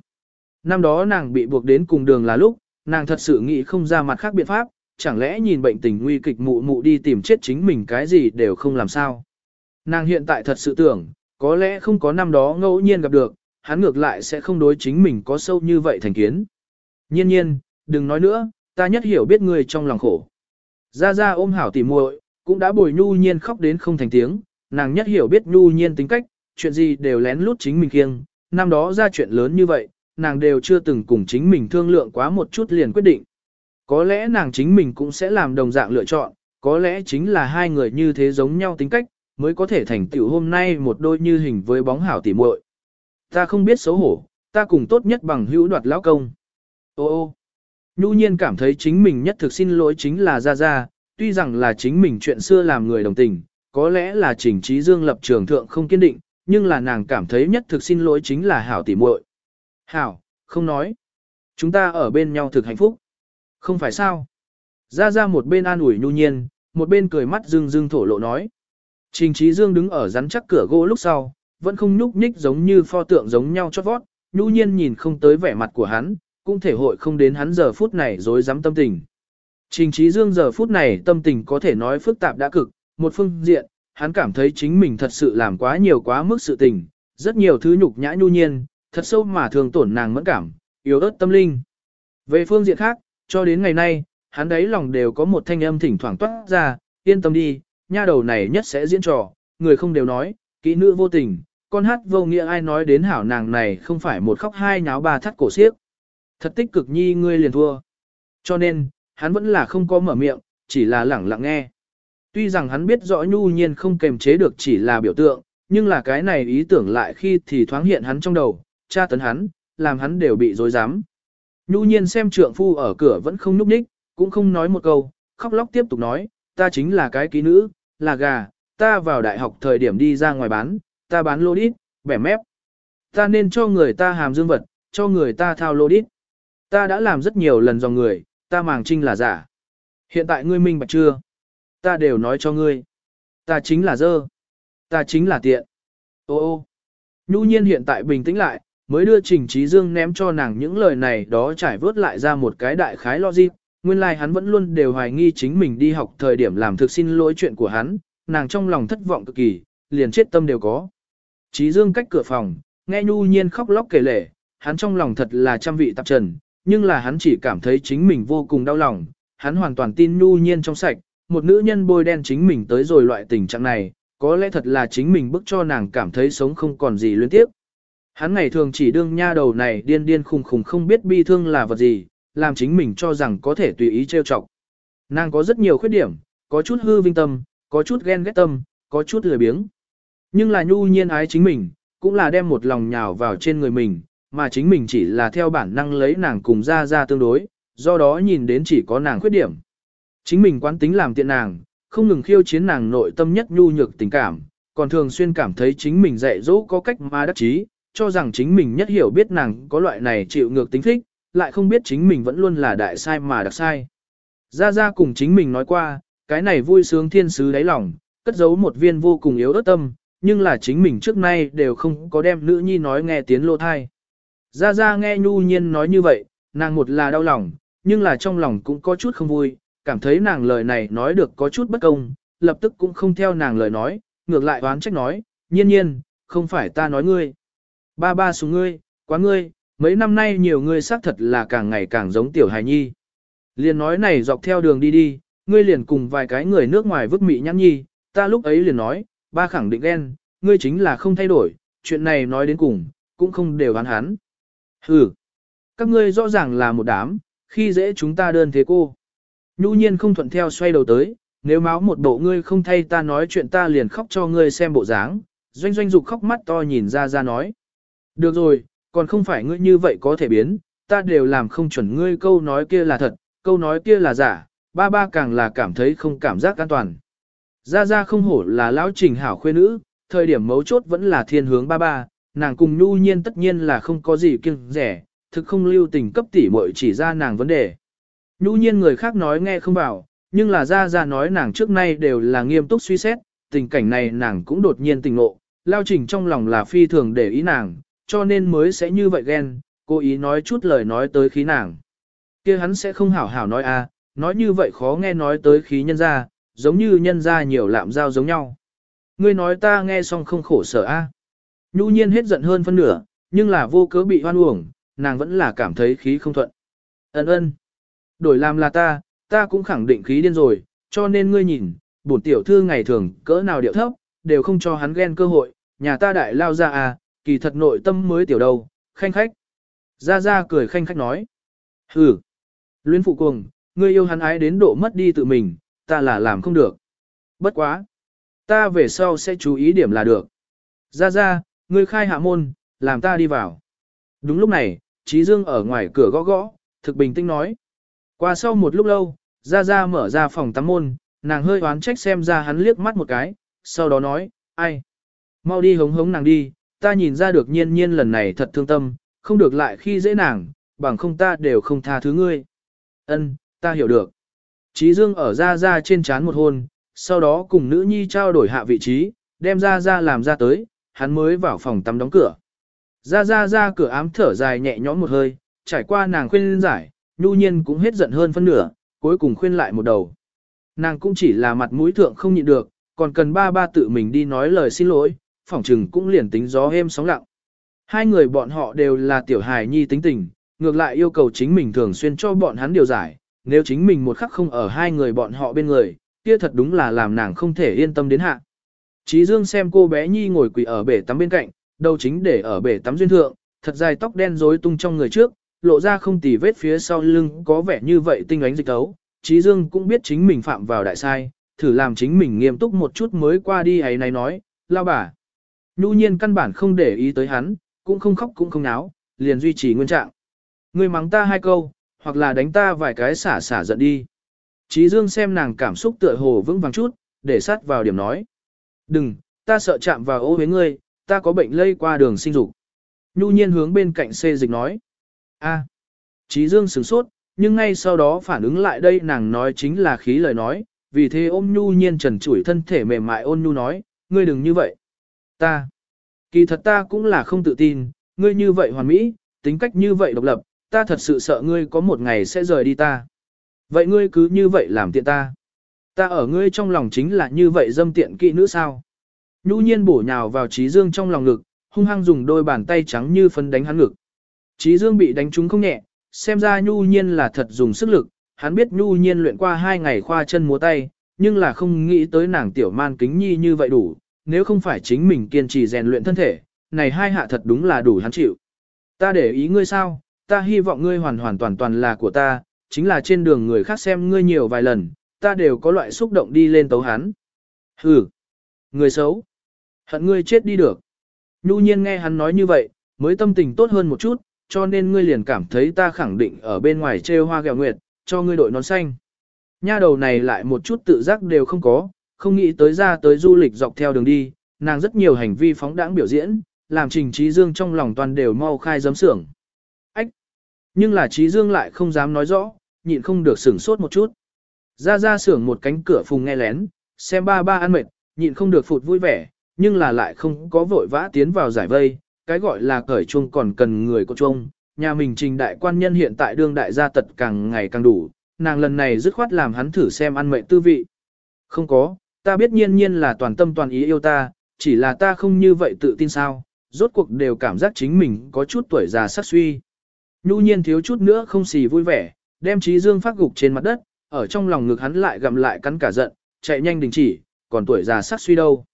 Năm đó nàng bị buộc đến cùng đường là lúc, nàng thật sự nghĩ không ra mặt khác biện pháp, chẳng lẽ nhìn bệnh tình nguy kịch mụ mụ đi tìm chết chính mình cái gì đều không làm sao. Nàng hiện tại thật sự tưởng, có lẽ không có năm đó ngẫu nhiên gặp được, hắn ngược lại sẽ không đối chính mình có sâu như vậy thành kiến. Nhiên nhiên, đừng nói nữa, ta nhất hiểu biết người trong lòng khổ. gia gia ôm hảo tỉ muội, cũng đã bồi nhu nhiên khóc đến không thành tiếng, nàng nhất hiểu biết nhu nhiên tính cách, chuyện gì đều lén lút chính mình kiêng, năm đó ra chuyện lớn như vậy, nàng đều chưa từng cùng chính mình thương lượng quá một chút liền quyết định. Có lẽ nàng chính mình cũng sẽ làm đồng dạng lựa chọn, có lẽ chính là hai người như thế giống nhau tính cách, mới có thể thành tựu hôm nay một đôi như hình với bóng hảo tỉ muội. Ta không biết xấu hổ, ta cùng tốt nhất bằng hữu đoạt lão công. Ô ô, nhu nhiên cảm thấy chính mình nhất thực xin lỗi chính là Gia Gia, tuy rằng là chính mình chuyện xưa làm người đồng tình, có lẽ là trình trí dương lập trường thượng không kiên định, nhưng là nàng cảm thấy nhất thực xin lỗi chính là hảo tỉ muội. Hảo, không nói. Chúng ta ở bên nhau thực hạnh phúc. Không phải sao? gia gia một bên an ủi nhu nhiên, một bên cười mắt dương dương thổ lộ nói. Trình trí dương đứng ở rắn chắc cửa gỗ lúc sau, vẫn không nhúc nhích giống như pho tượng giống nhau chót vót, nhu nhiên nhìn không tới vẻ mặt của hắn, cũng thể hội không đến hắn giờ phút này dối dám tâm tình. Trình trí dương giờ phút này tâm tình có thể nói phức tạp đã cực, một phương diện, hắn cảm thấy chính mình thật sự làm quá nhiều quá mức sự tình, rất nhiều thứ nhục nhã nhu nhiên, thật sâu mà thường tổn nàng mẫn cảm, yếu ớt tâm linh. Về phương diện khác, cho đến ngày nay, hắn đấy lòng đều có một thanh âm thỉnh thoảng toát ra, yên tâm đi, nha đầu này nhất sẽ diễn trò, người không đều nói, kỹ nữ vô tình, con hát vô nghĩa ai nói đến hảo nàng này không phải một khóc hai nháo ba thắt cổ xiếc. Thật tích cực nhi ngươi liền thua. Cho nên, hắn vẫn là không có mở miệng, chỉ là lẳng lặng nghe. Tuy rằng hắn biết rõ nhu nhiên không kềm chế được chỉ là biểu tượng, nhưng là cái này ý tưởng lại khi thì thoáng hiện hắn trong đầu, tra tấn hắn, làm hắn đều bị dối dám. Nhu nhiên xem trượng phu ở cửa vẫn không núp ních, cũng không nói một câu, khóc lóc tiếp tục nói, ta chính là cái ký nữ, là gà, ta vào đại học thời điểm đi ra ngoài bán, ta bán lô đít, bẻ mép. Ta nên cho người ta hàm dương vật, cho người ta thao lô đít. Ta đã làm rất nhiều lần dòng người, ta màng trinh là giả. Hiện tại ngươi minh bạch chưa? Ta đều nói cho ngươi. Ta chính là dơ. Ta chính là tiện. Ô ô. Nhu nhiên hiện tại bình tĩnh lại, mới đưa Trình Trí Dương ném cho nàng những lời này đó trải vớt lại ra một cái đại khái logic. Nguyên lai like hắn vẫn luôn đều hoài nghi chính mình đi học thời điểm làm thực xin lỗi chuyện của hắn, nàng trong lòng thất vọng cực kỳ, liền chết tâm đều có. Chí Dương cách cửa phòng, nghe Nhu Nhiên khóc lóc kể lể, hắn trong lòng thật là trăm vị tạp trần, nhưng là hắn chỉ cảm thấy chính mình vô cùng đau lòng, hắn hoàn toàn tin Nhu Nhiên trong sạch, một nữ nhân bôi đen chính mình tới rồi loại tình trạng này, có lẽ thật là chính mình bức cho nàng cảm thấy sống không còn gì luyến tiếp. Hắn ngày thường chỉ đương nha đầu này điên điên khùng khùng không biết bi thương là vật gì, làm chính mình cho rằng có thể tùy ý trêu chọc. Nàng có rất nhiều khuyết điểm, có chút hư vinh tâm, có chút ghen ghét tâm, có chút lười biếng. Nhưng là nhu nhiên ái chính mình, cũng là đem một lòng nhào vào trên người mình, mà chính mình chỉ là theo bản năng lấy nàng cùng ra ra tương đối, do đó nhìn đến chỉ có nàng khuyết điểm. Chính mình quán tính làm tiện nàng, không ngừng khiêu chiến nàng nội tâm nhất nhu nhược tình cảm, còn thường xuyên cảm thấy chính mình dạy dỗ có cách mà đắc chí, cho rằng chính mình nhất hiểu biết nàng có loại này chịu ngược tính thích, lại không biết chính mình vẫn luôn là đại sai mà đặc sai. Ra ra cùng chính mình nói qua, cái này vui sướng thiên sứ đáy lòng, cất giấu một viên vô cùng yếu ớt tâm, nhưng là chính mình trước nay đều không có đem nữ nhi nói nghe tiếng lô thai. Ra ra nghe nhu nhiên nói như vậy, nàng một là đau lòng, nhưng là trong lòng cũng có chút không vui, cảm thấy nàng lời này nói được có chút bất công, lập tức cũng không theo nàng lời nói, ngược lại oán trách nói, nhiên nhiên, không phải ta nói ngươi. Ba ba xuống ngươi, quá ngươi, mấy năm nay nhiều ngươi xác thật là càng ngày càng giống tiểu hài nhi. Liền nói này dọc theo đường đi đi, ngươi liền cùng vài cái người nước ngoài vứt mị nhăn nhi, ta lúc ấy liền nói, ba khẳng định ghen, ngươi chính là không thay đổi, chuyện này nói đến cùng, cũng không đều hắn hắn. Hừ, các ngươi rõ ràng là một đám, khi dễ chúng ta đơn thế cô. Nhu nhiên không thuận theo xoay đầu tới, nếu máu một bộ ngươi không thay ta nói chuyện ta liền khóc cho ngươi xem bộ dáng, doanh doanh dục khóc mắt to nhìn ra ra nói. Được rồi, còn không phải ngươi như vậy có thể biến, ta đều làm không chuẩn ngươi câu nói kia là thật, câu nói kia là giả, ba ba càng là cảm thấy không cảm giác an toàn. gia gia không hổ là lão trình hảo khuê nữ, thời điểm mấu chốt vẫn là thiên hướng ba ba, nàng cùng nhu nhiên tất nhiên là không có gì kiêng rẻ, thực không lưu tình cấp tỉ muội chỉ ra nàng vấn đề. Nhu nhiên người khác nói nghe không vào, nhưng là gia gia nói nàng trước nay đều là nghiêm túc suy xét, tình cảnh này nàng cũng đột nhiên tình ngộ, lao trình trong lòng là phi thường để ý nàng, cho nên mới sẽ như vậy ghen, cố ý nói chút lời nói tới khí nàng. kia hắn sẽ không hảo hảo nói à, nói như vậy khó nghe nói tới khí nhân ra, giống như nhân ra nhiều lạm giao giống nhau. Ngươi nói ta nghe xong không khổ sở a. À. Nhu nhiên hết giận hơn phân nửa, nhưng là vô cớ bị hoan uổng, nàng vẫn là cảm thấy khí không thuận. Ấn ơn. Đổi làm là ta, ta cũng khẳng định khí điên rồi, cho nên ngươi nhìn, bổn tiểu thư ngày thường cỡ nào điệu thấp, đều không cho hắn ghen cơ hội, nhà ta đại lao ra à, kỳ thật nội tâm mới tiểu đầu, khanh khách. Ra ra cười khanh khách nói. Hừ, luyến phụ cuồng, ngươi yêu hắn ái đến độ mất đi tự mình, ta là làm không được. Bất quá. Ta về sau sẽ chú ý điểm là được. Ra ra, ngươi khai hạ môn, làm ta đi vào. Đúng lúc này, Trí Dương ở ngoài cửa gõ gõ, thực bình tĩnh nói. Qua sau một lúc lâu, ra ra mở ra phòng tắm môn, nàng hơi oán trách xem ra hắn liếc mắt một cái, sau đó nói, ai? Mau đi hống hống nàng đi, ta nhìn ra được nhiên nhiên lần này thật thương tâm, không được lại khi dễ nàng, bằng không ta đều không tha thứ ngươi. Ân, ta hiểu được. Trí Dương ở ra ra trên chán một hôn, sau đó cùng nữ nhi trao đổi hạ vị trí, đem ra ra làm ra tới, hắn mới vào phòng tắm đóng cửa. Ra ra ra cửa ám thở dài nhẹ nhõm một hơi, trải qua nàng khuyên giải, nhu nhiên cũng hết giận hơn phân nửa, cuối cùng khuyên lại một đầu. Nàng cũng chỉ là mặt mũi thượng không nhịn được, còn cần ba ba tự mình đi nói lời xin lỗi, phỏng trừng cũng liền tính gió êm sóng lặng. Hai người bọn họ đều là tiểu hài nhi tính tình, ngược lại yêu cầu chính mình thường xuyên cho bọn hắn điều giải, nếu chính mình một khắc không ở hai người bọn họ bên người, kia thật đúng là làm nàng không thể yên tâm đến hạ. Chí Dương xem cô bé Nhi ngồi quỳ ở bể tắm bên cạnh, đầu chính để ở bể tắm duyên thượng, thật dài tóc đen rối tung trong người trước, lộ ra không tì vết phía sau lưng có vẻ như vậy tinh ánh dịch tấu. Chí Dương cũng biết chính mình phạm vào đại sai, thử làm chính mình nghiêm túc một chút mới qua đi ấy này nói, lao bà. Nhu nhiên căn bản không để ý tới hắn, cũng không khóc cũng không náo, liền duy trì nguyên trạng. Ngươi mắng ta hai câu, hoặc là đánh ta vài cái xả xả giận đi. Chí Dương xem nàng cảm xúc tựa hồ vững vàng chút, để sát vào điểm nói. Đừng, ta sợ chạm vào ô với ngươi, ta có bệnh lây qua đường sinh dục. Nhu nhiên hướng bên cạnh xê dịch nói. a Chí Dương sửng sốt, nhưng ngay sau đó phản ứng lại đây nàng nói chính là khí lời nói, vì thế ôm Nhu nhiên trần chủi thân thể mềm mại ôn Nhu nói, ngươi đừng như vậy. Ta, kỳ thật ta cũng là không tự tin, ngươi như vậy hoàn mỹ, tính cách như vậy độc lập, ta thật sự sợ ngươi có một ngày sẽ rời đi ta. Vậy ngươi cứ như vậy làm tiện ta. Ta ở ngươi trong lòng chính là như vậy dâm tiện kỵ nữ sao. nhu nhiên bổ nhào vào trí dương trong lòng ngực, hung hăng dùng đôi bàn tay trắng như phấn đánh hắn ngực. Trí dương bị đánh trúng không nhẹ, xem ra nhu nhiên là thật dùng sức lực, hắn biết nhu nhiên luyện qua hai ngày khoa chân múa tay, nhưng là không nghĩ tới nàng tiểu man kính nhi như vậy đủ, nếu không phải chính mình kiên trì rèn luyện thân thể, này hai hạ thật đúng là đủ hắn chịu. Ta để ý ngươi sao, ta hy vọng ngươi hoàn hoàn toàn toàn là của ta, chính là trên đường người khác xem ngươi nhiều vài lần, ta đều có loại xúc động đi lên tấu hắn. Hừ, người xấu, hận ngươi chết đi được. Nhu nhiên nghe hắn nói như vậy, mới tâm tình tốt hơn một chút, cho nên ngươi liền cảm thấy ta khẳng định ở bên ngoài trêu hoa gẹo nguyệt, cho ngươi đội nón xanh. Nha đầu này lại một chút tự giác đều không có, không nghĩ tới ra tới du lịch dọc theo đường đi, nàng rất nhiều hành vi phóng đãng biểu diễn, làm trình trí dương trong lòng toàn đều mau khai giấm sưởng. Ách! Nhưng là trí dương lại không dám nói rõ, nhịn không được sửng sốt một chút. Ra ra sưởng một cánh cửa phùng nghe lén, xem ba ba ăn mệt, nhịn không được phụt vui vẻ, nhưng là lại không có vội vã tiến vào giải vây, cái gọi là cởi chuông còn cần người có chuông. Nhà mình trình đại quan nhân hiện tại đương đại gia tật càng ngày càng đủ, nàng lần này dứt khoát làm hắn thử xem ăn mệnh tư vị. Không có, ta biết nhiên nhiên là toàn tâm toàn ý yêu ta, chỉ là ta không như vậy tự tin sao, rốt cuộc đều cảm giác chính mình có chút tuổi già sắc suy. Nhu nhiên thiếu chút nữa không xì vui vẻ, đem trí dương phát gục trên mặt đất, ở trong lòng ngực hắn lại gặm lại cắn cả giận, chạy nhanh đình chỉ, còn tuổi già sắc suy đâu.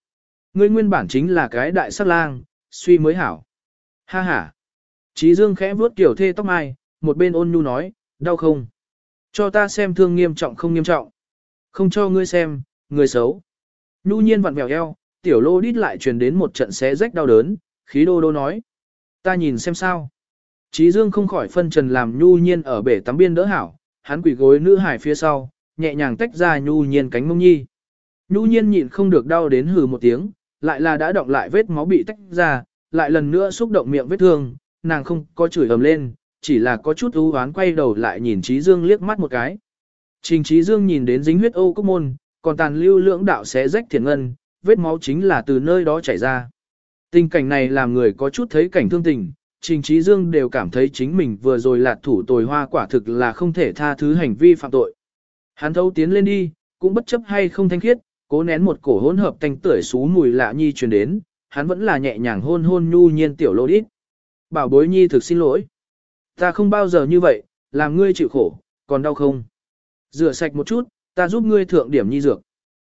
Ngươi nguyên bản chính là cái đại sắc lang, suy mới hảo. Ha ha. Trí dương khẽ vuốt kiểu thê tóc mai, một bên ôn nhu nói, đau không? Cho ta xem thương nghiêm trọng không nghiêm trọng. Không cho ngươi xem, người xấu. Nhu nhiên vặn vẹo eo, tiểu lô đít lại truyền đến một trận xé rách đau đớn, khí đô đô nói. Ta nhìn xem sao. Trí dương không khỏi phân trần làm nhu nhiên ở bể tắm biên đỡ hảo, hắn quỳ gối nữ hải phía sau, nhẹ nhàng tách ra nhu nhiên cánh mông nhi. Nhu nhiên nhịn không được đau đến hừ một tiếng, lại là đã động lại vết máu bị tách ra, lại lần nữa xúc động miệng vết thương, nàng không có chửi ầm lên, chỉ là có chút ưu hoán quay đầu lại nhìn Trí Dương liếc mắt một cái. Trình Trí Dương nhìn đến dính huyết ô cốc môn, còn tàn lưu lưỡng đạo xé rách thiền ngân, vết máu chính là từ nơi đó chảy ra. Tình cảnh này làm người có chút thấy cảnh thương tình, Trình Trí Dương đều cảm thấy chính mình vừa rồi lạt thủ tồi hoa quả thực là không thể tha thứ hành vi phạm tội. Hắn thấu tiến lên đi, cũng bất chấp hay không thanh khiết, cố nén một cổ hỗn hợp thanh tưởi xú mùi lạ nhi truyền đến, hắn vẫn là nhẹ nhàng hôn hôn nhu nhiên tiểu lô đít. Bảo bối nhi thực xin lỗi. Ta không bao giờ như vậy, làm ngươi chịu khổ, còn đau không? Rửa sạch một chút, ta giúp ngươi thượng điểm nhi dược.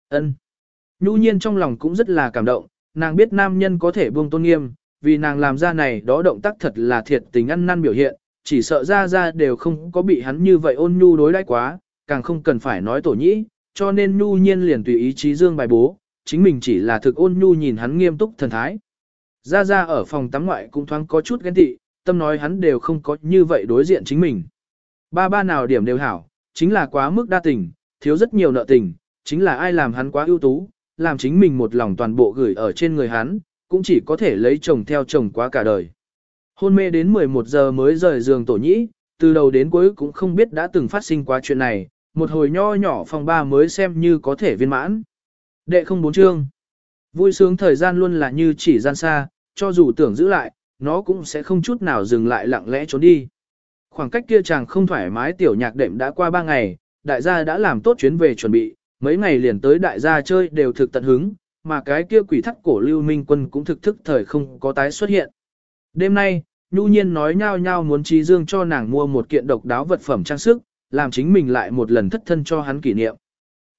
Ân. nhu nhiên trong lòng cũng rất là cảm động, nàng biết nam nhân có thể buông tôn nghiêm, vì nàng làm ra này đó động tác thật là thiệt tình ăn năn biểu hiện, chỉ sợ ra ra đều không có bị hắn như vậy ôn nhu đối đãi quá, càng không cần phải nói tổ nhĩ, cho nên nhu nhiên liền tùy ý chí dương bài bố, chính mình chỉ là thực ôn nhu nhìn hắn nghiêm túc thần thái. Ra ra ở phòng tắm ngoại cũng thoáng có chút ghen tị, tâm nói hắn đều không có như vậy đối diện chính mình. Ba ba nào điểm đều hảo, chính là quá mức đa tình, thiếu rất nhiều nợ tình, chính là ai làm hắn quá ưu tú, làm chính mình một lòng toàn bộ gửi ở trên người hắn, cũng chỉ có thể lấy chồng theo chồng quá cả đời. Hôn mê đến 11 giờ mới rời giường tổ nhĩ, từ đầu đến cuối cũng không biết đã từng phát sinh quá chuyện này, một hồi nho nhỏ phòng ba mới xem như có thể viên mãn. Đệ không bốn chương. Vui sướng thời gian luôn là như chỉ gian xa, cho dù tưởng giữ lại, nó cũng sẽ không chút nào dừng lại lặng lẽ trốn đi. Khoảng cách kia chàng không thoải mái tiểu nhạc đệm đã qua ba ngày, đại gia đã làm tốt chuyến về chuẩn bị, mấy ngày liền tới đại gia chơi đều thực tận hứng, mà cái kia quỷ thắt cổ lưu minh quân cũng thực thức thời không có tái xuất hiện. Đêm nay, Nhu Nhiên nói nhau nhau muốn Trí Dương cho nàng mua một kiện độc đáo vật phẩm trang sức, làm chính mình lại một lần thất thân cho hắn kỷ niệm.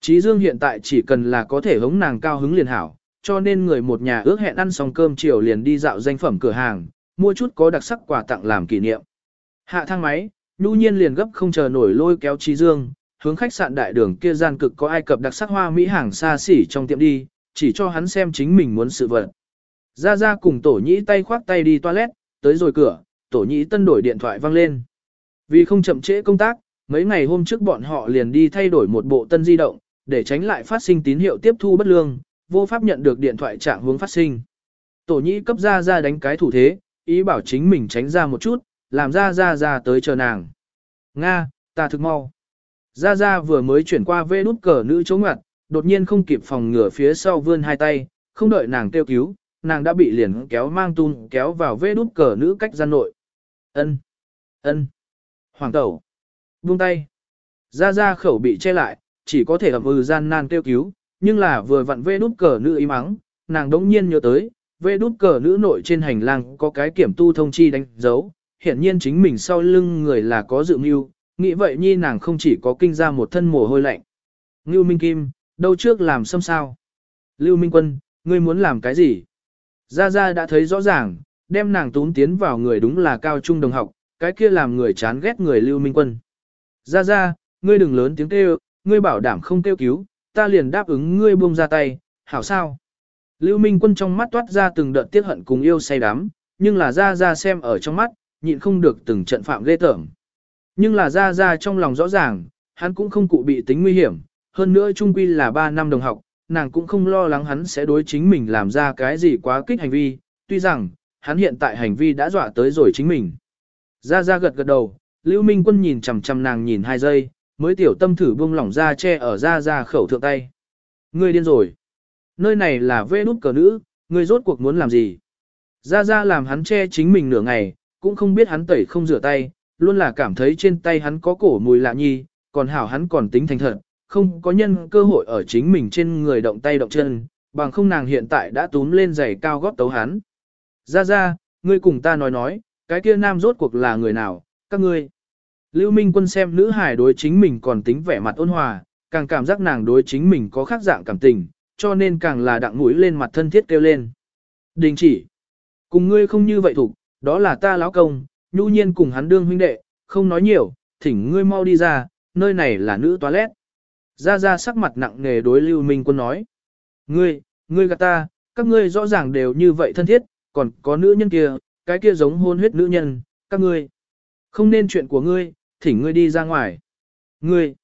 Trí Dương hiện tại chỉ cần là có thể hống nàng cao hứng liền hảo, cho nên người một nhà ước hẹn ăn xong cơm chiều liền đi dạo danh phẩm cửa hàng, mua chút có đặc sắc quà tặng làm kỷ niệm. Hạ thang máy, Nhu Nhiên liền gấp không chờ nổi lôi kéo Trí Dương, hướng khách sạn đại đường kia gian cực có ai cập đặc sắc hoa mỹ hàng xa xỉ trong tiệm đi, chỉ cho hắn xem chính mình muốn sự vật. Ra ra cùng tổ nhĩ tay khoác tay đi toilet, tới rồi cửa, tổ nhĩ tân đổi điện thoại vang lên. Vì không chậm trễ công tác, mấy ngày hôm trước bọn họ liền đi thay đổi một bộ tân di động, để tránh lại phát sinh tín hiệu tiếp thu bất lương, vô pháp nhận được điện thoại trạng hướng phát sinh. Tổ nhĩ cấp ra ra đánh cái thủ thế, ý bảo chính mình tránh ra một chút, làm ra ra ra tới chờ nàng. Nga, ta thực mau. Ra ra vừa mới chuyển qua vê nút cờ nữ chống ngặt, đột nhiên không kịp phòng ngửa phía sau vươn hai tay, không đợi nàng kêu cứu, nàng đã bị liền kéo mang tung kéo vào vê nút cờ nữ cách gian nội. Ân, ân, hoàng tẩu, buông tay. Ra ra khẩu bị che lại, chỉ có thể ẩm ừ gian nan kêu cứu, nhưng là vừa vặn vê nút cờ nữ ý mắng, nàng đống nhiên nhớ tới, vê nút cờ nữ nội trên hành lang có cái kiểm tu thông chi đánh dấu, hiển nhiên chính mình sau lưng người là có dự mưu, nghĩ vậy nhi nàng không chỉ có kinh ra một thân mồ hôi lạnh. Ngưu Minh Kim, đâu trước làm xâm sao? Lưu Minh Quân, ngươi muốn làm cái gì? Gia Gia đã thấy rõ ràng, đem nàng tún tiến vào người đúng là cao trung đồng học, cái kia làm người chán ghét người Lưu Minh Quân. Gia Gia, ngươi đừng lớn tiếng kêu, ngươi bảo đảm không kêu cứu, ta liền đáp ứng ngươi buông ra tay, hảo sao? Lưu Minh Quân trong mắt toát ra từng đợt tiếc hận cùng yêu say đắm, nhưng là Gia Gia xem ở trong mắt, nhịn không được từng trận phạm ghê tởm. Nhưng là Ra Ra trong lòng rõ ràng, hắn cũng không cụ bị tính nguy hiểm, hơn nữa trung quy là 3 năm đồng học, nàng cũng không lo lắng hắn sẽ đối chính mình làm ra cái gì quá kích hành vi, tuy rằng, hắn hiện tại hành vi đã dọa tới rồi chính mình. Ra ra gật gật đầu, Lưu Minh Quân nhìn chằm chằm nàng nhìn hai giây, mới tiểu tâm thử buông lỏng ra che ở ra ra khẩu thượng tay. Ngươi điên rồi. Nơi này là vê nút cờ nữ, ngươi rốt cuộc muốn làm gì? Ra ra làm hắn che chính mình nửa ngày, cũng không biết hắn tẩy không rửa tay, luôn là cảm thấy trên tay hắn có cổ mùi lạ nhi, còn hảo hắn còn tính thành thật, không có nhân cơ hội ở chính mình trên người động tay động chân, bằng không nàng hiện tại đã túm lên giày cao gót tấu hắn. Ra ra, ngươi cùng ta nói nói, cái kia nam rốt cuộc là người nào, các ngươi. Lưu Minh Quân xem nữ hải đối chính mình còn tính vẻ mặt ôn hòa, càng cảm giác nàng đối chính mình có khác dạng cảm tình, cho nên càng là đặng mũi lên mặt thân thiết kêu lên. Đình chỉ. Cùng ngươi không như vậy thủ, đó là ta lão công, nhu nhiên cùng hắn đương huynh đệ, không nói nhiều, thỉnh ngươi mau đi ra, nơi này là nữ toilet. Ra ra sắc mặt nặng nề đối Lưu Minh Quân nói. Ngươi, ngươi gạt ta, các ngươi rõ ràng đều như vậy thân thiết, còn có nữ nhân kia, cái kia giống hôn huyết nữ nhân, các ngươi. Không nên chuyện của ngươi, thỉnh ngươi đi ra ngoài. Ngươi.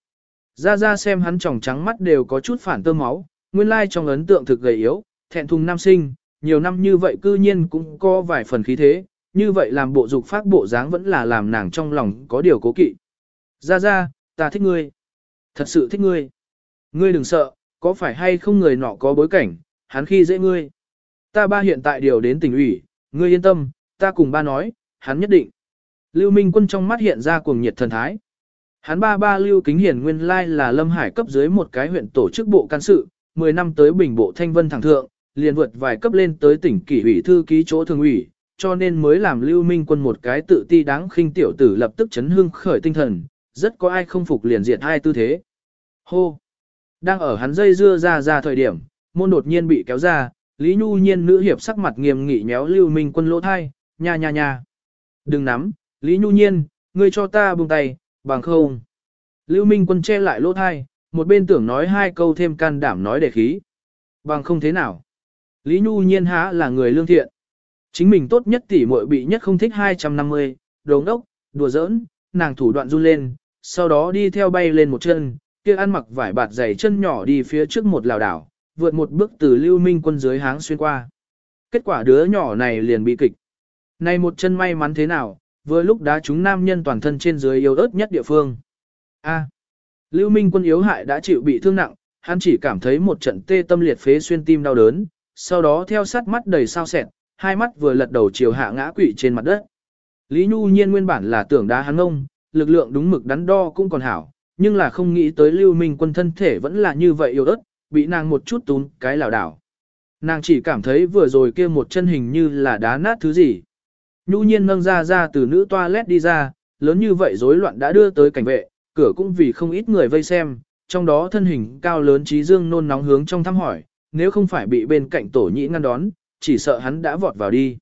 Ra ra xem hắn tròng trắng mắt đều có chút phản tơ máu, nguyên lai trong ấn tượng thực gầy yếu, thẹn thùng nam sinh, nhiều năm như vậy cư nhiên cũng có vài phần khí thế, như vậy làm bộ dục phát bộ dáng vẫn là làm nàng trong lòng có điều cố kỵ. Ra ra, ta thích ngươi. Thật sự thích ngươi. Ngươi đừng sợ, có phải hay không người nọ có bối cảnh, hắn khi dễ ngươi. Ta ba hiện tại điều đến tỉnh ủy, ngươi yên tâm, ta cùng ba nói, hắn nhất định. Lưu Minh Quân trong mắt hiện ra cuồng nhiệt thần thái. Hắn ba ba Lưu Kính Hiển nguyên lai là Lâm Hải cấp dưới một cái huyện tổ chức bộ can sự, 10 năm tới bình bộ thanh vân thẳng thượng, liền vượt vài cấp lên tới tỉnh kỷ ủy thư ký chỗ thường ủy, cho nên mới làm Lưu Minh Quân một cái tự ti đáng khinh tiểu tử lập tức chấn hương khởi tinh thần, rất có ai không phục liền diệt hai tư thế. Hô! Đang ở hắn dây dưa ra ra thời điểm, môn đột nhiên bị kéo ra, Lý Nhu Nhiên nữ hiệp sắc mặt nghiêm nghị nhéo Lưu Minh Quân lỗ thai, nha nha nha. Đừng nắm, Lý Nhu Nhiên, ngươi cho ta buông tay, bằng không. Lưu Minh Quân che lại lỗ thai, một bên tưởng nói hai câu thêm can đảm nói để khí. Bằng không thế nào. Lý Nhu Nhiên há là người lương thiện. Chính mình tốt nhất tỉ muội bị nhất không thích 250, đồ đốc, đùa giỡn, nàng thủ đoạn run lên, sau đó đi theo bay lên một chân, kia ăn mặc vải bạt dày chân nhỏ đi phía trước một lào đảo, vượt một bước từ lưu minh quân dưới háng xuyên qua. Kết quả đứa nhỏ này liền bị kịch. Này một chân may mắn thế nào, vừa lúc đá chúng nam nhân toàn thân trên dưới yếu ớt nhất địa phương. A. lưu minh quân yếu hại đã chịu bị thương nặng, hắn chỉ cảm thấy một trận tê tâm liệt phế xuyên tim đau đớn, sau đó theo sát mắt đầy sao sẹn, hai mắt vừa lật đầu chiều hạ ngã quỵ trên mặt đất. Lý Nhu Nhiên nguyên bản là tưởng đá hắn ngông, lực lượng đúng mực đắn đo cũng còn hảo, nhưng là không nghĩ tới Lưu Minh quân thân thể vẫn là như vậy yếu ớt, bị nàng một chút tún cái lảo đảo. Nàng chỉ cảm thấy vừa rồi kia một chân hình như là đá nát thứ gì. Nhu nhiên nâng ra ra từ nữ toilet đi ra, lớn như vậy rối loạn đã đưa tới cảnh vệ, cửa cũng vì không ít người vây xem, trong đó thân hình cao lớn trí dương nôn nóng hướng trong thăm hỏi, nếu không phải bị bên cạnh tổ nhĩ ngăn đón, chỉ sợ hắn đã vọt vào đi.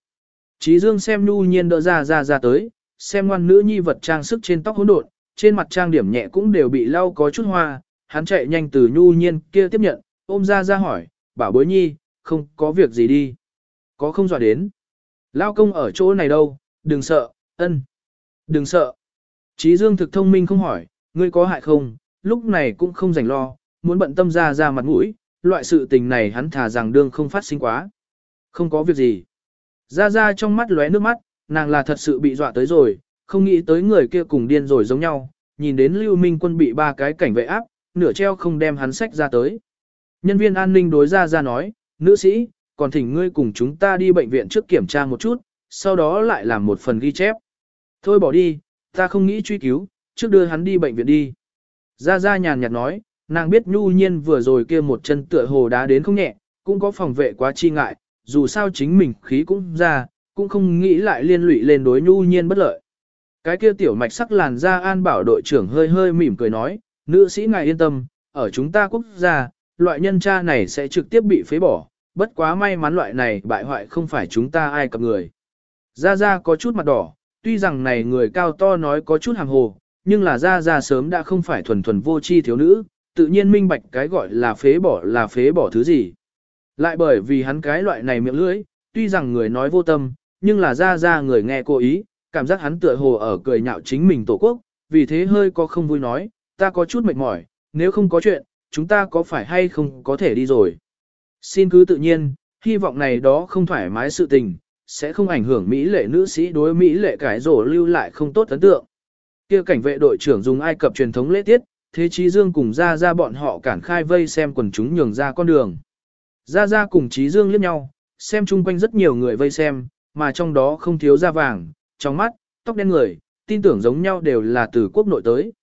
Trí dương xem nhu nhiên đỡ ra ra ra tới, xem ngoan nữ nhi vật trang sức trên tóc hỗn độn, trên mặt trang điểm nhẹ cũng đều bị lau có chút hoa, hắn chạy nhanh từ nhu nhiên kia tiếp nhận, ôm ra ra hỏi, bảo bối nhi, không có việc gì đi. Có không dọa đến. Lao công ở chỗ này đâu, đừng sợ, ân. Đừng sợ. Trí dương thực thông minh không hỏi, ngươi có hại không, lúc này cũng không rảnh lo, muốn bận tâm ra ra mặt mũi, loại sự tình này hắn thà rằng đương không phát sinh quá. Không có việc gì. Ra ra trong mắt lóe nước mắt, nàng là thật sự bị dọa tới rồi, không nghĩ tới người kia cùng điên rồi giống nhau, nhìn đến Lưu Minh quân bị ba cái cảnh vệ áp, nửa treo không đem hắn sách ra tới. Nhân viên an ninh đối ra ra nói, nữ sĩ, còn thỉnh ngươi cùng chúng ta đi bệnh viện trước kiểm tra một chút, sau đó lại làm một phần ghi chép. Thôi bỏ đi, ta không nghĩ truy cứu, trước đưa hắn đi bệnh viện đi. Ra ra nhàn nhạt nói, nàng biết nhu nhiên vừa rồi kia một chân tựa hồ đá đến không nhẹ, cũng có phòng vệ quá chi ngại, dù sao chính mình khí cũng ra, cũng không nghĩ lại liên lụy lên đối nhu nhiên bất lợi. Cái kia tiểu mạch sắc làn da an bảo đội trưởng hơi hơi mỉm cười nói, nữ sĩ ngài yên tâm, ở chúng ta quốc gia, loại nhân cha này sẽ trực tiếp bị phế bỏ, bất quá may mắn loại này bại hoại không phải chúng ta ai cập người. Gia Gia có chút mặt đỏ, tuy rằng này người cao to nói có chút hàng hồ, nhưng là Gia Gia sớm đã không phải thuần thuần vô chi thiếu nữ, tự nhiên minh bạch cái gọi là phế bỏ là phế bỏ thứ gì. Lại bởi vì hắn cái loại này miệng lưỡi, tuy rằng người nói vô tâm, nhưng là Ra Ra người nghe cố ý, cảm giác hắn tựa hồ ở cười nhạo chính mình tổ quốc, vì thế hơi có không vui nói, ta có chút mệt mỏi, nếu không có chuyện, chúng ta có phải hay không có thể đi rồi. Xin cứ tự nhiên, hy vọng này đó không thoải mái sự tình, sẽ không ảnh hưởng Mỹ lệ nữ sĩ đối Mỹ lệ cái rổ lưu lại không tốt ấn tượng. kia cảnh vệ đội trưởng dùng Ai Cập truyền thống lễ tiết, thế Chí Dương cùng ra ra bọn họ cản khai vây xem quần chúng nhường ra con đường. Ra ra cùng Chí Dương liếc nhau, xem chung quanh rất nhiều người vây xem, mà trong đó không thiếu da vàng, trong mắt, tóc đen người, tin tưởng giống nhau đều là từ quốc nội tới.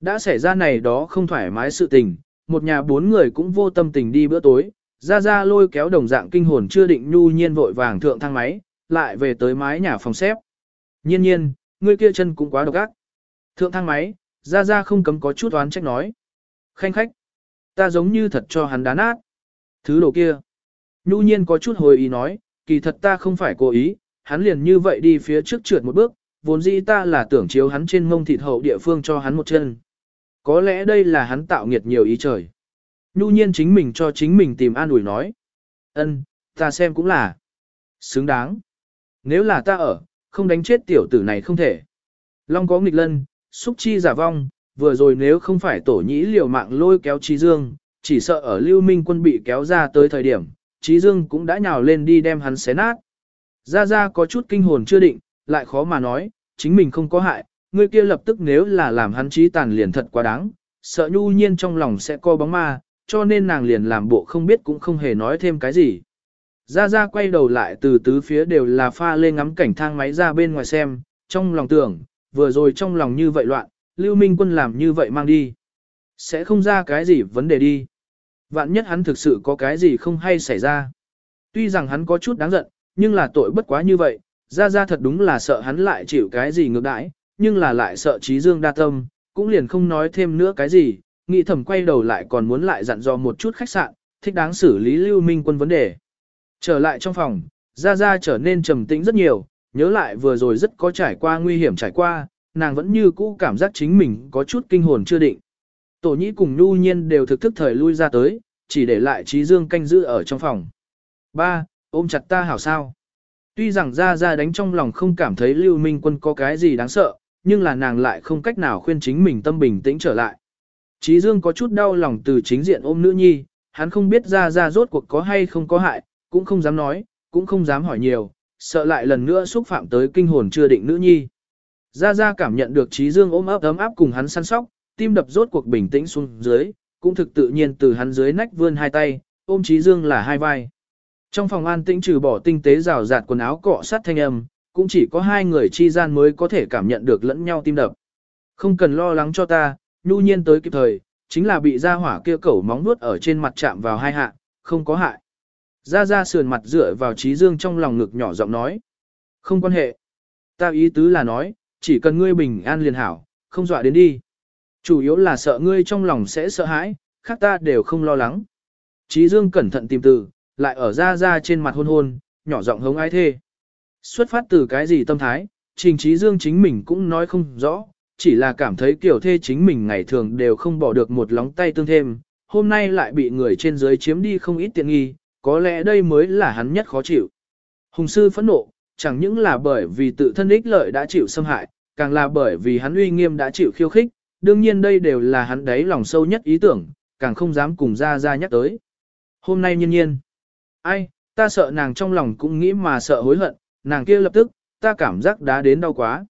Đã xảy ra này đó không thoải mái sự tình, một nhà bốn người cũng vô tâm tình đi bữa tối, ra ra lôi kéo đồng dạng kinh hồn chưa định nhu nhiên vội vàng thượng thang máy, lại về tới mái nhà phòng xếp. Nhiên nhiên, người kia chân cũng quá độc ác. Thượng thang máy, ra ra không cấm có chút oán trách nói. Khanh khách, ta giống như thật cho hắn đá nát. Thứ đồ kia. Nhu nhiên có chút hồi ý nói, kỳ thật ta không phải cố ý, hắn liền như vậy đi phía trước trượt một bước, vốn dĩ ta là tưởng chiếu hắn trên mông thịt hậu địa phương cho hắn một chân. Có lẽ đây là hắn tạo nghiệt nhiều ý trời. Nhu nhiên chính mình cho chính mình tìm an ủi nói. ân, ta xem cũng là. Xứng đáng. Nếu là ta ở, không đánh chết tiểu tử này không thể. Long có nghịch lân, xúc chi giả vong, vừa rồi nếu không phải tổ nhĩ liều mạng lôi kéo trí dương, chỉ sợ ở lưu minh quân bị kéo ra tới thời điểm, trí dương cũng đã nhào lên đi đem hắn xé nát. Ra Ra có chút kinh hồn chưa định, lại khó mà nói, chính mình không có hại, người kia lập tức nếu là làm hắn trí tàn liền thật quá đáng, sợ nhu nhiên trong lòng sẽ co bóng ma, cho nên nàng liền làm bộ không biết cũng không hề nói thêm cái gì. Ra Ra quay đầu lại từ tứ phía đều là pha lên ngắm cảnh thang máy ra bên ngoài xem, trong lòng tưởng, vừa rồi trong lòng như vậy loạn, Lưu Minh Quân làm như vậy mang đi. Sẽ không ra cái gì vấn đề đi. Vạn nhất hắn thực sự có cái gì không hay xảy ra. Tuy rằng hắn có chút đáng giận, nhưng là tội bất quá như vậy, ra ra thật đúng là sợ hắn lại chịu cái gì ngược đãi, nhưng là lại sợ trí dương đa tâm, cũng liền không nói thêm nữa cái gì, nghĩ thầm quay đầu lại còn muốn lại dặn dò một chút khách sạn, thích đáng xử lý Lưu Minh Quân vấn đề. Trở lại trong phòng, Gia Gia trở nên trầm tĩnh rất nhiều, nhớ lại vừa rồi rất có trải qua nguy hiểm trải qua, nàng vẫn như cũ cảm giác chính mình có chút kinh hồn chưa định. Tổ nhĩ cùng Nhu Nhiên đều thực thức thời lui ra tới, chỉ để lại Trí Dương canh giữ ở trong phòng. Ba, ôm chặt ta hảo sao. Tuy rằng Ra Ra đánh trong lòng không cảm thấy Lưu Minh Quân có cái gì đáng sợ, nhưng là nàng lại không cách nào khuyên chính mình tâm bình tĩnh trở lại. Trí Dương có chút đau lòng từ chính diện ôm nữ nhi, hắn không biết Ra Ra rốt cuộc có hay không có hại, cũng không dám nói, cũng không dám hỏi nhiều, sợ lại lần nữa xúc phạm tới kinh hồn chưa định nữ nhi. Gia Gia cảm nhận được Trí Dương ôm ấp ấm áp cùng hắn săn sóc, tim đập rốt cuộc bình tĩnh xuống dưới, cũng thực tự nhiên từ hắn dưới nách vươn hai tay, ôm Trí Dương là hai vai. Trong phòng an tĩnh trừ bỏ tinh tế rào rạt quần áo cọ sát thanh âm, cũng chỉ có hai người chi gian mới có thể cảm nhận được lẫn nhau tim đập. Không cần lo lắng cho ta, nhu nhiên tới kịp thời, chính là bị ra hỏa kia cẩu móng nuốt ở trên mặt chạm vào hai hạ, không có hại. Ra ra sườn mặt dựa vào trí dương trong lòng ngực nhỏ giọng nói. Không quan hệ. Ta ý tứ là nói, chỉ cần ngươi bình an liền hảo, không dọa đến đi. Chủ yếu là sợ ngươi trong lòng sẽ sợ hãi, khác ta đều không lo lắng. Trí dương cẩn thận tìm từ, lại ở ra ra trên mặt hôn hôn, nhỏ giọng hống ai thê. Xuất phát từ cái gì tâm thái, trình trí dương chính mình cũng nói không rõ, chỉ là cảm thấy kiểu thê chính mình ngày thường đều không bỏ được một lóng tay tương thêm, hôm nay lại bị người trên dưới chiếm đi không ít tiện nghi, có lẽ đây mới là hắn nhất khó chịu. Hùng sư phẫn nộ, chẳng những là bởi vì tự thân ích lợi đã chịu xâm hại, càng là bởi vì hắn uy nghiêm đã chịu khiêu khích, đương nhiên đây đều là hắn đấy lòng sâu nhất ý tưởng, càng không dám cùng ra ra nhắc tới. Hôm nay nhiên nhiên, ai, ta sợ nàng trong lòng cũng nghĩ mà sợ hối hận, nàng kia lập tức, ta cảm giác đã đến đau quá.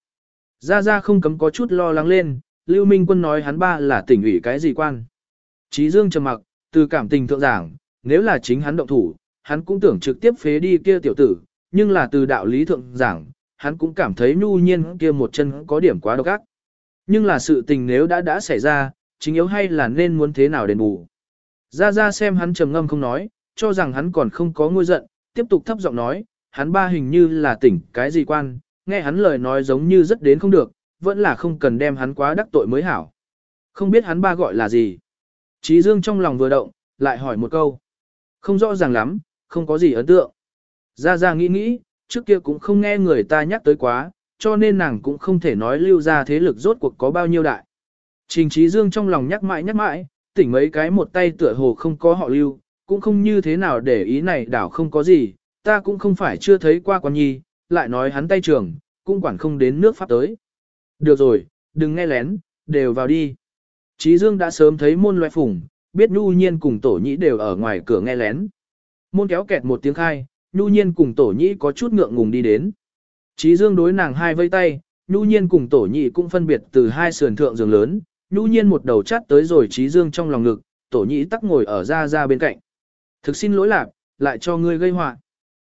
Ra ra không cấm có chút lo lắng lên, Lưu Minh Quân nói hắn ba là tỉnh ủy cái gì quan. Chí Dương trầm mặc, từ cảm tình thượng giảng, nếu là chính hắn động thủ, hắn cũng tưởng trực tiếp phế đi kia tiểu tử, nhưng là từ đạo lý thượng giảng, hắn cũng cảm thấy nhu nhiên kia một chân có điểm quá độc ác. Nhưng là sự tình nếu đã đã xảy ra, chính yếu hay là nên muốn thế nào đền bù. Ra ra xem hắn trầm ngâm không nói, cho rằng hắn còn không có ngôi giận, tiếp tục thấp giọng nói, hắn ba hình như là tỉnh cái gì quan, nghe hắn lời nói giống như rất đến không được, vẫn là không cần đem hắn quá đắc tội mới hảo. Không biết hắn ba gọi là gì. Trí Dương trong lòng vừa động, lại hỏi một câu. Không rõ ràng lắm, không có gì ấn tượng. Ra ra nghĩ nghĩ, trước kia cũng không nghe người ta nhắc tới quá, cho nên nàng cũng không thể nói lưu ra thế lực rốt cuộc có bao nhiêu đại. Trình Trí Dương trong lòng nhắc mãi nhắc mãi, tỉnh mấy cái một tay tựa hồ không có họ lưu, cũng không như thế nào để ý này đảo không có gì, ta cũng không phải chưa thấy qua quan nhi, lại nói hắn tay trường, cũng quản không đến nước Pháp tới. Được rồi, đừng nghe lén, đều vào đi. Trí Dương đã sớm thấy môn loại phủng, biết Nhu Nhiên cùng Tổ Nhĩ đều ở ngoài cửa nghe lén. Môn kéo kẹt một tiếng khai, Nhu Nhiên cùng Tổ Nhĩ có chút ngượng ngùng đi đến. Trí Dương đối nàng hai vây tay, Nhu Nhiên cùng Tổ Nhĩ cũng phân biệt từ hai sườn thượng giường lớn, Nhu Nhiên một đầu chắt tới rồi Trí Dương trong lòng ngực, Tổ Nhĩ tắc ngồi ở ra ra bên cạnh. Thực xin lỗi lạc, lại cho ngươi gây họa.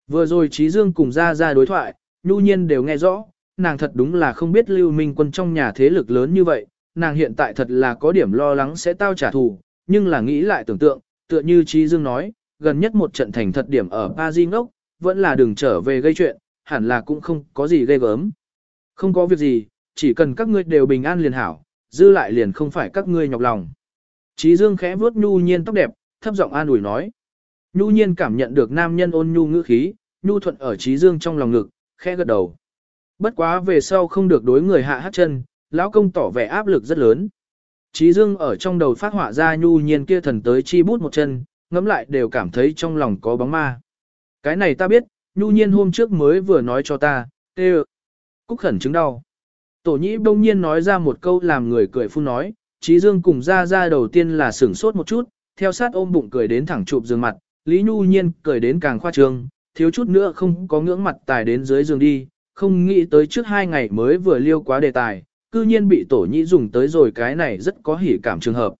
Vừa rồi Trí Dương cùng ra ra đối thoại, Nhu Nhiên đều nghe rõ, nàng thật đúng là không biết Lưu Minh Quân trong nhà thế lực lớn như vậy, nàng hiện tại thật là có điểm lo lắng sẽ tao trả thù, nhưng là nghĩ lại tưởng tượng, tựa như Trí Dương nói, gần nhất một trận thành thật điểm ở Paris ngốc, vẫn là đừng trở về gây chuyện, hẳn là cũng không có gì ghê gớm. Không có việc gì, chỉ cần các ngươi đều bình an liền hảo, dư lại liền không phải các ngươi nhọc lòng. Trí Dương khẽ vuốt nhu nhiên tóc đẹp, thấp giọng an ủi nói. Nhu nhiên cảm nhận được nam nhân ôn nhu ngữ khí, nhu thuận ở Trí Dương trong lòng ngực, khẽ gật đầu. Bất quá về sau không được đối người hạ hát chân, lão công tỏ vẻ áp lực rất lớn. Trí Dương ở trong đầu phát họa ra nhu nhiên kia thần tới chi bút một chân, ngẫm lại đều cảm thấy trong lòng có bóng ma. Cái này ta biết, nhu nhiên hôm trước mới vừa nói cho ta, tê Cúc khẩn chứng đau. Tổ nhĩ bỗng nhiên nói ra một câu làm người cười phun nói, Trí Dương cùng ra ra đầu tiên là sửng sốt một chút, theo sát ôm bụng cười đến thẳng chụp giường mặt, Lý Nhu Nhiên cười đến càng khoa trương, thiếu chút nữa không có ngưỡng mặt tài đến dưới giường đi, không nghĩ tới trước hai ngày mới vừa liêu quá đề tài, cư nhiên bị tổ nhĩ dùng tới rồi cái này rất có hỉ cảm trường hợp.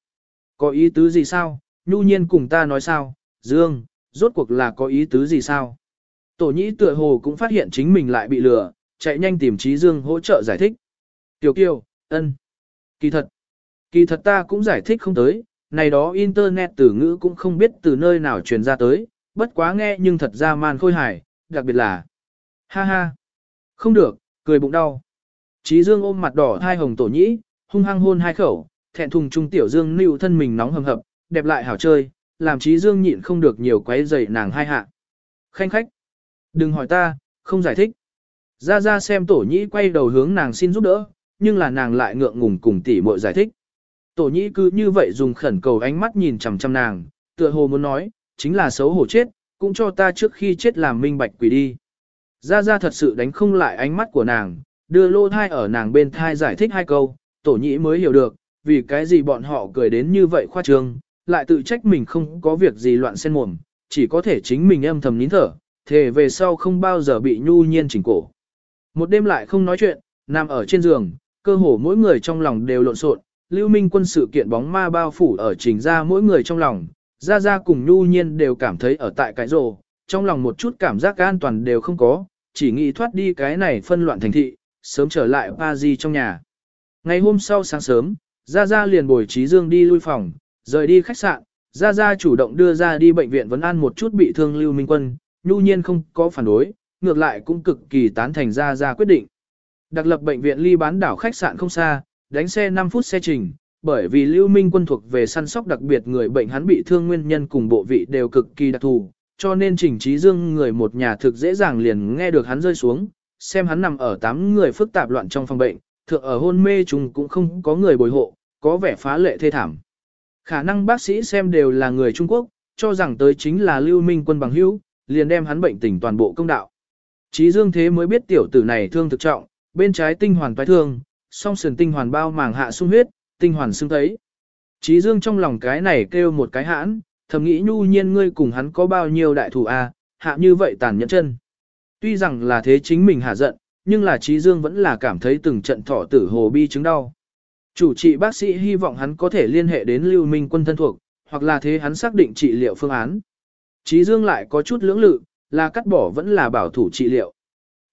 Có ý tứ gì sao? Nhu nhiên cùng ta nói sao? Dương, rốt cuộc là có ý tứ gì sao? Tổ nhĩ tựa hồ cũng phát hiện chính mình lại bị lừa, chạy nhanh tìm trí Dương hỗ trợ giải thích. Tiểu kiều, ân, Kỳ thật. Kỳ thật ta cũng giải thích không tới, này đó internet từ ngữ cũng không biết từ nơi nào truyền ra tới, bất quá nghe nhưng thật ra man khôi hài, đặc biệt là. Ha ha. Không được, cười bụng đau. Chí Dương ôm mặt đỏ hai hồng tổ nhĩ, hung hăng hôn hai khẩu, thẹn thùng trung tiểu Dương nịu thân mình nóng hầm hập, đẹp lại hảo chơi, làm trí dương nhịn không được nhiều quấy rầy nàng hai hạ. Khanh khách, đừng hỏi ta, không giải thích. Ra ra xem tổ nhĩ quay đầu hướng nàng xin giúp đỡ, nhưng là nàng lại ngượng ngùng cùng tỉ muội giải thích. Tổ nhĩ cứ như vậy dùng khẩn cầu ánh mắt nhìn chằm chằm nàng, tựa hồ muốn nói, chính là xấu hổ chết, cũng cho ta trước khi chết làm minh bạch quỷ đi. Ra ra thật sự đánh không lại ánh mắt của nàng, đưa lô thai ở nàng bên thai giải thích hai câu, tổ nhĩ mới hiểu được, vì cái gì bọn họ cười đến như vậy khoa trương, lại tự trách mình không có việc gì loạn sen mồm, chỉ có thể chính mình âm thầm nín thở, thề về sau không bao giờ bị nhu nhiên chỉnh cổ. Một đêm lại không nói chuyện, nằm ở trên giường, cơ hồ mỗi người trong lòng đều lộn xộn, lưu minh quân sự kiện bóng ma bao phủ ở trình ra mỗi người trong lòng, ra ra cùng nhu nhiên đều cảm thấy ở tại cái rồ, trong lòng một chút cảm giác an toàn đều không có, chỉ nghĩ thoát đi cái này phân loạn thành thị, sớm trở lại Paris trong nhà. Ngày hôm sau sáng sớm, Ra Ra liền bồi trí dương đi lui phòng, rời đi khách sạn, Ra Ra chủ động đưa ra đi bệnh viện vấn an một chút bị thương Lưu Minh Quân, nhu nhiên không có phản đối, ngược lại cũng cực kỳ tán thành Ra Ra quyết định. Đặc lập bệnh viện ly bán đảo khách sạn không xa, đánh xe 5 phút xe trình, bởi vì Lưu Minh Quân thuộc về săn sóc đặc biệt người bệnh hắn bị thương nguyên nhân cùng bộ vị đều cực kỳ đặc thù, cho nên Trình Trí Dương người một nhà thực dễ dàng liền nghe được hắn rơi xuống, xem hắn nằm ở tám người phức tạp loạn trong phòng bệnh, thượng ở hôn mê chung cũng không có người bồi hộ, có vẻ phá lệ thê thảm. Khả năng bác sĩ xem đều là người Trung Quốc, cho rằng tới chính là Lưu Minh Quân bằng hữu, liền đem hắn bệnh tình toàn bộ công đạo. chí Dương thế mới biết tiểu tử này thương thực trọng, bên trái tinh hoàn toái thương, song sườn tinh hoàn bao màng hạ sung huyết, tinh hoàn xưng thấy. chí Dương trong lòng cái này kêu một cái hãn, thầm nghĩ nhu nhiên ngươi cùng hắn có bao nhiêu đại thủ a, hạ như vậy tàn nhẫn chân. Tuy rằng là thế chính mình hạ giận, nhưng là Trí Dương vẫn là cảm thấy từng trận thọ tử hồ bi chứng đau. Chủ trị bác sĩ hy vọng hắn có thể liên hệ đến Lưu Minh quân thân thuộc, hoặc là thế hắn xác định trị liệu phương án. Trí Dương lại có chút lưỡng lự, là cắt bỏ vẫn là bảo thủ trị liệu.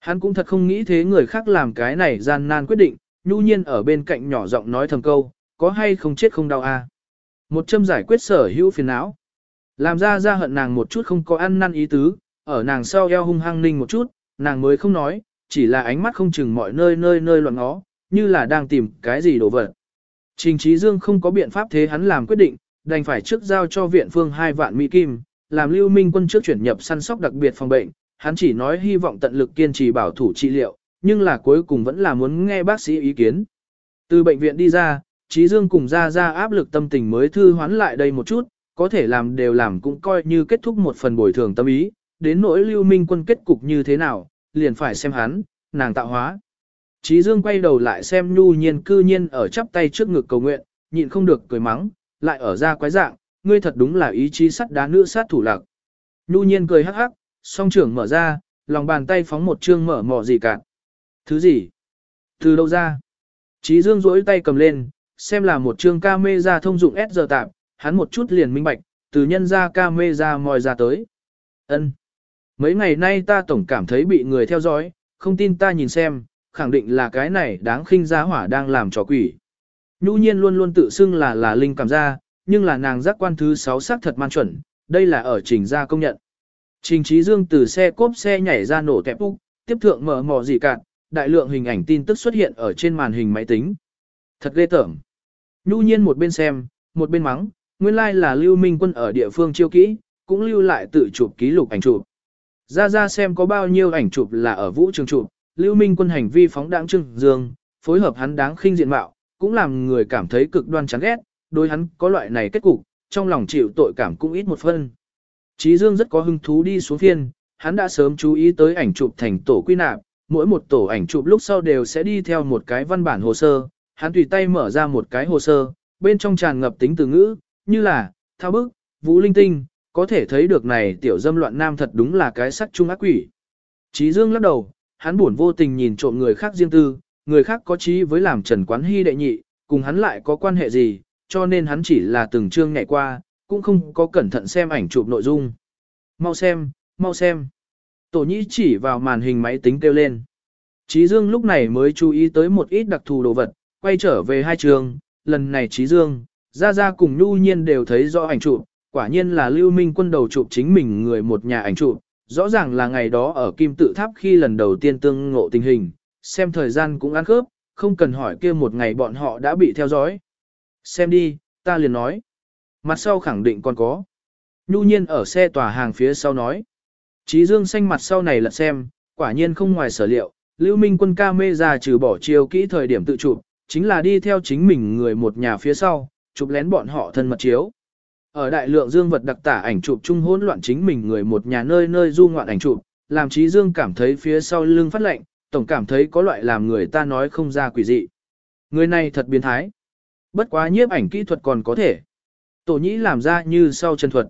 Hắn cũng thật không nghĩ thế người khác làm cái này gian nan quyết định, nhu nhiên ở bên cạnh nhỏ giọng nói thầm câu, có hay không chết không đau a. Một châm giải quyết sở hữu phiền não. Làm ra ra hận nàng một chút không có ăn năn ý tứ, ở nàng sau eo hung hăng ninh một chút, nàng mới không nói, chỉ là ánh mắt không chừng mọi nơi nơi nơi loạn ngó, như là đang tìm cái gì đồ vật. Trình Trí Dương không có biện pháp thế hắn làm quyết định, đành phải trước giao cho viện phương hai vạn Mỹ Kim, làm lưu minh quân trước chuyển nhập săn sóc đặc biệt phòng bệnh, hắn chỉ nói hy vọng tận lực kiên trì bảo thủ trị liệu, nhưng là cuối cùng vẫn là muốn nghe bác sĩ ý kiến. Từ bệnh viện đi ra, Trí Dương cùng ra ra áp lực tâm tình mới thư hoán lại đây một chút, có thể làm đều làm cũng coi như kết thúc một phần bồi thường tâm ý, đến nỗi lưu minh quân kết cục như thế nào, liền phải xem hắn, nàng tạo hóa. Trí Dương quay đầu lại xem nhu nhiên cư nhiên ở chắp tay trước ngực cầu nguyện, nhịn không được cười mắng, lại ở ra quái dạng, ngươi thật đúng là ý chí sắt đá nữ sát thủ lạc. Nhu nhiên cười hắc hắc, song trưởng mở ra, lòng bàn tay phóng một chương mở mỏ gì cả. Thứ gì? Từ đâu ra? Chí Dương duỗi tay cầm lên, xem là một chương ca mê ra thông dụng S giờ tạp, hắn một chút liền minh bạch, từ nhân ra ca mê ra mòi ra tới. ân Mấy ngày nay ta tổng cảm thấy bị người theo dõi, không tin ta nhìn xem, khẳng định là cái này đáng khinh giá hỏa đang làm trò quỷ. Nhu nhiên luôn luôn tự xưng là là linh cảm gia, nhưng là nàng giác quan thứ 6 xác thật man chuẩn, đây là ở trình gia công nhận. Trình trí dương từ xe cốp xe nhảy ra nổ kẹp úc, tiếp thượng mở mò gì cạn, đại lượng hình ảnh tin tức xuất hiện ở trên màn hình máy tính. Thật ghê tởm. Nhu nhiên một bên xem, một bên mắng, nguyên lai like là lưu minh quân ở địa phương chiêu kỹ, cũng lưu lại tự chụp ký lục ảnh chụp. Ra ra xem có bao nhiêu ảnh chụp là ở vũ trường chụp, Lưu Minh quân hành vi phóng đãng trưng dương, phối hợp hắn đáng khinh diện mạo, cũng làm người cảm thấy cực đoan chán ghét, đối hắn có loại này kết cục, trong lòng chịu tội cảm cũng ít một phân. Chí Dương rất có hứng thú đi xuống phiên, hắn đã sớm chú ý tới ảnh chụp thành tổ quy nạp, mỗi một tổ ảnh chụp lúc sau đều sẽ đi theo một cái văn bản hồ sơ, hắn tùy tay mở ra một cái hồ sơ, bên trong tràn ngập tính từ ngữ, như là, thao bức, vũ linh tinh, có thể thấy được này tiểu dâm loạn nam thật đúng là cái sắc trung ác quỷ. Chí Dương lắc đầu, hắn buồn vô tình nhìn trộm người khác riêng tư, người khác có trí với làm Trần Quán Hy đệ nhị, cùng hắn lại có quan hệ gì, cho nên hắn chỉ là từng chương ngày qua, cũng không có cẩn thận xem ảnh chụp nội dung. Mau xem, mau xem. Tổ nhĩ chỉ vào màn hình máy tính kêu lên. Trí Dương lúc này mới chú ý tới một ít đặc thù đồ vật, quay trở về hai trường, lần này Trí Dương, Gia Gia cùng Nhu Nhiên đều thấy rõ ảnh chụp, quả nhiên là Lưu Minh quân đầu chụp chính mình người một nhà ảnh chụp, rõ ràng là ngày đó ở kim tự tháp khi lần đầu tiên tương ngộ tình hình, xem thời gian cũng ăn khớp, không cần hỏi kia một ngày bọn họ đã bị theo dõi. Xem đi, ta liền nói. Mặt sau khẳng định còn có. Nhu nhiên ở xe tòa hàng phía sau nói. Trí dương xanh mặt sau này lật xem, quả nhiên không ngoài sở liệu, Lưu Minh quân ca mê ra trừ bỏ chiều kỹ thời điểm tự chụp, chính là đi theo chính mình người một nhà phía sau, chụp lén bọn họ thân mật chiếu. Ở đại lượng dương vật đặc tả ảnh chụp chung hỗn loạn chính mình người một nhà nơi nơi du ngoạn ảnh chụp, làm trí dương cảm thấy phía sau lưng phát lạnh, tổng cảm thấy có loại làm người ta nói không ra quỷ dị. Người này thật biến thái. Bất quá nhiếp ảnh kỹ thuật còn có thể. Tổ nhĩ làm ra như sau chân thuật.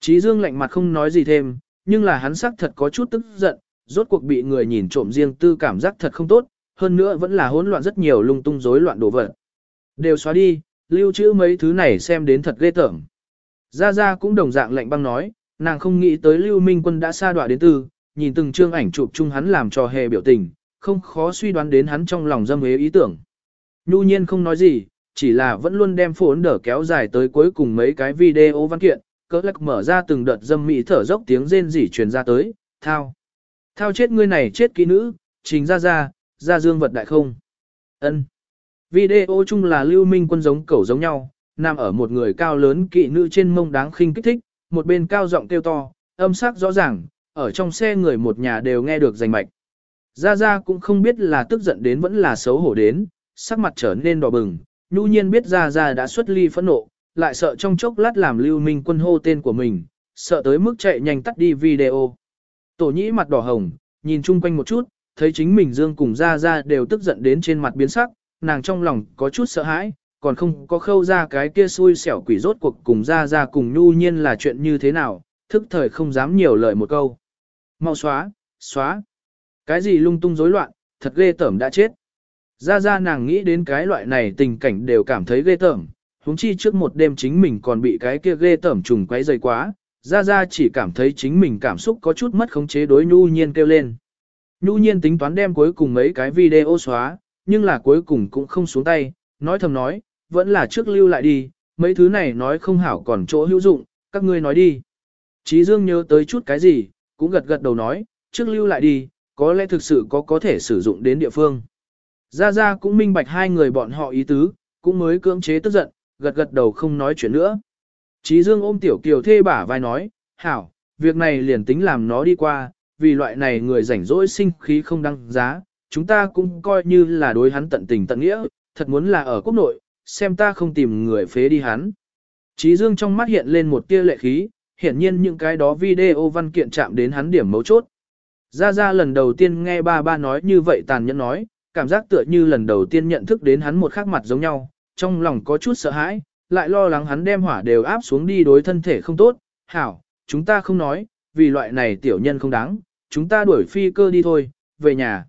Trí dương lạnh mặt không nói gì thêm, nhưng là hắn sắc thật có chút tức giận, rốt cuộc bị người nhìn trộm riêng tư cảm giác thật không tốt, hơn nữa vẫn là hỗn loạn rất nhiều lung tung rối loạn đồ vật. Đều xóa đi, lưu trữ mấy thứ này xem đến thật ghê tởm. Gia Gia cũng đồng dạng lạnh băng nói, nàng không nghĩ tới Lưu Minh Quân đã xa đọa đến từ, nhìn từng chương ảnh chụp chung hắn làm trò hề biểu tình, không khó suy đoán đến hắn trong lòng dâm hế ý tưởng. Nhu nhiên không nói gì, chỉ là vẫn luôn đem phốn đỡ kéo dài tới cuối cùng mấy cái video văn kiện, cỡ lắc mở ra từng đợt dâm mỹ thở dốc tiếng rên rỉ truyền ra tới, thao. Thao chết ngươi này chết kỹ nữ, chính ra ra, ra dương vật đại không. ân Video chung là lưu minh quân giống cẩu giống nhau, nằm ở một người cao lớn kỵ nữ trên mông đáng khinh kích thích, một bên cao giọng kêu to, âm sắc rõ ràng, ở trong xe người một nhà đều nghe được rành mạch. Gia Gia cũng không biết là tức giận đến vẫn là xấu hổ đến, sắc mặt trở nên đỏ bừng, nhu nhiên biết Ra Ra đã xuất ly phẫn nộ, lại sợ trong chốc lát làm lưu minh quân hô tên của mình, sợ tới mức chạy nhanh tắt đi video. Tổ nhĩ mặt đỏ hồng, nhìn chung quanh một chút, thấy chính mình Dương cùng Ra Ra đều tức giận đến trên mặt biến sắc, nàng trong lòng có chút sợ hãi, còn không có khâu ra cái kia xui xẻo quỷ rốt cuộc cùng Ra Ra cùng nhu nhiên là chuyện như thế nào, thức thời không dám nhiều lời một câu. Mau xóa, xóa. Cái gì lung tung rối loạn, thật ghê tởm đã chết. Ra Ra nàng nghĩ đến cái loại này tình cảnh đều cảm thấy ghê tởm, huống chi trước một đêm chính mình còn bị cái kia ghê tởm trùng quấy dày quá, Ra Ra chỉ cảm thấy chính mình cảm xúc có chút mất khống chế đối Nhu Nhiên kêu lên. Nhu Nhiên tính toán đem cuối cùng mấy cái video xóa, nhưng là cuối cùng cũng không xuống tay, nói thầm nói, vẫn là trước lưu lại đi, mấy thứ này nói không hảo còn chỗ hữu dụng, các ngươi nói đi. Chí Dương nhớ tới chút cái gì, cũng gật gật đầu nói, trước lưu lại đi, có lẽ thực sự có có thể sử dụng đến địa phương. Gia Gia cũng minh bạch hai người bọn họ ý tứ, cũng mới cưỡng chế tức giận, gật gật đầu không nói chuyện nữa. Chí Dương ôm Tiểu Kiều thê bả vai nói, hảo, việc này liền tính làm nó đi qua, vì loại này người rảnh rỗi sinh khí không đăng giá, chúng ta cũng coi như là đối hắn tận tình tận nghĩa, thật muốn là ở quốc nội, xem ta không tìm người phế đi hắn. Chí Dương trong mắt hiện lên một tia lệ khí, hiển nhiên những cái đó video văn kiện chạm đến hắn điểm mấu chốt. Gia Gia lần đầu tiên nghe ba ba nói như vậy tàn nhẫn nói, cảm giác tựa như lần đầu tiên nhận thức đến hắn một khắc mặt giống nhau, trong lòng có chút sợ hãi, lại lo lắng hắn đem hỏa đều áp xuống đi đối thân thể không tốt. Hảo, chúng ta không nói, vì loại này tiểu nhân không đáng, chúng ta đuổi phi cơ đi thôi, về nhà.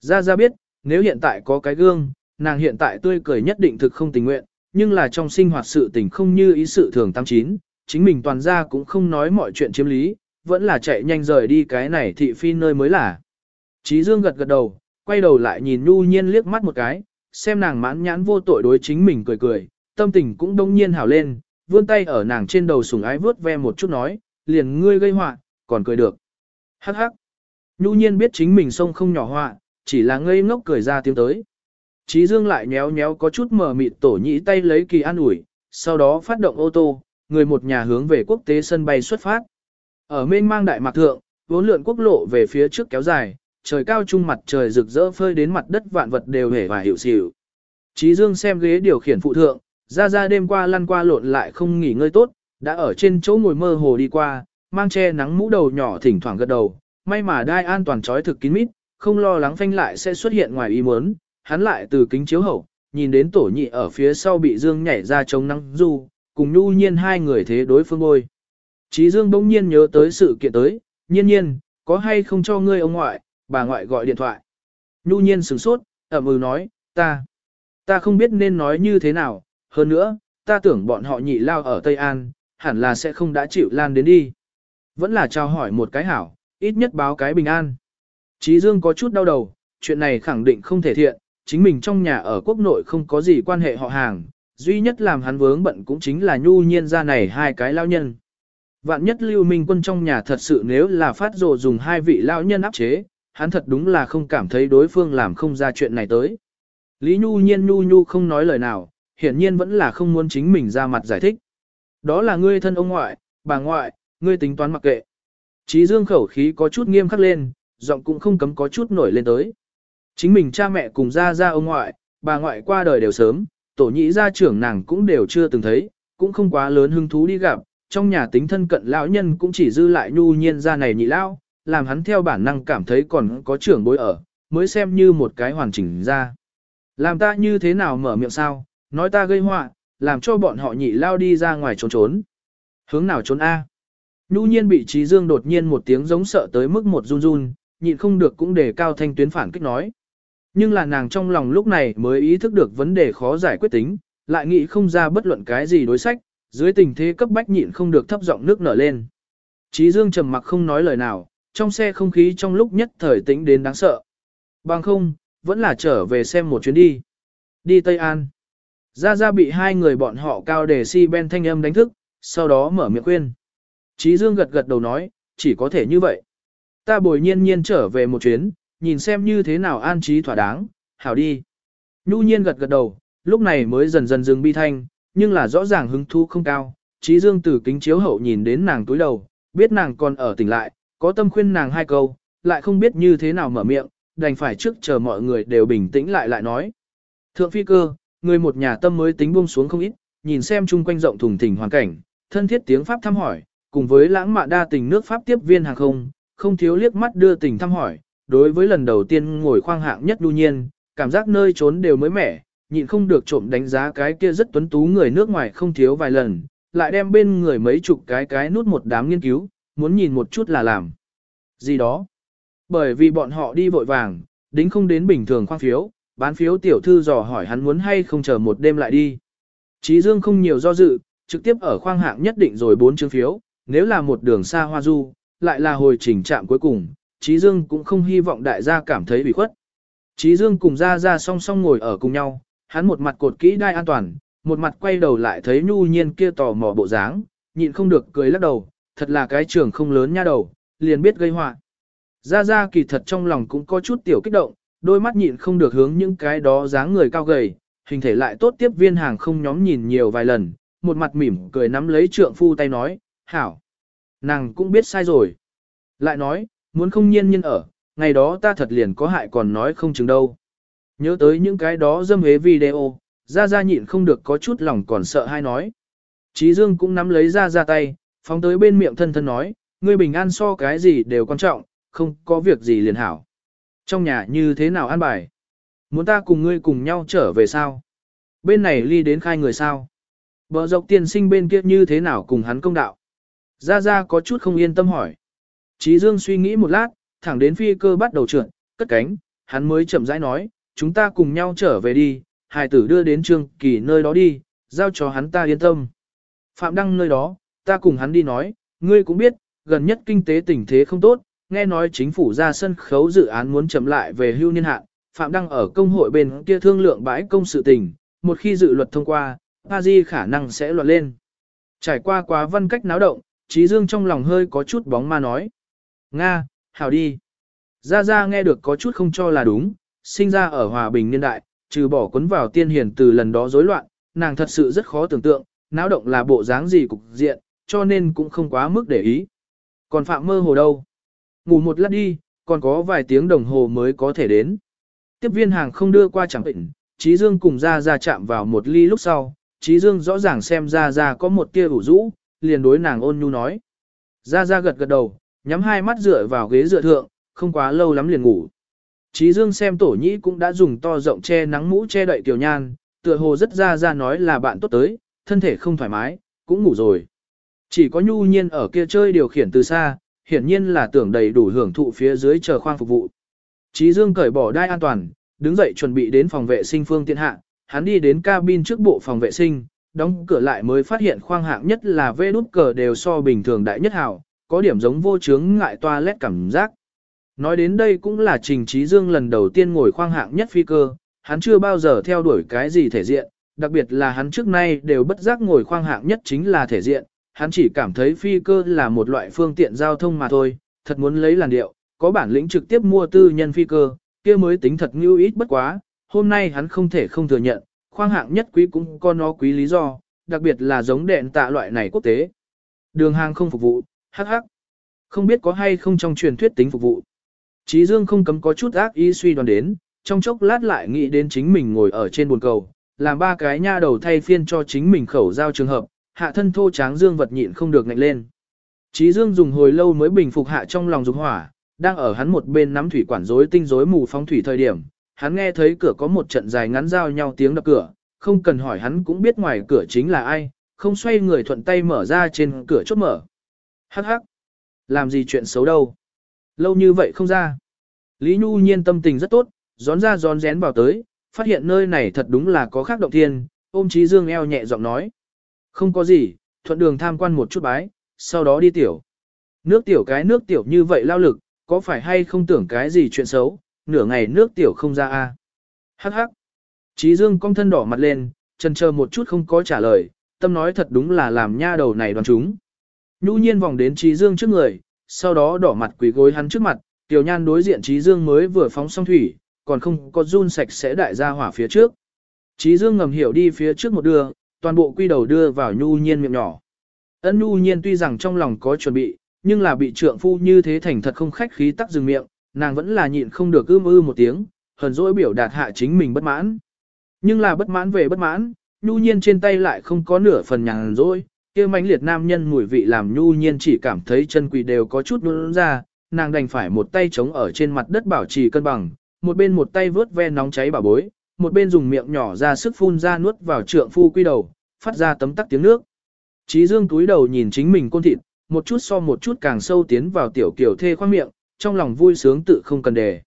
Gia Gia biết, nếu hiện tại có cái gương, nàng hiện tại tươi cười nhất định thực không tình nguyện, nhưng là trong sinh hoạt sự tình không như ý sự thường tam chín, chính mình toàn ra cũng không nói mọi chuyện chiếm lý, vẫn là chạy nhanh rời đi cái này thị phi nơi mới là. Chí Dương gật gật đầu, quay đầu lại nhìn Nhu Nhiên liếc mắt một cái, xem nàng mãn nhãn vô tội đối chính mình cười cười, tâm tình cũng đông nhiên hảo lên, vươn tay ở nàng trên đầu sủng ái vướt ve một chút nói, liền ngươi gây họa, còn cười được. Hắc hắc. Nhu Nhiên biết chính mình sông không nhỏ họa, chỉ là ngây ngốc cười ra tiếng tới. Chí Dương lại nhéo nhéo có chút mờ mịt tổ nhĩ tay lấy kỳ an ủi, sau đó phát động ô tô, người một nhà hướng về quốc tế sân bay xuất phát. Ở mênh mang đại mạc thượng, vốn lượn quốc lộ về phía trước kéo dài, trời cao trung mặt trời rực rỡ phơi đến mặt đất vạn vật đều hề và hiệu xỉu. Chí Dương xem ghế điều khiển phụ thượng, ra ra đêm qua lăn qua lộn lại không nghỉ ngơi tốt, đã ở trên chỗ ngồi mơ hồ đi qua, mang che nắng mũ đầu nhỏ thỉnh thoảng gật đầu, may mà đai an toàn trói thực kín mít, không lo lắng phanh lại sẽ xuất hiện ngoài ý muốn, hắn lại từ kính chiếu hậu, nhìn đến tổ nhị ở phía sau bị Dương nhảy ra chống nắng du, cùng nhu nhiên hai người thế đối phương bôi. Chí Dương bỗng nhiên nhớ tới sự kiện tới, nhiên nhiên, có hay không cho ngươi ông ngoại, bà ngoại gọi điện thoại. Nhu nhiên sửng sốt, ẩm ừ nói, ta, ta không biết nên nói như thế nào, hơn nữa, ta tưởng bọn họ nhị lao ở Tây An, hẳn là sẽ không đã chịu lan đến đi. Vẫn là trao hỏi một cái hảo, ít nhất báo cái bình an. Chí Dương có chút đau đầu, chuyện này khẳng định không thể thiện, chính mình trong nhà ở quốc nội không có gì quan hệ họ hàng, duy nhất làm hắn vướng bận cũng chính là nhu nhiên ra này hai cái lao nhân. Vạn nhất lưu minh quân trong nhà thật sự nếu là phát rồ dùng hai vị lao nhân áp chế, hắn thật đúng là không cảm thấy đối phương làm không ra chuyện này tới. Lý nhu nhiên nhu nhu không nói lời nào, hiển nhiên vẫn là không muốn chính mình ra mặt giải thích. Đó là ngươi thân ông ngoại, bà ngoại, ngươi tính toán mặc kệ. Trí dương khẩu khí có chút nghiêm khắc lên, giọng cũng không cấm có chút nổi lên tới. Chính mình cha mẹ cùng ra ra ông ngoại, bà ngoại qua đời đều sớm, tổ nhĩ gia trưởng nàng cũng đều chưa từng thấy, cũng không quá lớn hứng thú đi gặp, trong nhà tính thân cận lão nhân cũng chỉ dư lại nhu nhiên ra này nhị lão, làm hắn theo bản năng cảm thấy còn có trưởng bối ở, mới xem như một cái hoàn chỉnh ra. Làm ta như thế nào mở miệng sao, nói ta gây họa, làm cho bọn họ nhị lao đi ra ngoài trốn trốn. Hướng nào trốn A? Nhu nhiên bị trí dương đột nhiên một tiếng giống sợ tới mức một run run, nhịn không được cũng để cao thanh tuyến phản kích nói. Nhưng là nàng trong lòng lúc này mới ý thức được vấn đề khó giải quyết tính, lại nghĩ không ra bất luận cái gì đối sách, dưới tình thế cấp bách nhịn không được thấp giọng nước nở lên. Trí dương trầm mặc không nói lời nào, trong xe không khí trong lúc nhất thời tĩnh đến đáng sợ. Bằng không, vẫn là trở về xem một chuyến đi. Đi Tây An. Gia Gia bị hai người bọn họ cao để si ben thanh âm đánh thức, sau đó mở miệng khuyên. Trí Dương gật gật đầu nói, chỉ có thể như vậy. Ta bồi nhiên nhiên trở về một chuyến, nhìn xem như thế nào an trí thỏa đáng, hảo đi. Nhu nhiên gật gật đầu, lúc này mới dần dần dừng bi thanh, nhưng là rõ ràng hứng thú không cao. Trí Dương từ kính chiếu hậu nhìn đến nàng túi đầu, biết nàng còn ở tỉnh lại, có tâm khuyên nàng hai câu, lại không biết như thế nào mở miệng, đành phải trước chờ mọi người đều bình tĩnh lại lại nói. Thượng phi cơ, người một nhà tâm mới tính buông xuống không ít, nhìn xem chung quanh rộng thùng thình hoàn cảnh, thân thiết tiếng Pháp thăm hỏi, cùng với lãng mạn đa tình nước Pháp tiếp viên hàng không, không thiếu liếc mắt đưa tình thăm hỏi, đối với lần đầu tiên ngồi khoang hạng nhất đu nhiên, cảm giác nơi trốn đều mới mẻ, nhịn không được trộm đánh giá cái kia rất tuấn tú người nước ngoài không thiếu vài lần, lại đem bên người mấy chục cái cái nút một đám nghiên cứu, muốn nhìn một chút là làm. Gì đó? Bởi vì bọn họ đi vội vàng, đính không đến bình thường khoang phiếu, bán phiếu tiểu thư dò hỏi hắn muốn hay không chờ một đêm lại đi. Chí Dương không nhiều do dự, trực tiếp ở khoang hạng nhất định rồi bốn chương phiếu, nếu là một đường xa hoa du, lại là hồi trình trạm cuối cùng, Chí Dương cũng không hy vọng đại gia cảm thấy bị khuất. Chí Dương cùng Gia Gia song song ngồi ở cùng nhau, hắn một mặt cột kỹ đai an toàn, một mặt quay đầu lại thấy nhu nhiên kia tò mò bộ dáng, nhịn không được cười lắc đầu, thật là cái trường không lớn nha đầu, liền biết gây họa. Gia Gia kỳ thật trong lòng cũng có chút tiểu kích động, đôi mắt nhịn không được hướng những cái đó dáng người cao gầy, hình thể lại tốt tiếp viên hàng không nhóm nhìn nhiều vài lần, một mặt mỉm cười nắm lấy trượng phu tay nói, hảo. Nàng cũng biết sai rồi. Lại nói, muốn không nhiên nhân ở, ngày đó ta thật liền có hại còn nói không chừng đâu. Nhớ tới những cái đó dâm hế video, ra ra nhịn không được có chút lòng còn sợ hay nói. Chí Dương cũng nắm lấy ra ra tay, phóng tới bên miệng thân thân nói, ngươi bình an so cái gì đều quan trọng, không có việc gì liền hảo. Trong nhà như thế nào an bài? Muốn ta cùng ngươi cùng nhau trở về sao? Bên này ly đến khai người sao? Bờ dọc tiên sinh bên kia như thế nào cùng hắn công đạo? Gia Gia có chút không yên tâm hỏi. Chí Dương suy nghĩ một lát, thẳng đến phi cơ bắt đầu trượt, cất cánh, hắn mới chậm rãi nói, chúng ta cùng nhau trở về đi, hài tử đưa đến trường kỳ nơi đó đi, giao cho hắn ta yên tâm. Phạm Đăng nơi đó, ta cùng hắn đi nói, ngươi cũng biết, gần nhất kinh tế tình thế không tốt, nghe nói chính phủ ra sân khấu dự án muốn chậm lại về hưu niên hạn, Phạm Đăng ở công hội bên kia thương lượng bãi công sự tình, một khi dự luật thông qua, Paris khả năng sẽ loạn lên. Trải qua quá văn cách náo động, Trí Dương trong lòng hơi có chút bóng ma nói. Nga, hảo đi. Gia Gia nghe được có chút không cho là đúng, sinh ra ở hòa bình niên đại, trừ bỏ quấn vào tiên hiền từ lần đó rối loạn, nàng thật sự rất khó tưởng tượng, náo động là bộ dáng gì cục diện, cho nên cũng không quá mức để ý. Còn Phạm mơ hồ đâu? Ngủ một lát đi, còn có vài tiếng đồng hồ mới có thể đến. Tiếp viên hàng không đưa qua chẳng bệnh, Trí Dương cùng ra ra chạm vào một ly lúc sau, Trí Dương rõ ràng xem ra ra có một tia ủ rũ, liền đối nàng ôn nhu nói. Ra ra gật gật đầu, nhắm hai mắt dựa vào ghế dựa thượng, không quá lâu lắm liền ngủ. Trí Dương xem tổ nhĩ cũng đã dùng to rộng che nắng mũ che đậy tiểu nhan, tựa hồ rất ra ra nói là bạn tốt tới, thân thể không thoải mái, cũng ngủ rồi. Chỉ có nhu nhiên ở kia chơi điều khiển từ xa, hiển nhiên là tưởng đầy đủ hưởng thụ phía dưới chờ khoang phục vụ. Trí Dương cởi bỏ đai an toàn, đứng dậy chuẩn bị đến phòng vệ sinh phương tiện hạ, hắn đi đến cabin trước bộ phòng vệ sinh, đóng cửa lại mới phát hiện khoang hạng nhất là vê đút cờ đều so bình thường đại nhất hảo, có điểm giống vô chướng ngại toilet cảm giác. Nói đến đây cũng là Trình Trí Dương lần đầu tiên ngồi khoang hạng nhất phi cơ, hắn chưa bao giờ theo đuổi cái gì thể diện, đặc biệt là hắn trước nay đều bất giác ngồi khoang hạng nhất chính là thể diện, hắn chỉ cảm thấy phi cơ là một loại phương tiện giao thông mà thôi, thật muốn lấy làn điệu, có bản lĩnh trực tiếp mua tư nhân phi cơ, kia mới tính thật ngưu ít bất quá, hôm nay hắn không thể không thừa nhận, khoang hạng nhất quý cũng có nó quý lý do, đặc biệt là giống đèn tạ loại này quốc tế. Đường hàng không phục vụ, hắc hắc. Không biết có hay không trong truyền thuyết tính phục vụ. Chí Dương không cấm có chút ác ý suy đoán đến, trong chốc lát lại nghĩ đến chính mình ngồi ở trên buồn cầu, làm ba cái nha đầu thay phiên cho chính mình khẩu giao trường hợp, hạ thân thô tráng Dương vật nhịn không được ngạnh lên. Chí Dương dùng hồi lâu mới bình phục hạ trong lòng dục hỏa, đang ở hắn một bên nắm thủy quản rối tinh rối mù phóng thủy thời điểm, hắn nghe thấy cửa có một trận dài ngắn giao nhau tiếng đập cửa, không cần hỏi hắn cũng biết ngoài cửa chính là ai, không xoay người thuận tay mở ra trên cửa chốt mở. Hắc hắc, làm gì chuyện xấu đâu. Lâu như vậy không ra. Lý Nhu nhiên tâm tình rất tốt, gión ra gión rén vào tới, phát hiện nơi này thật đúng là có khác động thiên, ôm Chí dương eo nhẹ giọng nói. Không có gì, thuận đường tham quan một chút bái, sau đó đi tiểu. Nước tiểu cái nước tiểu như vậy lao lực, có phải hay không tưởng cái gì chuyện xấu, nửa ngày nước tiểu không ra a. Hắc hắc. Trí Dương cong thân đỏ mặt lên, chần chờ một chút không có trả lời, tâm nói thật đúng là làm nha đầu này đoán chúng. Nhu nhiên vòng đến Trí Dương trước người, sau đó đỏ mặt quỳ gối hắn trước mặt, tiểu nhan đối diện Trí Dương mới vừa phóng xong thủy, còn không có run sạch sẽ đại gia hỏa phía trước. Trí Dương ngầm hiểu đi phía trước một đường toàn bộ quy đầu đưa vào Nhu nhiên miệng nhỏ. Ân Nhu nhiên tuy rằng trong lòng có chuẩn bị, nhưng là bị trượng phu như thế thành thật không khách khí tắc dừng miệng, nàng vẫn là nhịn không được ưm ư một tiếng, hờn dỗi biểu đạt hạ chính mình bất mãn. Nhưng là bất mãn về bất mãn, nhu nhiên trên tay lại không có nửa phần nhàn rỗi, kia mãnh liệt nam nhân mùi vị làm nhu nhiên chỉ cảm thấy chân quỳ đều có chút nôn ra, nàng đành phải một tay chống ở trên mặt đất bảo trì cân bằng, một bên một tay vớt ve nóng cháy bảo bối, một bên dùng miệng nhỏ ra sức phun ra nuốt vào trượng phu quy đầu, phát ra tấm tắc tiếng nước. Chí dương túi đầu nhìn chính mình côn thịt, một chút so một chút càng sâu tiến vào tiểu kiểu thê khoang miệng, trong lòng vui sướng tự không cần đề.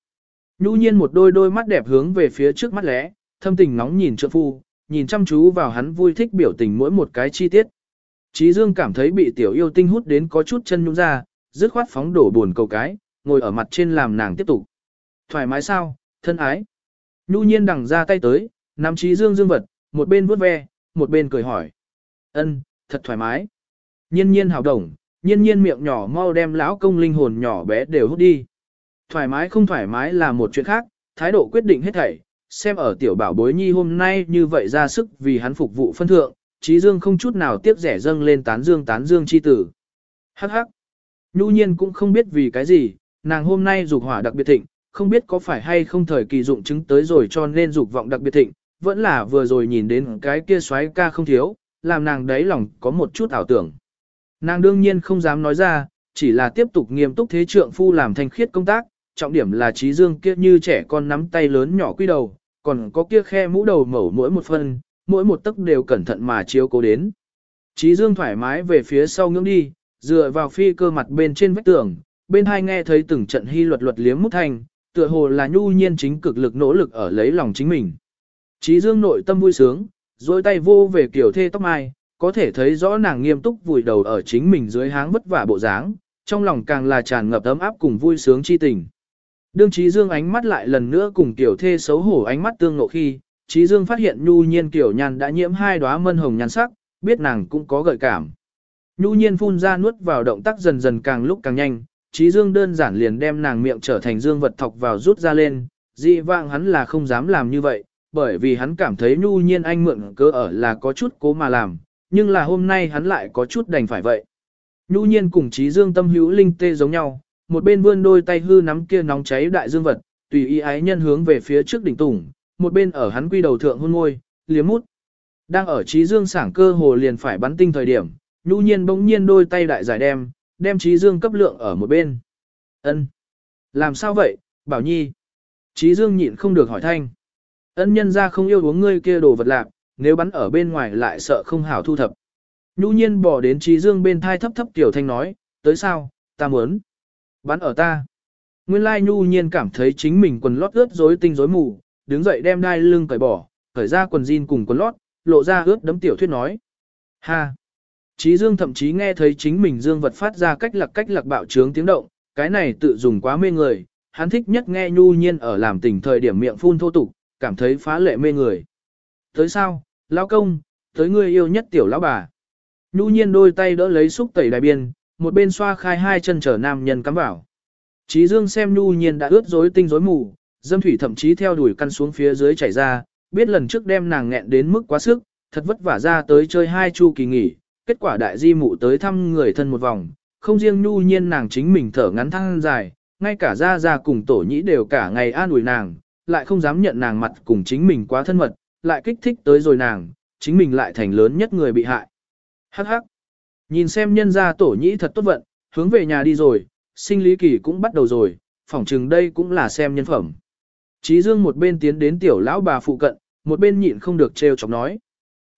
Nhu nhiên một đôi đôi mắt đẹp hướng về phía trước mắt lẽ, thâm tình nóng nhìn trượng phu, nhìn chăm chú vào hắn vui thích biểu tình mỗi một cái chi tiết. Chí Dương cảm thấy bị tiểu yêu tinh hút đến có chút chân nhũng ra, dứt khoát phóng đổ buồn cầu cái, ngồi ở mặt trên làm nàng tiếp tục. Thoải mái sao, thân ái. Nhu nhiên đằng ra tay tới, nắm Chí Dương dương vật, một bên vuốt ve, một bên cười hỏi. Ân, thật thoải mái. Nhiên nhiên hào đồng, nhiên nhiên miệng nhỏ mau đem lão công linh hồn nhỏ bé đều hút đi. Thoải mái không thoải mái là một chuyện khác, thái độ quyết định hết thảy, xem ở tiểu bảo bối nhi hôm nay như vậy ra sức vì hắn phục vụ phân thượng, trí dương không chút nào tiếp rẻ dâng lên tán dương tán dương chi tử. Hắc hắc. Nhu nhiên cũng không biết vì cái gì, nàng hôm nay dục hỏa đặc biệt thịnh, không biết có phải hay không thời kỳ dụng chứng tới rồi cho nên dục vọng đặc biệt thịnh, vẫn là vừa rồi nhìn đến cái kia xoáy ca không thiếu, làm nàng đấy lòng có một chút ảo tưởng. Nàng đương nhiên không dám nói ra, chỉ là tiếp tục nghiêm túc thế trượng phu làm thanh khiết công tác, trọng điểm là trí dương kia như trẻ con nắm tay lớn nhỏ quy đầu, còn có kia khe mũ đầu mẩu mỗi một phân, mỗi một tấc đều cẩn thận mà chiếu cố đến. Trí dương thoải mái về phía sau ngưỡng đi, dựa vào phi cơ mặt bên trên vách tường, bên hai nghe thấy từng trận hy luật luật liếm mút thanh, tựa hồ là nhu nhiên chính cực lực nỗ lực ở lấy lòng chính mình. Trí dương nội tâm vui sướng, dối tay vô về kiểu thê tóc mai, có thể thấy rõ nàng nghiêm túc vùi đầu ở chính mình dưới háng vất vả bộ dáng, trong lòng càng là tràn ngập ấm áp cùng vui sướng chi tình. Đương Trí Dương ánh mắt lại lần nữa cùng tiểu thê xấu hổ ánh mắt tương ngộ khi, Trí Dương phát hiện Nhu Nhiên tiểu nhàn đã nhiễm hai đóa mân hồng nhan sắc, biết nàng cũng có gợi cảm. Nhu Nhiên phun ra nuốt vào động tác dần dần càng lúc càng nhanh, Trí Dương đơn giản liền đem nàng miệng trở thành dương vật thọc vào rút ra lên, dị vạng hắn là không dám làm như vậy, bởi vì hắn cảm thấy Nhu Nhiên anh mượn cơ ở là có chút cố mà làm, nhưng là hôm nay hắn lại có chút đành phải vậy. Nhu Nhiên cùng Trí Dương tâm hữu linh tê giống nhau, một bên vươn đôi tay hư nắm kia nóng cháy đại dương vật, tùy ý ái nhân hướng về phía trước đỉnh tủng, một bên ở hắn quy đầu thượng hôn môi, liếm mút. Đang ở trí dương sảng cơ hồ liền phải bắn tinh thời điểm, nhu nhiên bỗng nhiên đôi tay đại giải đem, đem trí dương cấp lượng ở một bên. ân Làm sao vậy, bảo nhi? Trí dương nhịn không được hỏi thanh. Ân nhân ra không yêu uống ngươi kia đồ vật lạc, nếu bắn ở bên ngoài lại sợ không hảo thu thập. Nhu nhiên bỏ đến trí dương bên thai thấp thấp tiểu thanh nói, tới sao, ta muốn. Bắn ở ta. Nguyên lai nhu nhiên cảm thấy chính mình quần lót ướt rối tinh rối mù, đứng dậy đem đai lưng cởi bỏ, cởi ra quần jean cùng quần lót, lộ ra ướt đấm tiểu thuyết nói. Ha! Trí Dương thậm chí nghe thấy chính mình Dương vật phát ra cách lạc cách lạc bạo trướng tiếng động, cái này tự dùng quá mê người, hắn thích nhất nghe nhu nhiên ở làm tình thời điểm miệng phun thô tục, cảm thấy phá lệ mê người. Tới sao, lão công, tới người yêu nhất tiểu lão bà. Nhu nhiên đôi tay đỡ lấy xúc tẩy đài biên, một bên xoa khai hai chân trở nam nhân cắm vào. Chí Dương xem nhu nhiên đã ướt rối tinh rối mù, dâm thủy thậm chí theo đuổi căn xuống phía dưới chảy ra, biết lần trước đem nàng nghẹn đến mức quá sức, thật vất vả ra tới chơi hai chu kỳ nghỉ, kết quả đại di mụ tới thăm người thân một vòng, không riêng nhu nhiên nàng chính mình thở ngắn thăng dài, ngay cả ra ra cùng tổ nhĩ đều cả ngày an ủi nàng, lại không dám nhận nàng mặt cùng chính mình quá thân mật, lại kích thích tới rồi nàng, chính mình lại thành lớn nhất người bị hại. Hắc hắc. Nhìn xem nhân gia tổ nhĩ thật tốt vận, hướng về nhà đi rồi, sinh lý kỳ cũng bắt đầu rồi, phỏng chừng đây cũng là xem nhân phẩm. Chí Dương một bên tiến đến tiểu lão bà phụ cận, một bên nhịn không được trêu chọc nói.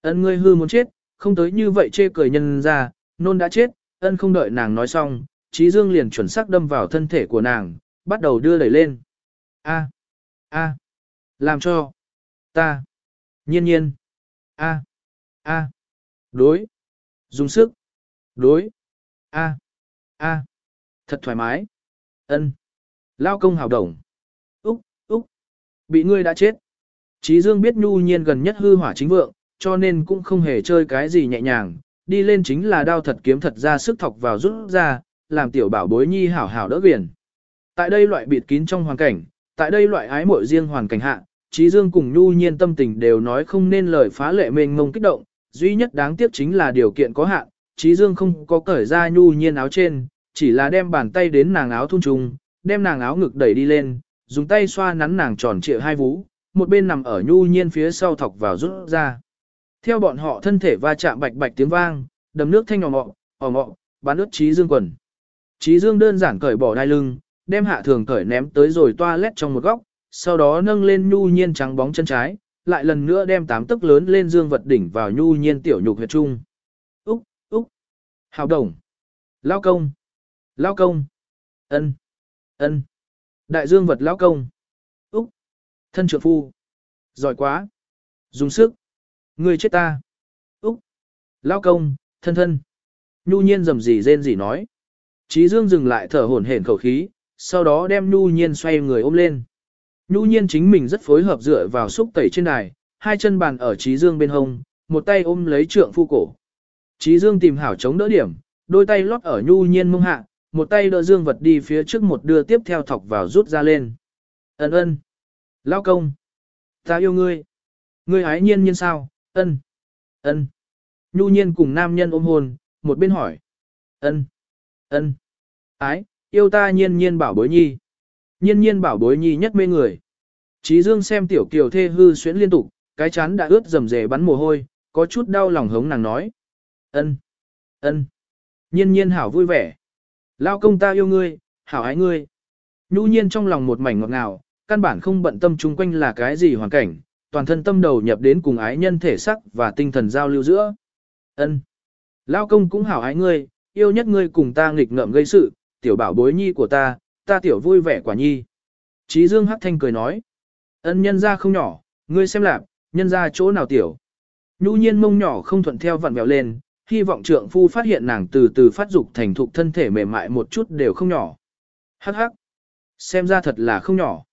Ân ngươi hư muốn chết, không tới như vậy chê cười nhân ra, nôn đã chết, ân không đợi nàng nói xong, Chí Dương liền chuẩn xác đâm vào thân thể của nàng, bắt đầu đưa đẩy lên. A, a, làm cho, ta, nhiên nhiên, a, a, đối, dùng sức, đối, a, a, thật thoải mái, ân, lao công hào đồng, úc, úc, bị ngươi đã chết. Chí Dương biết nhu nhiên gần nhất hư hỏa chính vượng, cho nên cũng không hề chơi cái gì nhẹ nhàng, đi lên chính là đao thật kiếm thật ra sức thọc vào rút ra, làm tiểu bảo bối nhi hảo hảo đỡ viền. Tại đây loại bịt kín trong hoàn cảnh, tại đây loại ái muội riêng hoàn cảnh hạ, Trí Dương cùng Nhu Nhiên tâm tình đều nói không nên lời phá lệ mênh mông kích động, duy nhất đáng tiếc chính là điều kiện có hạn, Trí Dương không có cởi ra Nhu Nhiên áo trên, chỉ là đem bàn tay đến nàng áo thun trùng, đem nàng áo ngực đẩy đi lên, dùng tay xoa nắn nàng tròn trịa hai vú, một bên nằm ở Nhu Nhiên phía sau thọc vào rút ra. Theo bọn họ thân thể va chạm bạch bạch tiếng vang, đầm nước thanh nhỏ mọ, ò mọ, bán ướt Trí Dương quần. Trí Dương đơn giản cởi bỏ đai lưng, đem hạ thường cởi ném tới rồi toa lét trong một góc, sau đó nâng lên nhu nhiên trắng bóng chân trái, lại lần nữa đem tám tức lớn lên dương vật đỉnh vào nhu nhiên tiểu nhục huyệt trung. Úc, Úc, hào đồng, lao công, lao công, ân, ân, đại dương vật lao công, Úc, thân trượng phu, giỏi quá, dùng sức, người chết ta, Úc, lao công, thân thân, nhu nhiên rầm rì rên rỉ nói. Chí Dương dừng lại thở hổn hển khẩu khí, sau đó đem Nhu Nhiên xoay người ôm lên. Nhu Nhiên chính mình rất phối hợp dựa vào xúc tẩy trên đài, hai chân bàn ở trí Dương bên hông, một tay ôm lấy trượng phu cổ. trí Dương tìm hảo chống đỡ điểm, đôi tay lót ở Nhu Nhiên mông hạ, một tay đỡ Dương vật đi phía trước một đưa tiếp theo thọc vào rút ra lên. Ân ân. Lao công. Ta yêu ngươi. Ngươi hái nhiên nhiên sao? Ân. Ân. Nhu Nhiên cùng nam nhân ôm hôn, một bên hỏi. Ân. Ân. Ái, yêu ta nhiên nhiên bảo bối nhi. Nhiên nhiên bảo bối nhi nhất mê người. Chí Dương xem tiểu kiều thê hư xuyễn liên tục, cái chán đã ướt rầm rề bắn mồ hôi, có chút đau lòng hống nàng nói. Ân, ân, nhiên nhiên hảo vui vẻ. Lao công ta yêu ngươi, hảo ái ngươi. Nhu nhiên trong lòng một mảnh ngọt ngào, căn bản không bận tâm chung quanh là cái gì hoàn cảnh, toàn thân tâm đầu nhập đến cùng ái nhân thể sắc và tinh thần giao lưu giữa. Ân, Lao công cũng hảo ái ngươi, yêu nhất ngươi cùng ta nghịch ngợm gây sự, tiểu bảo bối nhi của ta, ta tiểu vui vẻ quả nhi. Chí Dương Hắc Thanh cười nói, ân nhân ra không nhỏ, ngươi xem lạc, nhân ra chỗ nào tiểu. Nhu nhiên mông nhỏ không thuận theo vặn vẹo lên, hy vọng trượng phu phát hiện nàng từ từ phát dục thành thục thân thể mềm mại một chút đều không nhỏ. Hắc hắc, xem ra thật là không nhỏ.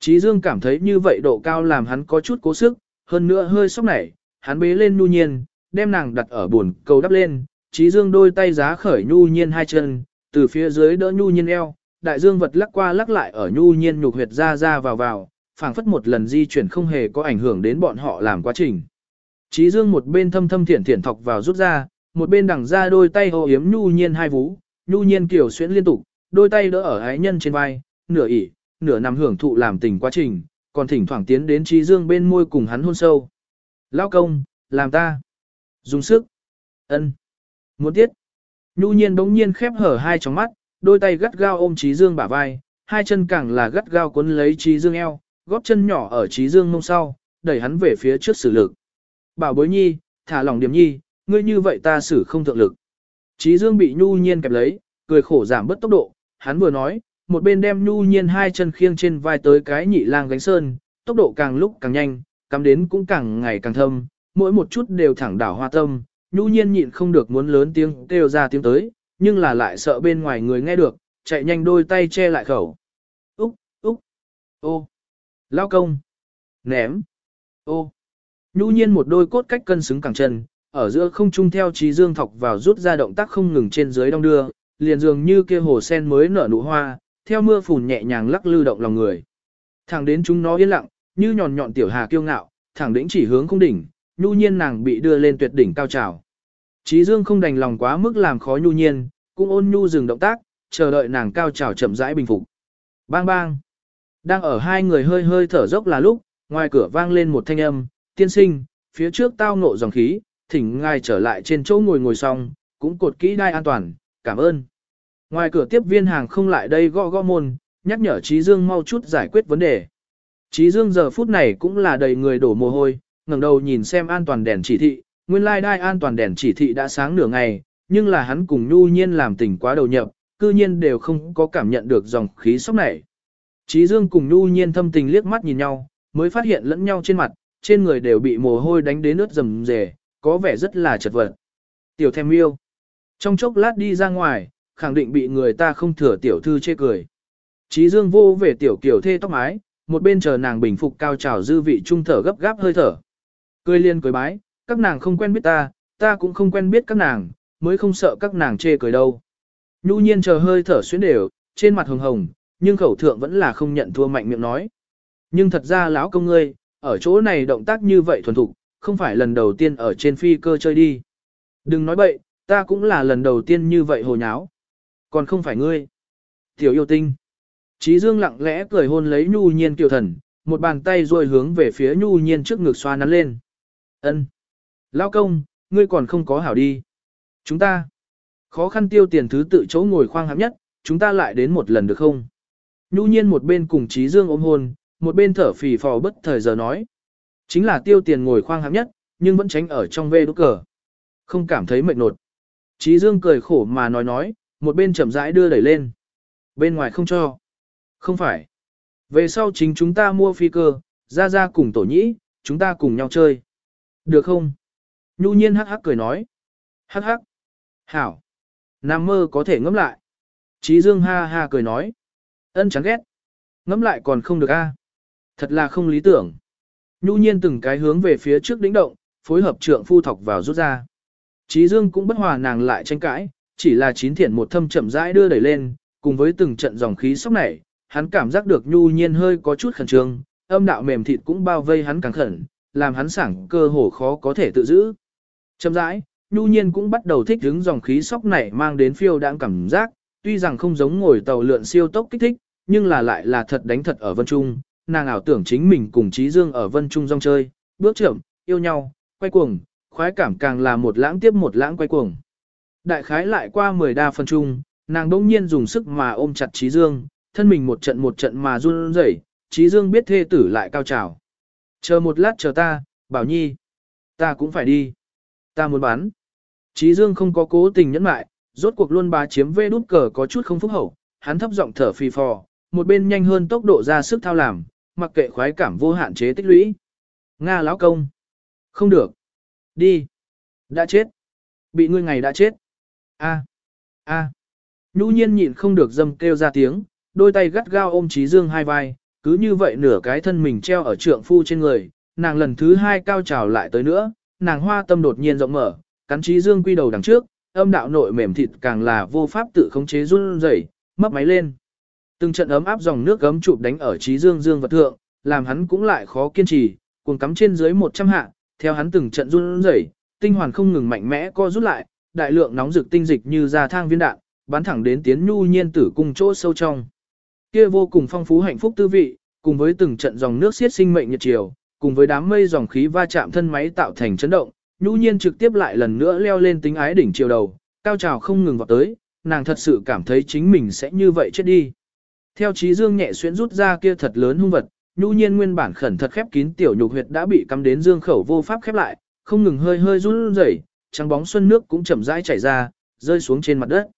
Chí Dương cảm thấy như vậy độ cao làm hắn có chút cố sức, hơn nữa hơi sốc nảy, hắn bế lên Nhu nhiên, đem nàng đặt ở buồn cầu đắp lên, Chí Dương đôi tay giá khởi Nhu nhiên hai chân, từ phía dưới đỡ nhu nhiên eo, đại dương vật lắc qua lắc lại ở nhu nhiên nhục huyệt ra ra vào vào, phảng phất một lần di chuyển không hề có ảnh hưởng đến bọn họ làm quá trình. Chí dương một bên thâm thâm thiển thiển thọc vào rút ra, một bên đằng ra đôi tay ô yếm nhu nhiên hai vú, nhu nhiên kiểu xuyễn liên tục, đôi tay đỡ ở ái nhân trên vai, nửa ỉ, nửa nằm hưởng thụ làm tình quá trình, còn thỉnh thoảng tiến đến trí dương bên môi cùng hắn hôn sâu. Lao công, làm ta. Dùng sức. ân Muốn tiết. Nhu nhiên bỗng nhiên khép hở hai tròng mắt, đôi tay gắt gao ôm Trí Dương bả vai, hai chân càng là gắt gao cuốn lấy Trí Dương eo, góp chân nhỏ ở Trí Dương mông sau, đẩy hắn về phía trước xử lực. Bảo bối nhi, thả lòng điểm nhi, ngươi như vậy ta xử không thượng lực. Trí Dương bị Nhu nhiên kẹp lấy, cười khổ giảm bớt tốc độ, hắn vừa nói, một bên đem Nhu nhiên hai chân khiêng trên vai tới cái nhị lang gánh sơn, tốc độ càng lúc càng nhanh, cắm đến cũng càng ngày càng thâm, mỗi một chút đều thẳng đảo hoa tâm, Nhu nhiên nhịn không được muốn lớn tiếng kêu ra tiếng tới, nhưng là lại sợ bên ngoài người nghe được, chạy nhanh đôi tay che lại khẩu. Úc, Úc, ô, lao công, ném, ô. Nhu nhiên một đôi cốt cách cân xứng cẳng chân, ở giữa không trung theo trí dương thọc vào rút ra động tác không ngừng trên dưới đong đưa, liền dường như kia hồ sen mới nở nụ hoa, theo mưa phùn nhẹ nhàng lắc lư động lòng người. Thẳng đến chúng nó yên lặng, như nhọn nhọn tiểu hà kiêu ngạo, thẳng đến chỉ hướng không đỉnh, nhu nhiên nàng bị đưa lên tuyệt đỉnh cao trào. Trí Dương không đành lòng quá mức làm khó nhu nhiên, cũng ôn nhu dừng động tác, chờ đợi nàng cao trào chậm rãi bình phục. Bang bang. Đang ở hai người hơi hơi thở dốc là lúc, ngoài cửa vang lên một thanh âm, tiên sinh, phía trước tao ngộ dòng khí, thỉnh ngài trở lại trên chỗ ngồi ngồi xong, cũng cột kỹ đai an toàn, cảm ơn. Ngoài cửa tiếp viên hàng không lại đây gõ gõ môn, nhắc nhở Trí Dương mau chút giải quyết vấn đề. Trí Dương giờ phút này cũng là đầy người đổ mồ hôi, ngẩng đầu nhìn xem an toàn đèn chỉ thị, nguyên lai đai an toàn đèn chỉ thị đã sáng nửa ngày, nhưng là hắn cùng nhu nhiên làm tình quá đầu nhập, cư nhiên đều không có cảm nhận được dòng khí sốc này. Trí Dương cùng nhu nhiên thâm tình liếc mắt nhìn nhau, mới phát hiện lẫn nhau trên mặt, trên người đều bị mồ hôi đánh đến ướt rầm rề, có vẻ rất là chật vật. Tiểu thèm yêu. Trong chốc lát đi ra ngoài, khẳng định bị người ta không thừa tiểu thư chê cười. Trí Dương vô về tiểu kiểu thê tóc mái, một bên chờ nàng bình phục cao trào dư vị trung thở gấp gáp hơi thở. Cười liên cười bái, các nàng không quen biết ta, ta cũng không quen biết các nàng, mới không sợ các nàng chê cười đâu. Nhu nhiên chờ hơi thở xuyến đều, trên mặt hồng hồng, nhưng khẩu thượng vẫn là không nhận thua mạnh miệng nói. Nhưng thật ra lão công ngươi, ở chỗ này động tác như vậy thuần thục, không phải lần đầu tiên ở trên phi cơ chơi đi. Đừng nói bậy, ta cũng là lần đầu tiên như vậy hồ nháo. Còn không phải ngươi. Tiểu yêu tinh. Chí Dương lặng lẽ cười hôn lấy Nhu Nhiên kiều thần, một bàn tay rồi hướng về phía Nhu Nhiên trước ngực xoa nắn lên. Ân, Lao công, ngươi còn không có hảo đi. Chúng ta. Khó khăn tiêu tiền thứ tự chỗ ngồi khoang hạng nhất, chúng ta lại đến một lần được không? Nhu Nhiên một bên cùng trí Dương ôm hôn, một bên thở phì phò bất thời giờ nói. Chính là tiêu tiền ngồi khoang hạng nhất, nhưng vẫn tránh ở trong vê đốt cờ. Không cảm thấy mệt nột. Trí Dương cười khổ mà nói nói, một bên chậm rãi đưa đẩy lên. Bên ngoài không cho. Không phải. Về sau chính chúng ta mua phi cơ, ra ra cùng tổ nhĩ, chúng ta cùng nhau chơi. Được không? Nhu nhiên hắc hắc cười nói. Hắc hắc. Hảo. Nam mơ có thể ngẫm lại. Chí Dương ha ha cười nói. Ân chán ghét. Ngẫm lại còn không được a. Thật là không lý tưởng. Nhu nhiên từng cái hướng về phía trước đỉnh động, phối hợp trượng phu thọc vào rút ra. Chí Dương cũng bất hòa nàng lại tranh cãi, chỉ là chín thiện một thâm chậm rãi đưa đẩy lên, cùng với từng trận dòng khí sốc nảy, hắn cảm giác được nhu nhiên hơi có chút khẩn trương, âm đạo mềm thịt cũng bao vây hắn càng khẩn, làm hắn sảng cơ hồ khó có thể tự giữ. Chậm rãi, nhu nhiên cũng bắt đầu thích ứng dòng khí sóc nảy mang đến phiêu đãng cảm giác, tuy rằng không giống ngồi tàu lượn siêu tốc kích thích, nhưng là lại là thật đánh thật ở Vân Trung, nàng ảo tưởng chính mình cùng Trí Dương ở Vân Trung rong chơi, bước chậm, yêu nhau, quay cuồng, khoái cảm càng là một lãng tiếp một lãng quay cuồng. Đại khái lại qua 10 đa phân trung, nàng đông nhiên dùng sức mà ôm chặt Trí Dương, thân mình một trận một trận mà run rẩy, Trí Dương biết thê tử lại cao trào. Chờ một lát chờ ta, bảo nhi. Ta cũng phải đi. Ta muốn bán. Trí Dương không có cố tình nhẫn mại, rốt cuộc luôn bá chiếm vê đút cờ có chút không phúc hậu, hắn thấp giọng thở phì phò, một bên nhanh hơn tốc độ ra sức thao làm, mặc kệ khoái cảm vô hạn chế tích lũy. Nga lão công. Không được. Đi. Đã chết. Bị ngươi ngày đã chết. A. A. Nhu nhiên nhịn không được dâm kêu ra tiếng, đôi tay gắt gao ôm Trí Dương hai vai, cứ như vậy nửa cái thân mình treo ở trượng phu trên người, nàng lần thứ hai cao trào lại tới nữa, nàng hoa tâm đột nhiên rộng mở, cắn Trí Dương quy đầu đằng trước, âm đạo nội mềm thịt càng là vô pháp tự khống chế run rẩy, mấp máy lên. Từng trận ấm áp dòng nước gấm chụp đánh ở Trí Dương Dương vật thượng, làm hắn cũng lại khó kiên trì, cuồng cắm trên dưới 100 hạ, theo hắn từng trận run rẩy, tinh hoàn không ngừng mạnh mẽ co rút lại, đại lượng nóng rực tinh dịch như ra thang viên đạn, bắn thẳng đến tiến nhu nhiên tử cung chỗ sâu trong. Kia vô cùng phong phú hạnh phúc tư vị, cùng với từng trận dòng nước xiết sinh mệnh nhiệt chiều, cùng với đám mây dòng khí va chạm thân máy tạo thành chấn động, nhu nhiên trực tiếp lại lần nữa leo lên tính ái đỉnh chiều đầu, cao trào không ngừng vào tới, nàng thật sự cảm thấy chính mình sẽ như vậy chết đi. Theo trí dương nhẹ xuyến rút ra kia thật lớn hung vật, nhu nhiên nguyên bản khẩn thật khép kín tiểu nhục huyệt đã bị cắm đến dương khẩu vô pháp khép lại, không ngừng hơi hơi run rẩy, trắng bóng xuân nước cũng chậm rãi chảy ra, rơi xuống trên mặt đất.